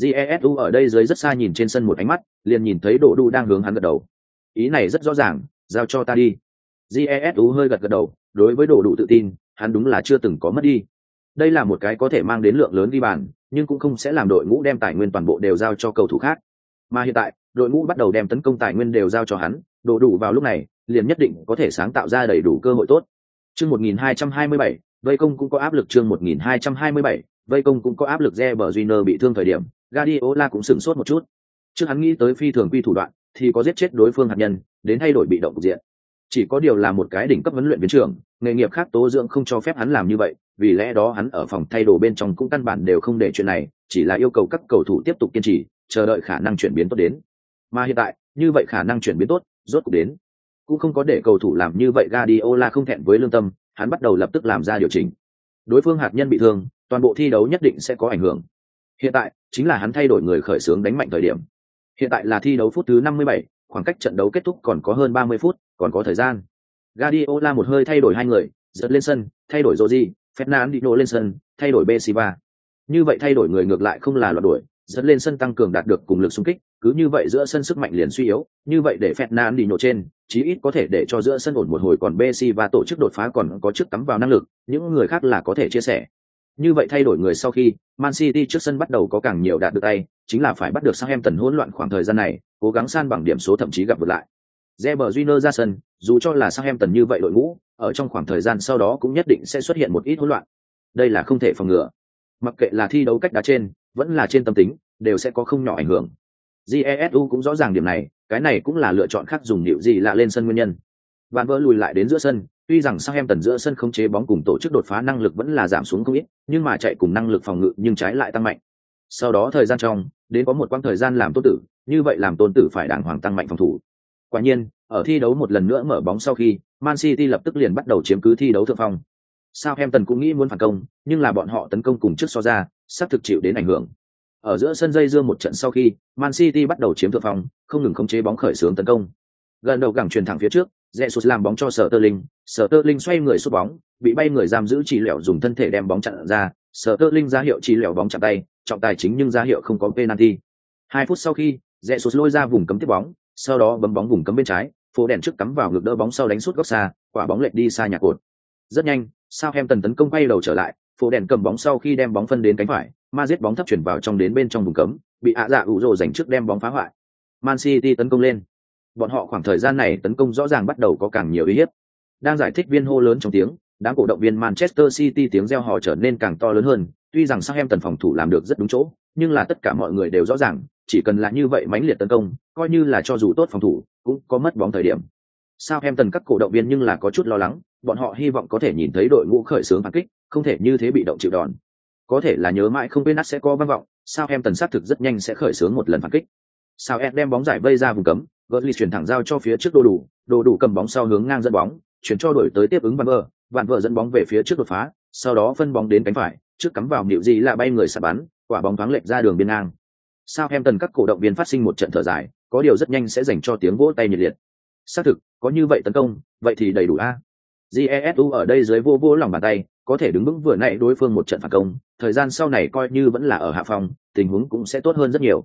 Jesu ở đây dưới rất xa nhìn trên sân một ánh mắt, liền nhìn thấy đồ đủ đang hướng hắn gật đầu. Ý này rất rõ ràng, giao cho ta đi jesu hơi gật gật đầu đối với đồ đủ tự tin hắn đúng là chưa từng có mất đi đây là một cái có thể mang đến lượng lớn đi bàn nhưng cũng không sẽ làm đội ngũ đem tài nguyên toàn bộ đều giao cho cầu thủ khác. Mà hiện tại đội ngũ bắt đầu đem tấn công tài nguyên đều giao cho hắn đổ đủ vào lúc này liền nhất định có thể sáng tạo ra đầy đủ cơ hội tốt. Chương 1227, vây công cũng có áp lực chương 1227, vây công cũng có áp lực Reber Júnior bị thương thời điểm Guardiola cũng sửng sốt một chút. Trước hắn nghĩ tới phi thường quy thủ đoạn thì có giết chết đối phương hạt nhân đến thay đổi bị động cục diện chỉ có điều là một cái đỉnh cấp huấn luyện viên trưởng nghề nghiệp khác tố dưỡng không cho phép hắn làm như vậy vì lẽ đó hắn ở phòng thay đồ bên trong cũng căn bản đều không để chuyện này chỉ là yêu cầu các cầu thủ tiếp tục kiên trì chờ đợi khả năng chuyển biến tốt đến mà hiện tại như vậy khả năng chuyển biến tốt, rốt cuộc đến. Cũng không có để cầu thủ làm như vậy Guardiola không thẹn với lương tâm, hắn bắt đầu lập tức làm ra điều chỉnh. Đối phương hạt nhân bị thương, toàn bộ thi đấu nhất định sẽ có ảnh hưởng. Hiện tại, chính là hắn thay đổi người khởi xướng đánh mạnh thời điểm. Hiện tại là thi đấu phút thứ 57, khoảng cách trận đấu kết thúc còn có hơn 30 phút, còn có thời gian. Guardiola một hơi thay đổi hai người, dẫn lên sân, thay đổi Rodri, Fernandinho lên sân, thay đổi Bessiva. Như vậy thay đổi người ngược lại không là loạt đuổi, dẫn lên sân tăng cường đạt được cùng lực xung kích, cứ như vậy giữa sân sức mạnh liền suy yếu, như vậy để Fernandinho trên, chí ít có thể để cho giữa sân ổn một hồi còn Bessiva tổ chức đột phá còn có trước tắm vào năng lực, những người khác là có thể chia sẻ. Như vậy thay đổi người sau khi, Man City trước sân bắt đầu có càng nhiều đạt được tay, chính là phải bắt được Southampton hỗn loạn khoảng thời gian này, cố gắng san bằng điểm số thậm chí gặp vượt lại. Reber Júnior ra sân, dù cho là Southampton như vậy đội ngũ, ở trong khoảng thời gian sau đó cũng nhất định sẽ xuất hiện một ít hỗn loạn. Đây là không thể phòng ngừa. Mặc kệ là thi đấu cách đá trên, vẫn là trên tâm tính, đều sẽ có không nhỏ ảnh hưởng. Jesu cũng rõ ràng điểm này, cái này cũng là lựa chọn khác dùng điệu gì lạ lên sân nguyên nhân. Van vỡ lùi lại đến giữa sân, tuy rằng Southampton giữa sân không chế bóng cùng tổ chức đột phá năng lực vẫn là giảm xuống không ít, nhưng mà chạy cùng năng lực phòng ngự nhưng trái lại tăng mạnh. Sau đó thời gian trong, đến có một quãng thời gian làm tôn tử, như vậy làm tôn tử phải đàng hoàng tăng mạnh phòng thủ. Quả nhiên, ở thi đấu một lần nữa mở bóng sau khi, Man City lập tức liền bắt đầu chiếm cứ thi đấu thượng phong. Southampton cũng nghĩ muốn phản công, nhưng là bọn họ tấn công cùng trước so ra, sắp thực chịu đến ảnh hưởng. Ở giữa sân dây dưa một trận sau khi, Man City bắt đầu chiếm thượng phong, không ngừng khống chế bóng khởi xướng tấn công. Gần đầu cẳng truyền thẳng phía trước, Jesus làm bóng cho Sterling, Sterling xoay người sút bóng, bị bay người giam giữ chỉ lẻo dùng thân thể đem bóng chặn ra, Sterling ra hiệu chỉ lẻo bóng chặn tay, trọng tài chính nhưng ra hiệu không có penalty. Hai phút sau khi, Jesus lôi ra vùng cấm tiếp bóng, sau đó bấm bóng vùng cấm bên trái, phố đèn trước cắm vào ngực đỡ bóng sau đánh sút góc xa, quả bóng lệch đi xa nhà cột. Rất nhanh, Southampton tấn công quay đầu trở lại, phố đèn cầm bóng sau khi đem bóng phân đến cánh phải, ma giết bóng thấp chuyển vào trong đến bên trong vùng cấm, bị ạ dạ ủ rồ giành trước đem bóng phá hoại. Man City tấn công lên. Bọn họ khoảng thời gian này tấn công rõ ràng bắt đầu có càng nhiều uy hiếp. Đang giải thích viên hô lớn trong tiếng, đám cổ động viên Manchester City tiếng reo hò trở nên càng to lớn hơn, tuy rằng Southampton phòng thủ làm được rất đúng chỗ, nhưng là tất cả mọi người đều rõ ràng, chỉ cần là như vậy mãnh liệt tấn công, coi như là cho dù tốt phòng thủ, cũng có mất bóng thời điểm. Southampton các cổ động viên nhưng là có chút lo lắng, bọn họ hy vọng có thể nhìn thấy đội ngũ khởi xướng phản kích, không thể như thế bị động chịu đòn. Có thể là nhớ mãi không quên nát sẽ có vang vọng, Southampton sát thực rất nhanh sẽ khởi xướng một lần phản kích. Southampton đem bóng giải vây ra vùng cấm, Götze chuyển thẳng giao cho phía trước đồ đủ, đồ đủ cầm bóng sau hướng ngang dẫn bóng, chuyển cho đổi tới tiếp ứng Van Vơ, Van Vơ dẫn bóng về phía trước đột phá, sau đó phân bóng đến cánh phải, trước cắm vào nịu gì là bay người sạt bắn, quả bóng thoáng lệch ra đường biên ngang. Sao em tần các cổ động viên phát sinh một trận thở dài, có điều rất nhanh sẽ dành cho tiếng vỗ tay nhiệt liệt. Xác thực, có như vậy tấn công, vậy thì đầy đủ a. Jesu ở đây dưới vô vô lòng bàn tay, có thể đứng vững vừa nãy đối phương một trận phản công, thời gian sau này coi như vẫn là ở hạ phòng, tình huống cũng sẽ tốt hơn rất nhiều.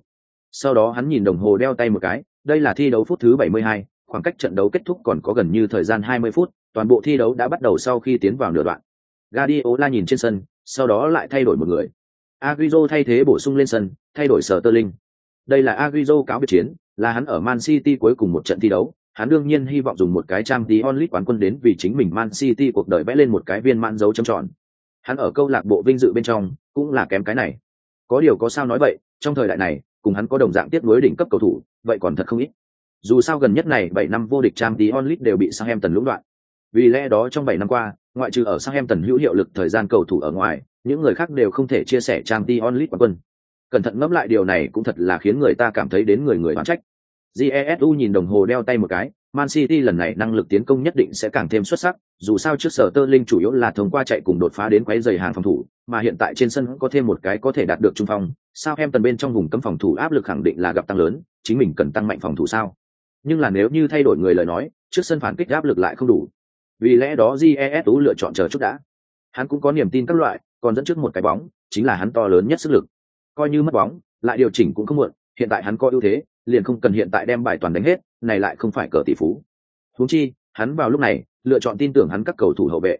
Sau đó hắn nhìn đồng hồ đeo tay một cái, đây là thi đấu phút thứ 72, khoảng cách trận đấu kết thúc còn có gần như thời gian 20 phút, toàn bộ thi đấu đã bắt đầu sau khi tiến vào nửa đoạn. Guardiola nhìn trên sân, sau đó lại thay đổi một người. Agüero thay thế bổ sung lên sân, thay đổi sở Sterling. Đây là Agüero cáo biệt chiến, là hắn ở Man City cuối cùng một trận thi đấu, hắn đương nhiên hy vọng dùng một cái trang tí onlit quán quân đến vì chính mình Man City cuộc đời vẽ lên một cái viên mãn dấu chấm tròn. Hắn ở câu lạc bộ vinh dự bên trong, cũng là kém cái này. Có điều có sao nói vậy, trong thời đại này, cùng hắn có đồng dạng tiếp nối đỉnh cấp cầu thủ, vậy còn thật không ít. Dù sao gần nhất này 7 năm vô địch trang tí onlit đều bị Southampton lũng đoạn. Vì lẽ đó trong 7 năm qua, ngoại trừ ở Southampton hữu hiệu lực thời gian cầu thủ ở ngoài, những người khác đều không thể chia sẻ trang Dion onlit quán quân. Cẩn thận ngẫm lại điều này cũng thật là khiến người ta cảm thấy đến người người oán trách. Jesu nhìn đồng hồ đeo tay một cái, Man City lần này năng lực tiến công nhất định sẽ càng thêm xuất sắc, dù sao trước sở tơ linh chủ yếu là thông qua chạy cùng đột phá đến quấy giày hàng phòng thủ, mà hiện tại trên sân có thêm một cái có thể đạt được trung phong, sao em tần bên trong vùng cấm phòng thủ áp lực khẳng định là gặp tăng lớn, chính mình cần tăng mạnh phòng thủ sao? Nhưng là nếu như thay đổi người lời nói, trước sân phản kích áp lực lại không đủ. Vì lẽ đó Jesu lựa chọn chờ chút đã. Hắn cũng có niềm tin các loại, còn dẫn trước một cái bóng, chính là hắn to lớn nhất sức lực. Coi như mất bóng, lại điều chỉnh cũng không muộn, hiện tại hắn có ưu thế, liền không cần hiện tại đem bài toàn đánh hết, này lại không phải cờ tỷ phú. Huống chi, hắn vào lúc này, lựa chọn tin tưởng hắn các cầu thủ hậu vệ.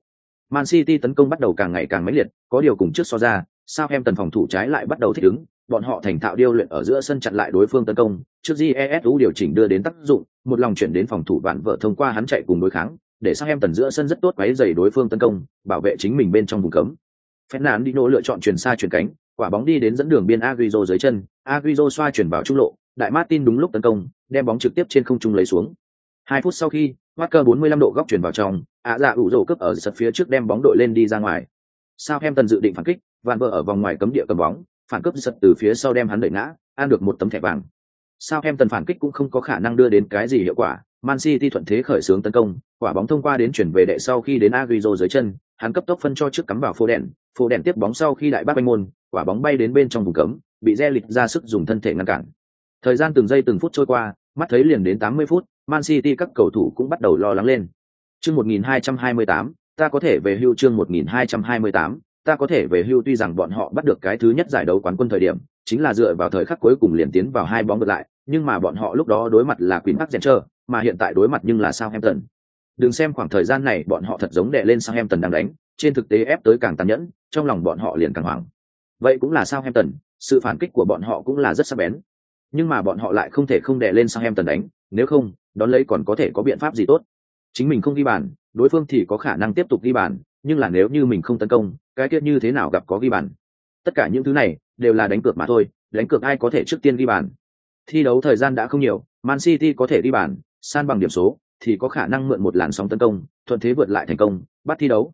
Man City tấn công bắt đầu càng ngày càng mãnh liệt, có điều cùng trước so ra, sao em tần phòng thủ trái lại bắt đầu thích ứng, bọn họ thành thạo điêu luyện ở giữa sân chặn lại đối phương tấn công, trước jesu điều chỉnh đưa đến tác dụng, một lòng chuyển đến phòng thủ bạn vợ thông qua hắn chạy cùng đối kháng, để sang em tần giữa sân rất tốt quấy dày đối phương tấn công, bảo vệ chính mình bên trong vùng cấm. Fernandinho lựa chọn chuyển xa chuyển cánh, quả bóng đi đến dẫn đường biên Agüero dưới chân, Agüero xoa chuyển vào trung lộ, đại Martin đúng lúc tấn công, đem bóng trực tiếp trên không trung lấy xuống. Hai phút sau khi, Walker 45 độ góc chuyển vào trong, ạ dạ ủ rổ cướp ở sật phía trước đem bóng đội lên đi ra ngoài. Sao em tần dự định phản kích, Van Bơ ở vòng ngoài cấm địa cầm bóng, phản cướp sật từ phía sau đem hắn đẩy ngã, ăn được một tấm thẻ vàng. Southampton phản kích cũng không có khả năng đưa đến cái gì hiệu quả, Man City thuận thế khởi xướng tấn công, quả bóng thông qua đến chuyển về đệ sau khi đến Agüero dưới chân, hắn cấp tốc phân cho trước cắm vào phố đèn, phố đèn tiếp bóng sau khi đại bác banh môn, quả bóng bay đến bên trong vùng cấm, bị Zelit ra sức dùng thân thể ngăn cản. Thời gian từng giây từng phút trôi qua, mắt thấy liền đến 80 phút, Man City các cầu thủ cũng bắt đầu lo lắng lên. Chương 1228, ta có thể về hưu chương 1228, ta có thể về hưu tuy rằng bọn họ bắt được cái thứ nhất giải đấu quán quân thời điểm, chính là dựa vào thời khắc cuối cùng liền tiến vào hai bóng ngược lại, nhưng mà bọn họ lúc đó đối mặt là Queen Park Rangers, mà hiện tại đối mặt nhưng là Southampton. Đừng xem khoảng thời gian này bọn họ thật giống đè lên Southampton đang đánh, trên thực tế ép tới càng tàn nhẫn, trong lòng bọn họ liền càng hoảng. Vậy cũng là Southampton, sự phản kích của bọn họ cũng là rất sắc bén. Nhưng mà bọn họ lại không thể không đè lên Southampton đánh, nếu không, đón lấy còn có thể có biện pháp gì tốt. Chính mình không ghi bàn, đối phương thì có khả năng tiếp tục ghi bàn, nhưng là nếu như mình không tấn công, cái tiết như thế nào gặp có ghi bàn. Tất cả những thứ này đều là đánh cược mà thôi, đánh cược ai có thể trước tiên ghi bàn. Thi đấu thời gian đã không nhiều, Man City có thể đi bàn, san bằng điểm số, thì có khả năng mượn một làn sóng tấn công, thuận thế vượt lại thành công, bắt thi đấu.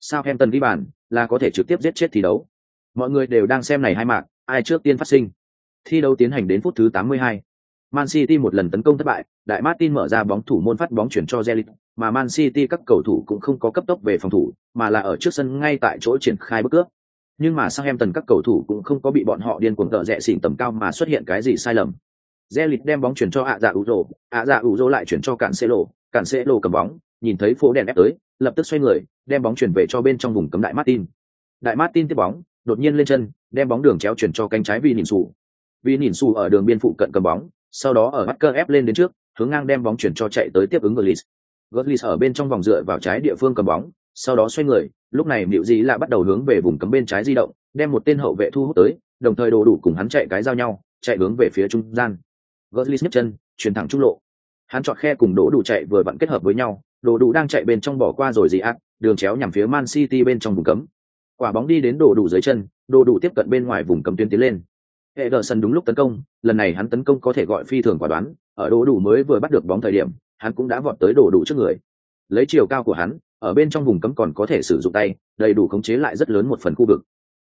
Southampton đi bàn là có thể trực tiếp giết chết thi đấu. Mọi người đều đang xem này hai mạc, ai trước tiên phát sinh. Thi đấu tiến hành đến phút thứ 82. Man City một lần tấn công thất bại, Đại Martin mở ra bóng thủ môn phát bóng chuyển cho Zelit, mà Man City các cầu thủ cũng không có cấp tốc về phòng thủ, mà là ở trước sân ngay tại chỗ triển khai bước cướp. Nhưng mà Southampton các cầu thủ cũng không có bị bọn họ điên cuồng tợ rẻ xỉn tầm cao mà xuất hiện cái gì sai lầm. Zelit đem bóng chuyển cho ạ dạ Uzo, ạ dạ Uzo lại chuyển cho Cancelo, Cancelo cầm bóng, nhìn thấy phố đèn ép tới, lập tức xoay người, đem bóng chuyển về cho bên trong vùng cấm Đại Martin. Đại Martin tiếp bóng, đột nhiên lên chân, đem bóng đường chéo chuyển cho cánh trái Vi Nhìn Sù. Vi Nhìn Sù ở đường biên phụ cận cầm bóng, sau đó ở bắt cơ ép lên đến trước, hướng ngang đem bóng chuyển cho chạy tới tiếp ứng Gullis. Gullis ở bên trong vòng dựa vào trái địa phương cầm bóng, sau đó xoay người, lúc này Diệu Dĩ lại bắt đầu hướng về vùng cấm bên trái di động, đem một tên hậu vệ thu hút tới, đồng thời đồ đủ cùng hắn chạy cái giao nhau, chạy hướng về phía trung gian. Gullis nhấc chân, chuyển thẳng trung lộ. Hắn chọn khe cùng đổ đủ chạy vừa vặn kết hợp với nhau, đồ đủ đang chạy bên trong bỏ qua rồi gì ác, đường chéo nhằm phía Man City bên trong vùng cấm. Quả bóng đi đến đồ đủ dưới chân, đồ đủ tiếp cận bên ngoài vùng cấm tuyến tiến lên, Ederson đúng lúc tấn công, lần này hắn tấn công có thể gọi phi thường quả đoán, ở đồ đủ mới vừa bắt được bóng thời điểm, hắn cũng đã vọt tới đồ đủ trước người. Lấy chiều cao của hắn, ở bên trong vùng cấm còn có thể sử dụng tay, đầy đủ khống chế lại rất lớn một phần khu vực.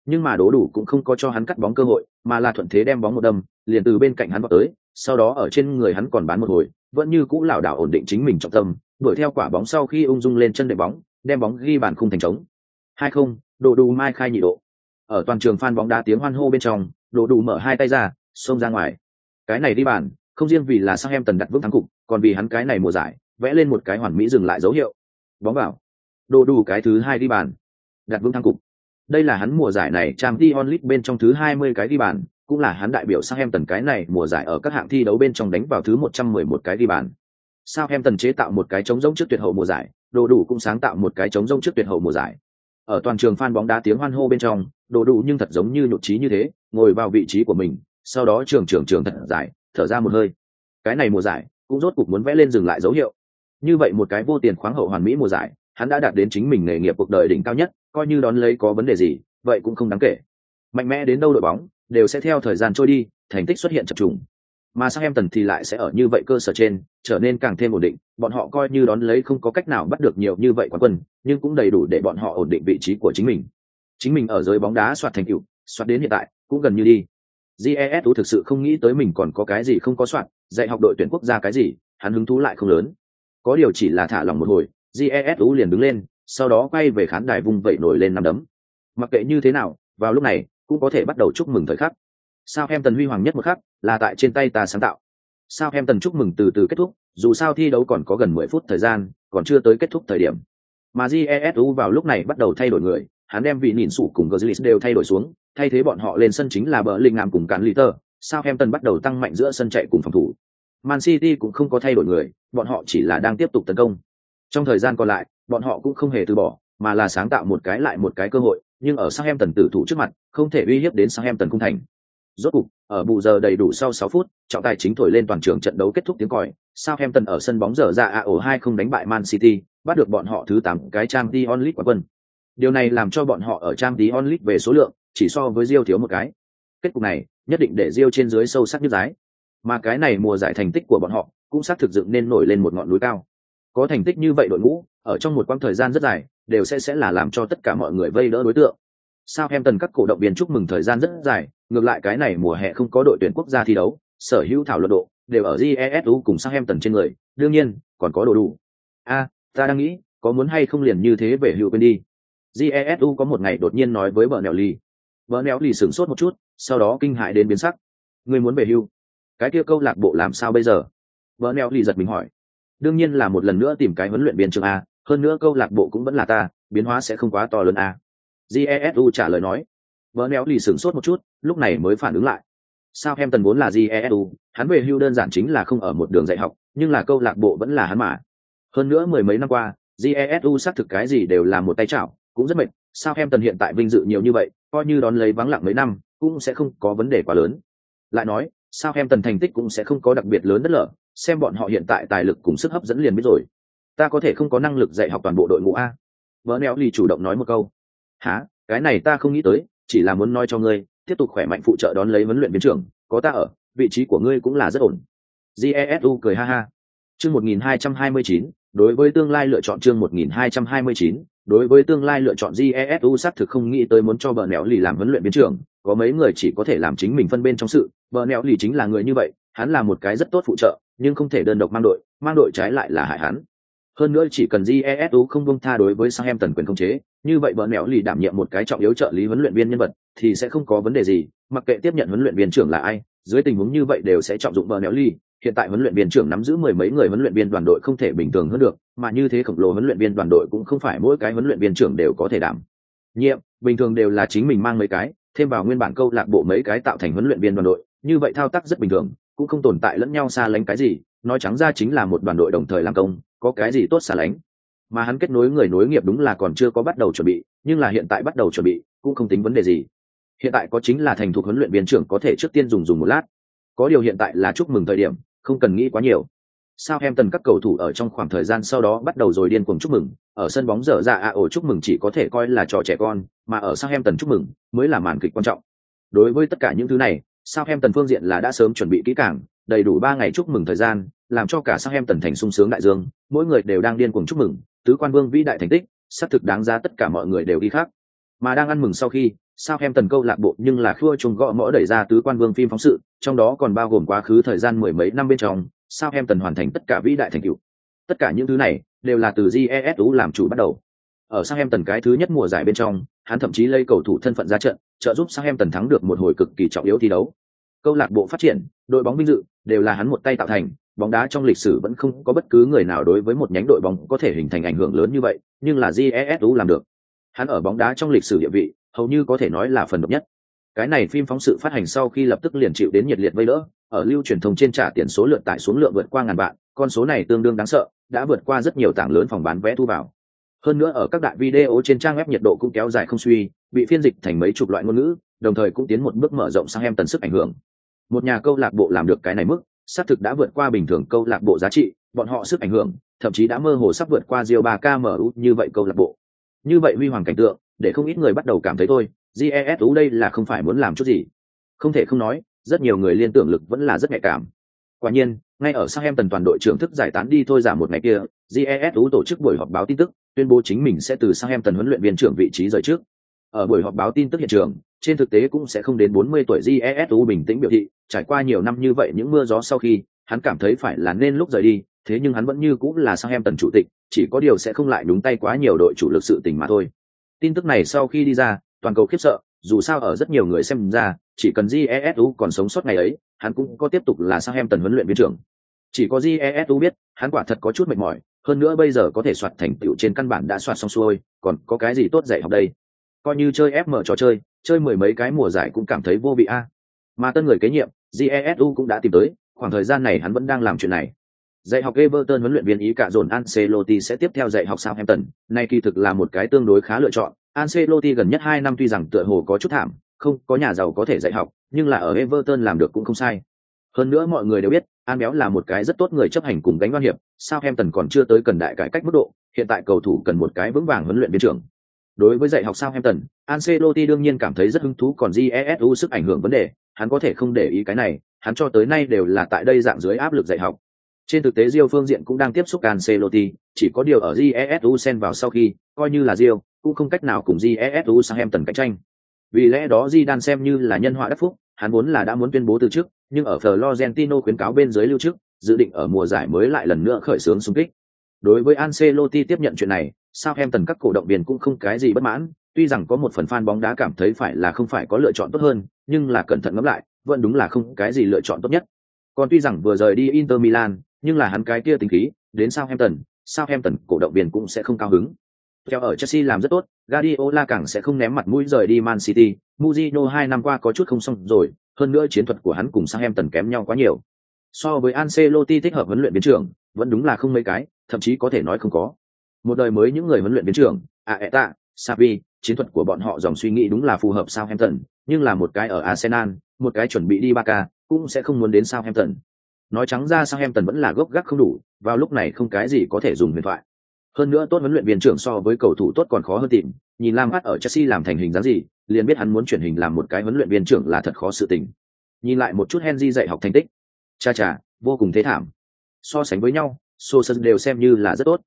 Nhưng mà đồ đủ cũng không có cho hắn cắt bóng cơ hội, mà là thuận thế đem bóng một đâm, liền từ bên cạnh hắn vọt tới, sau đó ở trên người hắn còn bán một hồi, vẫn như cũ lảo đảo ổn định chính mình trọng tâm, đuổi theo quả bóng sau khi ung dung lên chân đệm bóng, đem bóng ghi bàn khung thành trống. Hai không, đồ đủ mai khai nhị độ. Ở toàn trường fan bóng đá tiếng hoan hô bên trong, đồ đủ mở hai tay ra xông ra ngoài. Cái này đi bàn không riêng vì là sang em tần đặt vững thắng cục còn vì hắn cái này mùa giải vẽ lên một cái hoàn mỹ dừng lại dấu hiệu. Bóng vào. Đồ đủ cái thứ hai đi bàn. Đặt vững thắng cục. Đây là hắn mùa giải này trang t onlit bên trong thứ hai mươi cái đi bàn cũng là hắn đại biểu sang em tần cái này mùa giải ở các hạng thi đấu bên trong đánh vào thứ một trăm mười một cái đi bàn. Sao em tần chế tạo một cái chống rông trước tuyệt hậu mùa giải, đồ đủ cũng sáng tạo một cái chống rông trước tuyệt hậu mùa giải. Ở toàn trường fan bóng đá tiếng hoan hô bên trong, đồ đủ nhưng thật giống như nhụt trí như thế, ngồi vào vị trí của mình, sau đó trường trường trường thật giải thở ra một hơi. Cái này mùa giải, cũng rốt cục muốn vẽ lên dừng lại dấu hiệu. Như vậy một cái vô tiền khoáng hậu hoàn mỹ mùa giải, hắn đã đạt đến chính mình nghề nghiệp cuộc đời đỉnh cao nhất, coi như đón lấy có vấn đề gì, vậy cũng không đáng kể. Mạnh mẽ đến đâu đội bóng đều sẽ theo thời gian trôi đi, thành tích xuất hiện chập trùng. Mà sang em tần thì lại sẽ ở như vậy cơ sở trên, trở nên càng thêm ổn định, bọn họ coi như đón lấy không có cách nào bắt được nhiều như vậy quán quân, nhưng cũng đầy đủ để bọn họ ổn định vị trí của chính mình. Chính mình ở giới bóng đá soạt thành tựu, soạt đến hiện tại, cũng gần như đi. Jesu thực sự không nghĩ tới mình còn có cái gì không có soạt, dạy học đội tuyển quốc gia cái gì, hắn hứng thú lại không lớn. Có điều chỉ là thả lòng một hồi jesu liền đứng lên, sau đó quay về khán đài vung vẩy nổi lên năm đấm. Mặc kệ như thế nào, vào lúc này cũng có thể bắt đầu chúc mừng thời khắc sao em tần huy hoàng nhất một khắc là tại trên tay ta sáng tạo sao em tần chúc mừng từ từ kết thúc dù sao thi đấu còn có gần mười phút thời gian còn chưa tới kết thúc thời điểm mà jesu vào lúc này bắt đầu thay đổi người hắn đem vị nhìn sủ cùng Gazlis đều thay đổi xuống, thay thế bọn họ lên sân chính là bờ linh ngàm cùng cản Liter, Southampton bắt đầu tăng mạnh giữa sân chạy cùng phòng thủ. Man City cũng không có thay đổi người, bọn họ chỉ là đang tiếp tục tấn công. Trong thời gian còn lại, bọn họ cũng không hề từ bỏ, mà là sáng tạo một cái lại một cái cơ hội, nhưng ở Southampton tử thủ trước mặt, không thể uy hiếp đến Southampton cung thành. Rốt cục, ở bù giờ đầy đủ sau 6 phút, trọng tài chính thổi lên toàn trường trận đấu kết thúc tiếng còi, Southampton ở sân bóng giờ ra AO2 không đánh bại Man City, bắt được bọn họ thứ 8 cái trang Dion League quân. Điều này làm cho bọn họ ở trang tí onlit về số lượng, chỉ so với Rio thiếu một cái. Kết cục này, nhất định để Rio trên dưới sâu sắc như giái. Mà cái này mùa giải thành tích của bọn họ, cũng xác thực dựng nên nổi lên một ngọn núi cao. Có thành tích như vậy đội ngũ, ở trong một quãng thời gian rất dài, đều sẽ sẽ là làm cho tất cả mọi người vây đỡ đối tượng. Sao em tần các cổ động viên chúc mừng thời gian rất dài, ngược lại cái này mùa hè không có đội tuyển quốc gia thi đấu, sở hữu thảo luận độ đều ở jesu cùng sang em tần trên người đương nhiên còn có đồ đủ. A ta đang nghĩ có muốn hay không liền như thế về hữu quên đi. Jesu có một ngày đột nhiên nói với vợ nẹo lì. Vợ nẹo lì sửng sốt một chút sau đó kinh hại đến biến sắc. Người muốn về hưu? Cái kia câu lạc bộ làm sao bây giờ? Vợ nẹo lì giật mình hỏi. Đương nhiên là một lần nữa tìm cái huấn luyện viên trường a hơn nữa câu lạc bộ cũng vẫn là ta biến hóa sẽ không quá to lớn a jesu trả lời nói. Vợ nẹo lì sửng sốt một chút, lúc này mới phản ứng lại. Sao em tần vốn là jesu hắn về hưu đơn giản chính là không ở một đường dạy học, nhưng là câu lạc bộ vẫn là hắn mà. Hơn nữa mười mấy năm qua jesu xác thực cái gì đều là một tay chảo, cũng rất mệt. Sao em tần hiện tại vinh dự nhiều như vậy, coi như đón lấy vắng lặng mấy năm, cũng sẽ không có vấn đề quá lớn. Lại nói, sao em tần thành tích cũng sẽ không có đặc biệt lớn đất lở, xem bọn họ hiện tại tài lực cùng sức hấp dẫn liền biết rồi. Ta có thể không có năng lực dạy học toàn bộ đội ngũ a. Vợ neo lì chủ động nói một câu há cái này ta không nghĩ tới chỉ là muốn nói cho ngươi tiếp tục khỏe mạnh phụ trợ đón lấy huấn luyện viên trưởng có ta ở vị trí của ngươi cũng là rất ổn. Jesu cười ha ha. Chương 1229, đối với tương lai lựa chọn chương 1229, đối với tương lai lựa chọn jesu xác thực không nghĩ tới muốn cho bờ nẹo lì làm huấn luyện viên trưởng có mấy người chỉ có thể làm chính mình phân bên trong sự. Bờ nẹo lì chính là người như vậy hắn là một cái rất tốt phụ trợ nhưng không thể đơn độc mang đội mang đội trái lại là hại hắn. Hơn nữa chỉ cần jesu không buông tha đối với sang em tần quyền không chế như vậy bờ mẹo lì đảm nhiệm một cái trọng yếu trợ lý huấn luyện viên nhân vật, thì sẽ không có vấn đề gì, mặc kệ tiếp nhận huấn luyện viên trưởng là ai, dưới tình huống như vậy đều sẽ trọng dụng bờ mẹo lì. Hiện tại huấn luyện viên trưởng nắm giữ mười mấy người huấn luyện viên đoàn đội không thể bình thường hơn được, mà như thế khổng lồ huấn luyện viên đoàn đội cũng không phải mỗi cái huấn luyện viên trưởng đều có thể đảm nhiệm, bình thường đều là chính mình mang mấy cái, thêm vào nguyên bản câu lạc bộ mấy cái tạo thành huấn luyện viên đoàn đội, như vậy thao tác rất bình thường, cũng không tồn tại lẫn nhau xa lánh cái gì, nói trắng ra chính là một đoàn đội đồng thời làm công, có cái gì tốt xa lánh mà hắn kết nối người nối nghiệp đúng là còn chưa có bắt đầu chuẩn bị, nhưng là hiện tại bắt đầu chuẩn bị, cũng không tính vấn đề gì. Hiện tại có chính là thành thục huấn luyện viên trưởng có thể trước tiên dùng dùng một lát. Có điều hiện tại là chúc mừng thời điểm, không cần nghĩ quá nhiều. Sao em tần các cầu thủ ở trong khoảng thời gian sau đó bắt đầu rồi điên cuồng chúc mừng, ở sân bóng dở dạ a ổ chúc mừng chỉ có thể coi là trò trẻ con, mà ở sao em tần chúc mừng mới là màn kịch quan trọng. Đối với tất cả những thứ này, sao em tần phương diện là đã sớm chuẩn bị kỹ càng, đầy đủ ba ngày chúc mừng thời gian, làm cho cả sao em tần thành sung sướng đại dương, mỗi người đều đang điên cuồng chúc mừng tứ quan vương vĩ đại thành tích, xác thực đáng giá tất cả mọi người đều đi khác mà đang ăn mừng sau khi, sao em tần câu lạc bộ nhưng là khua chung gõ mõ đẩy ra tứ quan vương phim phóng sự, trong đó còn bao gồm quá khứ thời gian mười mấy năm bên trong, sao em tần hoàn thành tất cả vĩ đại thành tựu. Tất cả những thứ này đều là từ jesu làm chủ bắt đầu. Ở sang em tần cái thứ nhất mùa giải bên trong, hắn thậm chí lây cầu thủ thân phận ra trận, trợ giúp sang em tần thắng được một hồi cực kỳ trọng yếu thi đấu. Câu lạc bộ phát triển, đội bóng vinh dự đều là hắn một tay tạo thành bóng đá trong lịch sử vẫn không có bất cứ người nào đối với một nhánh đội bóng có thể hình thành ảnh hưởng lớn như vậy, nhưng là GESU làm được. Hắn ở bóng đá trong lịch sử địa vị, hầu như có thể nói là phần độc nhất. Cái này phim phóng sự phát hành sau khi lập tức liền chịu đến nhiệt liệt vây đỡ, ở lưu truyền thông trên trả tiền số lượng tải xuống lượng vượt qua ngàn vạn, con số này tương đương đáng sợ, đã vượt qua rất nhiều tảng lớn phòng bán vé thu vào. Hơn nữa ở các đại video trên trang web nhiệt độ cũng kéo dài không suy, bị phiên dịch thành mấy chục loại ngôn ngữ, đồng thời cũng tiến một bước mở rộng sang em tần sức ảnh hưởng. Một nhà câu lạc bộ làm được cái này mức xác thực đã vượt qua bình thường câu lạc bộ giá trị, bọn họ sức ảnh hưởng, thậm chí đã mơ hồ sắp vượt qua Real 3 KMU như vậy câu lạc bộ. Như vậy huy hoàng cảnh tượng, để không ít người bắt đầu cảm thấy thôi jesu đây là không phải muốn làm chút gì. Không thể không nói, rất nhiều người liên tưởng lực vẫn là rất nhạy cảm. Quả nhiên, ngay ở sang em tần toàn đội trưởng thức giải tán đi thôi giảm một ngày kia jesu tổ chức buổi họp báo tin tức, tuyên bố chính mình sẽ từ sang em tần huấn luyện viên trưởng vị trí rời trước ở buổi họp báo tin tức hiện trường, trên thực tế cũng sẽ không đến 40 tuổi jesu bình tĩnh biểu thị, trải qua nhiều năm như vậy những mưa gió sau khi, hắn cảm thấy phải là nên lúc rời đi, thế nhưng hắn vẫn như cũng là sang em tần chủ tịch, chỉ có điều sẽ không lại đúng tay quá nhiều đội chủ lực sự tình mà thôi. Tin tức này sau khi đi ra, toàn cầu khiếp sợ, dù sao ở rất nhiều người xem ra, chỉ cần jesu còn sống sót ngày ấy, hắn cũng có tiếp tục là sang em tần huấn luyện viên trưởng. Chỉ có jesu biết, hắn quả thật có chút mệt mỏi, hơn nữa bây giờ có thể soạt thành tựu trên căn bản đã soạt xong xuôi, còn có cái gì tốt dạy học đây? Coi như chơi ép mở trò chơi chơi mười mấy cái mùa giải cũng cảm thấy vô vị a mà tân người kế nhiệm jesu cũng đã tìm tới khoảng thời gian này hắn vẫn đang làm chuyện này dạy học Everton huấn luyện viên ý cả dồn Ancelotti sẽ tiếp theo dạy học Southampton, này kỳ thực là một cái tương đối khá lựa chọn. Ancelotti gần nhất hai năm tuy rằng tựa hồ có chút thảm, không có nhà giàu có thể dạy học, nhưng là ở Everton làm được cũng không sai. Hơn nữa mọi người đều biết, An Béo là một cái rất tốt người chấp hành cùng gánh quan hiệp, Southampton còn chưa tới cần đại cải cách mức độ, hiện tại cầu thủ cần một cái vững vàng huấn luyện viên trưởng. Đối với dạy học Southampton, Ancelotti đương nhiên cảm thấy rất hứng thú còn GESU sức ảnh hưởng vấn đề, hắn có thể không để ý cái này, hắn cho tới nay đều là tại đây dạng dưới áp lực dạy học. Trên thực tế Rio phương diện cũng đang tiếp xúc Ancelotti, chỉ có điều ở GESU xen vào sau khi, coi như là Rio, cũng không cách nào cùng GESU sang tần cạnh tranh. Vì lẽ đó Zidane xem như là nhân họa đắc phúc, hắn vốn là đã muốn tuyên bố từ trước, nhưng ở Florentino khuyến cáo bên dưới lưu trước, dự định ở mùa giải mới lại lần nữa khởi xướng xung kích. Đối với Ancelotti tiếp nhận chuyện này, Southampton các cổ động viên cũng không cái gì bất mãn, tuy rằng có một phần fan bóng đá cảm thấy phải là không phải có lựa chọn tốt hơn, nhưng là cẩn thận ngẫm lại, vẫn đúng là không cái gì lựa chọn tốt nhất. Còn tuy rằng vừa rời đi Inter Milan, nhưng là hắn cái kia tính khí, đến Southampton, Southampton cổ động viên cũng sẽ không cao hứng. Theo ở Chelsea làm rất tốt, Guardiola càng sẽ không ném mặt mũi rời đi Man City, Mourinho hai năm qua có chút không xong rồi, hơn nữa chiến thuật của hắn cùng Southampton kém nhau quá nhiều. So với Ancelotti thích hợp huấn luyện viên trưởng, vẫn đúng là không mấy cái, thậm chí có thể nói không có. Một đời mới những người huấn luyện viên trưởng, Aeta, Savi, chiến thuật của bọn họ dòng suy nghĩ đúng là phù hợp Southampton, nhưng là một cái ở Arsenal, một cái chuẩn bị đi Barca, cũng sẽ không muốn đến Southampton. Nói trắng ra Southampton vẫn là gốc gác không đủ, vào lúc này không cái gì có thể dùng huyền thoại. Hơn nữa tốt huấn luyện viên trưởng so với cầu thủ tốt còn khó hơn tìm, nhìn Lam Hát ở Chelsea làm thành hình dáng gì, liền biết hắn muốn chuyển hình làm một cái huấn luyện viên trưởng là thật khó sự tình. Nhìn lại một chút Henry dạy học thành tích, cha cha, vô cùng thế thảm. So sánh với nhau, Sosa đều xem như là rất tốt.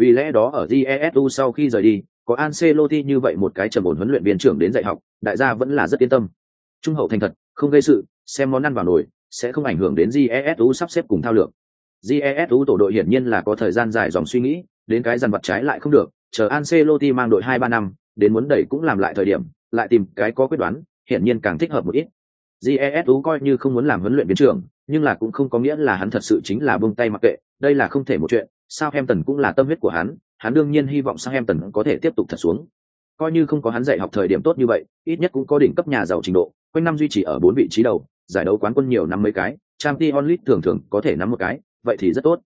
Vì lẽ đó ở GESU sau khi rời đi, có Ancelotti như vậy một cái trầm ổn huấn luyện viên trưởng đến dạy học, đại gia vẫn là rất yên tâm. Trung hậu thành thật, không gây sự, xem món ăn vào nồi, sẽ không ảnh hưởng đến GESU sắp xếp cùng thao lược. GESU tổ đội hiển nhiên là có thời gian dài dòng suy nghĩ, đến cái dàn vật trái lại không được, chờ Ancelotti mang đội hai ba năm, đến muốn đẩy cũng làm lại thời điểm, lại tìm cái có quyết đoán, hiển nhiên càng thích hợp một ít. GESU coi như không muốn làm huấn luyện viên trưởng, nhưng là cũng không có nghĩa là hắn thật sự chính là buông tay mặc kệ, đây là không thể một chuyện, Southampton cũng là tâm huyết của hắn, hắn đương nhiên hy vọng Southampton có thể tiếp tục thật xuống. Coi như không có hắn dạy học thời điểm tốt như vậy, ít nhất cũng có đỉnh cấp nhà giàu trình độ, quanh năm duy trì ở bốn vị trí đầu, giải đấu quán quân nhiều năm mấy cái, Champions League thường thường có thể nắm một cái, vậy thì rất tốt.